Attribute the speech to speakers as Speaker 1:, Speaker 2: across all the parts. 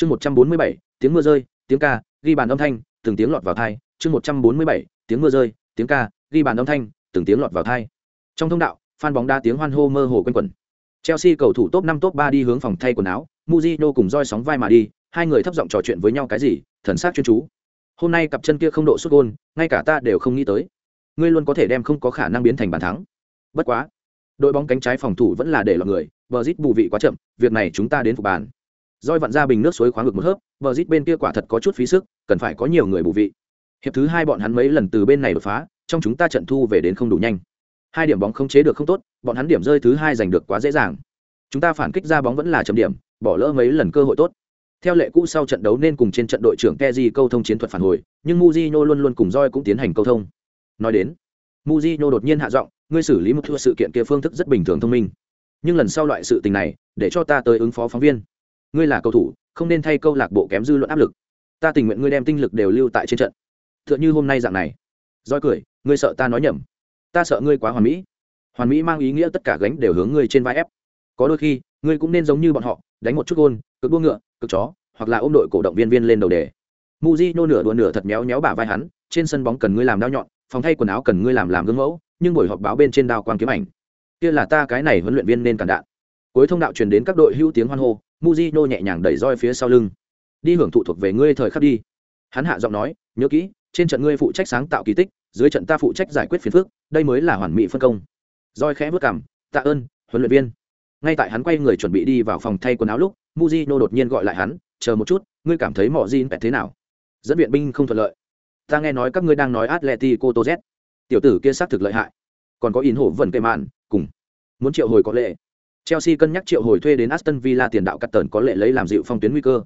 Speaker 1: chương một trăm bốn mươi bảy, tiếng mưa rơi, tiếng ca, ghi bàn âm thanh, từng tiếng lọt vào thai chương một trăm bốn mươi bảy, tiếng mưa rơi, tiếng ca, ghi bàn âm thanh, từng tiếng lọt vào thai trong thông đạo phan bóng đa tiếng hoan hô mơ hồ quanh quẩn. Chelsea cầu thủ top năm, top ba đi hướng phòng thay quần áo. Muzino cùng roi sóng vai mà đi. Hai người thấp giọng trò chuyện với nhau cái gì? Thần sắc chuyên chú. Hôm nay cặp chân kia không độ xuất gôn, ngay cả ta đều không nghĩ tới. Ngươi luôn có thể đem không có khả năng biến thành bàn thắng. Bất quá, đội bóng cánh trái phòng thủ vẫn là để lọt người. Vờ rít bù vị quá chậm, việc này chúng ta đến phục bàn roi vặn ra bình nước suối khoáng ngực một hớp vờ rít bên kia quả thật có chút phí sức cần phải có nhiều người bù vị hiệp thứ hai bọn hắn mấy lần từ bên này đột phá trong chúng ta trận thu về đến không đủ nhanh hai điểm bóng không chế được không tốt bọn hắn điểm rơi thứ hai giành được quá dễ dàng chúng ta phản kích ra bóng vẫn là chấm điểm bỏ lỡ mấy lần cơ hội tốt theo lệ cũ sau trận đấu nên cùng trên trận đội trưởng Keji câu thông chiến thuật phản hồi, nhưng Mujino luôn luôn cùng Joy cũng tiến hành câu thông. Nói đến, Mujino đột nhiên hạ giọng, ngươi xử lý một thua sự kiện kia phương thức rất bình thường thông minh. Nhưng lần sau loại sự tình này, để cho ta tới ứng phó phóng viên. Ngươi là cầu thủ, không nên thay câu lạc bộ kém dư luận áp lực. Ta tình nguyện ngươi đem tinh lực đều lưu tại trên trận. Tựa như hôm nay dạng này. Joy cười, ngươi sợ ta nói nhầm. Ta sợ ngươi quá hoàn mỹ. Hoàn mỹ mang ý nghĩa tất cả gánh đều hướng ngươi trên vai ép. Có đôi khi, ngươi cũng nên giống như bọn họ, đánh một chút gôn, cực đua ngựa, cực chó, hoặc là ôm đội cổ động viên viên lên đầu đề. Mujino nửa đùa nửa thật méo méo bả vai hắn, trên sân bóng cần ngươi làm đao nhọn, phòng thay quần áo cần ngươi làm làm gương mẫu, nhưng buổi họp báo bên trên đao quang kiếm ảnh. Kia là ta cái này huấn luyện viên nên cản đạn. Cuối thông đạo truyền đến các đội hưu tiếng hoan hô, Mujino nhẹ nhàng đẩy roi phía sau lưng. Đi hưởng thụ thuộc về ngươi thời khắc đi. Hắn hạ giọng nói, nhớ kỹ, trên trận ngươi phụ trách sáng tạo kỳ tích, dưới trận ta phụ trách giải quyết phiền phức, đây mới là hoàn mỹ phân công. Roi khẽ bước cằm, tạ ơn, huấn luyện viên. Ngay tại hắn quay người chuẩn bị đi vào phòng thay quần áo lúc, Mujino đột nhiên gọi lại hắn, chờ một chút ngươi cảm thấy mỏ Jin thế nào dẫn viện binh không thuận lợi ta nghe nói các ngươi đang nói atletico toz tiểu tử kia xác thực lợi hại còn có in hổ vẫn cây mạn cùng muốn triệu hồi có lệ chelsea cân nhắc triệu hồi thuê đến aston villa tiền đạo cắt tần có lệ lấy làm dịu phong tuyến nguy cơ.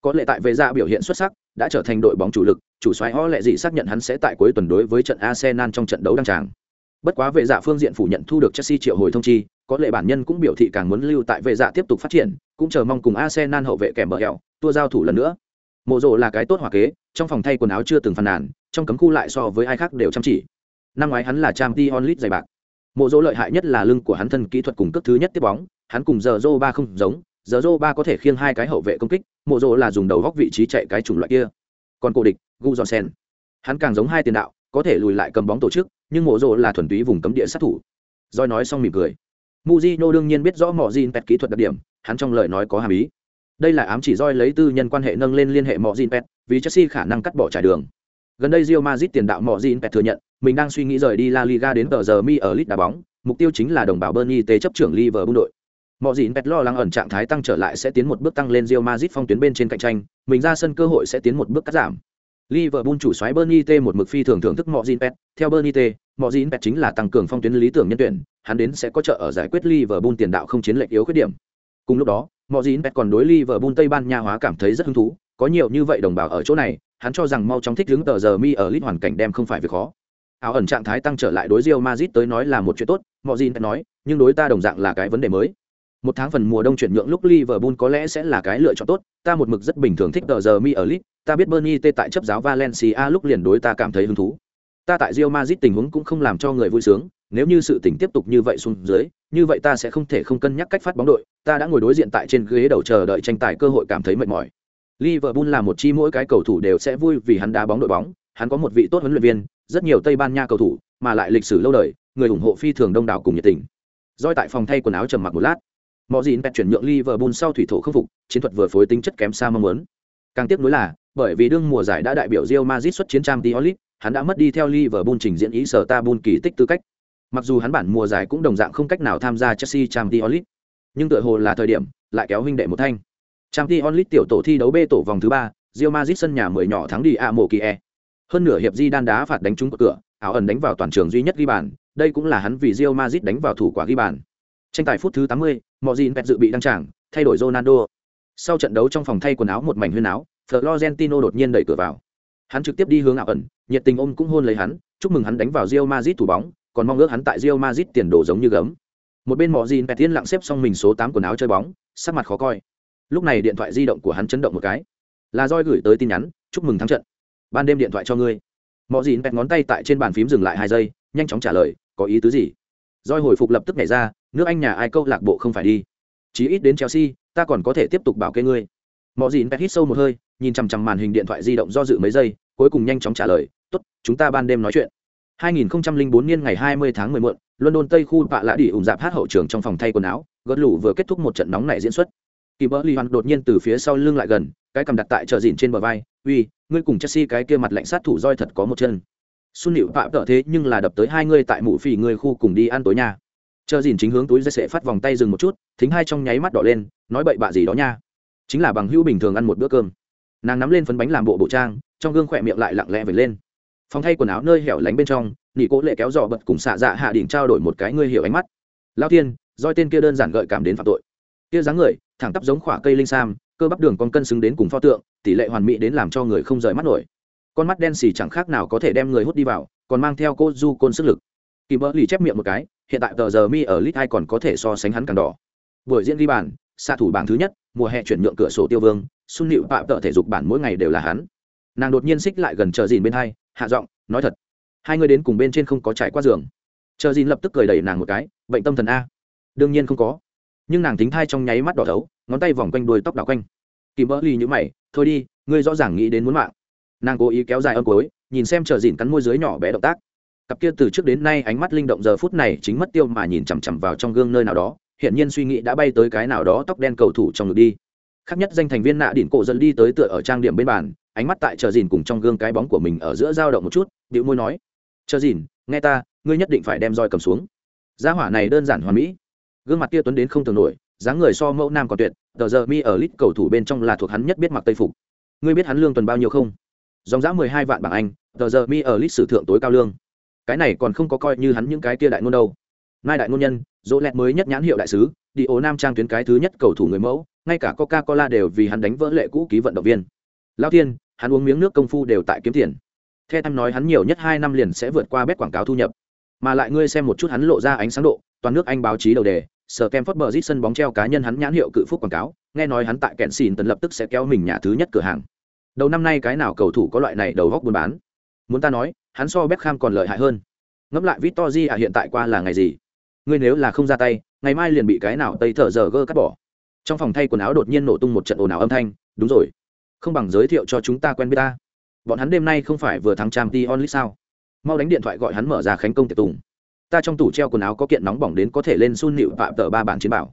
Speaker 1: Có lệ tại về ra biểu hiện xuất sắc, đã trở thành đội bóng chủ lực, chủ xoáy ho lệ dị xác nhận hắn sẽ tại cuối tuần đối với trận arsenal trong trận đấu đăng tràng. Bất quá vệ dạ phương diện phủ nhận thu được chelsea triệu hồi thông chi, có lệ bản nhân cũng biểu thị càng muốn lưu tại vệ dạ tiếp tục phát triển, cũng chờ mong cùng arsenal hậu vệ kèm bờ hẹo, tua giao thủ lần nữa. Mộ rộ là cái tốt hòa kế, trong phòng thay quần áo chưa từng phàn nàn, trong cấm khu lại so với ai khác đều chăm chỉ. Năm ngoái hắn là Champions League onlit dày bạc mộ dỗ lợi hại nhất là lưng của hắn thân kỹ thuật cùng cấp thứ nhất tiếp bóng hắn cùng giờ dô ba không giống giờ dô ba có thể khiêng hai cái hậu vệ công kích mộ dỗ là dùng đầu góc vị trí chạy cái chủng loại kia còn cổ địch gu dọn sen hắn càng giống hai tiền đạo có thể lùi lại cầm bóng tổ chức nhưng mộ dỗ là thuần túy vùng cấm địa sát thủ Doi nói xong mỉm cười muzino đương nhiên biết rõ mọi Jin Pet kỹ thuật đặc điểm, hắn trong lời nói có hàm ý. Đây là ám chỉ roi lấy tư nhân quan hệ nâng lên liên hệ mọi Jin Pet, vì Chelsea khả năng cắt bỏ trải đường. Gần đây Real Madrid tiền đạo Mọ Jin Pet thừa nhận, mình đang suy nghĩ rời đi La Liga đến tờ giờ mi ở League đá bóng, mục tiêu chính là đồng bào Bernie tế chấp trưởng Liverpool đội. Mọ Jin Pet lo lắng ẩn trạng thái tăng trở lại sẽ tiến một bước tăng lên Real Madrid phong tuyến bên trên cạnh tranh, mình ra sân cơ hội sẽ tiến một bước cắt giảm. Liverpool chủ soái Bernie T một mực phi thường thưởng thức Mọ Jin Pet, theo Bernie T, Mọ Jin Pet chính là tăng cường phong tuyến lý tưởng nhân tuyển, hắn đến sẽ có trợ ở giải quyết Liverpool tiền đạo không chiến lệch yếu khuyết điểm. Cùng lúc đó, Mọ Jin Pet còn đối Liverpool Tây Ban Nha hóa cảm thấy rất hứng thú, có nhiều như vậy đồng bào ở chỗ này, hắn cho rằng mau chóng thích đứng tờ giờ mi ở lít hoàn cảnh đem không phải việc khó. Áo ẩn trạng thái tăng trở lại đối Real Madrid tới nói là một chuyện tốt, mọi gì nói, nhưng đối ta đồng dạng là cái vấn đề mới. Một tháng phần mùa đông chuyển nhượng lúc Liverpool có lẽ sẽ là cái lựa chọn tốt, ta một mực rất bình thường thích tờ giờ mi ở lít, ta biết Bernie T tại chấp giáo Valencia lúc liền đối ta cảm thấy hứng thú. Ta tại Real Madrid tình huống cũng không làm cho người vui sướng, nếu như sự tình tiếp tục như vậy xuống dưới, như vậy ta sẽ không thể không cân nhắc cách phát bóng đội, ta đã ngồi đối diện tại trên ghế đầu chờ đợi tranh tài cơ hội cảm thấy mệt mỏi. Liverpool là một chi mỗi cái cầu thủ đều sẽ vui vì hắn đá bóng đội bóng, hắn có một vị tốt huấn luyện viên, rất nhiều Tây Ban Nha cầu thủ, mà lại lịch sử lâu đời, người ủng hộ phi thường đông đảo cùng nhiệt tình. Doi tại phòng thay quần áo trầm mặc một lát. Mọi Dĩn Pep chuyển nhượng Liverpool sau thủy thủ không phục, chiến thuật vừa phối tính chất kém xa mong muốn. Càng tiếc nuối là, bởi vì đương mùa giải đã đại biểu Real Madrid xuất chiến Champions League, hắn đã mất đi theo Liverpool trình diễn ý sở ta buôn kỳ tích tư cách. Mặc dù hắn bản mùa giải cũng đồng dạng không cách nào tham gia Chelsea Champions League, nhưng tựa hồ là thời điểm lại kéo huynh đệ một thanh. Trang Ti Onlit tiểu tổ thi đấu B tổ vòng thứ ba, Real Madrid sân nhà mười nhỏ thắng đi A Mộ Kỳ E. Hơn nửa hiệp Di đan đá phạt đánh trúng cửa, áo ẩn đánh vào toàn trường duy nhất ghi bàn, đây cũng là hắn vì Real Madrid đánh vào thủ quả ghi bàn. Tranh tài phút thứ 80, Mojin bẹt dự bị đăng trạng, thay đổi Ronaldo. Sau trận đấu trong phòng thay quần áo một mảnh huyên áo, Florentino đột nhiên đẩy cửa vào. Hắn trực tiếp đi hướng ảo ẩn, nhiệt tình ôm cũng hôn lấy hắn, chúc mừng hắn đánh vào Real Madrid thủ bóng, còn mong ước hắn tại Real Madrid tiền đồ giống như gấm. Một bên Mojin Pep tiến lặng xếp xong mình số 8 quần áo chơi bóng, sắc mặt khó coi. Lúc này điện thoại di động của hắn chấn động một cái. Là roi gửi tới tin nhắn, chúc mừng thắng trận. Ban đêm điện thoại cho ngươi. Mộ Dịn bẹt ngón tay tại trên bàn phím dừng lại hai giây, nhanh chóng trả lời, có ý tứ gì? Roi hồi phục lập tức nhảy ra, nước Anh nhà ai câu lạc bộ không phải đi. Chí ít đến Chelsea, ta còn có thể tiếp tục bảo kê ngươi. mọi dịn bẹt hít sâu một hơi nhìn chằm chằm màn hình điện thoại di động do dự mấy giây cuối cùng nhanh chóng trả lời tốt chúng ta ban đêm nói chuyện 2004 niên ngày 20 tháng 10 muộn london tây khu bạ lạ đi ủng dạp hát hậu trường trong phòng thay quần áo gật lũ vừa kết thúc một trận nóng nảy diễn xuất kỳ bỡ li hoàn đột nhiên từ phía sau lưng lại gần, cái cầm đặt tại chợ dìn trên bờ vai, uy, ngươi cùng chelsea cái kia mặt lạnh sát thủ roi thật có một chân. Xuân nịu phạm tợ thế nhưng là đập tới hai ngươi tại mũ phì ngươi khu cùng đi ăn tối nhà chờ dìn chính hướng túi dây sệ phát vòng tay dừng một chút, thính hai trong nháy mắt đỏ lên, nói bậy bạ gì đó nha. Chính là bằng hữu bình thường ăn một bữa cơm. Nàng nắm lên phấn bánh làm bộ bộ trang, trong gương khỏe miệng lại lặng lẽ về lên. Phòng thay quần áo nơi hẻo lánh bên trong nị cố lệ kéo dò bật cùng xạ dạ hạ đỉnh trao đổi một cái ngươi hiểu ánh mắt. Lao tiên roi tên kia đơn giản gợi cảm đến phạm tội. Kia dáng người thẳng tắp giống khỏa cây linh sam, cơ bắp đường con cân xứng đến cùng pho tượng, tỷ lệ hoàn mỹ đến làm cho người không rời mắt nổi. Con mắt đen xì chẳng khác nào có thể đem người hút đi vào, còn mang theo cô du côn sức lực. Kỳ bỡ lì chép miệng một cái, hiện tại tờ giờ mi ở lit hai còn có thể so sánh hắn càng đỏ. Buổi diễn ghi bàn, xạ thủ bảng thứ nhất, mùa hè chuyển nhượng cửa sổ tiêu vương xuân nịu tạm tợ thể dục bản mỗi ngày đều là hắn. Nàng đột nhiên xích lại gần chờ dìn bên hai, hạ giọng, nói thật, hai người đến cùng bên trên không có trải qua giường. Chờ dìn lập tức cười đẩy nàng một cái, bệnh tâm thần a. Đương nhiên không có nhưng nàng tính thai trong nháy mắt đỏ thấu, ngón tay vòng quanh đuôi tóc đảo quanh. Kìm bỡ ly như mày, thôi đi, ngươi rõ ràng nghĩ đến muốn mạng. Nàng cố ý kéo dài âm cối nhìn xem chờ dìn cắn môi dưới nhỏ bé động tác. Cặp kia từ trước đến nay ánh mắt linh động giờ phút này chính mất tiêu mà nhìn chằm chằm vào trong gương nơi nào đó hiện nhiên suy nghĩ đã bay tới cái nào đó tóc đen cầu thủ trong ngực đi. Khác nhất danh thành viên nạ đỉnh cổ dân đi tới tựa ở trang điểm bên bàn, ánh mắt tại chờ dìn cùng trong gương cái bóng của mình ở giữa dao động một chút điệu môi nói, chờ dìn nghe ta, ngươi nhất định phải đem roi cầm xuống. Gia hỏa này đơn giản hoàn mỹ gương mặt kia tuấn đến không tưởng nổi, dáng người so mẫu nam còn tuyệt, tờ giờ mi ở lít cầu thủ bên trong là thuộc hắn nhất biết mặc tây phục. Ngươi biết hắn lương tuần bao nhiêu không? Dòng dã mười hai vạn bảng anh, tờ giờ mi ở lít sử thượng tối cao lương. Cái này còn không có coi như hắn những cái kia đại ngôn đâu. Mai đại ngôn nhân, dỗ lẹt mới nhất nhãn hiệu đại sứ, đi ố nam trang tuyến cái thứ nhất cầu thủ người mẫu, ngay cả coca cola đều vì hắn đánh vỡ lệ cũ ký vận động viên. Lao tiên hắn uống miếng nước công phu đều tại kiếm tiền. Theo em nói hắn nhiều nhất hai năm liền sẽ vượt qua bét quảng cáo thu nhập. Mà lại ngươi xem một chút hắn lộ ra ánh sáng độ, toàn nước anh báo chí đầu đề sở kem phớt bờ rít sân bóng treo cá nhân hắn nhãn hiệu cự phúc quảng cáo, nghe nói hắn tại kẹn xìn tần lập tức sẽ kéo mình nhà thứ nhất cửa hàng. Đầu năm nay cái nào cầu thủ có loại này đầu góc buôn bán? Muốn ta nói, hắn so Beckham còn lợi hại hơn. Ngẫm lại Victory à hiện tại qua là ngày gì? Ngươi nếu là không ra tay, ngày mai liền bị cái nào tây thở giờ gơ cắt bỏ. Trong phòng thay quần áo đột nhiên nổ tung một trận ồn ào âm thanh, đúng rồi. Không bằng giới thiệu cho chúng ta quen biết ta. Bọn hắn đêm nay không phải vừa thắng trang t onlit sao? Mau đánh điện thoại gọi hắn mở ra khánh công tiệc tùng ta trong tủ treo quần áo có kiện nóng bỏng đến có thể lên sun nịu phạm tờ ba bản chiến bảo.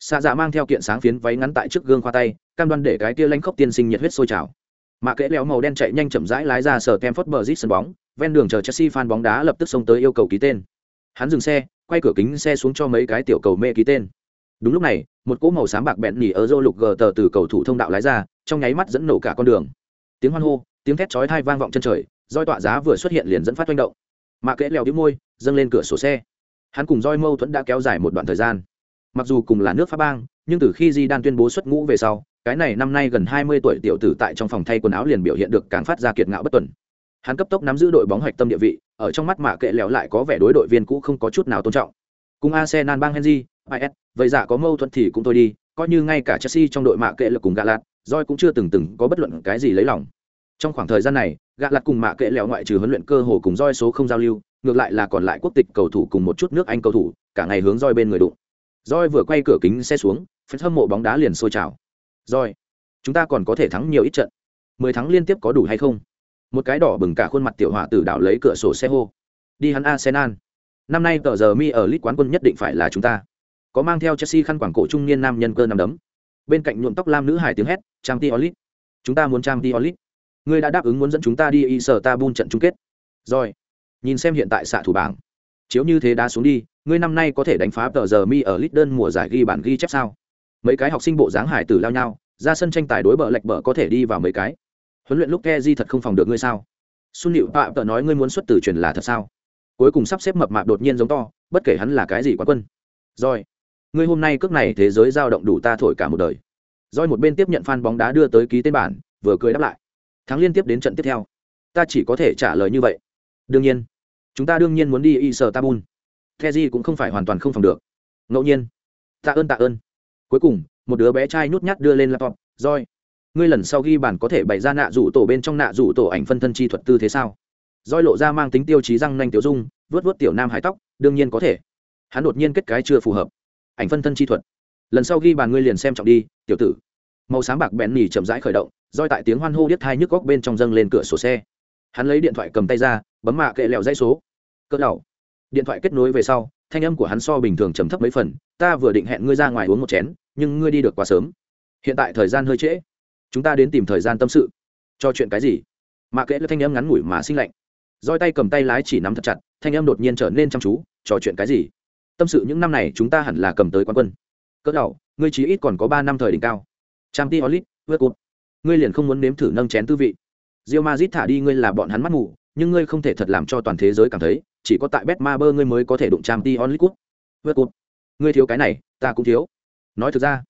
Speaker 1: Xạ dạ mang theo kiện sáng phiến váy ngắn tại trước gương khoa tay, cam đoan để cái tia lanh khốc tiên sinh nhiệt huyết sôi trào. Mạ kẽ léo màu đen chạy nhanh chậm rãi lái ra sở tem phớt bờ rít sân bóng, ven đường chờ chelsea fan bóng đá lập tức xông tới yêu cầu ký tên. Hắn dừng xe, quay cửa kính xe xuống cho mấy cái tiểu cầu mê ký tên. Đúng lúc này, một cỗ màu xám bạc bẹn nỉ ở dô lục gờ tờ từ cầu thủ thông đạo lái ra, trong nháy mắt dẫn nổ cả con đường. Tiếng hoan hô, tiếng thét chói thai vang vọng chân trời, roi tọa giá vừa xuất hiện liền dẫn phát manh động. Mạ kẽ léo đĩu môi dâng lên cửa sổ xe. Hắn cùng roi mâu thuẫn đã kéo dài một đoạn thời gian. Mặc dù cùng là nước pháp bang, nhưng từ khi di đan tuyên bố xuất ngũ về sau, cái này năm nay gần hai mươi tuổi tiểu tử tại trong phòng thay quần áo liền biểu hiện được càng phát ra kiệt ngạo bất tuần. Hắn cấp tốc nắm giữ đội bóng hoạch tâm địa vị, ở trong mắt mạ kệ lẹo lại có vẻ đối đội viên cũ không có chút nào tôn trọng. Cùng arsenal bang henry is vậy giả có mâu thuẫn thì cũng thôi đi, coi như ngay cả chelsea trong đội mạ kệ lực cùng gạ lạt roi cũng chưa từng từng có bất luận cái gì lấy lòng. Trong khoảng thời gian này gạ lạt cùng mạ kệ lẹo ngoại trừ huấn luyện cơ hồ cùng roi số không giao lưu ngược lại là còn lại quốc tịch cầu thủ cùng một chút nước anh cầu thủ, cả ngày hướng roi bên người đụng. Roi vừa quay cửa kính xe xuống phần hâm mộ bóng đá liền sôi trào. Roi, chúng ta còn có thể thắng nhiều ít trận. Mười thắng liên tiếp có đủ hay không? Một cái đỏ bừng cả khuôn mặt tiểu họa tử đảo lấy cửa sổ xe hô. Đi hắn arsenal. Năm nay tờ giờ mi ở lit quán quân nhất định phải là chúng ta. Có mang theo chelsea khăn quảng cổ trung niên nam nhân cơ nằm đấm. Bên cạnh nhuộm tóc lam nữ hải tiếng hét trang t olit chúng ta muốn trang t olit ngươi đã đáp ứng muốn dẫn chúng ta đi y sở ta bun trận chung kết. Rồi nhìn xem hiện tại xạ thủ bảng. Chiếu như thế đá xuống đi, ngươi năm nay có thể đánh phá tờ giờ mi ở lit đơn mùa giải ghi bản ghi chép sao? Mấy cái học sinh bộ dáng hải tử lao nhau, ra sân tranh tài đối bờ lệch bờ có thể đi vào mấy cái. Huấn luyện lúc ke di thật không phòng được ngươi sao? Xuân hiệu tạm tợ nói ngươi muốn xuất từ truyền là thật sao? Cuối cùng sắp xếp mập mạp đột nhiên giống to, bất kể hắn là cái gì quá quân. Rồi, ngươi hôm nay cước này thế giới giao động đủ ta thổi cả một đời. Rồi một bên tiếp nhận fan bóng đá đưa tới ký tên bản, vừa cười đáp lại. Thắng liên tiếp đến trận tiếp theo. Ta chỉ có thể trả lời như vậy. Đương nhiên chúng ta đương nhiên muốn đi y sở tabun keji cũng không phải hoàn toàn không phòng được. Ngẫu nhiên. Tạ ơn tạ ơn. Cuối cùng, một đứa bé trai nhút nhát đưa lên laptop. Roi ngươi lần sau ghi bản có thể bày ra nạ rủ tổ bên trong nạ rủ tổ ảnh phân thân chi thuật tư thế sao? Roi lộ ra mang tính tiêu chí răng nanh tiểu dung vớt vớt tiểu nam hải tóc, đương nhiên có thể. Hắn đột nhiên kết cái chưa phù hợp. Ảnh phân thân chi thuật. Lần sau ghi bàn ngươi liền xem trọng đi, tiểu tử. Màu sáng bạc bẹn nỉ chậm rãi khởi động roi tại tiếng hoan hô điếc thai nhức góc bên trong dâng lên cửa sổ xe hắn lấy điện thoại cầm tay ra, bấm mạ kệ lẹo dãy số. Cỡ đầu điện thoại kết nối về sau, thanh âm của hắn so bình thường trầm thấp mấy phần, ta vừa định hẹn ngươi ra ngoài uống một chén, nhưng ngươi đi được quá sớm. Hiện tại thời gian hơi trễ. Chúng ta đến tìm thời gian tâm sự. Cho chuyện cái gì? Mạ kệ là thanh âm ngắn ngủi mà sinh lạnh. Roi tay cầm tay lái chỉ nắm thật chặt, thanh âm đột nhiên trở nên chăm chú, trò chuyện cái gì? Tâm sự những năm này chúng ta hẳn là cầm tới quán quân. Cỡ đầu ngươi chí ít còn có ba năm thời đỉnh cao. Trang t olit vượt cụt ngươi liền không muốn nếm thử nâng chén tư vị. Real Madrid thả đi ngươi là bọn hắn mắt ngủ nhưng ngươi không thể thật làm cho toàn thế giới cảm thấy, chỉ có tại Betmaber ngươi mới có thể đụng trang t Cup. vượt cột. ngươi thiếu cái này, ta cũng thiếu. Nói thực ra,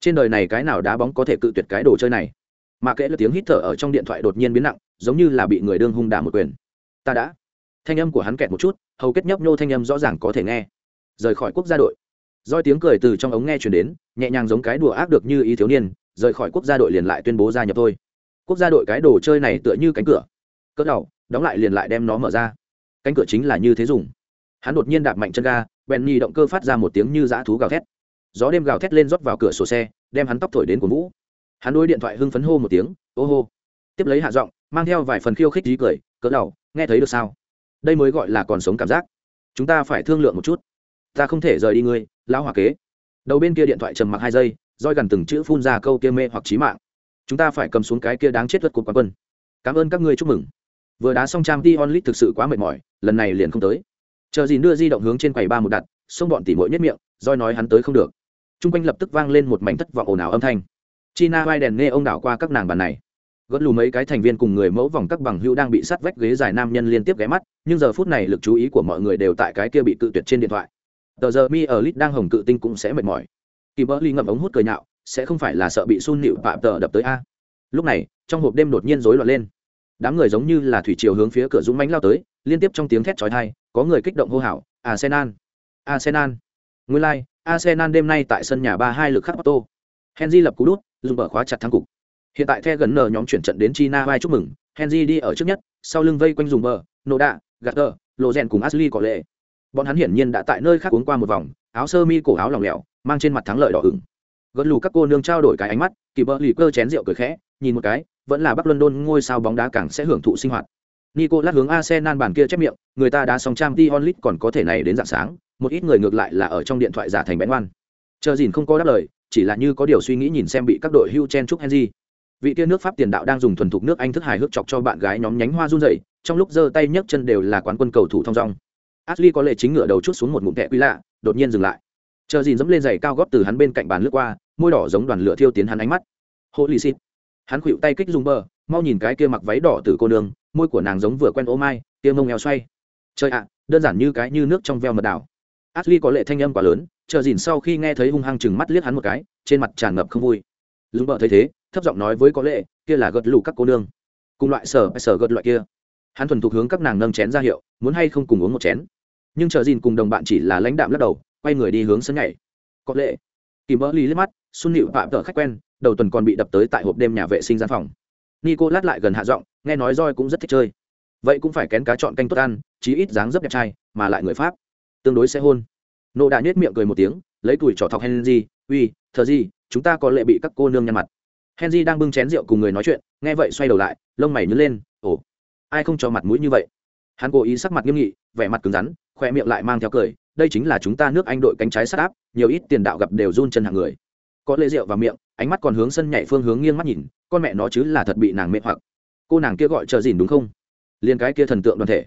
Speaker 1: trên đời này cái nào đá bóng có thể cự tuyệt cái đồ chơi này? Mà kệ là tiếng hít thở ở trong điện thoại đột nhiên biến nặng, giống như là bị người đương hung đả một quyền. Ta đã. Thanh âm của hắn kẹt một chút, hầu kết nhấp nhô thanh âm rõ ràng có thể nghe. Rời khỏi quốc gia đội. Doi tiếng cười từ trong ống nghe truyền đến, nhẹ nhàng giống cái đùa ác được như ý thiếu niên, rời khỏi quốc gia đội liền lại tuyên bố gia nhập thôi quốc gia đội cái đồ chơi này tựa như cánh cửa. Cỡ đầu, đóng lại liền lại đem nó mở ra. Cánh cửa chính là như thế dùng. Hắn đột nhiên đạp mạnh chân ga, bèn nhì động cơ phát ra một tiếng như dã thú gào thét. Gió đêm gào thét lên rót vào cửa sổ xe, đem hắn tóc thổi đến cuốn vũ. Hắn đôi điện thoại hưng phấn hô một tiếng, ô hô. Tiếp lấy hạ giọng, mang theo vài phần khiêu khích trí cười, cỡ đầu, nghe thấy được sao? Đây mới gọi là còn sống cảm giác. Chúng ta phải thương lượng một chút. Ta không thể rời đi ngươi, lão hòa kế. Đầu bên kia điện thoại trầm mặc hai giây, roi gần từng chữ phun ra câu kia mê hoặc trí mạng chúng ta phải cầm xuống cái kia đáng chết vật của quán quân. Cảm ơn các ngươi, chúc mừng. Vừa đá xong trang t onlit thực sự quá mệt mỏi, lần này liền không tới. Chờ gì đưa di động hướng trên quầy ba một đặt, xông bọn tỉ mỗi nhất miệng, roi nói hắn tới không được. T r u n g quanh lập tức vang lên một mảnh thất vọng ồn ào âm thanh. China vai đèn nghe ông đảo qua các nàng bàn này. Gớt lù mấy cái thành viên cùng người mẫu vòng các bằng hữu đang bị sát vách ghế dài nam nhân liên tiếp ghé mắt, nhưng giờ phút này lực chú ý của mọi người đều tại cái kia bị cự tuyệt trên điện thoại. Tờ giờ mi ở lit đang hồng cự tinh cũng sẽ mệt mỏi. Kỳ bơ ly ngậm ống hút cười nhạo sẽ không phải là sợ bị sun nịu phạm tờ đập tới a. Lúc này trong hộp đêm đột nhiên rối loạn lên. Đám người giống như là thủy chiều hướng phía cửa dũng mánh lao tới liên tiếp trong tiếng thét trói thai có người kích động hô hào arsenal! Arsenal! Nguyên lai、like, arsenal đêm nay tại sân nhà ba hai lực khắc otto henry lập cú đút dùng bờ khóa chặt thắng cục. Hiện tại the gần nờ nhóm chuyển trận đến china vai chúc mừng henry đi ở trước nhất sau lưng vây quanh dùng bờ nổ đạ gạt tờ lộ rèn cùng ashley có lệ. Bọn hắn hiển nhiên đã tại nơi khác uống qua một vòng áo sơ mi cổ áo lỏng lẻo mang trên mặt thắng lợi đỏ ửng gật lù các cô nương trao đổi cái ánh mắt kỳ bơ lì cơ chén rượu cười khẽ nhìn một cái vẫn là bắc london ngôi sao bóng đá càng sẽ hưởng thụ sinh hoạt. Nico lát hướng arsenal bàn kia chép miệng người ta đã xong trang t onlit còn có thể này đến dạng sáng một ít người ngược lại là ở trong điện thoại giả thành bén ngoan chờ dìn không có đáp lời chỉ là như có điều suy nghĩ nhìn xem bị các đội hưu chen trúc henry. Vị kia nước pháp tiền đạo đang dùng thuần thục nước anh thức hài hước chọc cho bạn gái nhóm nhánh hoa run rẩy trong lúc giơ tay nhấc chân đều là quán quân cầu thủ thong dong. Ashley có lệ chính ngựa đầu chút xuống một ngụm kẹ quý lạ, đột nhiên dừng lại. Chờ dìn dẫm lên giày cao gót từ hắn bên cạnh bàn lướt qua, môi đỏ giống đoàn lửa thiêu tiến hắn ánh mắt. hô lì xịt Hắn khuỵu tay kích dùng bờ, mau nhìn cái kia mặc váy đỏ từ cô nương, môi của nàng giống vừa quen ô mai, tiêm mông eo xoay. Trời ạ, đơn giản như cái như nước trong veo mật đảo. Ashley có lệ thanh âm quá lớn, chờ dìn sau khi nghe thấy hung hăng chừng mắt liếc hắn một cái, trên mặt tràn ngập không vui. Dùng bờ thấy thế, thấp giọng nói với có lệ, kia là gật lù các cô nương. Cùng loại sở sở gật loại kia. Hắn thuần thục hướng các nàng nâng chén ra hiệu, muốn hay không cùng uống một chén nhưng chờ dìn cùng đồng bạn chỉ là lãnh đạm lắc đầu quay người đi hướng sân nhảy. Có lệ kỳ mỡ lý liếc mắt xuân nịu tạm tợ khách quen, đầu tuần còn bị đập tới tại hộp đêm nhà vệ sinh gian phòng. Nico lát lại gần hạ giọng, nghe nói roi cũng rất thích chơi. Vậy cũng phải kén cá chọn canh tốt ăn, chí ít dáng dấp đẹp trai, mà lại người pháp. Tương đối sẽ hôn. Nộ đã nhếch miệng cười một tiếng, lấy tuổi trò thọc henry, uy, thờ gì, chúng ta có lệ bị các cô nương nhăn mặt. Henry đang bưng chén rượu cùng người nói chuyện, nghe vậy xoay đầu lại, lông mày nhớ lên, ồ, ai không cho mặt mũi như vậy? Hắn cố ý sắc mặt nghiêm nghị, vẻ mặt cứng rắn khoe miệng lại mang theo cười đây chính là chúng ta nước anh đội cánh trái sát áp, nhiều ít tiền đạo gặp đều run chân hàng người. Có lệ rượu vào miệng, ánh mắt còn hướng sân nhảy phương hướng nghiêng mắt nhìn, con mẹ nó chứ là thật bị nàng mê hoặc. Cô nàng kia gọi chờ dìn đúng không? Liền cái kia thần tượng đoàn thể.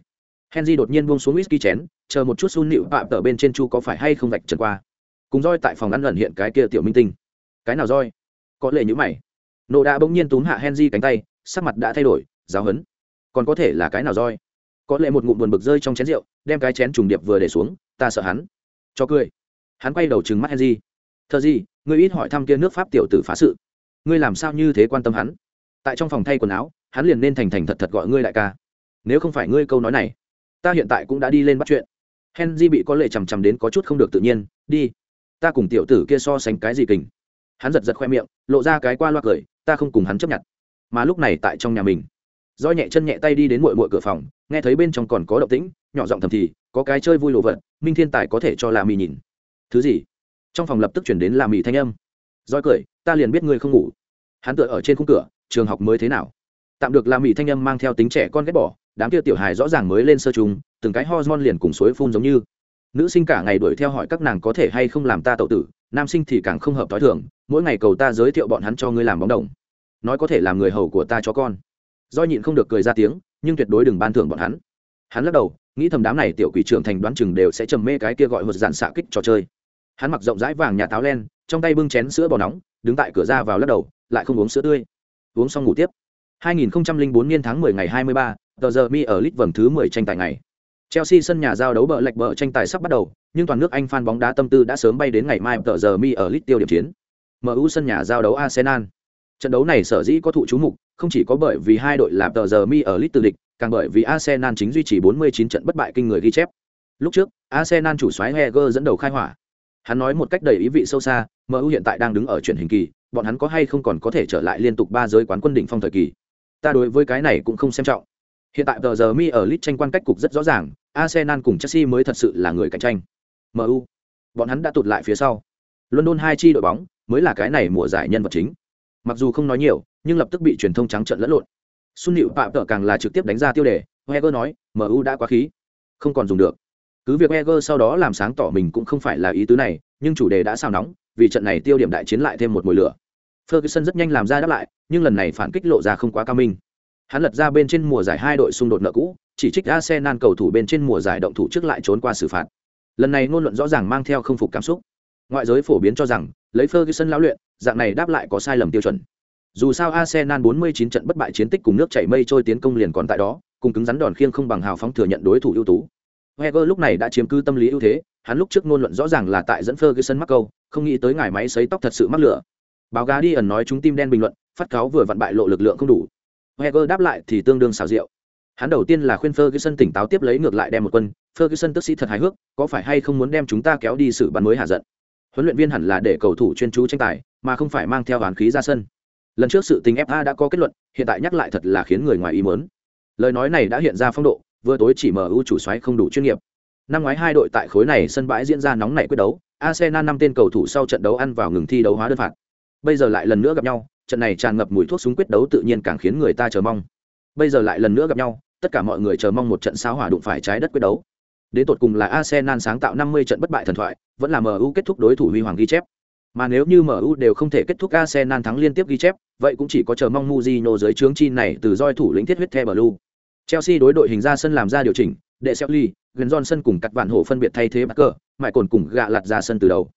Speaker 1: Henry đột nhiên buông xuống whisky chén, chờ một chút sun nịu tạm tở bên trên chu có phải hay không vạch trần qua. Cùng roi tại phòng ăn lần hiện cái kia tiểu minh tinh. Cái nào roi? Có lệ nhữ mày. Nộ đã bỗng nhiên túm hạ henry cánh tay, sắc mặt đã thay đổi, giáo hấn còn có thể là cái nào roi? Có lẽ một ngụm buồn bực rơi trong chén rượu, đem cái chén trùng điệp vừa để xuống ta sợ hắn. Cho cười. Hắn quay đầu trừng mắt henry. Thờ gì, ngươi ít hỏi thăm kia nước pháp tiểu tử phá sự. Ngươi làm sao như thế quan tâm hắn? Tại trong phòng thay quần áo, hắn liền nên thành thành thật thật gọi ngươi đại ca. Nếu không phải ngươi câu nói này, ta hiện tại cũng đã đi lên bắt chuyện. Henry bị có lệ chằm chằm đến có chút không được tự nhiên. Đi. Ta cùng tiểu tử kia so sánh cái gì kình? Hắn giật giật khoe miệng, lộ ra cái qua loa cười, ta không cùng hắn chấp nhận. Mà lúc này tại trong nhà mình do nhẹ chân nhẹ tay đi đến mội mội cửa phòng, nghe thấy bên trong còn có động tĩnh, nhỏ giọng thầm thì, có cái chơi vui lộ vật minh thiên tài có thể cho là mì nhìn. Thứ gì? Trong phòng lập tức chuyển đến là mì thanh âm. Roi cười, ta liền biết ngươi không ngủ. Hắn tựa ở trên khung cửa, trường học mới thế nào? Tạm được làm mì thanh âm mang theo tính trẻ con ghét bỏ, đám kia tiểu hài rõ ràng mới lên sơ trùng, từng cái hormone liền cùng suối phun giống như. Nữ sinh cả ngày đuổi theo hỏi các nàng có thể hay không làm ta tậu tử, nam sinh thì càng không hợp t h o i thường, mỗi ngày cầu ta giới thiệu bọn hắn cho ngươi làm bóng đồng. Nói có thể làm người hầu của ta cho con. Do nhịn không được cười ra tiếng, nhưng tuyệt đối đừng ban thưởng bọn hắn. Hắn lắc đầu nghĩ thầm đám này tiểu quỷ trưởng thành đoán chừng đều sẽ trầm mê cái kia gọi một dàn xạ kích trò chơi hắn mặc rộng rãi vàng nhà táo len trong tay bưng chén sữa bò nóng đứng tại cửa ra vào lắc đầu lại không uống sữa tươi uống xong ngủ tiếp 2004 niên tháng 10 ngày 23, tờ giờ mi ở lit vầng thứ 10 tranh tài ngày Chelsea sân nhà giao đấu bờ lệch bờ tranh tài sắp bắt đầu, nhưng toàn nước Anh fan bóng đá tâm tư đã sớm bay đến ngày mai tờ giờ mi ở lit tiêu điểm chiến. MU sân nhà giao đấu Arsenal. Trận đấu này sở dĩ có thụ chú mục, không chỉ có bởi vì hai đội là tờ giờ mi ở lit từ địch, càng bởi vì Arsenal chính duy trì 49 trận bất bại kinh người ghi chép. Lúc trước, Arsenal chủ soái Heger dẫn đầu khai hỏa. Hắn nói một cách đầy ý vị sâu xa, MU hiện tại đang đứng ở chuyển hình kỳ, bọn hắn có hay không còn có thể trở lại liên tục ba giới quán quân đỉnh phong thời kỳ. Ta đối với cái này cũng không xem trọng. Hiện tại tờ giờ mi ở lit tranh quan cách cục rất rõ ràng, Arsenal cùng Chelsea mới thật sự là người cạnh tranh. MU, bọn hắn đã tụt lại phía sau. London hai chi đội bóng mới là cái này mùa giải nhân vật chính. Mặc dù không nói nhiều, nhưng lập tức bị truyền thông trắng trợn lẫn lộn. Xuân Nữu Phạm Tở càng là trực tiếp đánh ra tiêu đề, heger nói, MU đã quá khí, không còn dùng được. Cứ việc heger sau đó làm sáng tỏ mình cũng không phải là ý tứ này, nhưng chủ đề đã sao nóng, vì trận này tiêu điểm đại chiến lại thêm một mùi lửa. Ferguson rất nhanh làm ra đáp lại, nhưng lần này phản kích lộ ra không quá cao minh. Hắn lật ra bên trên mùa giải hai đội xung đột nợ cũ, chỉ trích Arsenal cầu thủ bên trên mùa giải động thủ trước lại trốn qua xử phạt. Lần này ngôn luận rõ ràng mang theo không phục cảm xúc. Ngoại giới phổ biến cho rằng, lấy Ferguson lão luyện, dạng này đáp lại có sai lầm tiêu chuẩn. Dù sao Arsenal 49 trận bất bại chiến tích cùng nước chảy mây trôi tiến công liền còn tại đó, cùng cứng rắn đòn khiêng không bằng hào phóng thừa nhận đối thủ ưu tú. Wenger lúc này đã chiếm cứ tâm lý ưu thế, hắn lúc trước ngôn luận rõ ràng là tại dẫn Ferguson mắc câu, không nghĩ tới ngài máy sấy tóc thật sự mắc lửa. Báo gá đi ẩn nói chúng tim đen bình luận, phát cáo vừa vặn bại lộ lực lượng không đủ. Wenger đáp lại thì tương đương xảo diệu. Hắn đầu tiên là khuyên Ferguson tỉnh táo tiếp lấy ngược lại đem một quân, Ferguson tức sĩ thật hài hước, có phải hay không muốn đem chúng ta kéo đi xử bắn mới hạ giận. Huấn luyện viên hẳn là để cầu thủ chuyên chú tranh tài, mà không phải mang theo oán khí ra sân. Lần trước sự tình FA đã có kết luận, hiện tại nhắc lại thật là khiến người ngoài ý muốn. Lời nói này đã hiện ra phong độ, vừa tối chỉ MU chủ xoáy không đủ chuyên nghiệp. Năm ngoái hai đội tại khối này sân bãi diễn ra nóng nảy quyết đấu, Arsenal năm tên cầu thủ sau trận đấu ăn vào ngừng thi đấu hóa đơn phạt. Bây giờ lại lần nữa gặp nhau, trận này tràn ngập mùi thuốc súng quyết đấu tự nhiên càng khiến người ta chờ mong. Bây giờ lại lần nữa gặp nhau, tất cả mọi người chờ mong một trận sao hỏa đụng phải trái đất quyết đấu. Đến tột cùng là Arsenal sáng tạo 50 trận bất bại thần thoại, vẫn là MU kết thúc đối thủ huy hoàng ghi chép. Mà nếu như MU đều không thể kết thúc Arsenal thắng liên tiếp ghi chép, vậy cũng chỉ có chờ mong Mourinho dưới trướng chi này từ roi thủ lĩnh thiết huyết The Blue. Chelsea đối đội hình ra sân làm ra điều chỉnh, để Chelsea, gần Johnson cùng các bạn hổ phân biệt thay thế Barker, mại cồn cùng gạ lật ra sân từ đầu.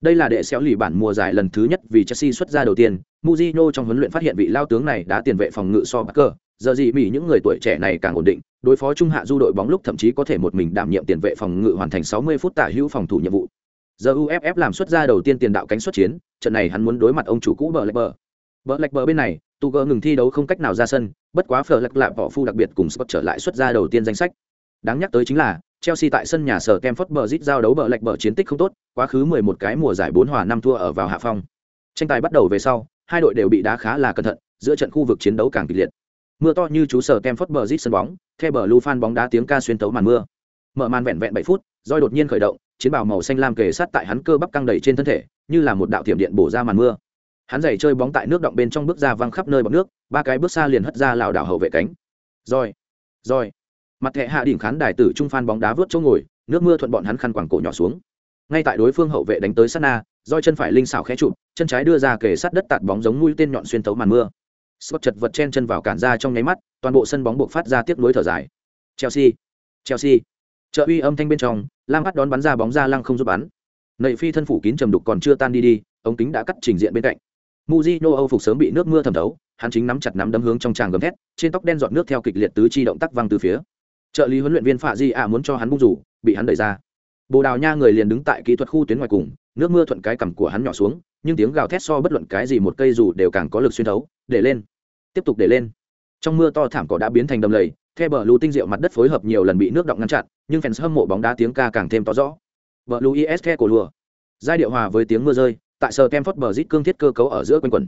Speaker 1: Đây là đệ xéo lì bản mùa giải lần thứ nhất vì Chelsea xuất ra đầu tiên, Mourinho trong huấn luyện phát hiện vị lao tướng này đã tiền vệ phòng ngự so Barker, giờ gì mỹ những người tuổi trẻ này càng ổn định, đối phó trung hạ du đội bóng lúc thậm chí có thể một mình đảm nhiệm tiền vệ phòng ngự hoàn thành 60 phút tả hữu phòng thủ nhiệm vụ. Giờ UFF làm xuất ra đầu tiên tiền đạo cánh xuất chiến, trận này hắn muốn đối mặt ông chủ cũ bờ lạch bờ. Bờ lạch bờ bên này, tu gỡ ngừng thi đấu không cách nào ra sân, bất quá phở lạch lạ bỏ phu đặc biệt cùng Scott trở lại xuất ra đầu tiên danh sách. Đáng nhắc tới chính là Chelsea tại sân nhà sở Stamford Bridge giao đấu bờ lạch bờ chiến tích không tốt, quá khứ 11 cái mùa giải 4 hòa 5 thua ở vào hạ phong. Tranh tài bắt đầu về sau, hai đội đều bị đá khá là cẩn thận, giữa trận khu vực chiến đấu càng kịch liệt. Mưa to như chú sở Stamford Bridge sân bóng, theo bờ lưu fan bóng đá tiếng ca xuyên tấu màn mưa. Mở màn vẹn vẹn 7 phút, doi đột nhiên khởi động, chiến bào màu xanh lam kề sát tại hắn cơ bắp căng đầy trên thân thể, như là một đạo thiểm điện bổ ra màn mưa. Hắn giày chơi bóng tại nước động bên trong bước ra văng khắp nơi bọt nước, ba cái bước xa liền hất ra lảo đảo hậu vệ cánh. Rồi, rồi. Mặt hệ hạ đỉnh khán đài tử trung phan bóng đá vớt chỗ ngồi, nước mưa thuận bọn hắn khăn quàng cổ nhỏ xuống. Ngay tại đối phương hậu vệ đánh tới sát na, roi chân phải linh xảo khẽ chụp, chân trái đưa ra kề sát đất tạt bóng giống mũi tên nhọn xuyên tấu màn mưa. Scott chật vật chen chân vào cản ra trong nháy mắt, toàn bộ sân bóng buộc phát ra tiếc nuối thở dài. Chelsea, Chelsea. Trợ uy âm thanh bên trong, Lam bắt đón bắn ra bóng ra lăng không giúp bắn. Nậy phi thân phủ kín trầm đục còn chưa tan đi đi, ống kính đã cắt trình diện bên cạnh. muzino Âu phục sớm bị nước mưa thẩm thấu, hắn chính nắm chặt nắm đấm hướng trong tràng gầm thét, trên tóc đen giọt nước theo kịch liệt tứ chi động tác văng từ phía. Trợ lý huấn luyện viên Phạ Di ạ muốn cho hắn bung rủ, bị hắn đẩy ra. Bồ Đào Nha người liền đứng tại kỹ thuật khu tuyến ngoài cùng, nước mưa thuận cái cằm của hắn nhỏ xuống, nhưng tiếng gào thét so bất luận cái gì một cây dù đều càng có lực xuyên thấu, để lên, tiếp tục để lên. Trong mưa to thảm cỏ đã biến thành đầm lầy, theo bờ lưu tinh diệu mặt đất phối hợp nhiều lần bị nước động ngăn chặn, nhưng fans hâm mộ bóng đá tiếng ca càng thêm to rõ. Bờ lưu IS cổ lùa. Giai điệu hòa với tiếng mưa rơi, tại sờ Kemford bờ rít cương thiết cơ cấu ở giữa quanh quần.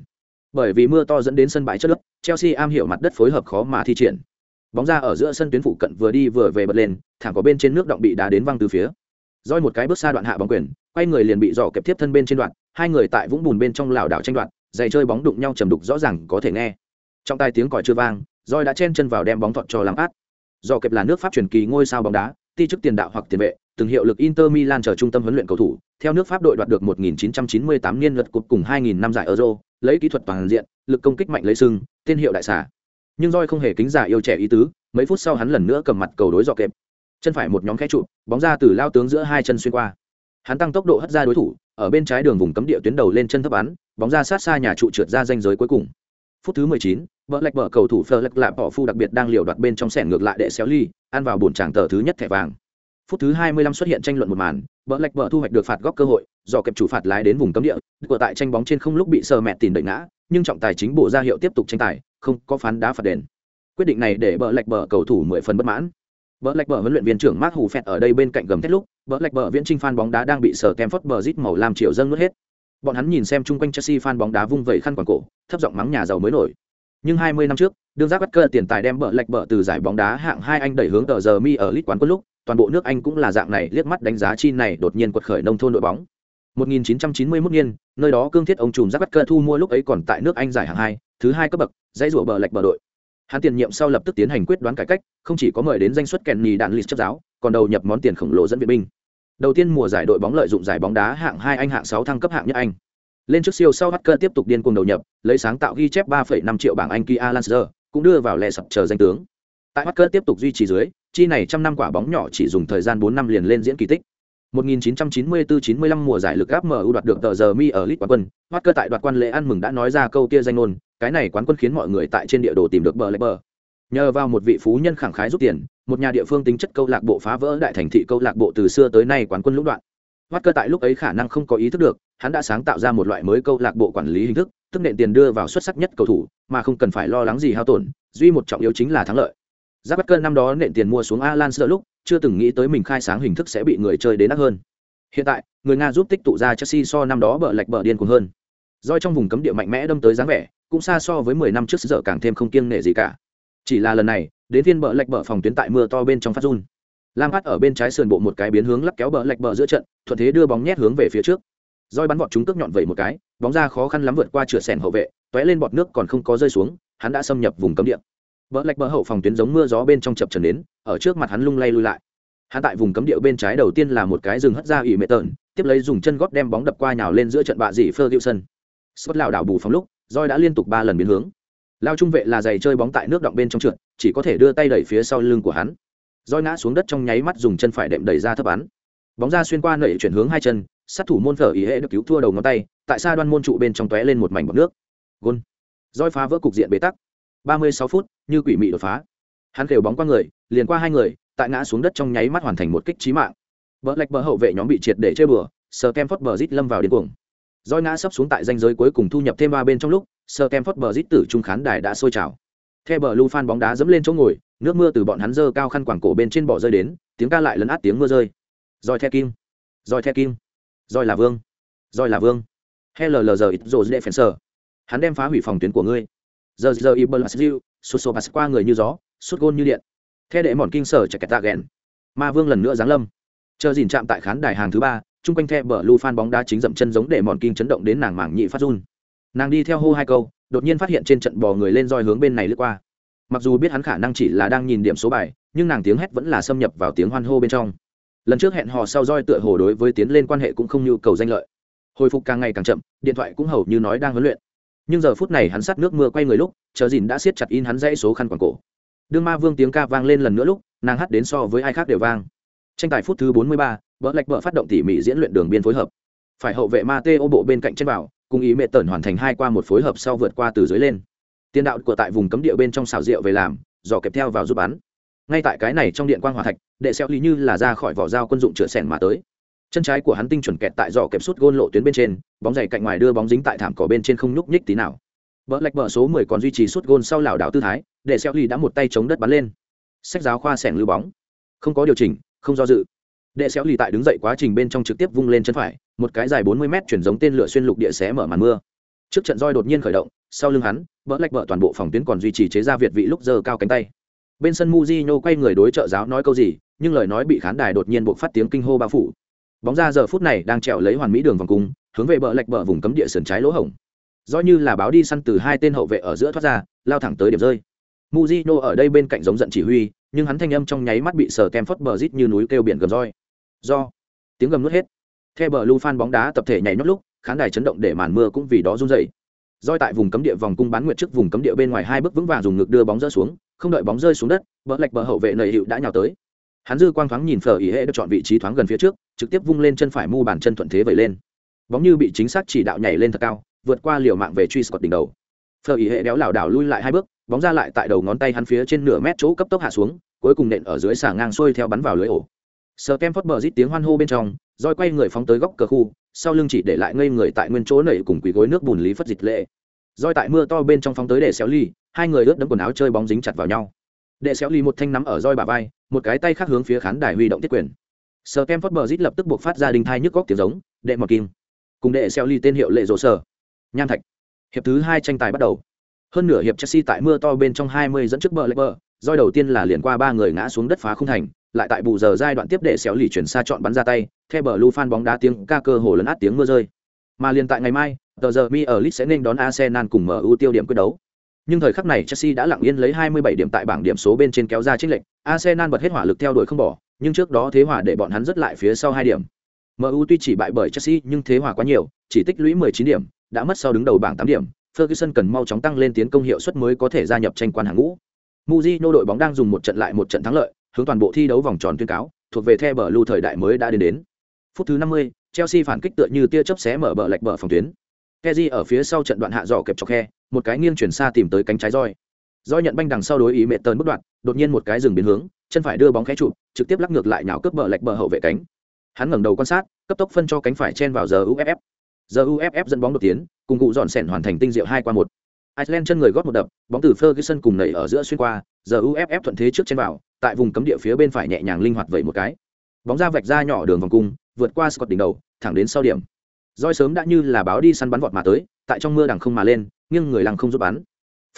Speaker 1: Bởi vì mưa to dẫn đến sân bãi chất lớp, Chelsea am hiểu mặt đất phối hợp khó mà thi triển. Bóng ra ở giữa sân tuyến phụ cận vừa đi vừa về bật lên, thảm có bên trên nước động bị đá đến văng từ phía. Roi một cái bước xa đoạn hạ bóng quyền, quay người liền bị dò kẹp tiếp thân bên trên đoạn, hai người tại vũng bùn bên trong lảo đảo tranh đoạn, giày chơi bóng đụng nhau trầm đục rõ ràng có thể nghe trong tai tiếng còi chưa vang roi đã chen chân vào đem bóng thọt cho làm át do kẹp là nước pháp truyền kỳ ngôi sao bóng đá ti chức tiền đạo hoặc tiền vệ từng hiệu lực inter milan trở trung tâm huấn luyện cầu thủ. Theo nước pháp đội đoạt được 1998 niên lượt cúp cùng 2000 năm giải euro lấy kỹ thuật toàn diện lực công kích mạnh lấy sưng tên hiệu đại xà. nhưng roi không hề kính giả yêu trẻ ý tứ mấy phút sau hắn lần nữa cầm mặt cầu đối dọ kẹp chân phải một nhóm khẽ trụ bóng ra từ lao tướng giữa hai chân xuyên qua. Hắn tăng tốc độ hất ra đối thủ ở bên trái đường vùng cấm địa tuyến đầu lên chân thấp bắn bóng ra sát xa nhà trụ trượt ra danh giới cuối cùng. Phút thứ 19, Bờ lạch bờ cầu thủ Fleur lệch lạ bỏ phu đặc biệt đang liều đoạt bên trong sẻn ngược lại để xéo ly ăn vào bồn tràng tờ thứ nhất thẻ vàng phút thứ 25 xuất hiện tranh luận một màn bờ lạch bờ thu hoạch được phạt góc cơ hội do kẹp chủ phạt lái đến vùng cấm địa của tại tranh bóng trên không lúc bị sờ mẹ tìm đẩy ngã nhưng trọng tài chính bộ ra hiệu tiếp tục tranh tài không có phán đá phạt đền quyết định này để bờ lạch bờ cầu thủ mười phần bất mãn Bờ lạch bờ huấn luyện viên trưởng Mark Hù Phẹt ở đây bên cạnh gầm thét lúc, bờ lạch bờ viễn trinh fan bóng đá đang bị sở Kemford bờ rít màu lam chiều dâng nuốt hết. Bọn hắn nhìn xem chung quanh Chelsea fan bóng đá vung vẩy khăn quàng cổ, thấp giọng mắng nhà giàu mới nổi. Nhưng 20 năm trước, đương giác bắt cơ tiền tài đem bờ lệch bờ từ giải bóng đá hạng hai anh đẩy hướng tờ giờ mi ở lit quán quân lúc, toàn bộ nước Anh cũng là dạng này liếc mắt đánh giá chi này đột nhiên quật khởi nông thôn đội bóng. 1991 niên, nơi đó cương thiết ông trùm giác bắt cơ thu mua lúc ấy còn tại nước Anh giải hạng hai, thứ hai cấp bậc, dãy rủa bờ lệch bờ đội. Hắn tiền nhiệm sau lập tức tiến hành quyết đoán cải cách không chỉ có mời đến danh suất kèn nhì đạn lịch chấp giáo còn đầu nhập món tiền khổng lồ dẫn viện binh. Đầu tiên mùa giải đội bóng lợi dụng giải bóng đá hạng hai anh hạng sáu thăng cấp hạng nhất anh lên trước siêu sau hacker tiếp tục điên cuồng đầu nhập lấy sáng tạo ghi chép 3,5 triệu bảng anh kia lancer cũng đưa vào lệ sập chờ danh tướng tại hacker tiếp tục duy trì dưới chi này trăm năm quả bóng nhỏ chỉ dùng thời gian 4 năm liền lên diễn kỳ tích 1994-95 mùa giải lực áp MU đoạt được tờ giờ mi ở League quán quân, Walker tại đoạt quan lễ ăn mừng đã nói ra câu kia danh ngôn, cái này quán quân khiến mọi người tại trên địa đồ tìm được bờ lạch bờ. Nhờ vào một vị phú nhân khẳng khái giúp tiền, một nhà địa phương tính chất câu lạc bộ phá vỡ đại thành thị câu lạc bộ từ xưa tới nay quán quân lũng đoạn. Walker tại lúc ấy khả năng không có ý thức được, hắn đã sáng tạo ra một loại mới câu lạc bộ quản lý hình thức, tức nện tiền đưa vào xuất sắc nhất cầu thủ, mà không cần phải lo lắng gì hao tổn, duy một trọng yếu chính là thắng lợi. Giáp Walker năm đó nện tiền mua xuống Alan Sir lúc, chưa từng nghĩ tới mình khai sáng hình thức sẽ bị người chơi đến nát hơn. Hiện tại, người Nga giúp tích tụ ra Chelsea so năm đó bợ lệch bợ điên cuồng hơn. Doi trong vùng cấm địa mạnh mẽ đâm tới dáng vẻ, cũng xa so với 10 năm trước giờ càng thêm không kiêng nể gì cả. Chỉ là lần này, đến phiên bợ lệch bợ phòng tuyến tại mưa to bên trong phát run. Lam Phát ở bên trái sườn bộ một cái biến hướng lắc kéo bờ lệch bờ giữa trận, thuận thế đưa bóng nhét hướng về phía trước. Doi bắn vọt chúng cước nhọn vậy một cái, bóng ra khó khăn lắm vượt qua chửa sèn hậu vệ, tóe lên bọt nước còn không có rơi xuống, hắn đã xâm nhập vùng cấm địa. Bờ lệch bờ hậu phòng tuyến giống mưa gió bên trong chập chờn đến, ở trước mặt hắn lung lay lui lại hắn tại vùng cấm địa bên trái đầu tiên là một cái rừng hất ra ủy mệ tợn tiếp lấy dùng chân góp đem bóng đập qua nhào lên giữa trận bạ dị ferguson scott lảo đảo bù phóng lúc roi đã liên tục ba lần biến hướng lao trung vệ là giày chơi bóng tại nước động bên trong trượt chỉ có thể đưa tay đẩy phía sau lưng của hắn roi ngã xuống đất trong nháy mắt dùng chân phải đệm đẩy ra thấp bắn. Bóng ra xuyên qua nẩy chuyển hướng hai chân, sát thủ môn phở ý hệ được cứu thua đầu ngón tay, tại xa đoan môn trụ bên trong tóe lên một mảnh bọt nước. Gôn. Roi phá vỡ cục diện bế tắc. 36 phút, như quỷ mị đột phá. Hắn kêu bóng qua người, liền qua hai người, tại ngã xuống đất trong nháy mắt hoàn thành một kích trí mạng. Vợ lạch bờ hậu vệ nhóm bị triệt để chơi bừa sờ kem phớt bờ rít lâm vào điên cuồng. Roi ngã sấp xuống tại danh giới cuối cùng thu nhập thêm ba bên trong lúc sờ kem phớt bờ rít tử trung khán đài đã sôi trào. Theo bờ lưu phan bóng đá dẫm lên chỗ ngồi nước mưa từ bọn hắn dơ cao khăn quảng cổ bên trên bỏ rơi đến, tiếng ca lại lấn át tiếng mưa rơi. Roi the kim roi the kim roi là vương roi là vương. He lờ giờ ít rồ dễ phèn sờ. Hắn đem phá hủy phòng tuyến của ngươi. Giờ giờ i bờ lạt sụt sô pass qua người như gió, sút gôn như điện. Theo đệ mòn kinh sở chạy kẹt tạ ghẹn ma vương lần nữa giáng lâm. Chờ dìn chạm tại khán đài hàng thứ ba, chung quanh the bờ lu phan bóng đá chính dậm chân giống để mòn kinh chấn động đến nàng mảng nhị phát run. Nàng đi theo hô hai câu, đột nhiên phát hiện trên trận bò người lên roi hướng bên này lướt qua mặc dù biết hắn khả năng chỉ là đang nhìn điểm số bài nhưng nàng tiếng hét vẫn là xâm nhập vào tiếng hoan hô bên trong. Lần trước hẹn hò sau roi tựa hồ đối với tiến lên quan hệ cũng không nhu cầu danh lợi. Hồi phục càng ngày càng chậm điện thoại cũng hầu như nói đang huấn luyện. Nhưng giờ phút này hắn sát nước mưa quay người lúc chờ dìn đã siết chặt in hắn dãy số khăn quảng cổ. Đương ma vương tiếng ca vang lên lần nữa lúc nàng hát đến so với ai khác đều vang. Tranh tài phút thứ 43, vợ lạch vợ phát động tỉ mỉ diễn luyện đường biên phối hợp. Phải hậu vệ ma tê ô bộ bên cạnh trên bảo, cùng ý mẹ tần hoàn thành hai qua một phối hợp sau vượt qua từ dưới lên tiền đạo của tại vùng cấm địa bên trong xào rượu về làm dò kẹp theo vào giúp bắn ngay tại cái này trong điện quang hòa thạch đệ xeo lý như là ra khỏi vỏ dao quân dụng chửa sẻn mà tới chân trái của hắn tinh chuẩn kẹt tại dò kẹp sút gôn lộ tuyến bên trên bóng dày cạnh ngoài đưa bóng dính tại thảm cỏ bên trên không nhúc nhích tí nào vợ lạch vợ số 10 còn duy trì sút gôn sau lảo đảo tư thái, đệ Xeo Ly đã một tay chống đất bắn lên. Sách giáo khoa sẻn lưu bóng, không có điều chỉnh, không do dự. Đệ Xeo Ly tại đứng dậy quá trình bên trong trực tiếp vung lên chân phải, một cái dài bốn mươi mét chuyển giống tên lửa xuyên lục địa xé mở màn mưa. Trước trận roi đột nhiên khởi động, sau lưng hắn, bờ lạch bờ toàn bộ phòng tuyến còn duy trì chế ra việt vị lúc giờ cao cánh tay. Bên sân Mujinho quay người đối trợ giáo nói câu gì, nhưng lời nói bị khán đài đột nhiên buộc phát tiếng kinh hô bao phủ. Bóng ra giờ phút này đang trèo lấy hoàn mỹ đường vòng cung, hướng về bờ lạch bờ vùng cấm địa sườn trái lỗ hổng. Do như là báo đi săn từ hai tên hậu vệ ở giữa thoát ra lao thẳng tới điểm rơi. Mujino ở đây bên cạnh giống giận chỉ huy nhưng hắn thanh âm trong nháy mắt bị sờ kem phất bờ rít như núi kêu biển gầm roi. Do tiếng gầm nuốt hết. Theo bờ lưu phan bóng đá tập thể nhảy nhót lúc khán đài chấn động để màn mưa cũng vì đó run dậy roi tại vùng cấm địa vòng cung bán nguyệt trước vùng cấm địa bên ngoài hai bước vững vàng dùng ngực đưa bóng rơi xuống, không đợi bóng rơi xuống đất, bờ lệch bờ hậu vệ nầy hiệu đã nhào tới. Hắn dư quang thoáng nhìn phở ý hệ được chọn vị trí thoáng gần phía trước, trực tiếp vung lên chân phải mu bàn chân thuận thế vẩy lên. Bóng như bị chính xác chỉ đạo nhảy lên thật cao, vượt qua liều mạng về truy scott đỉnh đầu. Phở ý hệ đéo lảo đảo lui lại hai bước, bóng ra lại tại đầu ngón tay hắn phía trên nửa mét chỗ cấp tốc hạ xuống, cuối cùng nện ở dưới xà ngang xuôi theo bắn vào lưới ổ sờ kem phớt bờ rít tiếng hoan hô bên trong roi quay người phóng tới góc cờ khu, sau lưng chỉ để lại ngây người tại nguyên chỗ nảy cùng quỳ gối nước bùn lý phất dịch lệ. Roi tại mưa to bên trong phóng tới để xéo ly, hai người ướt đẫm quần áo chơi bóng dính chặt vào nhau. Để xéo ly một thanh nắm ở roi bà vai, một cái tay khác hướng phía khán đài huy động tiết quyền. Sờ kem phớt bờ rít lập tức buộc phát ra đình thai nhức góc tiếng giống, đệ mọt kim. Cùng đệ xéo ly tên hiệu lệ rộ sở nham thạch. Hiệp thứ hai tranh tài bắt đầu. Hơn nửa hiệp chelsea tại mưa to bên trong 20 dẫn trước bờ lệ bờ roi đầu tiên là liền qua ba người ngã xuống đất phá không thành, lại tại bù giờ giai đoạn tiếp để xéo lì chuyển xa chọn bắn ra tay, theo bờ lu phan bóng đá tiếng ca cơ hồ lấn át tiếng mưa rơi. Mà liền tại ngày mai, tờ giờ mi ở lit sẽ nên đón arsenal cùng mu tiêu điểm quyết đấu. Nhưng thời khắc này chelsea đã lặng yên lấy 27 điểm tại bảng điểm số bên trên kéo ra chênh lệnh arsenal bật hết hỏa lực theo đuổi không bỏ, nhưng trước đó thế hòa để bọn hắn rất lại phía sau hai điểm. Mu tuy chỉ bại bởi chelsea nhưng thế hòa quá nhiều, chỉ tích lũy 19 điểm, đã mất sau đứng đầu bảng 8 điểm. Ferguson cần mau chóng tăng lên tiến công hiệu suất mới có thể gia nhập tranh quan hàng ngũ. Mujino đội bóng đang dùng một trận lại một trận thắng lợi, hướng toàn bộ thi đấu vòng tròn tuyên cáo, thuộc về The Blue thời đại mới đã đến đến. Phút thứ 50, Chelsea phản kích tựa như tia chớp xé mở bờ lệch bờ phòng tuyến. Kezi ở phía sau trận đoạn hạ dò kẹp chọc khe, một cái nghiêng chuyển xa tìm tới cánh trái roi. Roi nhận banh đằng sau đối ý mệt tơn bất đoạn, đột nhiên một cái dừng biến hướng, chân phải đưa bóng khẽ trụ, trực tiếp lắc ngược lại nhào cướp bờ lệch bờ hậu vệ cánh. Hắn ngẩng đầu quan sát, cấp tốc phân cho cánh phải chen vào giờ UFF. Giờ UFF dẫn bóng đột tiến, cùng cụ dọn sẻn hoàn thành tinh diệu hai qua một. Iceland chân người gót một đập, bóng từ Ferguson cùng nảy ở giữa xuyên qua, giờ UFF thuận thế trước trên vào, tại vùng cấm địa phía bên phải nhẹ nhàng linh hoạt vậy một cái. Bóng ra vạch ra nhỏ đường vòng cung, vượt qua Scott đỉnh đầu, thẳng đến sau điểm. Roi sớm đã như là báo đi săn bắn vọt mà tới, tại trong mưa đằng không mà lên, nhưng người lằng không giúp bắn.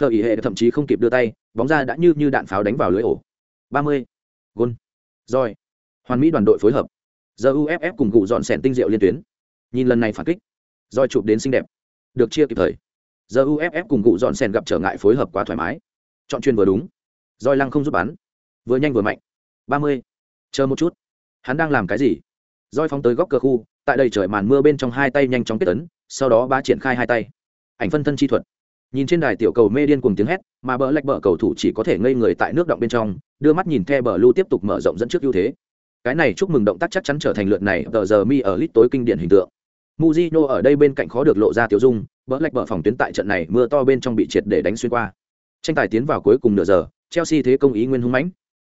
Speaker 1: Phở ý hệ thậm chí không kịp đưa tay, bóng ra đã như như đạn pháo đánh vào lưới ổ. 30. Gol. rồi, Hoàn Mỹ đoàn đội phối hợp. Giờ UFF cùng cụ dọn sèn tinh diệu liên tuyến. Nhìn lần này phản kích, Roi chụp đến xinh đẹp. Được chia kịp thời giờ uff cùng cụ dọn sen gặp trở ngại phối hợp quá thoải mái. Chọn chuyên vừa đúng. Roi lăng không giúp bắn. Vừa nhanh vừa mạnh. Ba mươi. Chờ một chút. Hắn đang làm cái gì? Roi phóng tới góc cơ khu, tại đây trời màn mưa bên trong hai tay nhanh chóng kết tấn sau đó ba triển khai hai tay. Ảnh phân thân chi thuật. Nhìn trên đài tiểu cầu mê điên cùng tiếng hét, mà bờ lạch bờ cầu thủ chỉ có thể ngây người tại nước động bên trong, đưa mắt nhìn theo bờ lưu tiếp tục mở rộng dẫn trước ưu thế. Cái này chúc mừng động tác chắc chắn trở thành lượt này tờ giờ mi ở lit tối kinh điển hình tượng. Mujino ở đây bên cạnh khó được lộ ra tiểu dung, bỡ lệch bờ phòng tuyến tại trận này mưa to bên trong bị triệt để đánh xuyên qua. Tranh tài tiến vào cuối cùng nửa giờ, Chelsea thế công ý nguyên hung mãnh.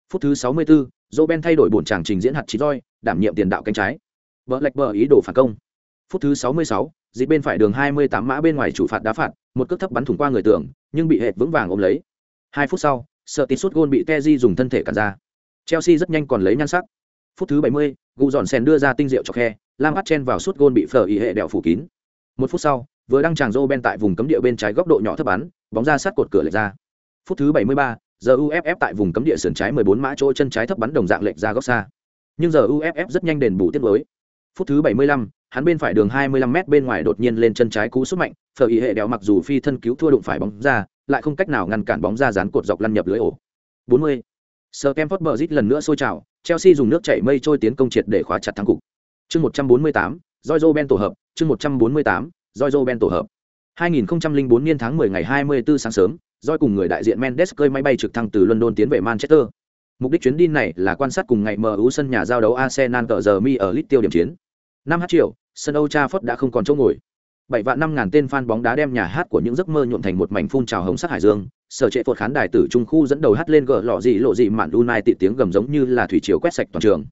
Speaker 1: Phút thứ 64, Robben thay đổi bổn chàng trình diễn hạt chỉ roi, đảm nhiệm tiền đạo cánh trái. Bỡ lệch bờ ý đồ phản công. Phút thứ 66, dịch bên phải đường 28 mã bên ngoài chủ phạt đá phạt, một cước thấp bắn thủng qua người tường, nhưng bị hệt vững vàng ôm lấy. 2 phút sau, sợ tít sút gôn bị Teji dùng thân thể cản ra. Chelsea rất nhanh còn lấy nhan sắc. Phút thứ 70, Gu dọn Sen đưa ra tinh diệu cho khe, lam bắt chen vào suốt gôn bị phở ý hệ đèo phủ kín. Một phút sau vừa đăng tràng rô ben tại vùng cấm địa bên trái góc độ nhỏ thấp bắn bóng ra sát cột cửa lệch ra. Phút thứ 73, giờ uff tại vùng cấm địa sườn trái 14 mã chỗ chân trái thấp bắn đồng dạng lệch ra góc xa. Nhưng giờ uff rất nhanh đền bù tiết mới phút thứ 75, hắn bên phải đường 25 m bên ngoài đột nhiên lên chân trái cú sút mạnh phở ý hệ đèo mặc dù phi thân cứu thua đụng phải bóng ra lại không cách nào ngăn cản bóng ra dán cột dọc lăn nhập lưới ổ. 40. Sir Kemford rít lần nữa sôi trào, Chelsea dùng nước chảy mây trôi tiến công triệt để khóa chặt thắng cục chương một trăm bốn mươi tám Ben tổ hợp, chương một trăm bốn mươi tám Ben tổ hợp. 2004 niên tháng 10 ngày 24 sáng sớm, Joy cùng người đại diện Mendes cơi máy bay trực thăng từ London tiến về Manchester. Mục đích chuyến đi này là quan sát cùng ngày MU sân nhà giao đấu Arsenal cỡ giờ mi ở lit tiêu điểm chiến. Năm h chiều, sân Old Trafford đã không còn chỗ ngồi. Bảy vạn năm ngàn tên fan bóng đá đem nhà hát của những giấc mơ nhuộm thành một mảnh phun trào hồng sắc hải dương, sở trệ phột khán đài tử trung khu dẫn đầu hát lên gỡ lọ gì lộ gì mạn United tiếng gầm giống như là thủy triều quét sạch toàn trường.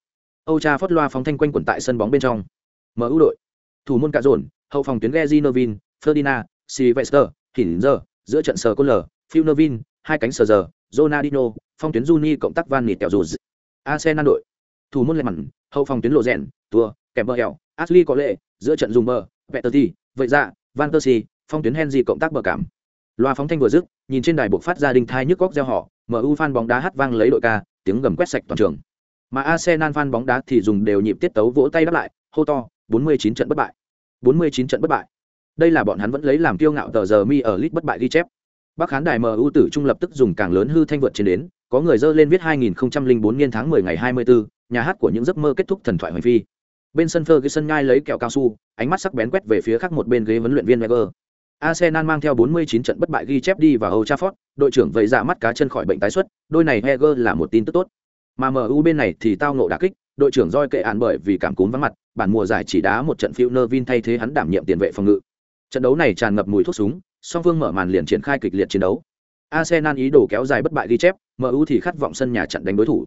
Speaker 1: Âu Cha phất loa phóng thanh quanh quẩn tại sân bóng bên trong. MU đội. Thủ môn cả dồn, hậu phòng tuyến Gezinovin, Ferdinand, Sylvester, Hinzer, giữa trận sờ Kohler, lở, Philnovin, hai cánh sờ giờ, Ronaldinho, phong tuyến Juni cộng tác Van Nịt kẹo dù. Arsenal đội. Thủ môn lệ mặn, hậu phòng tuyến lộ rèn, tua, kèm bờ hẻo, Ashley có lệ, giữa trận dùng bờ, Vetterti, vậy ra, Van Persie, phong tuyến Henry cộng tác bờ cảm. Loa phóng thanh vừa dứt, nhìn trên đài buộc phát ra đình thai nhức góc reo họ, MU fan bóng đá hát vang lấy đội ca, tiếng gầm quét sạch toàn trường. Mà Arsenal fan bóng đá thì dùng đều nhịp tiết tấu vỗ tay đáp lại, hô to, 49 trận bất bại. 49 trận bất bại. đây là bọn hắn vẫn lấy làm kiêu ngạo tờ giờ mi ở lit bất bại ghi chép bắc khán đài mu tử trung lập tức dùng càng lớn hư thanh vượt trên đến có người dơ lên viết 2004 niên tháng 10 ngày 24, nhà hát của những giấc mơ kết thúc thần thoại hoành phi bên sân Ferguson nhai lấy kẹo cao su ánh mắt sắc bén quét về phía khác một bên ghế huấn luyện viên Wenger Arsenal mang theo 49 trận bất bại ghi chép đi vào Old Trafford, đội trưởng vẫy ra mắt cá chân khỏi bệnh tái xuất, đôi này Heger là một tin tức tốt. Mà MU bên này thì tao ngộ đả kích, đội trưởng roi kệ án bởi vì cảm cúm vắng mặt, bản mùa giải chỉ đá một trận phiêu Nervin thay thế hắn đảm nhiệm tiền vệ phòng ngự. Trận đấu này tràn ngập mùi thuốc súng, song phương mở màn liền triển khai kịch liệt chiến đấu. Arsenal ý đồ kéo dài bất bại ghi chép, MU thì khát vọng sân nhà chặn đánh đối thủ.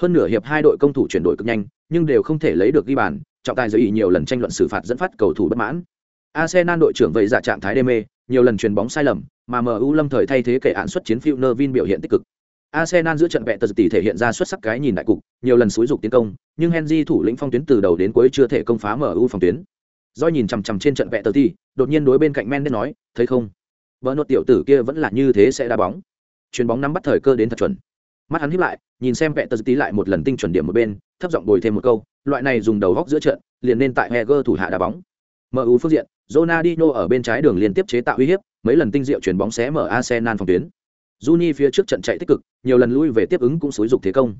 Speaker 1: Hơn nửa hiệp hai đội công thủ chuyển đổi cực nhanh, nhưng đều không thể lấy được ghi bàn, trọng tài giới ý nhiều lần tranh luận xử phạt dẫn phát cầu thủ bất mãn. Arsenal đội trưởng vậy giả dạ trạng thái đê mê, nhiều lần chuyền bóng sai lầm, mà MU lâm thời thay thế kệ án xuất chiến phiêu Nervin biểu hiện tích cực. Arsenal giữa trận vẹn tờ tỷ thể hiện ra xuất sắc cái nhìn đại cục, nhiều lần xúi dục tiến công, nhưng Henry thủ lĩnh phong tuyến từ đầu đến cuối chưa thể công phá MU phòng tuyến. Doi nhìn chằm chằm trên trận vẹn tờ tỷ, đột nhiên đối bên cạnh Mendes nói, thấy không? vỡ nốt tiểu tử kia vẫn là như thế sẽ đá bóng. Chuyền bóng nắm bắt thời cơ đến thật chuẩn. Mắt hắn híp lại, nhìn xem vẹn tờ tỷ lại một lần tinh chuẩn điểm một bên, thấp giọng bồi thêm một câu, loại này dùng đầu góc giữa trận, liền nên tại Heger thủ hạ đá bóng. MU phương diện, Ronaldinho ở bên trái đường liên tiếp chế tạo uy hiếp, mấy lần tinh diệu chuyển bóng xé mở Arsenal phòng tuyến. Juni phía trước trận chạy tích cực, nhiều lần lui về tiếp ứng cũng xúi dục thế công.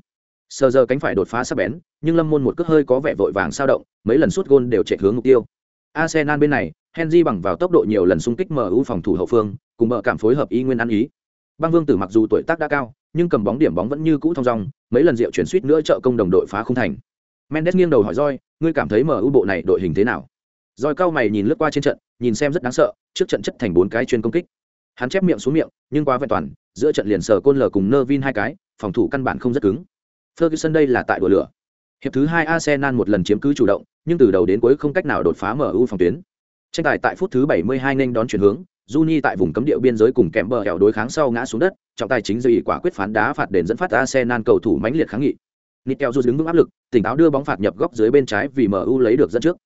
Speaker 1: Sờ giờ cánh phải đột phá sắc bén, nhưng Lâm Môn một cước hơi có vẻ vội vàng sao động, mấy lần sút gôn đều chạy hướng mục tiêu. Arsenal bên này, Henry bằng vào tốc độ nhiều lần xung kích MU phòng thủ hậu phương, cùng mở cảm phối hợp y nguyên ăn ý. Bang Vương Tử mặc dù tuổi tác đã cao, nhưng cầm bóng điểm bóng vẫn như cũ thông dong, mấy lần diệu chuyển suýt nữa trợ công đồng đội phá không thành. Mendes nghiêng đầu hỏi Joy, ngươi cảm thấy MU bộ này đội hình thế nào? Joy cao mày nhìn lướt qua trên trận, nhìn xem rất đáng sợ, trước trận chất thành bốn cái chuyên công kích. Hắn chép miệng xuống miệng, nhưng quá vẹn toàn, giữa trận liền sờ côn lờ cùng nơ vin hai cái, phòng thủ căn bản không rất cứng. Ferguson đây là tại đùa lửa. Hiệp thứ hai Arsenal một lần chiếm cứ chủ động, nhưng từ đầu đến cuối không cách nào đột phá MU phòng tuyến. Tranh tài tại phút thứ 72 nên đón chuyển hướng, Juni tại vùng cấm địa biên giới cùng kèm bờ hẻo đối kháng sau ngã xuống đất, trọng tài chính dư quả quyết phán đá phạt đền dẫn phát Arsenal cầu thủ mãnh liệt kháng nghị. Nitel dù đứng vững áp lực, tỉnh táo đưa bóng phạt nhập góc dưới bên trái vì MU lấy được dẫn trước.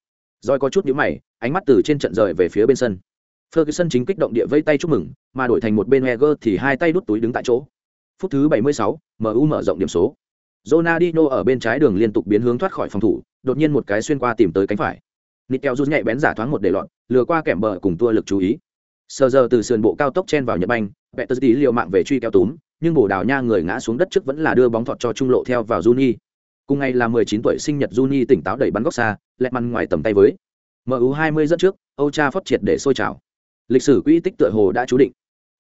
Speaker 1: Rồi có chút nhíu mày, ánh mắt từ trên trận rời về phía bên sân. Ferguson chính kích động địa vây tay chúc mừng, mà đổi thành một bên Wenger thì hai tay đút túi đứng tại chỗ. Phút thứ 76, MU mở rộng điểm số. Ronaldinho ở bên trái đường liên tục biến hướng thoát khỏi phòng thủ, đột nhiên một cái xuyên qua tìm tới cánh phải. Nitel rút nhẹ bén giả thoáng một để lọt, lừa qua kèm bờ cùng tua lực chú ý. Sờ giờ từ sườn bộ cao tốc chen vào Nhật Banh, Peter tí liều mạng về truy kéo túm, nhưng bổ đào nha người ngã xuống đất trước vẫn là đưa bóng thọt cho trung lộ theo vào Juni. Cùng ngày là 19 tuổi sinh nhật Juni tỉnh táo đẩy bắn góc xa, lẹt măn ngoài tầm tay với. MU 20 dẫn trước, Âu phát triệt để sôi trào. Lịch sử quỹ tích tựa hồ đã chú định.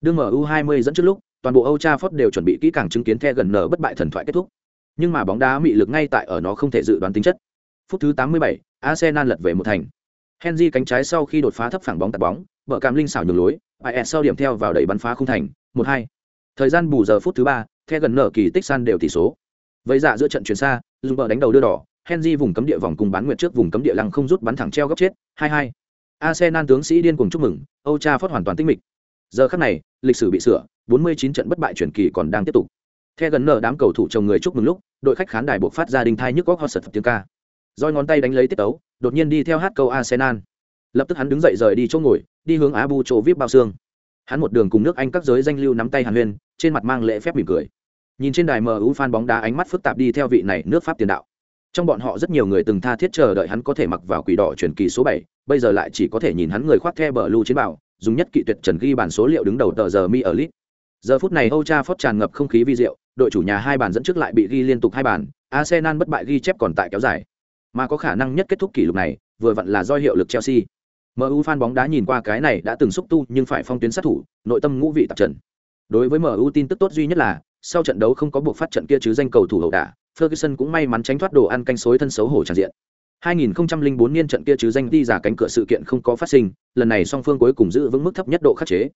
Speaker 1: Đương MU 20 dẫn trước lúc, toàn bộ Âu Trafford đều chuẩn bị kỹ càng chứng kiến the gần nở bất bại thần thoại kết thúc. Nhưng mà bóng đá mị lực ngay tại ở nó không thể dự đoán tính chất. Phút thứ 87, Arsenal lật về một thành. Henry cánh trái sau khi đột phá thấp phẳng bóng tạt bóng, bờ cam linh xảo nhường lối, IS sau điểm theo vào đẩy bắn phá khung thành, 1-2. Thời gian bù giờ phút thứ 3, the gần nở kỳ tích san đều tỷ số. vây dạ giữa trận chuyển xa, dùng bờ đánh đầu đưa đỏ, Henry vùng cấm địa vòng cùng bán nguyệt trước vùng cấm địa lăng không rút bắn thẳng treo góc chết, 2-2. Arsenal tướng sĩ điên cuồng chúc mừng, Âu Cha phát hoàn toàn tinh mịch. Giờ khắc này, lịch sử bị sửa, 49 trận bất bại chuyển kỳ còn đang tiếp tục. Theo gần nở đám cầu thủ chồng người chúc mừng lúc, đội khách khán đài buộc phát ra đinh thai nhức góc hót sật tiếng ca. Rồi ngón tay đánh lấy tiết tấu, đột nhiên đi theo hát câu Arsenal. Lập tức hắn đứng dậy rời đi chỗ ngồi, đi hướng Abu chỗ VIP bao xương. Hắn một đường cùng nước Anh các giới danh lưu nắm tay Hàn Huyên, trên mặt mang lễ phép mỉm cười. Nhìn trên đài MU fan bóng đá ánh mắt phức tạp đi theo vị này nước Pháp tiền đạo trong bọn họ rất nhiều người từng tha thiết chờ đợi hắn có thể mặc vào quỷ đỏ truyền kỳ số bảy bây giờ lại chỉ có thể nhìn hắn người khoác the bờ lưu chiến bảo, dùng nhất kỵ tuyệt trần ghi bản số liệu đứng đầu tờ giờ mi ở lit giờ phút này âu cha phót tràn ngập không khí vi diệu, đội chủ nhà hai bàn dẫn trước lại bị ghi liên tục hai bàn, arsenal bất bại ghi chép còn tại kéo dài. Mà có khả năng nhất kết thúc kỷ lục này, vừa vặn là do hiệu lực chelsea. Mu fan bóng đá nhìn qua cái này đã từng xúc tu nhưng phải phong tuyến sát thủ, nội tâm ngũ vị tập trận đối với mu tin tức tốt duy nhất là, sau trận đấu không có buộc phát trận kia chứ danh cầu thủ hậu đả, Ferguson cũng may mắn tránh thoát đồ ăn canh xối thân xấu hổ tràn diện. 2004 niên trận kia chứ danh đi giả cánh cửa sự kiện không có phát sinh, lần này song phương cuối cùng giữ vững mức thấp nhất độ khắc chế.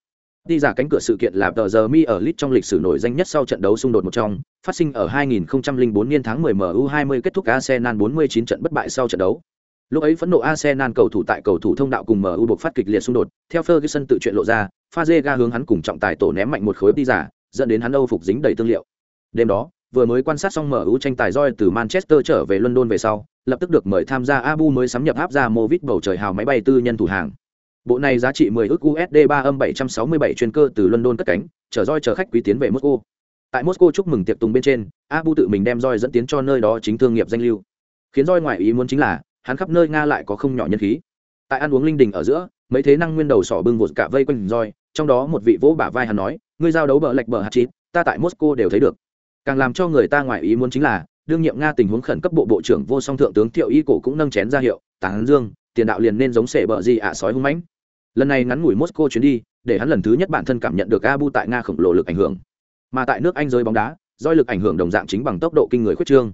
Speaker 1: Đi giả cánh cửa sự kiện là tờ giờ mi ở lit trong lịch sử nổi danh nhất sau trận đấu xung đột một trong, phát sinh ở 2004 niên tháng 10 MU20 kết thúc Arsenal 49 trận bất bại sau trận đấu. Lúc ấy phẫn nộ Arsenal cầu thủ tại cầu thủ thông đạo cùng MU buộc phát kịch liệt xung đột, theo Ferguson tự chuyện lộ ra, Fazega hướng hắn cùng trọng tài tổ ném mạnh một khối đi giả, dẫn đến hắn Âu phục dính đầy tương liệu. Đêm đó, vừa mới quan sát xong mở ưu tranh tài roi từ Manchester trở về London về sau, lập tức được mời tham gia Abu mới sắm nhập áp ra Movit bầu trời hào máy bay tư nhân thủ hàng. Bộ này giá trị 10 ức USD 3 âm 767 chuyên cơ từ London cất cánh, chở roi chờ khách quý tiến về Moscow. Tại Moscow chúc mừng tiệc tùng bên trên, Abu tự mình đem roi dẫn tiến cho nơi đó chính thương nghiệp danh lưu. Khiến roi ngoại ý muốn chính là, hắn khắp nơi Nga lại có không nhỏ nhân khí. Tại ăn uống linh đình ở giữa, mấy thế năng nguyên đầu sỏ bưng vụt cả vây quanh roi trong đó một vị vỗ bả vai hắn nói ngươi giao đấu bờ lệch bờ hạt chín, ta tại moscow đều thấy được càng làm cho người ta ngoài ý muốn chính là, đương nhiệm nga tình huống khẩn cấp bộ bộ trưởng vô song thượng tướng thiệu y cổ cũng nâng chén ra hiệu, tán dương, tiền đạo liền nên giống sệ bờ gì ạ, sói hung mãnh. Lần này ngắn ngủi moscow chuyến đi, để hắn lần thứ nhất bản thân cảm nhận được abu tại nga khổng lồ lực ảnh hưởng. Mà tại nước anh rơi bóng đá doi lực ảnh hưởng đồng dạng chính bằng tốc độ kinh người khuyết trương.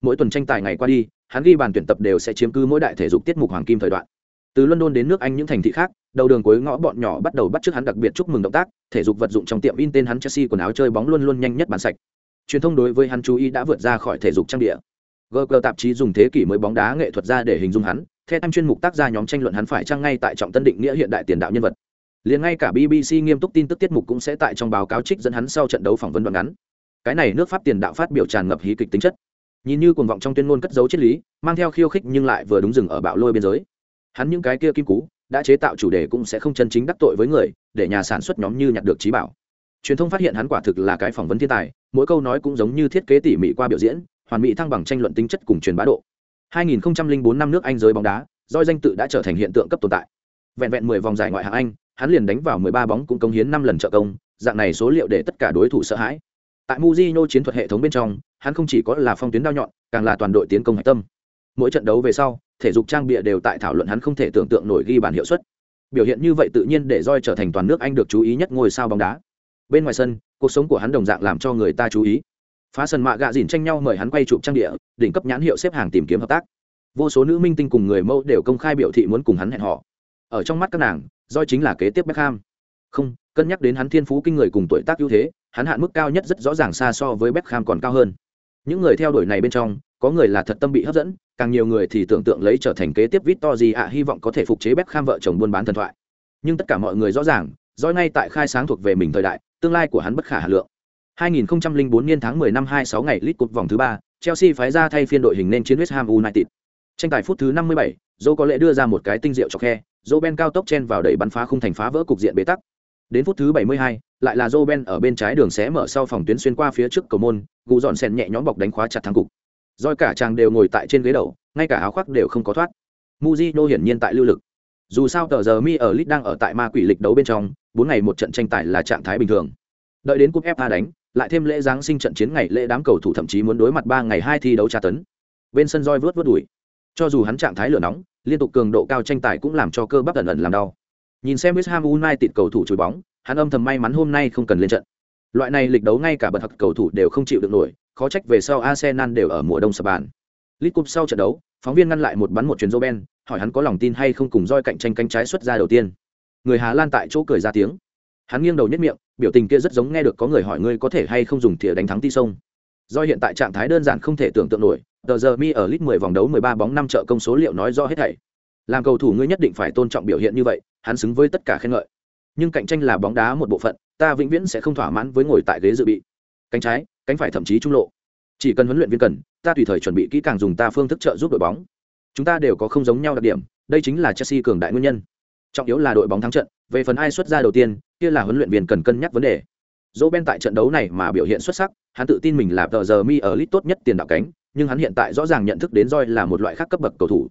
Speaker 1: Mỗi tuần tranh tài ngày qua đi, hắn ghi bàn tuyển tập đều sẽ chiếm cứ mỗi đại thể dục tiết mục hoàng kim thời đoạn. Từ london đến nước anh những thành thị khác, đầu đường cuối ngõ bọn nhỏ bắt đầu bắt trước hắn đặc biệt chúc mừng động tác, thể dục vật dụng trong tiệm in tên hắn chelsea quần áo chơi bóng luôn luôn nhanh nhất bàn sạch truyền thông đối với hắn chú ý đã vượt ra khỏi thể dục trang địa. Gg tạp chí dùng thế kỷ mới bóng đá nghệ thuật ra để hình dung hắn theo tham chuyên mục tác gia nhóm tranh luận hắn phải trang ngay tại trọng tân định nghĩa hiện đại tiền đạo nhân vật. Liền ngay cả bbc nghiêm túc tin tức tiết mục cũng sẽ tại trong báo cáo trích dẫn hắn sau trận đấu phỏng vấn đoạn ngắn. Cái này nước pháp tiền đạo phát biểu tràn ngập hí kịch tính chất. Nhìn như cuồng vọng trong tuyên ngôn cất dấu triết lý, mang theo khiêu khích nhưng lại vừa đúng dừng ở bạo lôi biên giới. Hắn những cái kia kim cú, đã chế tạo chủ đề cũng sẽ không chân chính đắc tội với người, để nhà sản xuất nhóm như nhặt được trí bảo truyền thông phát hiện hắn quả thực là cái phỏng vấn thiên tài, mỗi câu nói cũng giống như thiết kế tỉ mỉ qua biểu diễn, hoàn mỹ thăng bằng tranh luận tính chất cùng truyền bá độ. 2004 năm nước anh giới bóng đá doi danh tự đã trở thành hiện tượng cấp tồn tại. Vẹn vẹn 10 vòng giải ngoại hạng anh, hắn liền đánh vào 13 bóng cũng công hiến 5 lần trợ công, dạng này số liệu để tất cả đối thủ sợ hãi. Tại Mujino chiến thuật hệ thống bên trong, hắn không chỉ có là phong tuyến đao nhọn, càng là toàn đội tiến công hạch tâm. Mỗi trận đấu về sau, thể dục trang bịa đều tại thảo luận hắn không thể tưởng tượng nổi ghi bàn hiệu suất. Biểu hiện như vậy tự nhiên để roi trở thành toàn nước anh được chú ý nhất ngôi sao bóng đá bên ngoài sân, cuộc sống của hắn đồng dạng làm cho người ta chú ý. Phá sân mạ gạ dìn tranh nhau mời hắn quay chụp trang địa, đỉnh cấp nhãn hiệu xếp hàng tìm kiếm hợp tác. Vô số nữ minh tinh cùng người mẫu đều công khai biểu thị muốn cùng hắn hẹn họ ở trong mắt các nàng do chính là kế tiếp Beckham. Không, cân nhắc đến hắn thiên phú kinh người cùng tuổi tác ưu thế, hắn hạn mức cao nhất rất rõ ràng xa so với Beckham còn cao hơn. Những người theo đuổi này bên trong, có người là thật tâm bị hấp dẫn, càng nhiều người thì tưởng tượng lấy trở thành kế tiếp Victor gì ạ, hy vọng có thể phục chế Beckham vợ chồng buôn bán thần thoại. Nhưng tất cả mọi người rõ ràng doi ngay tại khai sáng thuộc về mình thời đại tương lai của hắn bất khả hà lượng 2004 niên tháng 10 năm 26 ngày League Cup vòng thứ 3, Chelsea phái ra thay phiên đội hình nên chiến West Ham United. Tranh tài phút thứ 57, Joe có lẽ đưa ra một cái tinh diệu cho khe, Joe Ben cao tốc chen vào đẩy bắn phá khung thành phá vỡ cục diện bế tắc. Đến phút thứ 72, lại là Joe Ben ở bên trái đường xé mở sau phòng tuyến xuyên qua phía trước cầu môn, gù dọn sen nhẹ nhõm bọc đánh khóa chặt thắng cục. Rồi cả chàng đều ngồi tại trên ghế đầu, ngay cả áo khoác đều không có thoát. Mujino hiển nhiên tại lưu lực. Dù sao tờ giờ mi ở Lit đang ở tại ma quỷ lịch đấu bên trong, bốn ngày một trận tranh tài là trạng thái bình thường. Đợi đến cúp FA đánh, lại thêm lễ giáng sinh trận chiến ngày lễ đám cầu thủ thậm chí muốn đối mặt ba ngày hai thi đấu tra tấn. Bên sân roi vớt vớt đuổi. Cho dù hắn trạng thái lửa nóng, liên tục cường độ cao tranh tài cũng làm cho cơ bắp ẩn ẩn làm đau. Nhìn xem West Ham United cầu thủ chùi bóng, hắn âm thầm may mắn hôm nay không cần lên trận. Loại này lịch đấu ngay cả bật thật cầu thủ đều không chịu được nổi, khó trách về sau Arsenal đều ở mùa đông sập bàn. Lit Cup sau trận đấu, phóng viên ngăn lại một bắn một chuyền ben hỏi hắn có lòng tin hay không cùng roi cạnh tranh cánh trái xuất ra đầu tiên. Người Hà Lan tại chỗ cười ra tiếng. Hắn nghiêng đầu nhất miệng, biểu tình kia rất giống nghe được có người hỏi ngươi có thể hay không dùng thìa đánh thắng Ti Sông. Do hiện tại trạng thái đơn giản không thể tưởng tượng nổi, tờ giờ mi ở lit 10 vòng đấu 13 bóng năm trợ công số liệu nói rõ hết thảy. Làm cầu thủ ngươi nhất định phải tôn trọng biểu hiện như vậy, hắn xứng với tất cả khen ngợi. Nhưng cạnh tranh là bóng đá một bộ phận, ta vĩnh viễn sẽ không thỏa mãn với ngồi tại ghế dự bị. Cánh trái, cánh phải thậm chí trung lộ. Chỉ cần huấn luyện viên cần, ta tùy thời chuẩn bị kỹ càng dùng ta phương thức trợ giúp đội bóng. Chúng ta đều có không giống nhau đặc điểm, đây chính là Chelsea cường đại nguyên nhân. Trọng yếu là đội bóng thắng trận, về phần ai xuất ra đầu tiên, kia là huấn luyện viên cần cân nhắc vấn đề. Dỗ Ben tại trận đấu này mà biểu hiện xuất sắc, hắn tự tin mình là tờ giờ mi ở lit tốt nhất tiền đạo cánh, nhưng hắn hiện tại rõ ràng nhận thức đến roi là một loại khác cấp bậc cầu thủ.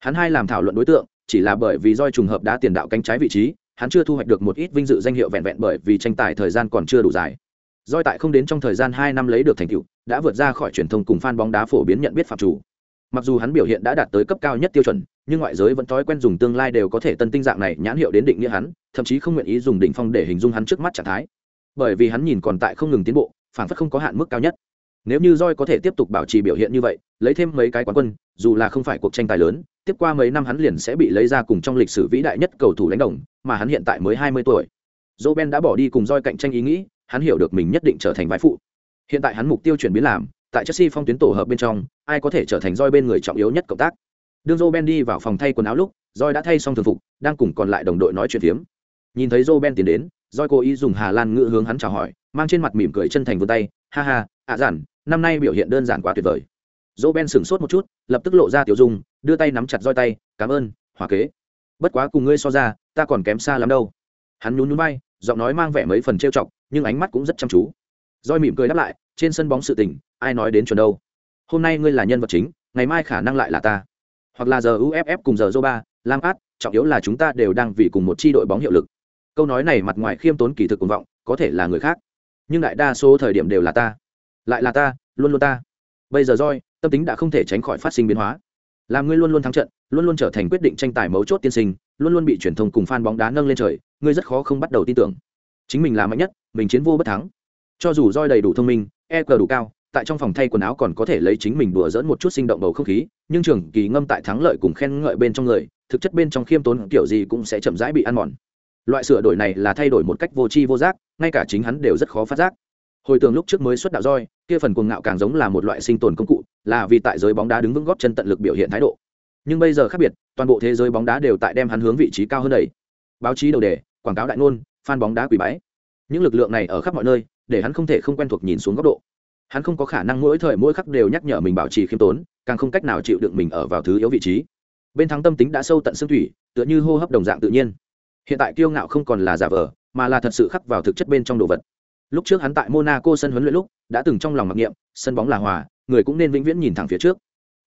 Speaker 1: Hắn hai làm thảo luận đối tượng, chỉ là bởi vì roi trùng hợp đá tiền đạo cánh trái vị trí, hắn chưa thu hoạch được một ít vinh dự danh hiệu vẹn vẹn bởi vì tranh tài thời gian còn chưa đủ dài. Roi tại không đến trong thời gian hai năm lấy được thành tựu, đã vượt ra khỏi truyền thông cùng fan bóng đá phổ biến nhận biết phạm chủ. Mặc dù hắn biểu hiện đã đạt tới cấp cao nhất tiêu chuẩn, nhưng ngoại giới vẫn thói quen dùng tương lai đều có thể tân tinh dạng này nhãn hiệu đến định nghĩa hắn, thậm chí không nguyện ý dùng đỉnh phong để hình dung hắn trước mắt trạng thái. Bởi vì hắn nhìn còn tại không ngừng tiến bộ, phản phất không có hạn mức cao nhất. Nếu như Roi có thể tiếp tục bảo trì biểu hiện như vậy, lấy thêm mấy cái quán quân, dù là không phải cuộc tranh tài lớn, tiếp qua mấy năm hắn liền sẽ bị lấy ra cùng trong lịch sử vĩ đại nhất cầu thủ đánh đồng, mà hắn hiện tại mới 20 tuổi. Joe Ben đã bỏ đi cùng Roi cạnh tranh ý nghĩ, hắn hiểu được mình nhất định trở thành vai phụ. Hiện tại hắn mục tiêu chuyển biến làm, tại Chelsea phong tuyến tổ hợp bên trong, ai có thể trở thành roi bên người trọng yếu nhất cộng tác. Đương Roben đi vào phòng thay quần áo lúc, roi đã thay xong thường phục, đang cùng còn lại đồng đội nói chuyện phiếm. Nhìn thấy Roben tiến đến, roi cố ý dùng Hà Lan ngữ hướng hắn chào hỏi, mang trên mặt mỉm cười chân thành vươn tay, ha ha, ạ à giản, năm nay biểu hiện đơn giản quá tuyệt vời. Roben sững sốt một chút, lập tức lộ ra tiểu dung, đưa tay nắm chặt roi tay, cảm ơn, hòa kế. Bất quá cùng ngươi so ra, ta còn kém xa lắm đâu. Hắn nhún nhún vai, giọng nói mang vẻ mấy phần trêu chọc, nhưng ánh mắt cũng rất chăm chú. Roi mỉm cười đáp lại, trên sân bóng sự tình, ai nói đến chuẩn đâu. Hôm nay ngươi là nhân vật chính, ngày mai khả năng lại là ta. Hoặc là giờ uff cùng giờ joba lam át trọng yếu là chúng ta đều đang vì cùng một chi đội bóng hiệu lực. Câu nói này mặt ngoài khiêm tốn kỳ thực cùng vọng có thể là người khác. Nhưng đại đa số thời điểm đều là ta. Lại là ta luôn luôn ta. Bây giờ roi tâm tính đã không thể tránh khỏi phát sinh biến hóa. Làm ngươi luôn luôn thắng trận luôn luôn trở thành quyết định tranh tài mấu chốt tiên sinh luôn luôn bị truyền thông cùng fan bóng đá nâng lên trời ngươi rất khó không bắt đầu tin tưởng. Chính mình là mạnh nhất mình chiến vô bất thắng. Cho dù roi đầy đủ thông minh e cờ đủ cao tại trong phòng thay quần áo còn có thể lấy chính mình đùa dỡn một chút sinh động bầu không khí, nhưng trường kỳ ngâm tại thắng lợi cùng khen ngợi bên trong người, thực chất bên trong khiêm tốn kiểu gì cũng sẽ chậm rãi bị ăn mòn. Loại sửa đổi này là thay đổi một cách vô tri vô giác, ngay cả chính hắn đều rất khó phát giác. Hồi tưởng lúc trước mới xuất đạo roi, kia phần cuồng ngạo càng giống là một loại sinh tồn công cụ, là vì tại giới bóng đá đứng vững góp chân tận lực biểu hiện thái độ. Nhưng bây giờ khác biệt, toàn bộ thế giới bóng đá đều tại đem hắn hướng vị trí cao hơn đầy báo chí đầu đề, quảng cáo đại ngôn, fan bóng đá quỷ bái. Những lực lượng này ở khắp mọi nơi, để hắn không thể không quen thuộc nhìn xuống góc độ hắn không có khả năng mỗi thời mỗi khắc đều nhắc nhở mình bảo trì khiêm tốn, càng không cách nào chịu đựng mình ở vào thứ yếu vị trí. Bên thắng tâm tính đã sâu tận xương thủy, tựa như hô hấp đồng dạng tự nhiên. Hiện tại kiêu ngạo không còn là giả vờ, mà là thật sự khắc vào thực chất bên trong đồ vật. Lúc trước hắn tại monaco sân huấn luyện lúc, đã từng trong lòng mặc niệm, sân bóng là hòa, người cũng nên vĩnh viễn nhìn thẳng phía trước.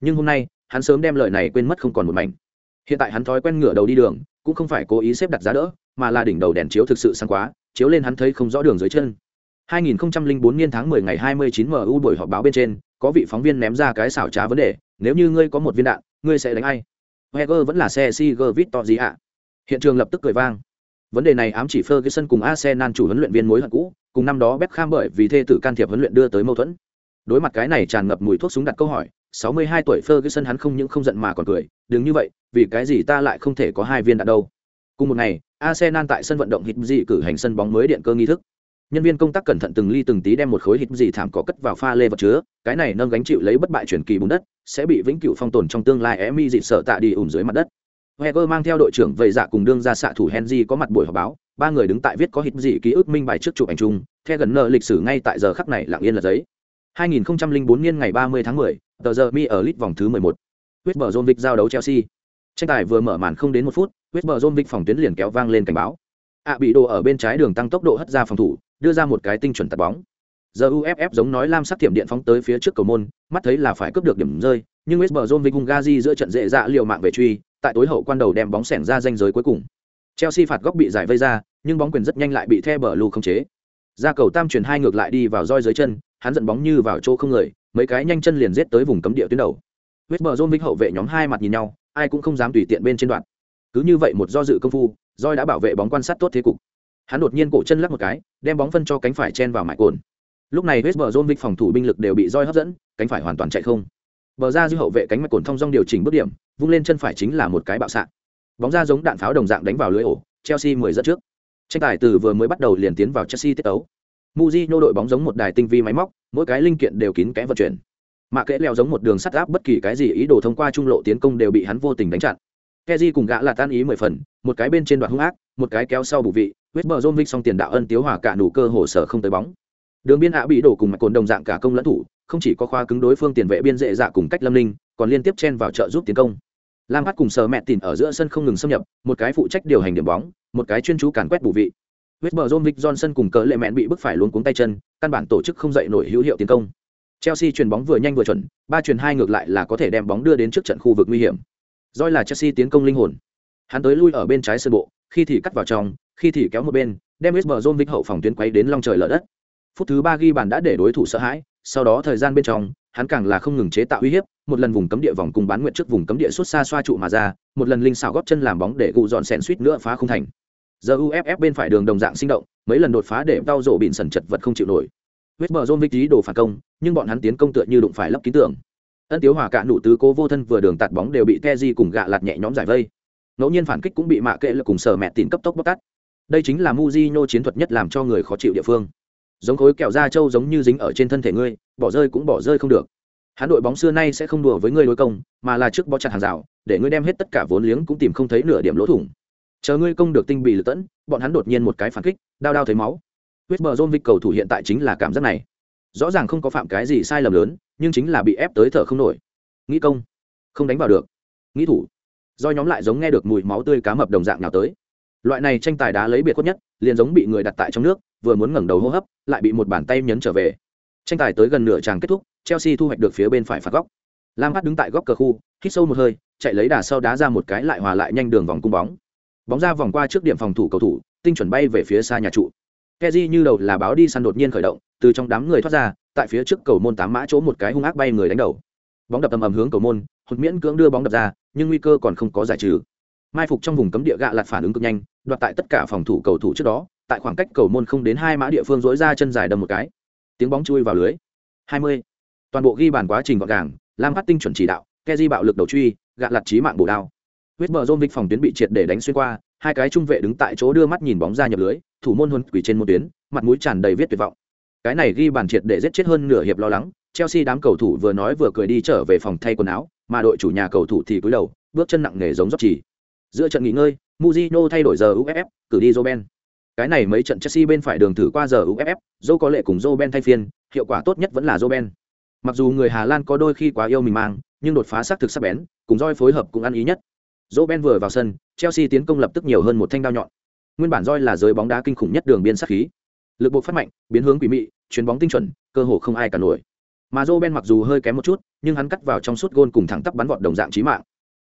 Speaker 1: Nhưng hôm nay, hắn sớm đem lời này quên mất không còn một mảnh. Hiện tại hắn thói quen ngửa đầu đi đường, cũng không phải cố ý xếp đặt giá đỡ, mà là đỉnh đầu đèn chiếu thực sự sáng quá, chiếu lên hắn thấy không rõ đường dưới chân. 2004 niên tháng 10 ngày 29 MU buổi họp báo bên trên, có vị phóng viên ném ra cái xảo trá vấn đề, nếu như ngươi có một viên đạn, ngươi sẽ đánh ai? Wenger vẫn là xe Siger Victor gì ạ? Hiện trường lập tức cười vang. Vấn đề này ám chỉ Ferguson cùng Arsenal chủ huấn luyện viên mối hận cũ, cùng năm đó Beckham bởi vì thê tử can thiệp huấn luyện đưa tới mâu thuẫn. Đối mặt cái này tràn ngập mùi thuốc súng đặt câu hỏi, 62 tuổi Ferguson hắn không những không giận mà còn cười, đừng như vậy, vì cái gì ta lại không thể có hai viên đạn đâu? Cùng một ngày, Arsenal tại sân vận động hít dị cử hành sân bóng mới điện cơ nghi thức nhân viên công tác cẩn thận từng ly từng tí đem một khối hít gì thảm cỏ cất vào pha lê vật chứa cái này nâng gánh chịu lấy bất bại chuyển kỳ bùn đất sẽ bị vĩnh cửu phong tồn trong tương lai emi dị sợ tạ đi ủn dưới mặt đất heger mang theo đội trưởng vầy dạ cùng đương ra xạ thủ henry có mặt buổi họp báo ba người đứng tại viết có hít gì ký ức minh bài trước chụp ảnh chung theo gần nợ lịch sử ngay tại giờ khắc này lặng yên là giấy 2004 niên ngày 30 tháng 10, tờ giờ mi ở lit vòng thứ 11. West Bromwich giao đấu Chelsea. Tranh tài vừa mở màn không đến một phút, West Bromwich phòng tuyến liền kéo vang lên cảnh báo. ạ bị đồ ở bên trái đường tăng tốc độ hất ra phòng thủ, đưa ra một cái tinh chuẩn tạt bóng. Giờ uff giống nói lam sắc thiểm điện phóng tới phía trước cầu môn, mắt thấy là phải cướp được điểm rơi, nhưng west brom hung gazi giữa trận dễ dạ liều mạng về truy, tại tối hậu quan đầu đem bóng xẻng ra danh giới cuối cùng. Chelsea phạt góc bị giải vây ra, nhưng bóng quyền rất nhanh lại bị the bờ lù không chế. Ra cầu tam chuyển hai ngược lại đi vào roi dưới chân, hắn dẫn bóng như vào chỗ không người, mấy cái nhanh chân liền giết tới vùng cấm địa tuyến đầu. West brom hậu vệ nhóm hai mặt nhìn nhau, ai cũng không dám tùy tiện bên trên đoạn. Cứ như vậy một do dự công phu, roi đã bảo vệ bóng quan sát tốt thế cục hắn đột nhiên cổ chân lắc một cái đem bóng phân cho cánh phải chen vào mại cồn. Lúc này west bờ dôn vịt phòng thủ binh lực đều bị roi hấp dẫn cánh phải hoàn toàn chạy không. Bờ ra dư hậu vệ cánh mạch cồn thông dong điều chỉnh bước điểm vung lên chân phải chính là một cái bạo xạ. Bóng ra giống đạn pháo đồng dạng đánh vào lưới ổ chelsea mười dẫn trước. Tranh tài từ vừa mới bắt đầu liền tiến vào chelsea tiết ấu muji nhô đội bóng giống một đài tinh vi máy móc, mỗi cái linh kiện đều kín kẽ vận chuyển. mạ kẽ leo giống một đường sắt áp bất kỳ cái gì ý đồ thông qua trung lộ tiến công đều bị hắn vô tình đánh chặn. keji cùng gã là tan ý mười phần, một cái bên trên đoạn hung ác, một cái kéo sau bù vị, West Brom Vinh xong tiền đạo ân tiếu hòa cả đủ cơ hồ sở không tới bóng. Đường biên ạ bị đổ cùng mạch cồn đồng dạng cả công lẫn thủ, không chỉ có khoa cứng đối phương tiền vệ biên dễ dạ cùng cách lâm linh, còn liên tiếp chen vào trợ giúp tiến công. Lam hát cùng sờ mẹ tìm ở giữa sân không ngừng xâm nhập, một cái phụ trách điều hành điểm bóng, một cái chuyên chú càn quét bù vị. West Brom Vinh Johnson cùng cỡ lệ mẹn bị bức phải luống cuống tay chân, căn bản tổ chức không dậy nổi hữu hiệu tiến công. Chelsea chuyền bóng vừa nhanh vừa chuẩn, ba chuyền hai ngược lại là có thể đem bóng đưa đến trước trận khu vực nguy hiểm. Doi là Chelsea tiến công linh hồn. Hắn tới lui ở bên trái sân bộ, khi thì cắt vào trong, khi thì kéo một bên, đem West Brom hậu phòng tuyến quấy đến long trời lở đất. Phút thứ ba ghi bàn đã để đối thủ sợ hãi, sau đó thời gian bên trong, hắn càng là không ngừng chế tạo uy hiếp, một lần vùng cấm địa vòng cùng bán nguyện trước vùng cấm địa xuất xa xoa trụ mà ra, một lần linh xảo góp chân làm bóng để gù dọn sèn suýt nữa phá không thành. Giờ UFF bên phải đường đồng dạng sinh động, mấy lần đột phá để đau rổ bịn sần chật vật không chịu nổi. West Brom ý đồ phản công, nhưng bọn hắn tiến công tựa như đụng phải lấp kín tưởng. Ân Tiếu Hòa cạn nụ tứ cố vô thân vừa đường tạt bóng đều bị Teji cùng gạ lạt nhẹ nhõm giải vây. Ngẫu nhiên phản kích cũng bị mạ kệ lực cùng sở mẹ tìm cấp tốc bóc tát đây chính là Mujino chiến thuật nhất làm cho người khó chịu địa phương. Giống khối kẹo da trâu giống như dính ở trên thân thể ngươi, bỏ rơi cũng bỏ rơi không được. Hắn đội bóng xưa nay sẽ không đùa với ngươi đối công, mà là trước bó chặt hàng rào, để ngươi đem hết tất cả vốn liếng cũng tìm không thấy nửa điểm lỗ thủng. Chờ ngươi công được tinh bị lật tẫn, bọn hắn đột nhiên một cái phản kích, đau đau thấy máu. Huyết bờ john cầu thủ hiện tại chính là cảm giác này. Rõ ràng không có phạm cái gì sai lầm lớn, nhưng chính là bị ép tới thở không nổi. Nghĩ công, không đánh vào được. Nghĩ thủ. Do nhóm lại giống nghe được mùi máu tươi cá mập đồng dạng nào tới loại này tranh tài đá lấy biệt khuất nhất, liền giống bị người đặt tại trong nước, vừa muốn ngẩng đầu hô hấp, lại bị một bàn tay nhấn trở về. Tranh tài tới gần nửa tràng kết thúc, chelsea thu hoạch được phía bên phải phạt góc. Lam hát đứng tại góc cờ khu, hít sâu một hơi, chạy lấy đà sau đá ra một cái lại hòa lại nhanh đường vòng cung bóng. Bóng ra vòng qua trước điểm phòng thủ cầu thủ, tinh chuẩn bay về phía xa nhà trụ. Keji như đầu là báo đi săn đột nhiên khởi động, từ trong đám người thoát ra, tại phía trước cầu môn tám mã chỗ một cái hung ác bay người đánh đầu. Bóng đập tầm ầm hướng cầu môn, hụt miễn cưỡng đưa bóng đập ra, nhưng nguy cơ còn không có giải trừ. Mai phục trong vùng cấm địa gạ lạt phản ứng cực nhanh đoạt tại tất cả phòng thủ cầu thủ trước đó, tại khoảng cách cầu môn không đến hai mã địa phương dối ra chân dài đâm một cái. Tiếng bóng chui vào lưới. 20. toàn bộ ghi bàn quá trình gọn gàng, lam phát tinh chuẩn chỉ đạo keji bạo lực đầu truy, gạt lật trí mạng bổ đao. Huyết bờ dôm phòng tuyến bị triệt để đánh xuyên qua, hai cái trung vệ đứng tại chỗ đưa mắt nhìn bóng ra nhập lưới, thủ môn huấn quỷ trên một tuyến, mặt mũi tràn đầy viết tuyệt vọng. Cái này ghi bàn triệt để giết chết hơn nửa hiệp lo lắng, chelsea đám cầu thủ vừa nói vừa cười đi trở về phòng thay quần áo, mà đội chủ nhà cầu thủ thì cúi đầu, bước chân nặng nề giống dốc chỉ giữa trận nghỉ ngơi Mujino thay đổi giờ uff cử đi Roben. cái này mấy trận chelsea bên phải đường thử qua giờ uff dô có lệ cùng Roben thay phiên, hiệu quả tốt nhất vẫn là Roben. mặc dù người hà lan có đôi khi quá yêu mình mang, nhưng đột phá sắc thực sắc bén, cùng roi phối hợp cũng ăn ý nhất. Roben vừa vào sân, chelsea tiến công lập tức nhiều hơn một thanh đao nhọn. Nguyên bản roi là giới bóng đá kinh khủng nhất đường biên sát khí. Lực buộc phát mạnh, biến hướng quỷ mị, chuyền bóng tinh chuẩn, cơ hồ không ai cả nổi. Mà Roben ben mặc dù hơi kém một chút, nhưng hắn cắt vào trong suốt gôn cùng thẳng tắp bắn vọt đồng dạng chí mạng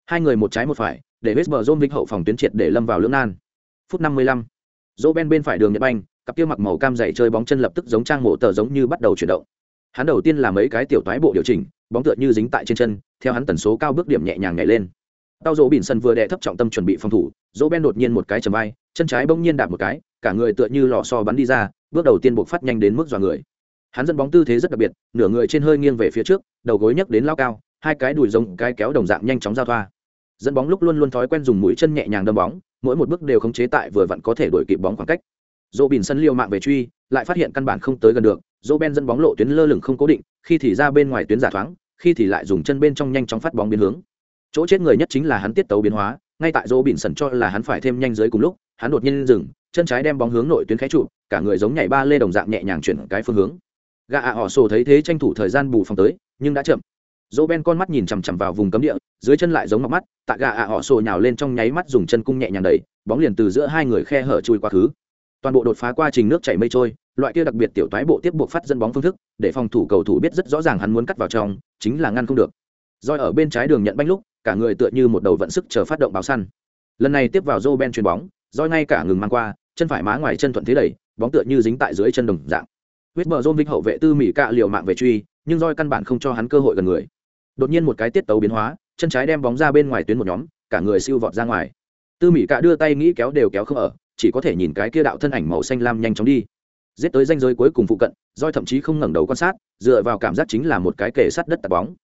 Speaker 1: hai người một trái một phải để West Brom vinh hậu phòng tuyến triệt để lâm vào lưỡng nan phút năm mươi lăm dỗ Ben bên phải đường Nhật Banh, cặp kia mặc màu cam dày chơi bóng chân lập tức giống trang mộ tờ giống như bắt đầu chuyển động. Hắn đầu tiên là mấy cái tiểu toái bộ điều chỉnh, bóng tựa như dính tại trên chân, theo hắn tần số cao bước điểm nhẹ nhàng nhảy lên. Tao Dỗ Bỉn sân vừa đè thấp trọng tâm chuẩn bị phòng thủ, dỗ Ben đột nhiên một cái chầm vai, chân trái bỗng nhiên đạp một cái, cả người tựa như lò so bắn đi ra, bước đầu tiên buộc phát nhanh đến mức dọa người hắn dẫn bóng tư thế rất đặc biệt nửa người trên hơi nghiêng về phía trước đầu gối nhấc đến lao cao hai cái đùi giống cái kéo đồng dạng nhanh chóng giao thoa dẫn bóng lúc luôn luôn thói quen dùng mũi chân nhẹ nhàng đâm bóng, mỗi một bước đều khống chế tại vừa vặn có thể đuổi kịp bóng khoảng cách. Dỗ bìn sân liều mạng về truy, lại phát hiện căn bản không tới gần được. Dỗ ben dẫn bóng lộ tuyến lơ lửng không cố định, khi thì ra bên ngoài tuyến giả thoáng, khi thì lại dùng chân bên trong nhanh chóng phát bóng biến hướng. Chỗ chết người nhất chính là hắn tiết tấu biến hóa, ngay tại dỗ bìn sân cho là hắn phải thêm nhanh dưới cùng lúc, hắn đột nhiên dừng, chân trái đem bóng hướng nội tuyến khé trụ, cả người giống nhảy ba lê đồng dạng nhẹ nhàng chuyển cái phương hướng. Gà ạ họ sổ thấy thế tranh thủ thời gian bù phòng tới, nhưng đã chậm dỗ ben con mắt nhìn chằm chằm vào vùng cấm địa, dưới chân lại giống ngọc mắt, tạ gà ạ họ sổ nhào lên trong nháy mắt dùng chân cung nhẹ nhàng đẩy, bóng liền từ giữa hai người khe hở chui qua khứ. Toàn bộ đột phá qua trình nước chảy mây trôi, loại kia đặc biệt tiểu toái bộ tiếp buộc phát dẫn bóng phương thức, để phòng thủ cầu thủ biết rất rõ ràng hắn muốn cắt vào trong, chính là ngăn không được. Roi ở bên trái đường nhận banh lúc, cả người tựa như một đầu vận sức chờ phát động báo săn. Lần này tiếp vào joe ben chuyền bóng roi ngay cả ngừng mang qua, chân phải má ngoài chân thuận thế đẩy, bóng tựa như dính tại dưới chân đồng dạng. Huyết bờ dôn vinh hậu vệ tư mỹ cạ liều mạng về truy, nhưng roi căn bản không cho hắn cơ hội gần người đột nhiên một cái tiết tấu biến hóa chân trái đem bóng ra bên ngoài tuyến một nhóm cả người siêu vọt ra ngoài. Tư mỹ cạ đưa tay nghĩ kéo đều kéo không ở chỉ có thể nhìn cái kia đạo thân ảnh màu xanh lam nhanh chóng đi. Giết tới danh giới cuối cùng phụ cận Doi thậm chí không ngẩng đầu quan sát dựa vào cảm giác chính là một cái kề sát đất tạt bóng.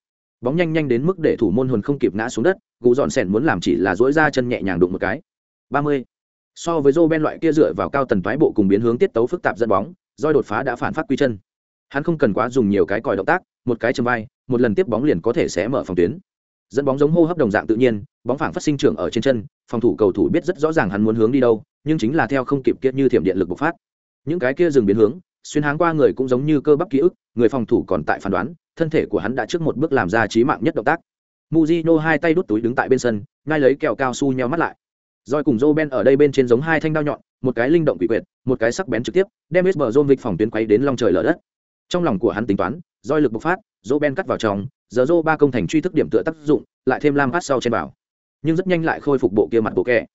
Speaker 1: Bóng nhanh nhanh đến mức để thủ môn hồn không kịp ngã xuống đất gù dọn sẻn muốn làm chỉ là dỗi ra chân nhẹ nhàng đụng một cái. Ba mươi. So với Joe Ben loại kia dựa vào cao tần thoái bộ cùng biến hướng tiết tấu phức tạp dẫn bóng, Doi đột phá đã phản phát quy chân. Hắn không cần quá dùng nhiều cái còi động tác, một cái châm vai, một lần tiếp bóng liền có thể sẽ mở phòng tuyến. Dẫn bóng giống hô hấp đồng dạng tự nhiên, bóng phảng phát sinh trưởng ở trên chân, phòng thủ cầu thủ biết rất rõ ràng hắn muốn hướng đi đâu, nhưng chính là theo không kịp kiệt như thiểm điện lực bộc phát. Những cái kia dừng biến hướng, xuyên háng qua người cũng giống như cơ bắp ký ức, người phòng thủ còn tại phán đoán, thân thể của hắn đã trước một bước làm ra chí mạng nhất động tác. muzino hai tay đút túi đứng tại bên sân, ngay lấy kẹo cao su nheo mắt lại Roi cùng Joe Ben ở đây bên trên giống hai thanh đao nhọn, một cái linh động quỷ quyệt, một cái sắc bén trực tiếp, đem West Brom vịt phòng tuyến quay đến long trời lở đất. Trong lòng của hắn tính toán, Roi lực bộc phát, dỗ Ben cắt vào trong, giờ Joe ba công thành truy thức điểm tựa tác dụng, lại thêm Lam phát sau trên bảo. Nhưng rất nhanh lại khôi phục bộ kia mặt bộ kẻ.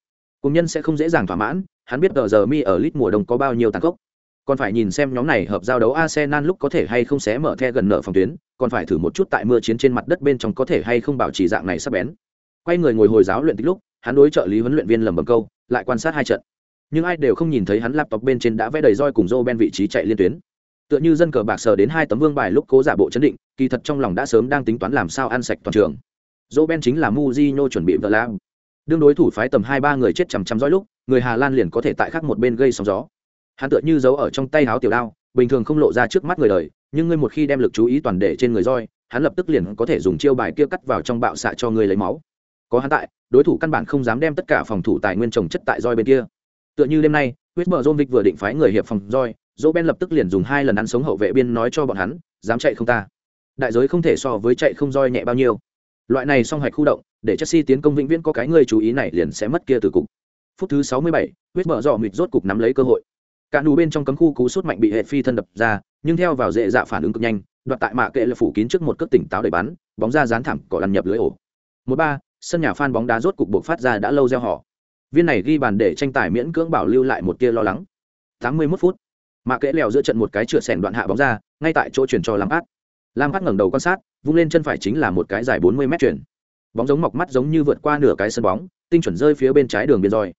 Speaker 1: Cùng nhân sẽ không dễ dàng thỏa mãn, hắn biết giờ giờ mi ở lit mùa đông có bao nhiêu tàn khốc. Còn phải nhìn xem nhóm này hợp giao đấu Arsenal lúc có thể hay không xé mở the gần nợ phòng tuyến, còn phải thử một chút tại mưa chiến trên mặt đất bên trong có thể hay không bảo trì dạng này sắp bén. Quay người ngồi hồi giáo luyện tích lúc, hắn đối trợ lý huấn luyện viên lầm bầm câu lại quan sát hai trận nhưng ai đều không nhìn thấy hắn laptop bên trên đã vẽ đầy roi cùng Joe Ben vị trí chạy liên tuyến tựa như dân cờ bạc sờ đến hai tấm vương bài lúc cố giả bộ chấn định, kỳ thật trong lòng đã sớm đang tính toán làm sao ăn sạch toàn trường. Dỗ Ben chính là Mujinho chuẩn bị vợ lam đương đối thủ phái tầm hai ba người chết chằm chằm roi lúc, người Hà Lan liền có thể tại khác một bên gây sóng gió. Hắn tựa như giấu ở trong tay háo tiểu đao, bình thường không lộ ra trước mắt người đời, nhưng ngươi một khi đem lực chú ý toàn để trên người roi, hắn lập tức liền có thể dùng chiêu bài kia cắt vào trong bạo xạ cho người lấy máu. Có hắn tại, đối thủ căn bản không dám đem tất cả phòng thủ tài nguyên trồng chất tại roi bên kia. Tựa như đêm nay huyết bờ john vừa định phái người hiệp phòng roi dỗ ben lập tức liền dùng hai lần ăn sống hậu vệ biên nói cho bọn hắn dám chạy không ta? Đại giới không thể so với chạy không roi nhẹ bao nhiêu. Loại này song hạch khu động để chelsea tiến công vĩnh viễn có cái người chú ý này liền sẽ mất kia từ cục. Phút thứ 67, huyết mở dọ mịt rốt cục nắm lấy cơ hội. Cả nù bên trong cấm khu cú sút mạnh bị hệ phi thân đập ra nhưng theo vào dễ dạ phản ứng cực nhanh đoạt tại mạ kệ là phủ kín trước một cước tỉnh táo để bắn bóng ra dán thẳng cỏ lăn nhập lưới ổ. Một ba sân nhà phan bóng đá rốt cục buộc phát ra đã lâu gieo họ. Viên này ghi bàn để tranh tài miễn cưỡng bảo lưu lại một tia lo lắng. 81 phút mà kẽ lèo giữa trận một cái chửa sẻn đoạn hạ bóng ra, ngay tại chỗ chuyển cho lam át lam át ngẩng đầu quan sát, vung lên chân phải chính là một cái dài 40 mét chuyển. Bóng giống mọc mắt giống như vượt qua nửa cái sân bóng, tinh chuẩn rơi phía bên trái đường biên roi.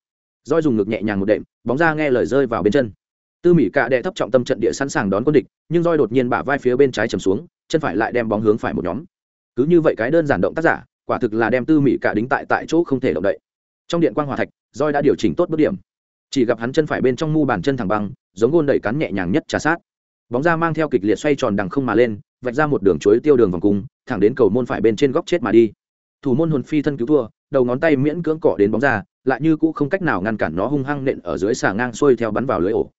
Speaker 1: Roi dùng ngực nhẹ nhàng một đệm, bóng ra nghe lời rơi vào bên chân. Tư mỹ cạ đệ thấp trọng tâm trận địa sẵn sàng đón quân địch, nhưng roi đột nhiên bả vai phía bên trái chầm xuống, chân phải lại đem bóng hướng phải một nhóm. Cứ như vậy cái đơn giản động tác giả, quả thực là đem tư mỹ cạ đính tại tại chỗ không thể động đậy. Trong điện quan hòa thạch, roi đã điều chỉnh tốt bước điểm chỉ gặp hắn chân phải bên trong mu bàn chân thẳng băng, giống gôn đẩy cắn nhẹ nhàng nhất trà sát. Bóng ra mang theo kịch liệt xoay tròn đằng không mà lên, vạch ra một đường chuối tiêu đường vòng cung, thẳng đến cầu môn phải bên trên góc chết mà đi. Thủ môn hồn phi thân cứu thua, đầu ngón tay miễn cưỡng cọ đến bóng ra, lại như cũ không cách nào ngăn cản nó hung hăng nện ở dưới xà ngang xuôi theo bắn vào lưới ổ.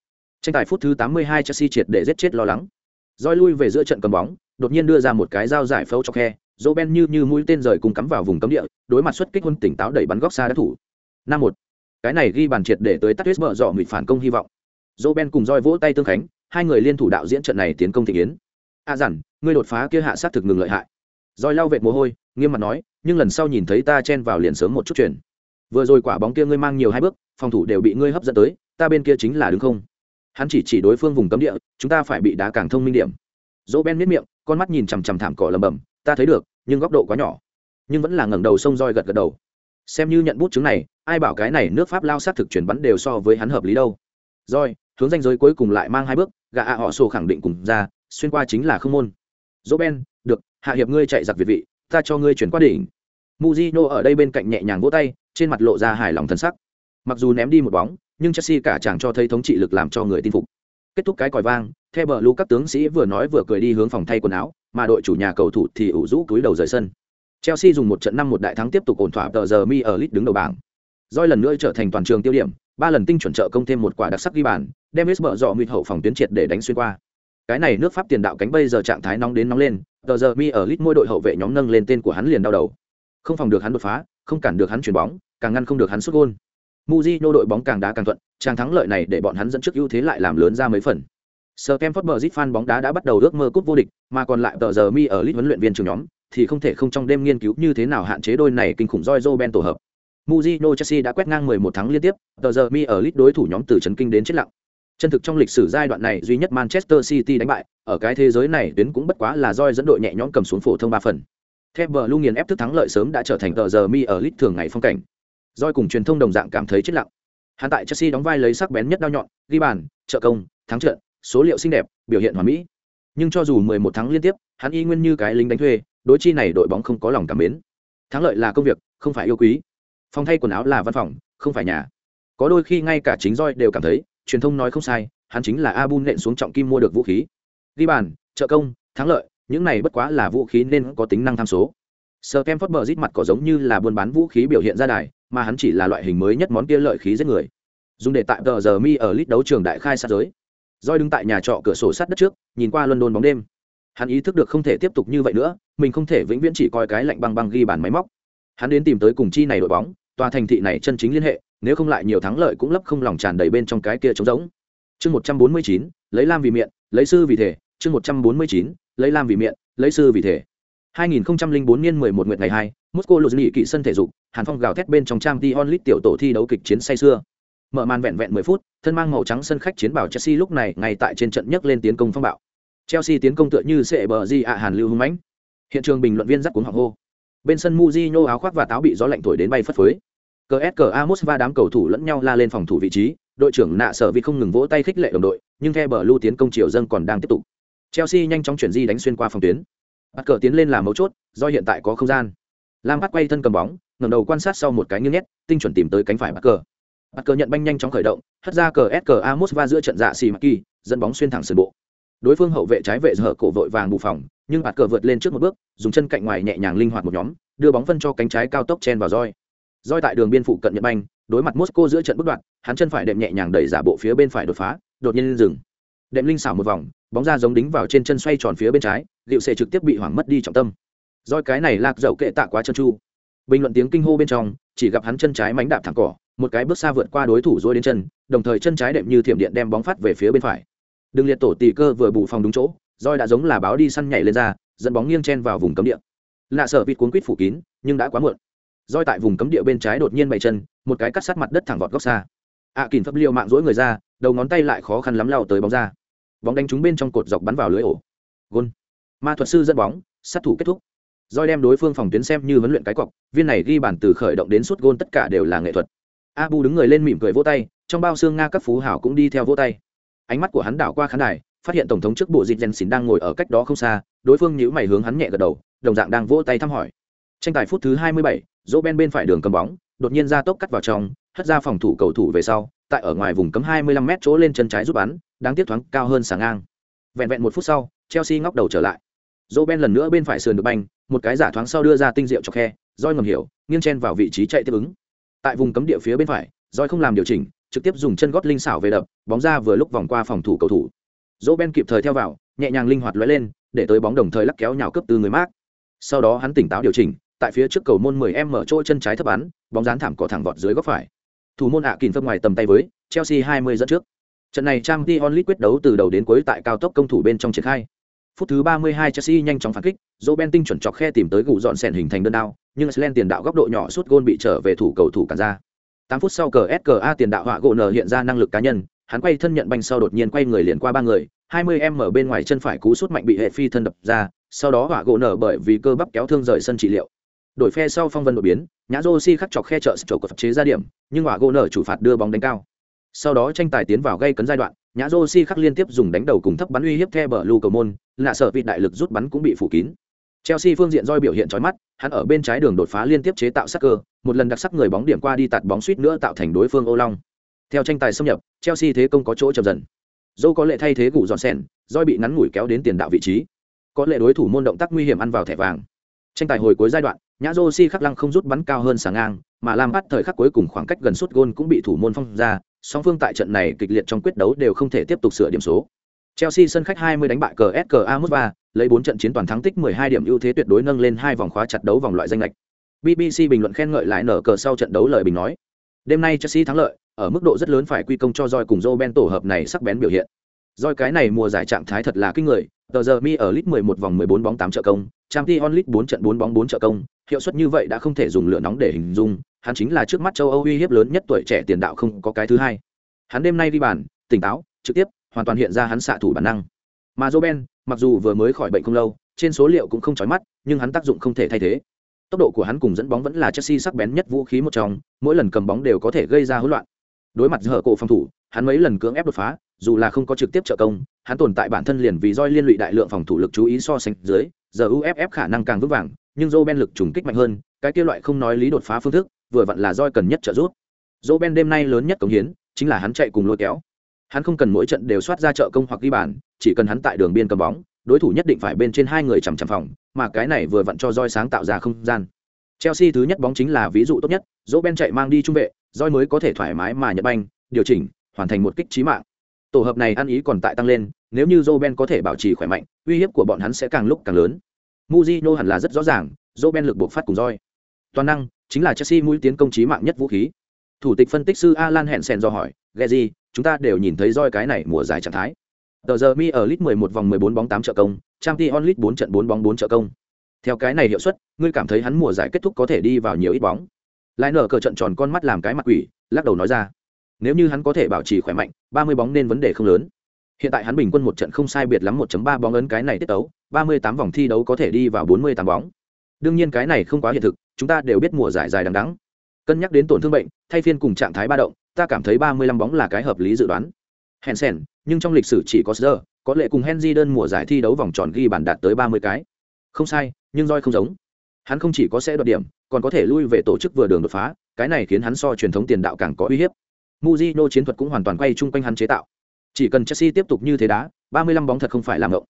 Speaker 1: Tranh tài phút thứ 82 chelsea triệt để giết chết lo lắng. Roi lui về giữa trận cầm bóng, đột nhiên đưa ra một cái dao giải phẫu cho khe, dỗ ben như như mũi tên rời cùng cắm vào vùng cấm địa, đối mặt xuất kích huân tỉnh táo đẩy bắn góc xa đã thủ. Năm một cái này ghi bàn triệt để tới tắt tuyết mở dọ mịt phản công hy vọng. Dỗ ben cùng roi vỗ tay tương khánh, hai người liên thủ đạo diễn trận này tiến công thị kiến. A à dặn, ngươi đột phá kia hạ sát thực ngừng lợi hại. Roi lau vệt mồ hôi, nghiêm mặt nói, nhưng lần sau nhìn thấy ta chen vào liền sớm một chút chuyển vừa rồi quả bóng kia ngươi mang nhiều hai bước, phòng thủ đều bị ngươi hấp dẫn tới, ta bên kia chính là đứng không. Hắn chỉ chỉ đối phương vùng cấm địa, chúng ta phải bị đá càng thông minh điểm. Dỗ ben miết miệng, con mắt nhìn chằm chằm thảm cỏ lầm bầm, ta thấy được, nhưng góc độ quá nhỏ. Nhưng vẫn là ngẩng đầu sông roi gật gật đầu xem như nhận bút chứng này, ai bảo cái này nước pháp lao sát thực chuyển bắn đều so với hắn hợp lý đâu. Rồi, hướng danh giới cuối cùng lại mang hai bước gạ ạ họ sổ khẳng định cùng ra, xuyên qua chính là không môn. Dỗ ben, được, hạ hiệp ngươi chạy giặc việt vị, ta cho ngươi chuyển qua đỉnh. Muzino ở đây bên cạnh nhẹ nhàng vỗ tay, trên mặt lộ ra hài lòng thân sắc. Mặc dù ném đi một bóng, nhưng chelsea cả chàng cho thấy thống trị lực làm cho người tin phục. Kết thúc cái còi vang theo bờ lu các tướng sĩ vừa nói vừa cười đi hướng phòng thay quần áo, mà đội chủ nhà cầu thủ thì ủ rũ túi đầu rời sân chelsea dùng một trận năm một đại thắng tiếp tục ổn thỏa tờ giờ mi ở lit đứng đầu bảng doi lần nữa trở thành toàn trường tiêu điểm ba lần tinh chuẩn trợ công thêm một quả đặc sắc ghi bàn đem hết dọ nguyệt hậu phòng tuyến triệt để đánh xuyên qua cái này nước pháp tiền đạo cánh bây giờ trạng thái nóng đến nóng lên tờ giờ mi ở lit mỗi đội hậu vệ nhóm nâng lên tên của hắn liền đau đầu không phòng được hắn đột phá không cản được hắn chuyển bóng càng ngăn không được hắn xuất gol. Mujinho đội bóng càng đá càng thuận, trang thắng lợi này để bọn hắn dẫn trước ưu thế lại làm lớn ra mấy phần. Stamford Bridge fan bóng đá đã bắt đầu ước mơ cúp vô địch, mà còn lại tờ giờ mi ở lit huấn luyện viên trưởng nhóm thì không thể không trong đêm nghiên cứu như thế nào hạn chế đôi này kinh khủng roi Roben tổ hợp. Mujino Chelsea đã quét ngang 11 tháng liên tiếp, tờ giờ mi ở list đối thủ nhóm từ chấn kinh đến chết lặng. Chân thực trong lịch sử giai đoạn này duy nhất Manchester City đánh bại, ở cái thế giới này tuyến cũng bất quá là roi dẫn đội nhẹ nhõm cầm xuống phổ thông ba phần. Thép bờ lưu nghiền ép thức thắng lợi sớm đã trở thành tờ giờ mi ở list thường ngày phong cảnh. Doi cùng truyền thông đồng dạng cảm thấy chết lặng. Hắn tại Chelsea đóng vai lấy sắc bén nhất đao nhọn, ghi bàn, trợ công, thắng trận, số liệu xinh đẹp, biểu hiện hoàn mỹ. Nhưng cho dù 11 tháng liên tiếp, hắn y nguyên như cái lính đánh thuê, đối chi này đội bóng không có lòng cảm mến. Thắng lợi là công việc, không phải yêu quý. Phòng thay quần áo là văn phòng, không phải nhà. Có đôi khi ngay cả chính roi đều cảm thấy, truyền thông nói không sai, hắn chính là Abun nện xuống trọng kim mua được vũ khí. Ghi bàn, trợ công, thắng lợi, những này bất quá là vũ khí nên có tính năng tham số. Sir bờ Bridge mặt có giống như là buôn bán vũ khí biểu hiện ra đài, mà hắn chỉ là loại hình mới nhất món kia lợi khí giết người dùng để tại tờ giờ mi ở lít đấu trường đại khai sát giới roi đứng tại nhà trọ cửa sổ sát đất trước nhìn qua london bóng đêm hắn ý thức được không thể tiếp tục như vậy nữa mình không thể vĩnh viễn chỉ coi cái lạnh băng băng ghi bàn máy móc hắn đến tìm tới cùng chi này đội bóng tòa thành thị này chân chính liên hệ nếu không lại nhiều thắng lợi cũng lấp không lòng tràn đầy bên trong cái kia trống rỗng chương một trăm bốn mươi chín lấy lam vì miệng lấy sư vì thể chương một trăm bốn mươi chín lấy lam vì miệng lấy sư vì thể 2004 niên 11 nguyệt ngày 2, Moscow Luzhniki kỵ sân thể dục, Hàn Phong gào thét bên trong trang Dion Lit tiểu tổ thi đấu kịch chiến say xưa. Mở màn vẹn vẹn 10 phút, thân mang màu trắng sân khách chiến bảo Chelsea lúc này ngay tại trên trận nhấc lên tiến công phong bạo. Chelsea tiến công tựa như sẽ bờ di ạ Hàn lưu hung mãnh. Hiện trường bình luận viên rất cuống họng hô. Bên sân Mujinho áo khoác và táo bị gió lạnh thổi đến bay phất phới. CSKA và đám cầu thủ lẫn nhau la lên phòng thủ vị trí, đội trưởng nạ sở vì không ngừng vỗ tay khích lệ đồng đội, nhưng the bờ lưu tiến công chiều dâng còn đang tiếp tục. Chelsea nhanh chóng chuyển di đánh xuyên qua phòng tuyến bắt cờ tiến lên làm mấu chốt do hiện tại có không gian lam bắt quay thân cầm bóng ngẩng đầu quan sát sau một cái nghiêng nhét tinh chuẩn tìm tới cánh phải bắt cờ bắt cờ nhận banh nhanh chóng khởi động hất ra cờ s amos và giữa trận dạ xì mắc kỳ dẫn bóng xuyên thẳng sườn bộ đối phương hậu vệ trái vệ dở cổ vội vàng bù phòng, nhưng bạt cờ vượt lên trước một bước, dùng chân cạnh ngoài nhẹ nhàng linh hoạt một nhóm, đưa bóng phân cho cánh trái cao tốc chen vào roi. Roi tại đường biên phụ cận nhật banh, đối mặt mosco giữa trận bất đoạn, hắn chân phải đệm nhẹ nhàng đẩy giả bộ phía bên phải đột phá, đột nhiên dừng đệm linh xảo một vòng, bóng ra giống đính vào trên chân xoay tròn phía bên trái liệu sẽ trực tiếp bị hoảng mất đi trọng tâm. Roi cái này lạc dậu kệ tạ quá chân chu. Bình luận tiếng kinh hô bên trong, chỉ gặp hắn chân trái mánh đạp thẳng cỏ, một cái bước xa vượt qua đối thủ dối đến chân, đồng thời chân trái đệm như thiểm điện đem bóng phát về phía bên phải đừng liệt tổ tỷ cơ vừa bù phòng đúng chỗ roi đã giống là báo đi săn nhảy lên ra dẫn bóng nghiêng chen vào vùng cấm địa. Lạ sợ vịt cuốn quýt phủ kín nhưng đã quá muộn. Roi tại vùng cấm địa bên trái đột nhiên bày chân một cái cắt sát mặt đất thẳng vọt góc xa. Ạ à, kìm phấp liều mạng rỗi người ra đầu ngón tay lại khó khăn lắm lao tới bóng ra. Bóng đánh trúng bên trong cột dọc bắn vào lưới ổ. Gôn. Ma thuật sư dẫn bóng sát thủ kết thúc. Roi đem đối phương phòng tuyến xem như huấn luyện cái cọc viên này ghi bản từ khởi động đến suốt gôn tất cả đều là nghệ thuật. Abu đứng người lên mỉm cười vỗ tay trong bao xương nga các phú hảo cũng đi theo vỗ tay ánh mắt của hắn đảo qua khán đài phát hiện tổng thống trước bộ dịp gen xỉn đang ngồi ở cách đó không xa đối phương nhíu mày hướng hắn nhẹ gật đầu đồng dạng đang vỗ tay thăm hỏi. Tranh tài phút thứ 27, dỗ ben bên phải đường cầm bóng đột nhiên ra tốc cắt vào trong hất ra phòng thủ cầu thủ về sau tại ở ngoài vùng cấm 25 m chỗ lên chân trái giúp bắn đáng tiếc thoáng cao hơn sáng ngang. Vẹn vẹn một phút sau chelsea ngóc đầu trở lại. Dỗ ben lần nữa bên phải sườn được banh một cái giả thoáng sau đưa ra tinh diệu cho khe roi ngầm hiểu nghiêng chen vào vị trí chạy tiếp ứng. Tại vùng cấm địa phía bên phải roi không làm điều chỉnh trực tiếp dùng chân gót linh xảo về đập, bóng ra vừa lúc vòng qua phòng thủ cầu thủ. Dỗ ben kịp thời theo vào, nhẹ nhàng linh hoạt lóe lên, để tới bóng đồng thời lắc kéo nhào cấp từ người mát sau đó hắn tỉnh táo điều chỉnh, tại phía trước cầu môn 10 em mở chỗ chân trái thấp bắn, bóng dán thảm cỏ thẳng vọt dưới góc phải. Thủ môn ạ à kìm phân ngoài tầm tay với, chelsea 20 dẫn trước. Trận này trang t onlit quyết đấu từ đầu đến cuối tại cao tốc công thủ bên trong triển khai. Phút thứ 32 chelsea nhanh chóng phản kích, dỗ ben tinh chuẩn chọc khe tìm tới gù dọn sèn hình thành đơn đao, nhưng Slen tiền đạo góc độ nhỏ suốt gôn bị trở về thủ cầu thủ cản ra. 8 phút sau cờ SKA tiền đạo họa gỗ nở hiện ra năng lực cá nhân, hắn quay thân nhận banh sau đột nhiên quay người liền qua ba người 20 em ở bên ngoài chân phải cú sút mạnh bị hệ phi thân đập ra, sau đó họa gỗ nở bởi vì cơ bắp kéo thương rời sân trị liệu. Đổi phe sau phong vân đột biến, nhã rô si khắc chọc khe trợ chỗ của pháp chế ra điểm, nhưng họa gỗ nở chủ phạt đưa bóng đánh cao. Sau đó tranh tài tiến vào gây cấn giai đoạn, nhã rô si khắc liên tiếp dùng đánh đầu cùng thấp bắn uy hiếp the bờ lưu cầu môn, lạ sợ vị đại lực rút bắn cũng bị phủ kín. Chelsea phương diện roi biểu hiện trói mắt, hắn ở bên trái đường đột phá liên tiếp chế tạo sắc cơ một lần đặc sắc người bóng điểm qua đi tạt bóng suýt nữa tạo thành đối phương ô long. Theo tranh tài xâm nhập, chelsea thế công có chỗ chậm dần. Dâu có lệ thay thế gủ dọn sen doi bị ngắn ngủi kéo đến tiền đạo vị trí. Có lệ đối thủ môn động tác nguy hiểm ăn vào thẻ vàng. Tranh tài hồi cuối giai đoạn, nhã rô si khắc lăng không rút bắn cao hơn sáng ngang, mà làm bắt thời khắc cuối cùng khoảng cách gần suốt gôn cũng bị thủ môn phong ra, song phương tại trận này kịch liệt trong quyết đấu đều không thể tiếp tục sửa điểm số. Chelsea sân khách 20 đánh bại cờ ska lấy 4 trận chiến toàn thắng tích 12 điểm ưu thế tuyệt đối nâng lên hai vòng khóa chặt đấu vòng loại danh lệch bbc bình luận khen ngợi lại nở cờ sau trận đấu lời bình nói đêm nay chelsea thắng lợi ở mức độ rất lớn phải quy công cho roi cùng joe ben tổ hợp này sắc bén biểu hiện roi cái này mùa giải trạng thái thật là kinh người tờ giờ mi ở lit 11 vòng 14 bóng 8 trợ công Champions League 4 trận 4 bóng 4 trợ công, hiệu suất như vậy đã không thể dùng lửa nóng để hình dung, hắn chính là trước mắt châu Âu uy hiếp lớn nhất tuổi trẻ tiền đạo không có cái thứ hai. Hắn đêm nay đi bàn, tỉnh táo, trực tiếp, hoàn toàn hiện ra hắn xạ thủ bản năng. Mà Roben, mặc dù vừa mới khỏi bệnh không lâu, trên số liệu cũng không chói mắt, nhưng hắn tác dụng không thể thay thế. Tốc độ của hắn cùng dẫn bóng vẫn là Chelsea sắc bén nhất vũ khí một trong, mỗi lần cầm bóng đều có thể gây ra hỗn loạn. Đối mặt hở cổ phòng thủ, hắn mấy lần cưỡng ép đột phá, dù là không có trực tiếp trợ công, hắn tồn tại bản thân liền vì roi liên lụy đại lượng phòng thủ lực chú ý so sánh dưới, giờ uff khả năng càng vững vàng nhưng joe ben lực trùng kích mạnh hơn cái kia loại không nói lý đột phá phương thức vừa vặn là roi cần nhất trợ giúp joe ben đêm nay lớn nhất cống hiến chính là hắn chạy cùng lôi kéo hắn không cần mỗi trận đều soát ra trợ công hoặc ghi bàn chỉ cần hắn tại đường biên cầm bóng đối thủ nhất định phải bên trên hai người chằm chằm phòng mà cái này vừa vặn cho roi sáng tạo ra không gian. Chelsea thứ nhất bóng chính là ví dụ tốt nhất joe ben chạy mang đi trung vệ roi mới có thể thoải mái mà nhận banh điều chỉnh hoàn thành một kích trí mạng. Tổ hợp này ăn ý còn tại tăng lên nếu như joe ben có thể bảo trì khỏe mạnh uy hiếp của bọn hắn sẽ càng lúc càng lớn. Muzino hẳn là rất rõ ràng joe ben lực buộc phát cùng roi toàn năng chính là chelsea mũi tiến công trí mạng nhất vũ khí. Thủ tịch phân tích sư alan hensen do hỏi Geji, chúng ta đều nhìn thấy roi cái này mùa giải trạng thái tờ giờ mi ở lit 11 vòng 14 bóng 8 trợ công trang League 4 trận 4 bóng 4 trợ công theo cái này hiệu suất ngươi cảm thấy hắn mùa giải kết thúc có thể đi vào nhiều ít bóng lại nở cờ trận tròn con mắt làm cái mặt quỷ lắc đầu nói ra nếu như hắn có thể bảo trì khỏe mạnh 30 bóng nên vấn đề không lớn Hiện tại hắn bình quân một trận không sai biệt lắm 1.3 bóng ấn cái này tiết tấu, 38 vòng thi đấu có thể đi vào 48 bóng. Đương nhiên cái này không quá hiện thực, chúng ta đều biết mùa giải dài đằng đẵng. Cân nhắc đến tổn thương bệnh, thay phiên cùng trạng thái ba động, ta cảm thấy 35 bóng là cái hợp lý dự đoán. Hensen, nhưng trong lịch sử chỉ có giờ, có lẽ cùng Henry đơn mùa giải thi đấu vòng tròn ghi bàn đạt tới 30 cái. Không sai, nhưng roi không giống. Hắn không chỉ có sẽ đoạt điểm, còn có thể lui về tổ chức vừa đường đột phá, cái này khiến hắn so truyền thống tiền đạo càng có uy hiếp. Mujino chiến thuật cũng hoàn toàn quay chung quanh hắn chế tạo. Chỉ cần Chelsea tiếp tục như thế đá, 35 bóng thật không phải làm ngộng.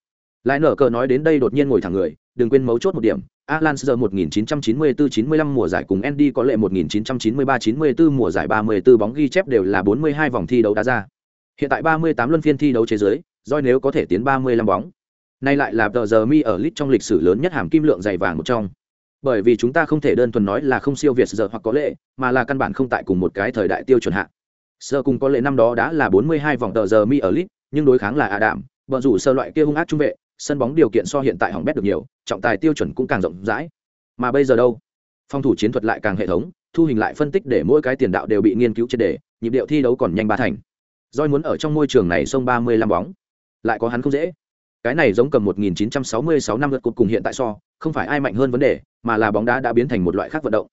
Speaker 1: Lại nở cờ nói đến đây đột nhiên ngồi thẳng người, đừng quên mấu chốt một điểm, Alan giờ 1994-95 mùa giải cùng Andy có lệ 1993-94 mùa giải 34 bóng ghi chép đều là 42 vòng thi đấu đá ra. Hiện tại 38 luân phiên thi đấu chế giới, Joy nếu có thể tiến 35 bóng. Nay lại là tờ giờ mi ở lit trong lịch sử lớn nhất hàm kim lượng dày vàng một trong. Bởi vì chúng ta không thể đơn thuần nói là không siêu việt giờ hoặc có lệ, mà là căn bản không tại cùng một cái thời đại tiêu chuẩn hạ. Sơ cùng có lệ năm đó đã là 42 vòng tờ giờ mi ở lit, nhưng đối kháng là Ả bọn rủ sơ loại kia hung ác trung vệ, sân bóng điều kiện so hiện tại hỏng bét được nhiều, trọng tài tiêu chuẩn cũng càng rộng rãi. Mà bây giờ đâu? Phòng thủ chiến thuật lại càng hệ thống, thu hình lại phân tích để mỗi cái tiền đạo đều bị nghiên cứu triệt đề, nhịp điệu thi đấu còn nhanh ba thành. Doi muốn ở trong môi trường này xông 35 bóng, lại có hắn không dễ. Cái này giống cầm 1966 năm lượt cột cùng hiện tại so, không phải ai mạnh hơn vấn đề, mà là bóng đá đã biến thành một loại khác vận động.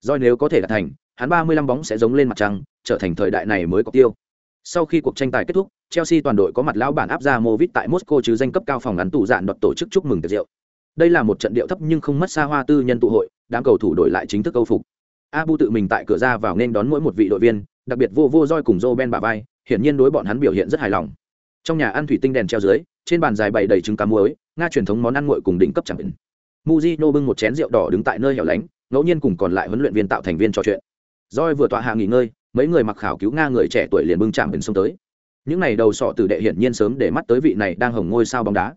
Speaker 1: Doi nếu có thể đạt thành, hắn 35 bóng sẽ giống lên mặt trăng, trở thành thời đại này mới có tiêu. Sau khi cuộc tranh tài kết thúc, Chelsea toàn đội có mặt lão bản áp ra Movit tại Moscow chứ danh cấp cao phòng ngắn tủ dạn đột tổ chức chúc mừng tiệc rượu. Đây là một trận điệu thấp nhưng không mất xa hoa tư nhân tụ hội, đám cầu thủ đổi lại chính thức câu phục. Abu tự mình tại cửa ra vào nên đón mỗi một vị đội viên, đặc biệt vô vô roi cùng Joe Ben bà vai, hiển nhiên đối bọn hắn biểu hiện rất hài lòng. Trong nhà ăn thủy tinh đèn treo dưới, trên bàn dài bày đầy trứng cá muối, nga truyền thống món ăn nguội cùng đỉnh cấp chẳng muji Mujino bưng một chén rượu đỏ đứng tại nơi hẻo lánh, ngẫu nhiên cùng còn lại huấn luyện viên tạo thành viên trò chuyện. Roi vừa tọa hạ nghỉ ngơi, mấy người mặc khảo cứu nga người trẻ tuổi liền bưng chạm bình xông tới những này đầu sọ tử đệ hiển nhiên sớm để mắt tới vị này đang hồng ngôi sao bóng đá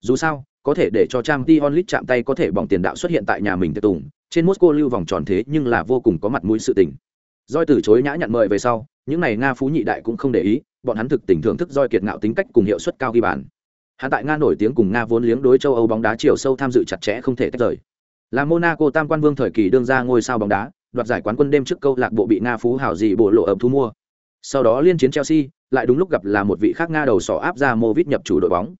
Speaker 1: dù sao có thể để cho trang t onlit chạm tay có thể bỏng tiền đạo xuất hiện tại nhà mình tiệc tùng trên moscow lưu vòng tròn thế nhưng là vô cùng có mặt mũi sự tình doi từ chối nhã nhặn mời về sau những này nga phú nhị đại cũng không để ý, bọn hắn thực tình thưởng thức doi kiệt ngạo tính cách cùng hiệu suất cao ghi bàn. Hắn tại nga nổi tiếng cùng nga vốn liếng đối châu âu bóng đá chiều sâu tham dự chặt chẽ không thể tách rời. Là monaco tam quan vương thời kỳ đương ra ngôi sao bóng đá, đoạt giải quán quân đêm trước câu lạc bộ bị nga phú hảo dị bộ lộ ập thu mua. Sau đó liên chiến chelsea, lại đúng lúc gặp là một vị khác nga đầu sỏ áp ra movit nhập chủ đội bóng.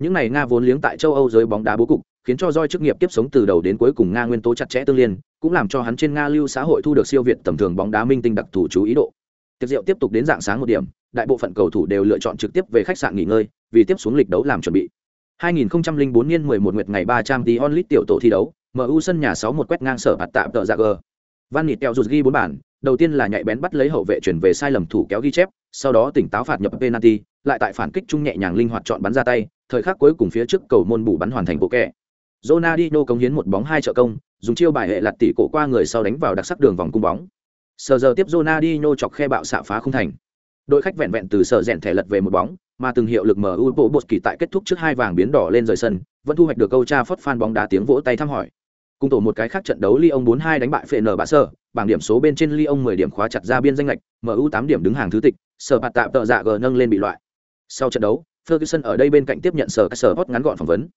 Speaker 1: Những này nga vốn liếng tại châu âu giới bóng đá bố cục, khiến cho roi chức nghiệp tiếp sống từ đầu đến cuối cùng nga nguyên tố chặt chẽ tương liên, cũng làm cho hắn trên nga lưu xã hội thu được siêu việt tầm thường bóng đá minh tinh đặc thù chú ý độ tiệc rượu tiếp tục đến dạng sáng một điểm đại bộ phận cầu thủ đều lựa chọn trực tiếp về khách sạn nghỉ ngơi vì tiếp xuống lịch đấu làm chuẩn bị 2004 niên 11 nguyệt ngày 300 tí onlit tiểu tổ thi đấu MU sân nhà 6 một quét ngang sở hạt tạm tợ dạ gờ Van Nịt kẹo rụt ghi bốn bản, đầu tiên là nhạy bén bắt lấy hậu vệ chuyển về sai lầm thủ kéo ghi chép, sau đó tỉnh táo phạt nhập penalty, lại tại phản kích trung nhẹ nhàng linh hoạt chọn bắn ra tay, thời khắc cuối cùng phía trước cầu môn bù bắn hoàn thành bộ kẹ. Ronaldinho công hiến một bóng hai trợ công, dùng chiêu bài hệ lật tỉ cổ qua người sau đánh vào đặc sắc đường vòng cung bóng. Sờ giờ tiếp Ronaldinho chọc khe bạo xạ phá không thành. Đội khách vẹn vẹn từ sở rèn thẻ lật về một bóng, mà từng hiệu lực MU bộ bột kỳ tại kết thúc trước hai vàng biến đỏ lên rời sân, vẫn thu hoạch được câu tra phất fan bóng đá tiếng vỗ tay thăm hỏi. Cùng tổ một cái khác trận đấu Lyon 4-2 đánh bại Fener Bạ Sở, bảng điểm số bên trên Lyon 10 điểm khóa chặt ra biên danh lệch, MU 8 điểm đứng hàng thứ tịch, sở bạt tạm tợ dạ g nâng lên bị loại. Sau trận đấu, Ferguson ở đây bên cạnh tiếp nhận sở sở hot ngắn gọn phỏng vấn.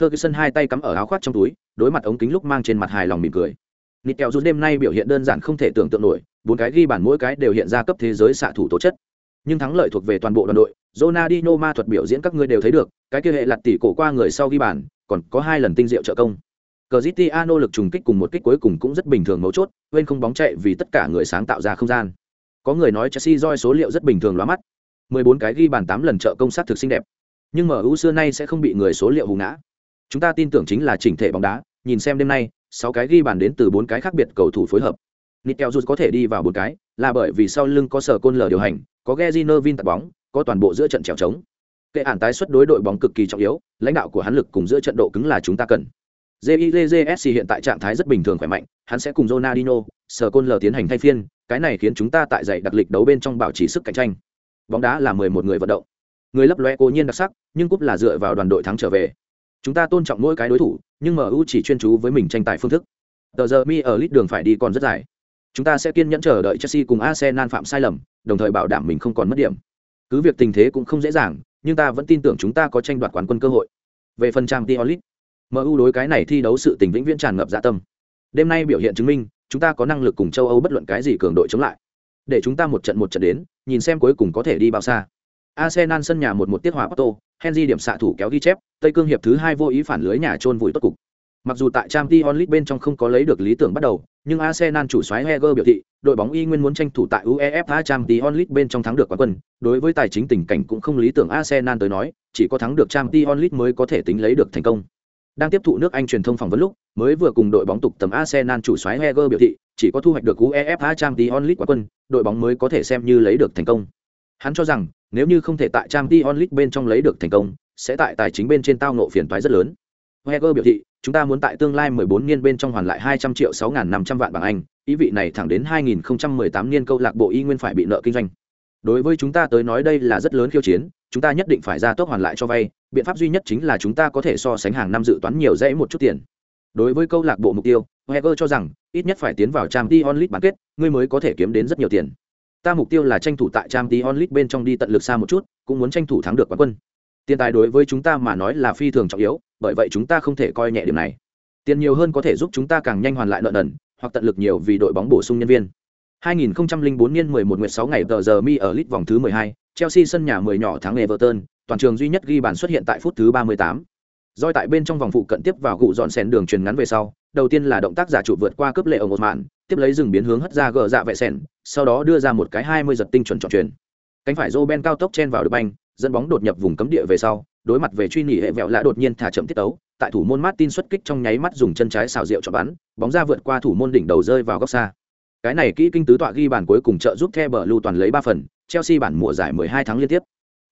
Speaker 1: Ferguson hai tay cắm ở áo khoác trong túi, đối mặt ống kính lúc mang trên mặt hài lòng mỉm cười. Nitel rút đêm nay biểu hiện đơn giản không thể tưởng tượng nổi, bốn cái ghi bàn mỗi cái đều hiện ra cấp thế giới xạ thủ tố chất. Nhưng thắng lợi thuộc về toàn bộ đoàn đội, Ronaldinho ma thuật biểu diễn các ngươi đều thấy được, cái kia hệ lặt tỉ cổ qua người sau ghi bàn, còn có hai lần tinh diệu trợ công. Cristiano lực trùng kích cùng một kích cuối cùng cũng rất bình thường mấu chốt, bên không bóng chạy vì tất cả người sáng tạo ra không gian. Có người nói Chelsea roi số liệu rất bình thường lóa mắt. 14 cái ghi bàn 8 lần trợ công sát thực xinh đẹp. Nhưng MU xưa nay sẽ không bị người số liệu hù ngã. Chúng ta tin tưởng chính là chỉnh thể bóng đá, nhìn xem đêm nay, 6 cái ghi bàn đến từ 4 cái khác biệt cầu thủ phối hợp. Nitel có thể đi vào 4 cái, là bởi vì sau lưng có sở côn lờ điều hành, có Geziner Vin tạt bóng, có toàn bộ giữa trận trèo trống. Kệ ản tái xuất đối đội bóng cực kỳ trọng yếu, lãnh đạo của hắn lực cùng giữa trận độ cứng là chúng ta cần. JIJSC hiện tại trạng thái rất bình thường khỏe mạnh, hắn sẽ cùng Ronaldinho, Sở Côn lở tiến hành thay phiên, cái này khiến chúng ta tại dạy đặc lịch đấu bên trong bảo trì sức cạnh tranh. Bóng đá là 11 người vận động. Người lấp lóe cố nhiên đặc sắc, nhưng cúp là dựa vào đoàn đội thắng trở về. Chúng ta tôn trọng mỗi cái đối thủ, nhưng MU chỉ chuyên chú với mình tranh tài phương thức. Tờ giờ mi ở lít đường phải đi còn rất dài. Chúng ta sẽ kiên nhẫn chờ đợi Chelsea cùng Arsenal phạm sai lầm, đồng thời bảo đảm mình không còn mất điểm. Cứ việc tình thế cũng không dễ dàng, nhưng ta vẫn tin tưởng chúng ta có tranh đoạt quán quân cơ hội. Về phần trang League, MU đối cái này thi đấu sự tình vĩnh viễn tràn ngập dạ tâm. Đêm nay biểu hiện chứng minh, chúng ta có năng lực cùng châu Âu bất luận cái gì cường đội chống lại. Để chúng ta một trận một trận đến, nhìn xem cuối cùng có thể đi bao xa. Arsenal sân nhà một một tiết hòa Porto, Henry điểm xạ thủ kéo ghi chép, Tây Cương hiệp thứ hai vô ý phản lưới nhà trôn vùi tốt cục. Mặc dù tại Champions League bên trong không có lấy được lý tưởng bắt đầu, nhưng Arsenal chủ soái Wenger biểu thị, đội bóng y nguyên muốn tranh thủ tại UEFA Champions League bên trong thắng được quán quân, đối với tài chính tình cảnh cũng không lý tưởng Arsenal tới nói, chỉ có thắng được Champions League mới có thể tính lấy được thành công. Đang tiếp thụ nước Anh truyền thông phỏng vấn lúc, mới vừa cùng đội bóng tục tầm Arsenal chủ soái Wenger biểu thị, chỉ có thu hoạch được UEFA Champions League quán quân, đội bóng mới có thể xem như lấy được thành công. Hắn cho rằng, nếu như không thể tại Champions League bên trong lấy được thành công, sẽ tại tài chính bên trên tao nộ phiền toái rất lớn. Heger biểu thị, chúng ta muốn tại tương lai 14 niên bên trong hoàn lại 200 triệu 6.500 vạn bảng Anh, ý vị này thẳng đến 2018 niên câu lạc bộ y nguyên phải bị nợ kinh doanh. Đối với chúng ta tới nói đây là rất lớn khiêu chiến, chúng ta nhất định phải ra tốc hoàn lại cho vay, biện pháp duy nhất chính là chúng ta có thể so sánh hàng năm dự toán nhiều dễ một chút tiền. Đối với câu lạc bộ mục tiêu, Heger cho rằng ít nhất phải tiến vào Champions League bán kết, ngươi mới có thể kiếm đến rất nhiều tiền. Ta mục tiêu là tranh thủ tại trang tí onlit bên trong đi tận lực xa một chút, cũng muốn tranh thủ thắng được quán quân. Tiền tài đối với chúng ta mà nói là phi thường trọng yếu, bởi vậy chúng ta không thể coi nhẹ điểm này. tiền nhiều hơn có thể giúp chúng ta càng nhanh hoàn lại nợ nần hoặc tận lực nhiều vì đội bóng bổ sung nhân viên 2004 niên 11 nguyệt 6 ngày tờ giờ mi ở lit vòng thứ 12, Chelsea sân nhà 10 nhỏ thắng Everton, toàn trường duy nhất ghi bàn xuất hiện tại phút thứ 38. Doi tại bên trong vòng phụ cận tiếp vào gụ dọn sen đường truyền ngắn về sau, đầu tiên là động tác giả trụ vượt qua cướp lệ ở một mạn, tiếp lấy dừng biến hướng hất ra gờ dạ vệ sẹn, sau đó đưa ra một cái 20 giật tinh chuẩn chọn truyền. Cánh phải Roben cao tốc chen vào được banh, dẫn bóng đột nhập vùng cấm địa về sau, đối mặt về truy nỉ hệ vẹo lạ đột nhiên thả chậm tiết tấu, tại thủ môn Martin xuất kích trong nháy mắt dùng chân trái xào rượu cho bắn, bóng ra vượt qua thủ môn đỉnh đầu rơi vào góc xa. Cái này kỹ kinh tứ tọa ghi bàn cuối cùng trợ giúp The Blue toàn lấy 3 phần, Chelsea bản mùa giải 12 tháng liên tiếp.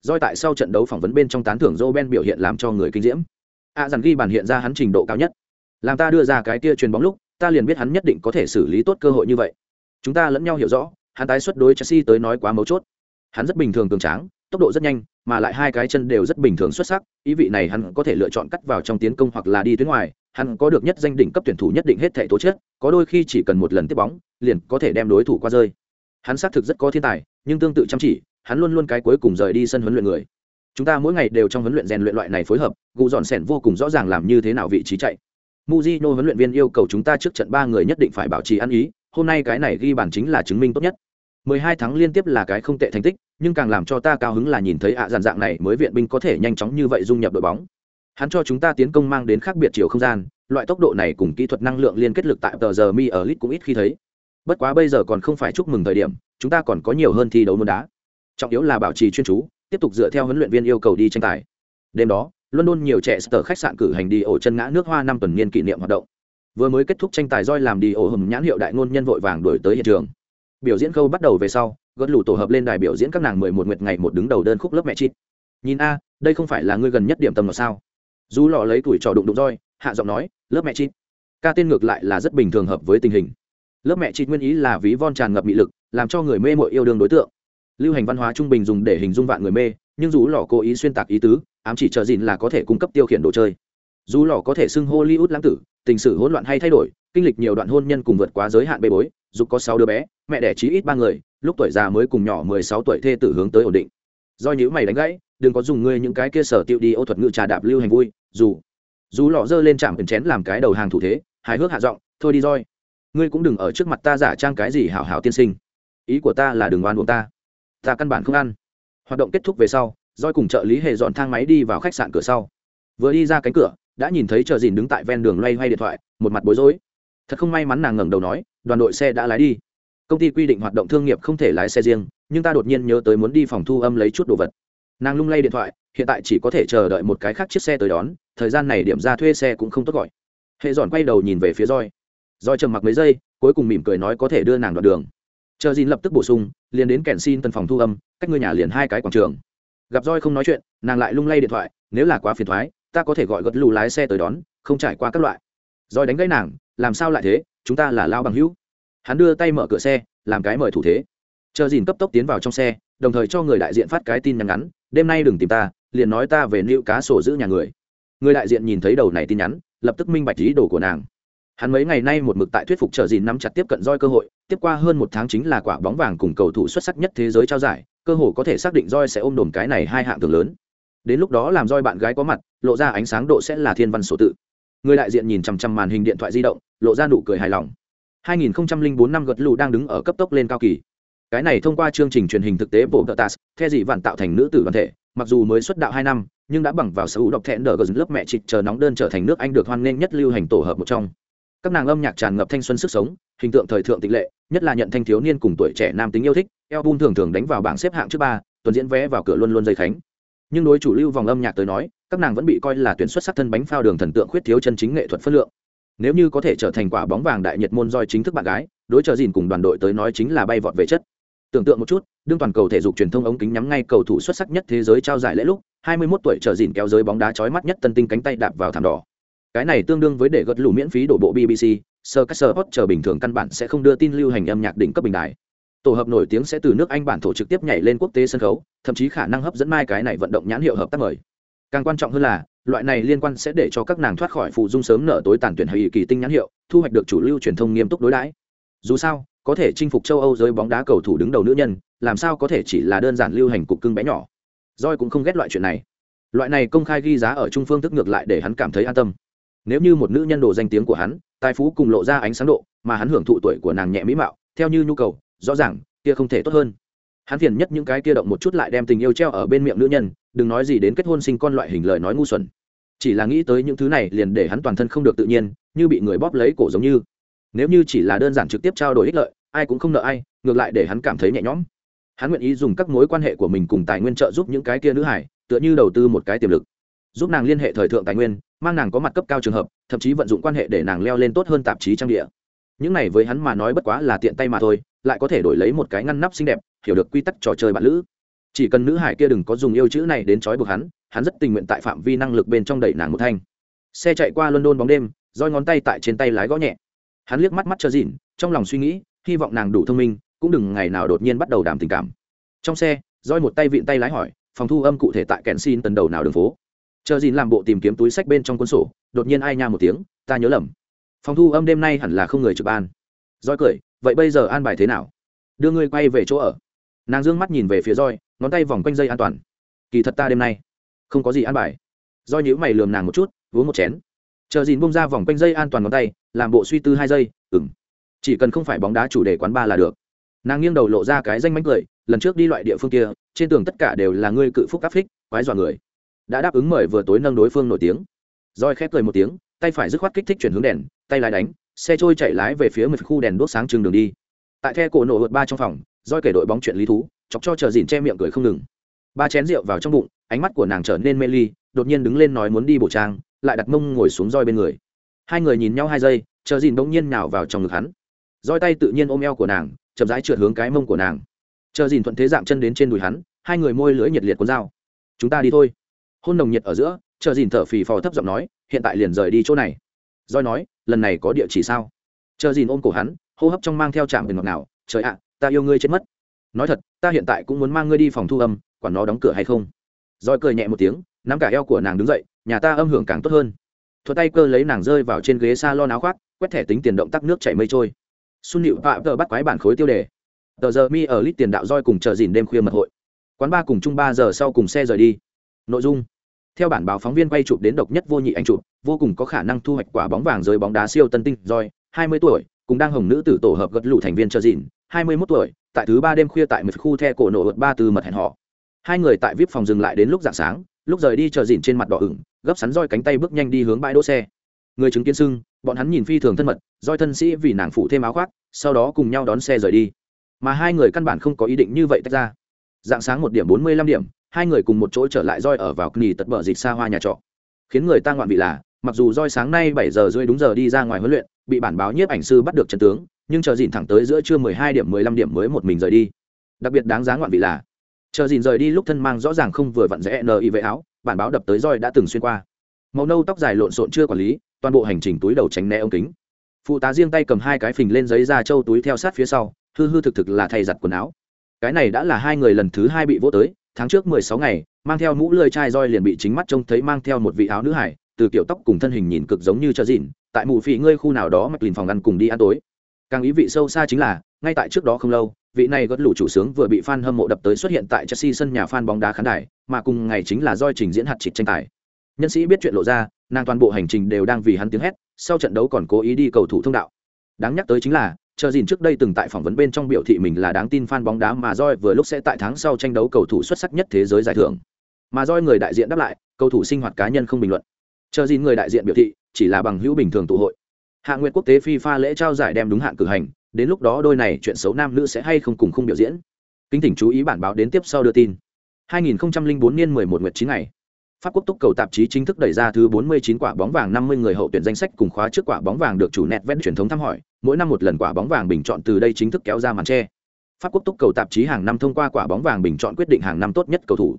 Speaker 1: Doi tại sau trận đấu phỏng vấn bên trong tán thưởng Roben biểu hiện làm cho người kinh diễm. A à, rằng ghi bàn hiện ra hắn trình độ cao nhất. Làm ta đưa ra cái kia truyền bóng lúc, ta liền biết hắn nhất định có thể xử lý tốt cơ hội như vậy. Chúng ta lẫn nhau hiểu rõ, hắn tái xuất đối Chelsea tới nói quá mấu chốt. Hắn rất bình thường cường tráng, tốc độ rất nhanh, mà lại hai cái chân đều rất bình thường xuất sắc, ý vị này hắn có thể lựa chọn cắt vào trong tiến công hoặc là đi tuyến ngoài, hắn có được nhất danh đỉnh cấp tuyển thủ nhất định hết thể tố chất, có đôi khi chỉ cần một lần tiếp bóng, liền có thể đem đối thủ qua rơi. Hắn xác thực rất có thiên tài, nhưng tương tự chăm chỉ, hắn luôn luôn cái cuối cùng rời đi sân huấn luyện người. Chúng ta mỗi ngày đều trong huấn luyện rèn luyện loại này phối hợp, gù dọn sẻn vô cùng rõ ràng làm như thế nào vị trí chạy. Mujino huấn luyện viên yêu cầu chúng ta trước trận ba người nhất định phải bảo trì ăn ý, hôm nay cái này ghi bàn chính là chứng minh tốt nhất. 12 tháng liên tiếp là cái không tệ thành tích, nhưng càng làm cho ta cao hứng là nhìn thấy ạ à dạng này mới viện binh có thể nhanh chóng như vậy dung nhập đội bóng. Hắn cho chúng ta tiến công mang đến khác biệt chiều không gian, loại tốc độ này cùng kỹ thuật năng lượng liên kết lực tại tờ giờ mi ở lit cũng ít khi thấy. Bất quá bây giờ còn không phải chúc mừng thời điểm, chúng ta còn có nhiều hơn thi đấu môn đá. Trọng yếu là bảo trì chuyên chú, tiếp tục dựa theo huấn luyện viên yêu cầu đi tranh tài. Đêm đó, London nhiều trẻ sở khách sạn cử hành đi ổ chân ngã nước hoa năm tuần niên kỷ niệm hoạt động. Vừa mới kết thúc tranh tài roi làm đi ổ hầm nhãn hiệu đại ngôn nhân vội vàng đuổi tới hiện trường. Biểu diễn câu bắt đầu về sau, gật lũ tổ hợp lên đài biểu diễn các nàng mười một nguyệt ngày một đứng đầu đơn khúc lớp mẹ chít. Nhìn a, đây không phải là ngươi gần nhất điểm tầm nào sao? Dù lọ lấy tuổi trò đụng đụng roi, hạ giọng nói, lớp mẹ chít. Ca tên ngược lại là rất bình thường hợp với tình hình. Lớp mẹ chít nguyên ý là ví von tràn ngập mị lực, làm cho người mê muội yêu đương đối tượng. Lưu hành văn hóa trung bình dùng để hình dung vạn người mê, nhưng dù lọ cố ý xuyên tạc ý tứ, ám chỉ chờ dìn là có thể cung cấp tiêu khiển đồ chơi. Dù lò có thể xưng hollywood lãng tử, tình sử hỗn loạn hay thay đổi, kinh lịch nhiều đoạn hôn nhân cùng vượt quá giới hạn bê bối, dù có sáu đứa bé, mẹ đẻ chí ít ba người, lúc tuổi già mới cùng nhỏ mười sáu tuổi thê tử hướng tới ổn định. Do nhữ mày đánh gãy, đừng có dùng ngươi những cái kia sở tiêu đi ô thuật ngự trà đạp lưu hành vui, dù dù lọ dơ lên chạm cần chén làm cái đầu hàng thủ thế, hài hước hạ giọng, thôi đi roi ngươi cũng đừng ở trước mặt ta giả trang cái gì hảo hảo tiên sinh. Ý của ta là đừng oan buộc ta. Ta căn bản không ăn. Hoạt động kết thúc về sau roi cùng trợ lý hề dọn thang máy đi vào khách sạn cửa sau. Vừa đi ra cánh cửa, đã nhìn thấy chờ dìn đứng tại ven đường loay hoay điện thoại, một mặt bối rối. Thật không may mắn nàng ngẩng đầu nói, đoàn đội xe đã lái đi. Công ty quy định hoạt động thương nghiệp không thể lái xe riêng, nhưng ta đột nhiên nhớ tới muốn đi phòng thu âm lấy chút đồ vật. Nàng lung lay điện thoại, hiện tại chỉ có thể chờ đợi một cái khác chiếc xe tới đón, thời gian này điểm ra thuê xe cũng không tốt gọi. Hệ dọn quay đầu nhìn về phía roi. Roi trầm mặc mấy giây, cuối cùng mỉm cười nói có thể đưa nàng đoạn đường. Chờ dìn lập tức bổ sung, liền đến kèn xin tân phòng thu âm, cách ngôi nhà liền hai cái quảng trường gặp roi không nói chuyện, nàng lại lung lay điện thoại, nếu là quá phiền thoái, ta có thể gọi gật lù lái xe tới đón, không trải qua các loại. Roi đánh gãy nàng, làm sao lại thế, chúng ta là lao bằng hữu. Hắn đưa tay mở cửa xe, làm cái mời thủ thế. Chờ dìn cấp tốc tiến vào trong xe, đồng thời cho người đại diện phát cái tin nhắn ngắn, đêm nay đừng tìm ta, liền nói ta về nữ cá sổ giữ nhà người. Người đại diện nhìn thấy đầu này tin nhắn, lập tức minh bạch ý đồ của nàng. Hắn mấy ngày nay một mực tại thuyết phục chờ dìn nắm chặt tiếp cận roi cơ hội, tiếp qua hơn một tháng chính là quả bóng vàng cùng cầu thủ xuất sắc nhất thế giới trao giải cơ hồ có thể xác định roi sẽ ôm đồn cái này hai hạng thường lớn. Đến lúc đó làm roi bạn gái có mặt, lộ ra ánh sáng độ sẽ là thiên văn sổ tự. Người đại diện nhìn chằm chằm màn hình điện thoại di động, lộ ra nụ cười hài lòng. 2004 năm gật lù đang đứng ở cấp tốc lên cao kỳ. Cái này thông qua chương trình truyền hình thực tế bộ tờ tas theo dị vạn tạo thành nữ tử đoàn thể, mặc dù mới xuất đạo hai năm, nhưng đã bằng vào sở hữu đọc thẹn đờ gần lớp mẹ trịch chờ nóng đơn trở thành nước anh được hoan nghênh nhất lưu hành tổ hợp một trong. Các nàng âm nhạc tràn ngập thanh xuân sức sống hình tượng thời thượng tịch lệ, nhất là nhận thanh thiếu niên cùng tuổi trẻ nam tính yêu thích album thường thường đánh vào bảng xếp hạng trước ba, tuần diễn vé vào cửa luôn luôn dây khánh. Nhưng đối chủ lưu vòng âm nhạc tới nói, các nàng vẫn bị coi là tuyển xuất sắc thân bánh phao đường thần tượng khuyết thiếu chân chính nghệ thuật phất lượng. Nếu như có thể trở thành quả bóng vàng đại nhiệt môn roi chính thức bạn gái, đối trợ dìn cùng đoàn đội tới nói chính là bay vọt về chất. Tưởng tượng một chút, đương toàn cầu thể dục truyền thông ống kính nhắm ngay cầu thủ xuất sắc nhất thế giới trao giải lễ lúc 21 tuổi trở dìn kéo giới bóng đá chói mắt nhất tân tinh cánh tay đạp vào thảm đỏ. Cái này tương đương với để gật lũ miễn phí đổ bộ bbc sơ các sơ hot chờ bình thường căn bản sẽ không đưa tin lưu hành âm nhạc đỉnh cấp bình đại tổ hợp nổi tiếng sẽ từ nước anh bản thổ trực tiếp nhảy lên quốc tế sân khấu, thậm chí khả năng hấp dẫn mai cái này vận động nhãn hiệu hợp tác mời. Càng quan trọng hơn là, loại này liên quan sẽ để cho các nàng thoát khỏi phụ dung sớm nở tối tàn tuyển hay kỳ tinh nhãn hiệu, thu hoạch được chủ lưu truyền thông nghiêm túc đối đãi. Dù sao, có thể chinh phục châu âu giới bóng đá cầu thủ đứng đầu nữ nhân, làm sao có thể chỉ là đơn giản lưu hành cục cưng bé nhỏ. Roi cũng không ghét loại chuyện này. Loại này công khai ghi giá ở trung phương tức ngược lại để hắn cảm thấy an tâm. Nếu như một nữ nhân đồ danh tiếng của hắn tài phú cùng lộ ra ánh sáng độ, mà hắn hưởng thụ tuổi của nàng nhẹ mỹ mạo, theo như nhu cầu, rõ ràng, kia không thể tốt hơn. Hắn phiền nhất những cái kia động một chút lại đem tình yêu treo ở bên miệng nữ nhân, đừng nói gì đến kết hôn sinh con loại hình lời nói ngu xuẩn. Chỉ là nghĩ tới những thứ này liền để hắn toàn thân không được tự nhiên, như bị người bóp lấy cổ giống như. Nếu như chỉ là đơn giản trực tiếp trao đổi ích lợi, ai cũng không nợ ai, ngược lại để hắn cảm thấy nhẹ nhõm. Hắn nguyện ý dùng các mối quan hệ của mình cùng tài nguyên trợ giúp những cái kia nữ hải, tựa như đầu tư một cái tiềm lực. Giúp nàng liên hệ thời thượng tài nguyên, mang nàng có mặt cấp cao trường hợp thậm chí vận dụng quan hệ để nàng leo lên tốt hơn tạp chí trang địa. Những này với hắn mà nói bất quá là tiện tay mà thôi, lại có thể đổi lấy một cái ngăn nắp xinh đẹp, hiểu được quy tắc trò chơi bạn lữ. Chỉ cần nữ hải kia đừng có dùng yêu chữ này đến trói buộc hắn hắn rất tình nguyện tại phạm vi năng lực bên trong đẩy nàng một thanh. Xe chạy qua london bóng đêm, roi ngón tay tại trên tay lái gõ nhẹ. Hắn liếc mắt mắt cho dịn trong lòng suy nghĩ, hy vọng nàng đủ thông minh, cũng đừng ngày nào đột nhiên bắt đầu đàm tình cảm. Trong xe, roi một tay vịn tay lái hỏi, phòng thu âm cụ thể tại kèn xin tần đầu nào đường phố? Chờ dìn làm bộ tìm kiếm túi sách bên trong cuốn sổ đột nhiên ai nha một tiếng, ta nhớ lầm. Phòng thu âm đêm nay hẳn là không người trực ban. Roi cười, vậy bây giờ an bài thế nào? Đưa ngươi quay về chỗ ở. Nàng dương mắt nhìn về phía roi ngón tay vòng quanh dây an toàn. Kỳ thật ta đêm nay không có gì an bài. Roi nhữ mày lườm nàng một chút, uống một chén. Chờ dìn bông ra vòng quanh dây an toàn ngón tay, làm bộ suy tư hai giây ừng chỉ cần không phải bóng đá chủ đề quán ba là được. Nàng nghiêng đầu lộ ra cái danh mánh cười, lần trước đi loại địa phương kia, trên tường tất cả đều là ngươi cự phúc áp phích, quái dọa người. Đã đáp ứng mời vừa tối nâng đối phương nổi tiếng roi khép cười một tiếng, tay phải dứt khoát kích thích chuyển hướng đèn, tay lái đánh, xe trôi chạy lái về phía một khu đèn đốt sáng trừng đường đi. Tại the cổ nổ vượt ba trong phòng roi kể đội bóng chuyện lý thú, chọc cho chờ dìn che miệng cười không ngừng. Ba chén rượu vào trong bụng, ánh mắt của nàng trở nên mê ly, đột nhiên đứng lên nói muốn đi bổ trang, lại đặt mông ngồi xuống roi bên người. Hai người nhìn nhau hai giây, chờ dìn bỗng nhiên nào vào trong ngực hắn. Roi tay tự nhiên ôm eo của nàng, chậm rãi trượt hướng cái mông của nàng. Chờ dìn thuận thế dạng chân đến trên đùi hắn, hai người môi lưỡi nhiệt liệt cuốn dao. Chúng ta đi thôi. Hôn nồng nhiệt ở giữa chờ dìn thở phì phò thấp giọng nói, hiện tại liền rời đi chỗ này. Roi nói, lần này có địa chỉ sao? Chờ dìn ôm cổ hắn, hô hấp trong mang theo trạm về ngọt nào trời ạ, ta yêu ngươi chết mất. Nói thật, ta hiện tại cũng muốn mang ngươi đi phòng thu âm, quản nó đóng cửa hay không. Roi cười nhẹ một tiếng, nắm cả eo của nàng đứng dậy, nhà ta âm hưởng càng tốt hơn. Thuật tay cơ lấy nàng rơi vào trên ghế s a lon áo khoác, quét thẻ tính tiền động tắc nước chảy mây trôi. Xuân nịu vạ vợ bắt quái bản khối tiêu đề. Tờ giờ mi ở lít tiền đạo roi cùng chờ dìn đêm khuya mật hội. Quán ba cùng chung ba giờ sau cùng xe rời đi. Nội dung theo bản báo phóng viên quay chụp đến độc nhất vô nhị anh chụp, vô cùng có khả năng thu hoạch quả bóng vàng giới bóng đá siêu tân tinh roi hai mươi tuổi, cùng đang hồng nữ tử tổ hợp gật lũ thành viên chờ dìn hai mươi 21 tuổi, tại thứ ba đêm khuya tại một khu the cổ nổ vượt ba từ mật hẹn họ. Hai người tại vip phòng dừng lại đến lúc dạng sáng, lúc rời đi chờ dìn trên mặt đỏ ửng, gấp sắn roi cánh tay bước nhanh đi hướng bãi đỗ xe. Người chứng kiến sưng, bọn hắn nhìn phi thường thân mật, roi thân sĩ vì nàng phụ thêm áo khoác, sau đó cùng nhau đón xe rời đi. Mà hai người căn bản không có ý định như vậy tách ra. Dạng sáng một điểm bốn mươi lăm điểm hai người cùng một chỗ trở lại roi ở vào nghỉ tật bờ dịch xa hoa nhà trọ. Khiến người ta ngoạn vị là, mặc dù roi sáng nay bảy giờ rưỡi đúng giờ đi ra ngoài huấn luyện, bị bản báo nhiếp ảnh sư bắt được chân tướng, nhưng chờ dìn thẳng tới giữa trưa mười hai điểm, mười lăm điểm mới một mình rời đi. Đặc biệt đáng giá ngoạn vị là, chờ dìn rời đi lúc thân mang rõ ràng không vừa vặn rẽ y vệ áo, bản báo đập tới roi đã từng xuyên qua. Màu nâu tóc dài lộn xộn chưa quản lý, toàn bộ hành trình túi đầu tránh né ống kính. Phụ tá riêng tay cầm hai cái phình lên giấy da châu túi theo sát phía sau, hư hư thực thực là thay giặt quần áo. Cái này đã là hai người lần thứ hai bị vỗ tới tháng trước mười sáu ngày mang theo mũ lơi chai roi liền bị chính mắt trông thấy mang theo một vị áo nữ hải từ kiểu tóc cùng thân hình nhìn cực giống như cho dìn tại mù phỉ ngươi khu nào đó mặc lìn phòng ăn cùng đi ăn tối càng ý vị sâu xa chính là ngay tại trước đó không lâu vị này gật lũ chủ sướng vừa bị fan hâm mộ đập tới xuất hiện tại Chelsea sân nhà fan bóng đá khán đài, mà cùng ngày chính là doi trình diễn hạt trịch tranh tài. Nhân sĩ biết chuyện lộ ra, nàng toàn bộ hành trình đều đang vì hắn tiếng hét, sau trận đấu còn cố ý đi cầu thủ thông đạo. Đáng nhắc tới chính là, chờ dìn trước đây từng tại phỏng vấn bên trong biểu thị mình là đáng tin fan bóng đá mà roi vừa lúc sẽ tại tháng sau tranh đấu cầu thủ xuất sắc nhất thế giới giải thưởng. Mà roi người đại diện đáp lại, cầu thủ sinh hoạt cá nhân không bình luận. Chờ dìn người đại diện biểu thị, chỉ là bằng hữu bình thường tụ hội. Hạ nguyện quốc tế fifa lễ trao giải đem đúng hạn cử hành, đến lúc đó đôi này chuyện xấu nam nữ sẽ hay không cùng khung biểu diễn. Kính thỉnh chú ý bản báo đến tiếp sau đưa tin. 2004 niên 11 nguyệt 9 ngày. Pháp quốc túc cầu tạp chí chính thức đẩy ra thứ 49 quả bóng vàng 50 người hậu tuyển danh sách cùng khóa trước quả bóng vàng được chủ nét vẽ truyền thống thăm hỏi, mỗi năm một lần quả bóng vàng bình chọn từ đây chính thức kéo ra màn che. Pháp quốc túc cầu tạp chí hàng năm thông qua quả bóng vàng bình chọn quyết định hàng năm tốt nhất cầu thủ.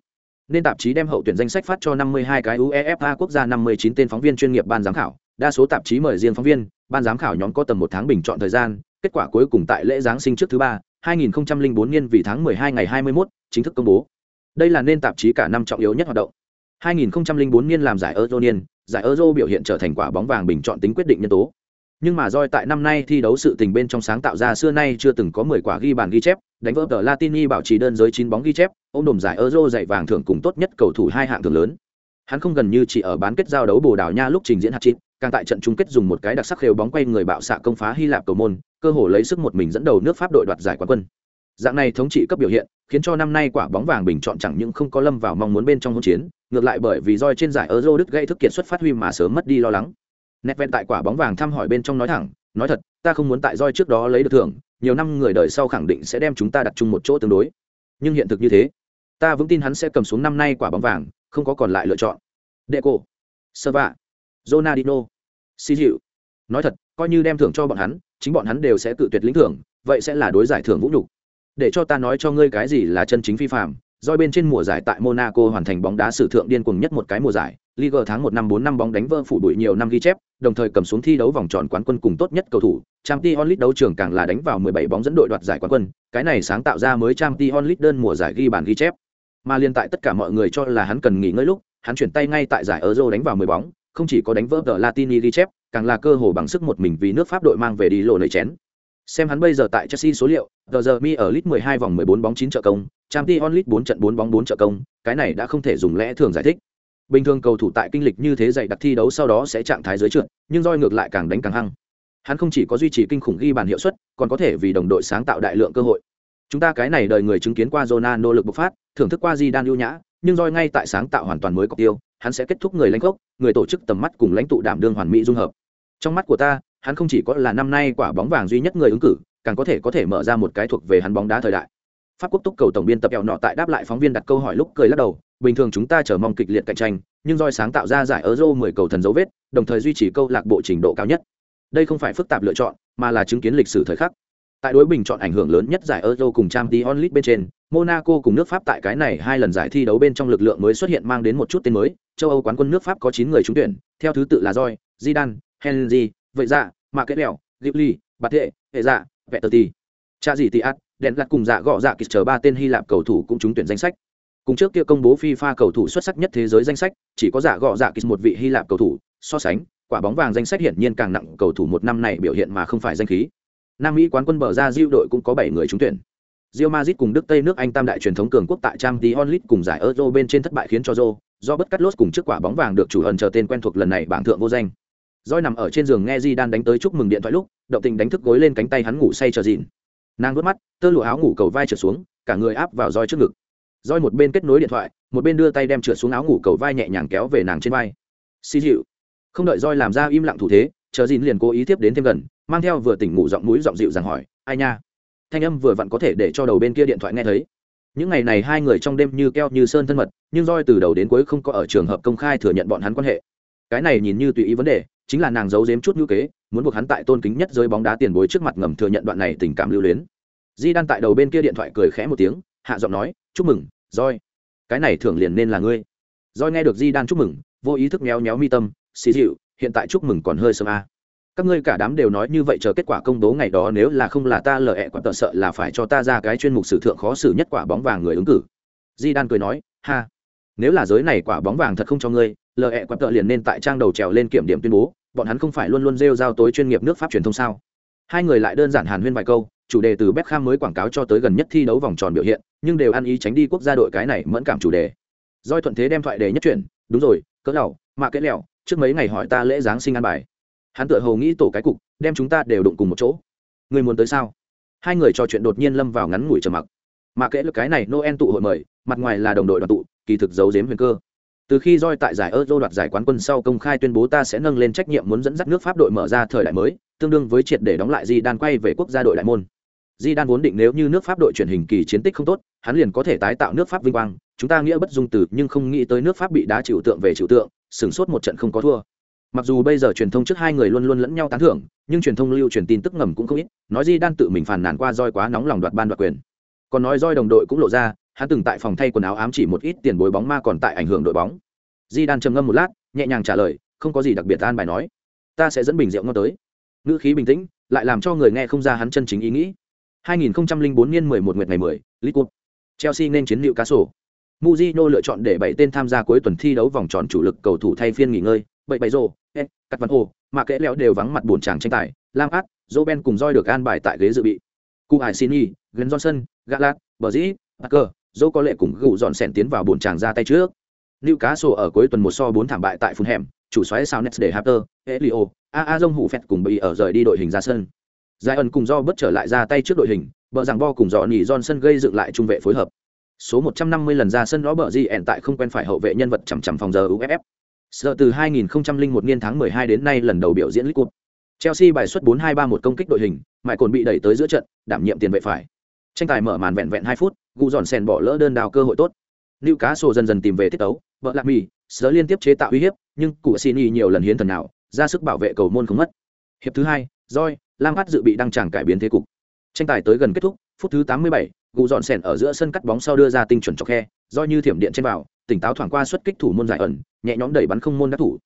Speaker 1: Nên tạp chí đem hậu tuyển danh sách phát cho 52 cái UEFA quốc gia 59 tên phóng viên chuyên nghiệp ban giám khảo, đa số tạp chí mời riêng phóng viên, ban giám khảo nhóm có tầm một tháng bình chọn thời gian, kết quả cuối cùng tại lễ giáng sinh trước thứ ba, 2004 niên vì tháng 12 ngày 21, chính thức công bố. Đây là nên tạp chí cả năm trọng yếu nhất hoạt động 2004 niên làm giải Euro niên, giải Euro biểu hiện trở thành quả bóng vàng bình chọn tính quyết định nhân tố. Nhưng mà doi tại năm nay thi đấu sự tình bên trong sáng tạo ra xưa nay chưa từng có 10 quả ghi bàn ghi chép, đánh vỡ tờ Latini bảo trì đơn giới 9 bóng ghi chép, ôm đồm giải Euro giải vàng thưởng cùng tốt nhất cầu thủ hai hạng thưởng lớn. Hắn không gần như chỉ ở bán kết giao đấu Bồ Đào Nha lúc trình diễn hạt chín, càng tại trận chung kết dùng một cái đặc sắc khều bóng quay người bạo xạ công phá Hy Lạp cầu môn, cơ hồ lấy sức một mình dẫn đầu nước Pháp đội đoạt giải quán quân. Dạng này thống trị cấp biểu hiện, khiến cho năm nay quả bóng vàng bình chọn chẳng những không có lâm vào mong muốn bên trong hỗn chiến, ngược lại bởi vì roi trên giải Euro đức gây thức kiệt xuất phát huy mà sớm mất đi lo lắng. Nét vẹn tại quả bóng vàng thăm hỏi bên trong nói thẳng, nói thật, ta không muốn tại roi trước đó lấy được thưởng, nhiều năm người đời sau khẳng định sẽ đem chúng ta đặt chung một chỗ tương đối. Nhưng hiện thực như thế, ta vững tin hắn sẽ cầm xuống năm nay quả bóng vàng, không có còn lại lựa chọn. Deco, Serva, Ronaldinho, Xi Dịu. Nói thật, coi như đem thưởng cho bọn hắn, chính bọn hắn đều sẽ tự tuyệt lĩnh thưởng, vậy sẽ là đối giải thưởng vũ nhục. Để cho ta nói cho ngươi cái gì là chân chính phi phạm, Doi bên trên mùa giải tại Monaco hoàn thành bóng đá sử thượng điên cuồng nhất một cái mùa giải, Liga tháng một năm bốn năm bóng đánh vỡ phủ bụi nhiều năm ghi chép, đồng thời cầm xuống thi đấu vòng tròn quán quân cùng tốt nhất cầu thủ, Champions onlit đấu trường càng là đánh vào 17 bóng dẫn đội đoạt giải quán quân, cái này sáng tạo ra mới Champions onlit đơn mùa giải ghi bàn ghi chép. Mà liên tại tất cả mọi người cho là hắn cần nghỉ ngơi lúc, hắn chuyển tay ngay tại giải Euro đánh vào 10 bóng, không chỉ có đánh vỡ tờ Latini ghi chép, càng là cơ hồ bằng sức một mình vì nước Pháp đội mang về đi lộ nơi chén. Xem hắn bây giờ tại Chelsea số liệu, giờ mi ở lit 12 vòng 14 bóng 9 trợ công, Champions League 4 trận 4 bóng 4 trợ công, cái này đã không thể dùng lẽ thường giải thích. Bình thường cầu thủ tại kinh lịch như thế dày đặc thi đấu sau đó sẽ trạng thái dưới trượt, nhưng roi ngược lại càng đánh càng hăng. Hắn không chỉ có duy trì kinh khủng ghi bàn hiệu suất, còn có thể vì đồng đội sáng tạo đại lượng cơ hội. Chúng ta cái này đời người chứng kiến qua Ronaldo lực bộc phát, thưởng thức qua Zidane ưu nhã, nhưng roi ngay tại sáng tạo hoàn toàn mới cọc tiêu, hắn sẽ kết thúc người lãnh gốc, người tổ chức tầm mắt cùng lãnh tụ đảm đương hoàn mỹ dung hợp. Trong mắt của ta, hắn không chỉ có là năm nay quả bóng vàng duy nhất người ứng cử, càng có thể có thể mở ra một cái thuộc về hắn bóng đá thời đại. Pháp quốc túc cầu tổng biên tập kẹo nọ tại đáp lại phóng viên đặt câu hỏi lúc cười lắc đầu bình thường chúng ta chờ mong kịch liệt cạnh tranh nhưng roi sáng tạo ra giải euro 10 cầu thần dấu vết đồng thời duy trì câu lạc bộ trình độ cao nhất. Đây không phải phức tạp lựa chọn mà là chứng kiến lịch sử thời khắc. Tại đối bình chọn ảnh hưởng lớn nhất giải euro cùng trang League bên trên monaco cùng nước pháp tại cái này hai lần giải thi đấu bên trong lực lượng mới xuất hiện mang đến một chút tên mới châu âu quán quân nước pháp có chín người trúng tuyển theo thứ tự là roi zidane henry vậy dạ mạ kết đèo ghibli bạt thệ, hệ dạ vẹt tờ ti. Cha gì ti át đèn lặt cùng dạ gọ dạ kịch chờ ba tên hy lạp cầu thủ cũng trúng tuyển danh sách. Cùng trước kia công bố fifa cầu thủ xuất sắc nhất thế giới danh sách chỉ có dạ gọ dạ kịch một vị hy lạp cầu thủ so sánh quả bóng vàng danh sách hiển nhiên càng nặng cầu thủ một năm này biểu hiện mà không phải danh khí. Nam mỹ quán quân bờ ra diêu đội cũng có bảy người trúng tuyển. Real Madrid cùng Đức Tây nước Anh tam đại truyền thống cường quốc tại Champions League cùng giải Euro bên trên thất bại khiến cho Zô, do bất cắt lốt cùng trước quả bóng vàng được chủ ẩn chờ tên quen thuộc lần này bảng thượng vô danh. Doi nằm ở trên giường nghe Di Đan đánh tới chúc mừng điện thoại lúc, động tình đánh thức gối lên cánh tay hắn ngủ say chờ dịn nàng vớt mắt tơ lụa áo ngủ cầu vai trượt xuống cả người áp vào roi trước ngực. Roi một bên kết nối điện thoại một bên đưa tay đem trượt xuống áo ngủ cầu vai nhẹ nhàng kéo về nàng trên vai. Xì dịu không đợi roi làm ra im lặng thủ thế chờ dịn liền cố ý tiếp đến thêm gần mang theo vừa tỉnh ngủ giọng mũi giọng dịu rằng hỏi ai nha? Thanh âm vừa vặn có thể để cho đầu bên kia điện thoại nghe thấy. Những ngày này hai người trong đêm như keo như sơn thân mật nhưng roi từ đầu đến cuối không có ở trường hợp công khai thừa nhận bọn hắn quan hệ. Cái này nhìn như tùy ý vấn đề chính là nàng giấu giếm chút ngữ kế, muốn buộc hắn tại tôn kính nhất giới bóng đá tiền bối trước mặt ngầm thừa nhận đoạn này tình cảm lưu luyến. Di đan tại đầu bên kia điện thoại cười khẽ một tiếng, hạ giọng nói, chúc mừng roi cái này thưởng liền nên là ngươi. Roi nghe được di đan chúc mừng, vô ý thức méo méo mi tâm, xì dịu, hiện tại chúc mừng còn hơi sớm a. À. các ngươi cả đám đều nói như vậy chờ kết quả công bố ngày đó, nếu là không là ta lờ ẹ quả tợ sợ là phải cho ta ra cái chuyên mục sử thượng khó xử nhất quả bóng vàng người ứng cử. Di đan cười nói, ha, nếu là giới này quả bóng vàng thật không cho ngươi, lờ ẹ quả tợ liền nên tại trang đầu trèo lên kiểm điểm tuyên bố bọn hắn không phải luôn luôn rêu giao tối chuyên nghiệp nước pháp truyền thông sao? Hai người lại đơn giản hàn huyên vài câu, chủ đề từ Beckham mới quảng cáo cho tới gần nhất thi đấu vòng tròn biểu hiện, nhưng đều ăn ý tránh đi quốc gia đội cái này mẫn cảm chủ đề. Doi thuận thế đem thoại đề nhất chuyển, đúng rồi, cỡ đầu mạ kẽ lẹo trước mấy ngày hỏi ta lễ giáng sinh ăn bài. Hắn tựa hồ nghĩ tổ cái cục, đem chúng ta đều đụng cùng một chỗ. Người muốn tới sao? Hai người trò chuyện đột nhiên lâm vào ngắn ngủi trầm mặc. Mạ kẽ lực cái này noel tụ hội mời, mặt ngoài là đồng đội đoàn tụ, kỳ thực giấu giếm huyền cơ từ khi roi tại giải euro đoạt giải quán quân sau công khai tuyên bố ta sẽ nâng lên trách nhiệm muốn dẫn dắt nước pháp đội mở ra thời đại mới, tương đương với triệt để đóng lại di đan quay về quốc gia đội đại môn. Di đan vốn định nếu như nước pháp đội truyền hình kỳ chiến tích không tốt, hắn liền có thể tái tạo nước pháp vinh quang, chúng ta nghĩa bất dung từ, nhưng không nghĩ tới nước pháp bị đá chịu tượng về chịu tượng, sửng sốt một trận không có thua. Mặc dù bây giờ truyền thông trước hai người luôn luôn lẫn nhau tán thưởng, nhưng truyền thông lưu truyền tin tức ngầm cũng không ít, nói di đan tự mình phàn nàn qua roi quá nóng lòng đoạt ban đoạt quyền. Còn nói roi đồng đội cũng lộ ra hắn từng tại phòng thay quần áo ám chỉ một ít tiền bối bóng ma còn tại ảnh hưởng đội bóng. Di đan trầm ngâm một lát nhẹ nhàng trả lời không có gì đặc biệt an bài nói. Ta sẽ dẫn bình rượu ngon tới. Ngữ khí bình tĩnh lại làm cho người nghe không ra hắn chân chính ý nghĩ. 2004 niên 11 nguyệt ngày 10, League Cup. Chelsea nên chiến liệu cá sổ. Mourinho lựa chọn để bảy tên tham gia cuối tuần thi đấu vòng tròn chủ lực cầu thủ thay phiên nghỉ ngơi, bảy bảy rồ, Cắt Văn Hồ, mà kẽ léo đều vắng mặt buồn chàng tranh tài, Lampard, Roben cùng roi được an bài tại ghế dự bị. Cụ Hải Sini, Glenn Johnson, Galat, Brzee, Parker, Joe có lệ cùng gù dọn sẻn tiến vào buồn chàng ra tay trước. nữ cá sổ ở cuối tuần một so bốn thảm bại tại Fulham, chủ xoáy sao nets để Harper, Elio, A A Dông hủ phẹt cùng bị ở rời đi đội hình ra sân. Giải ẩn cùng do bất trở lại ra tay trước đội hình, bờ rằng bo cùng dọ dọn Johnson gây dựng lại trung vệ phối hợp. Số 150 lần ra sân đó bờ gì ẻn tại không quen phải hậu vệ nhân vật chằm chằm phòng giờ UFF. Sợ từ 2001 niên tháng 12 đến nay lần đầu biểu diễn League Cup. Chelsea bài xuất 4-2-3 một công kích đội hình, mại cồn bị đẩy tới giữa trận, đảm nhiệm tiền vệ phải. Tranh tài mở màn vẹn vẹn 2 phút, Gù dọn sèn bỏ lỡ đơn đào cơ hội tốt. lưu cá sổ dần dần tìm về tiết tấu, vợ lạc mì, sớ liên tiếp chế tạo uy hiếp, nhưng cụ Sini nhiều lần hiến thần nào, ra sức bảo vệ cầu môn không mất. Hiệp thứ hai, roi, Lam Phát dự bị đăng tràng cải biến thế cục. Tranh tài tới gần kết thúc, phút thứ tám mươi bảy, Gù dọn sèn ở giữa sân cắt bóng sau đưa ra tinh chuẩn chọc khe, do như thiểm điện trên vào, tỉnh táo thoảng qua xuất kích thủ môn giải ẩn, nhẹ nhõm đẩy bắn không môn đắc thủ.